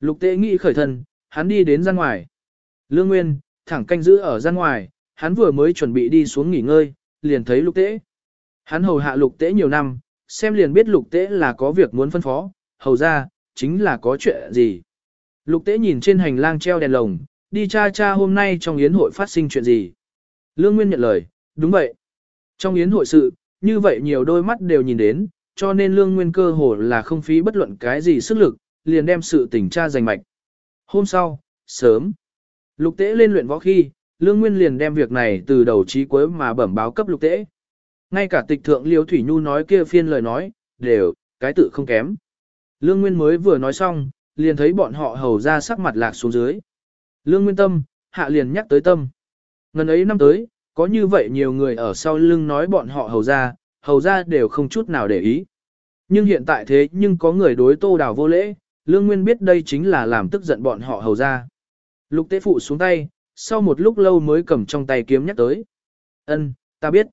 Lục tế nghĩ khởi thân, hắn đi đến ra ngoài. Lương Nguyên, thẳng canh giữ ở ra ngoài, hắn vừa mới chuẩn bị đi xuống nghỉ ngơi, liền thấy lục tế. Hắn hầu hạ lục tế nhiều năm, xem liền biết lục tế là có việc muốn phân phó, hầu ra, chính là có chuyện gì. Lục tế nhìn trên hành lang treo đèn lồng, đi cha cha hôm nay trong yến hội phát sinh chuyện gì. Lương Nguyên nhận lời, đúng vậy. Trong yến hội sự, như vậy nhiều đôi mắt đều nhìn đến, cho nên Lương Nguyên cơ hồ là không phí bất luận cái gì sức lực, liền đem sự tình tra giành mạch. Hôm sau, sớm, lục tế lên luyện võ khi, Lương Nguyên liền đem việc này từ đầu chí cuối mà bẩm báo cấp lục tế. Ngay cả tịch thượng Liêu Thủy Nhu nói kia phiên lời nói, đều, cái tự không kém. Lương Nguyên mới vừa nói xong, liền thấy bọn họ hầu ra sắc mặt lạc xuống dưới. Lương Nguyên tâm, hạ liền nhắc tới tâm. Ngần ấy năm tới, có như vậy nhiều người ở sau lưng nói bọn họ hầu ra, hầu ra đều không chút nào để ý. Nhưng hiện tại thế nhưng có người đối tô đào vô lễ, Lương Nguyên biết đây chính là làm tức giận bọn họ hầu ra. Lục tế phụ xuống tay, sau một lúc lâu mới cầm trong tay kiếm nhắc tới. Ân, ta biết.